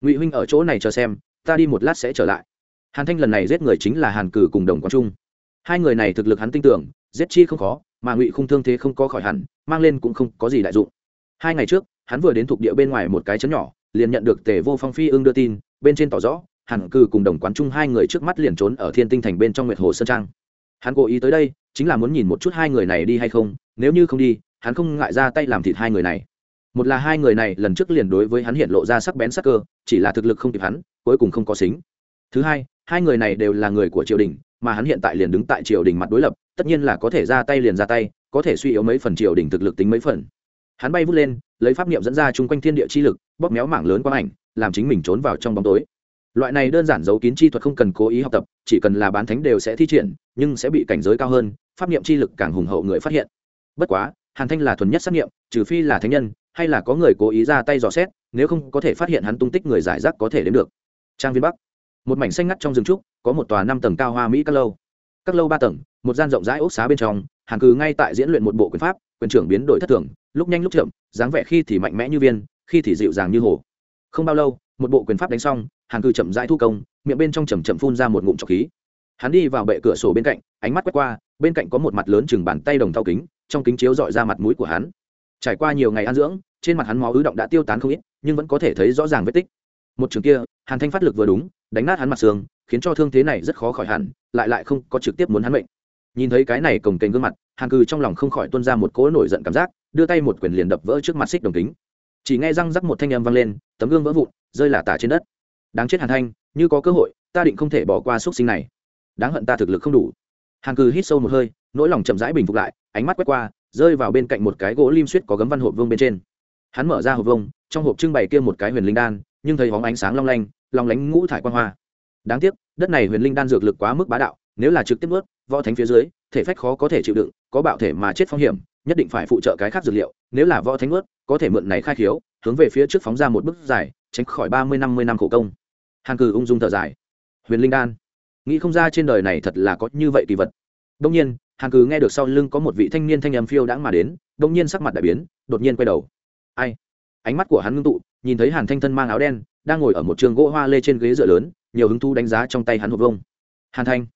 Ngụy huynh ở chỗ này chờ xem, ta đi một lát sẽ trở lại. Hàn thanh lần này giết người chính là hàn cử cùng đồng quang trung. Hai người này thực lực hắn tin tưởng giết chi không khó, mà ngụy khung thương thế không có khỏi hẳn, mang lên cũng không có gì đại dụng. Hai ngày trước, hắn vừa đến thuộc địa bên ngoài một cái chấn nhỏ, liền nhận được tề vô phong phi ưng đưa tin, bên trên tỏ rõ hàn Cư cùng đồng quán chung hai người trước mắt liền trốn ở thiên tinh thành bên trong nguyệt hồ sơn trang. Hắn cố ý tới đây, chính là muốn nhìn một chút hai người này đi hay không, nếu như không đi, hắn không ngại ra tay làm thịt hai người này. Một là hai người này lần trước liền đối với hắn hiện lộ ra sắc bén sắc cơ, chỉ là thực lực không kịp hắn, cuối cùng không có xính. Thứ hai hai người này đều là người của triều đình mà hắn hiện tại liền đứng tại triều đình mặt đối lập, tất nhiên là có thể ra tay liền ra tay, có thể suy yếu mấy phần triều đình thực lực tính mấy phần. Hắn bay vút lên, lấy pháp niệm dẫn ra chung quanh thiên địa chi lực, bóp méo mảng lớn quang ảnh, làm chính mình trốn vào trong bóng tối. Loại này đơn giản giấu kín chi thuật không cần cố ý học tập, chỉ cần là bán thánh đều sẽ thi triển, nhưng sẽ bị cảnh giới cao hơn, pháp niệm chi lực càng hùng hậu người phát hiện. Bất quá, hàn thanh là thuần nhất xác nghiệm trừ phi là thánh nhân, hay là có người cố ý ra tay dò xét, nếu không có thể phát hiện hắn tung tích người giải rác có thể đến được. Trang viên bắc một mảnh xanh ngắt trong rừng trúc, có một tòa năm tầng cao hoa mỹ các lâu. Các lâu ba tầng, một gian rộng rãi ốc xá bên trong hàng cừ ngay tại diễn luyện một bộ quyền pháp, quyền trưởng biến đổi thất thường, lúc nhanh lúc chậm, dáng vẻ khi thì mạnh mẽ như viên, khi thì dịu dàng như hồ không bao lâu, một bộ quyền pháp đánh xong, hàn cừ chậm rãi thu công, miệng bên trong chầm chậm phun ra một ngụm trọc khí. Hắn đi vào bệ cửa sổ bên cạnh, ánh mắt quét qua, bên cạnh có một mặt lớn chừng bàn tay đồng thau kính, trong kính chiếu dọi ra mặt mũi của hắn. Trải qua nhiều ngày ăn dưỡng, trên mặt hắn máu ứ động đã tiêu tán không ít, nhưng vẫn có thể thấy rõ ràng vết tích. Một trường kia hàn thanh phát lực vừa đúng, đánh nát hắn mặt xương, khiến cho thương thế này rất khó khỏi hẳn, lại lại không có trực tiếp muốn hắn mệnh. Nhìn thấy cái này cồng kềnh gương mặt, hàn cừ trong lòng không khỏi tuôn ra một cỗ nổi giận cảm giác, đưa tay một quyền liền đập vỡ trước mặt xích đồng kính. Chỉ nghe răng rắc một thanh âm vang lên, tấm gương vỡ vụn, rơi lả tả trên đất. Đáng chết hàn thanh, như có cơ hội, ta định không thể bỏ qua xúc sinh này. Đáng hận ta thực lực không đủ. Hàn cừ hít sâu một hơi, nỗi lòng chậm rãi bình phục lại, ánh mắt quét qua, rơi vào bên cạnh một cái gỗ lim suýt có gấm văn hộp vương bên trên. Hắn mở ra hộp vông trong hộp trưng bày kia một cái huyền linh đan nhưng thấy bóng ánh sáng long lanh, long lánh ngũ thải quan hoa. Đáng tiếc, đất này huyền linh đan dược lực quá mức bá đạo, nếu là trực tiếp ướt võ thánh phía dưới, thể phách khó có thể chịu đựng, có bạo thể mà chết phong hiểm, nhất định phải phụ trợ cái khác dược liệu, nếu là võ thánh ướt có thể mượn này khai khiếu, hướng về phía trước phóng ra một bước dài, tránh khỏi ba mươi năm mươi năm khổ công. Hàn cừ ung dung thở dài. Huyền linh đan? Nghĩ không ra trên đời này thật là có như vậy kỳ vật. Đông nhiên, hàn cừ nghe được sau lưng có một vị thanh niên thanh âm phiêu đãng mà đến đông nhiên sắc mặt đại biến, đột nhiên quay đầu. Ai? Ánh mắt của hắn ngưng tụ, nhìn thấy hàn thanh thân mang áo đen, đang ngồi ở một trường gỗ hoa lê trên ghế dựa lớn, nhiều hứng thú đánh giá trong tay hắn hộp vông. Hàn thanh.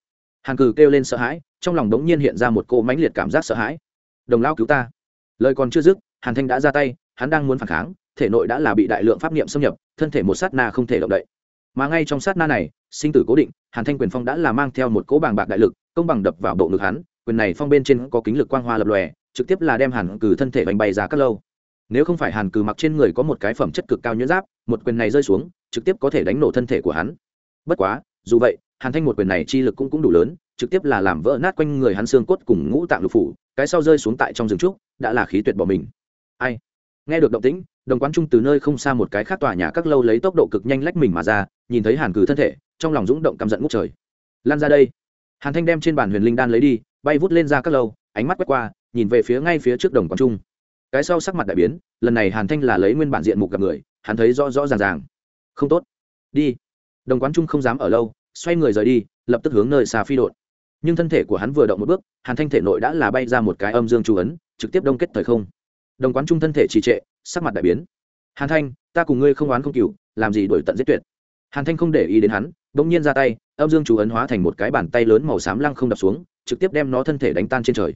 Hàn Cử kêu lên sợ hãi, trong lòng đống nhiên hiện ra một cỗ mãnh liệt cảm giác sợ hãi. Đồng lao cứu ta. Lời còn chưa dứt, hàn thanh đã ra tay, hắn đang muốn phản kháng, thể nội đã là bị đại lượng pháp niệm xâm nhập, thân thể một sát na không thể động đậy. Mà ngay trong sát na này, sinh tử cố định, hàn thanh quyền phong đã là mang theo một cỗ bàng bạc đại lực, công bằng đập vào bộ ngực hắn, quyền này phong bên trên có kính lực quang hoa lập lòe, trực tiếp là đem hàn Cử thân thể bành bay ra các lâu nếu không phải hàn cừ mặc trên người có một cái phẩm chất cực cao nhuyễn giáp, một quyền này rơi xuống, trực tiếp có thể đánh nổ thân thể của hắn. Bất quá, dù vậy, hàn thanh một quyền này chi lực cũng cũng đủ lớn, trực tiếp là làm vỡ nát quanh người hắn xương cốt cùng ngũ tạng lục phủ, cái sau rơi xuống tại trong rừng trúc, đã là khí tuyệt bỏ mình. Ai? Nghe được động tĩnh, đồng quán trung từ nơi không xa một cái khác tòa nhà các lâu lấy tốc độ cực nhanh lách mình mà ra, nhìn thấy hàn cừ thân thể, trong lòng rúng động căm giận ngút trời. Lan ra đây. Hàn thanh đem trên bàn huyền linh đan lấy đi, bay vút lên ra các lâu, ánh mắt quét qua, nhìn về phía ngay phía trước đồng quán trung cái sau sắc mặt đại biến, lần này hàn thanh là lấy nguyên bản diện mục gặp người, hắn thấy rõ rõ ràng ràng. Không tốt. Đi. Đồng quán trung không dám ở lâu, xoay người rời đi, lập tức hướng nơi xa phi đột nhưng thân thể của hắn vừa động một bước, hàn thanh thể nội đã là bay ra một cái âm dương chú ấn, trực tiếp đông kết thời không. Đồng quán trung thân thể trì trệ, sắc mặt đại biến. Hàn thanh, ta cùng ngươi không oán không cừu, làm gì đổi tận giết tuyệt. Hàn thanh không để ý đến hắn đ ỗ n g nhiên ra tay, âm dương chú ấn hóa thành một cái bàn tay lớn màu xám lăng không đập xuống, trực tiếp đem nó thân thể đánh tan trên trời.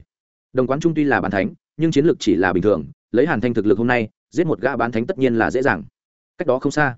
Đồng quán trung tuy là bàn thánh nhưng chiến lược chỉ là bình thường, lấy hàn thanh thực lực hôm nay, giết một gã bán thánh tất nhiên là dễ dàng. Cách đó không xa.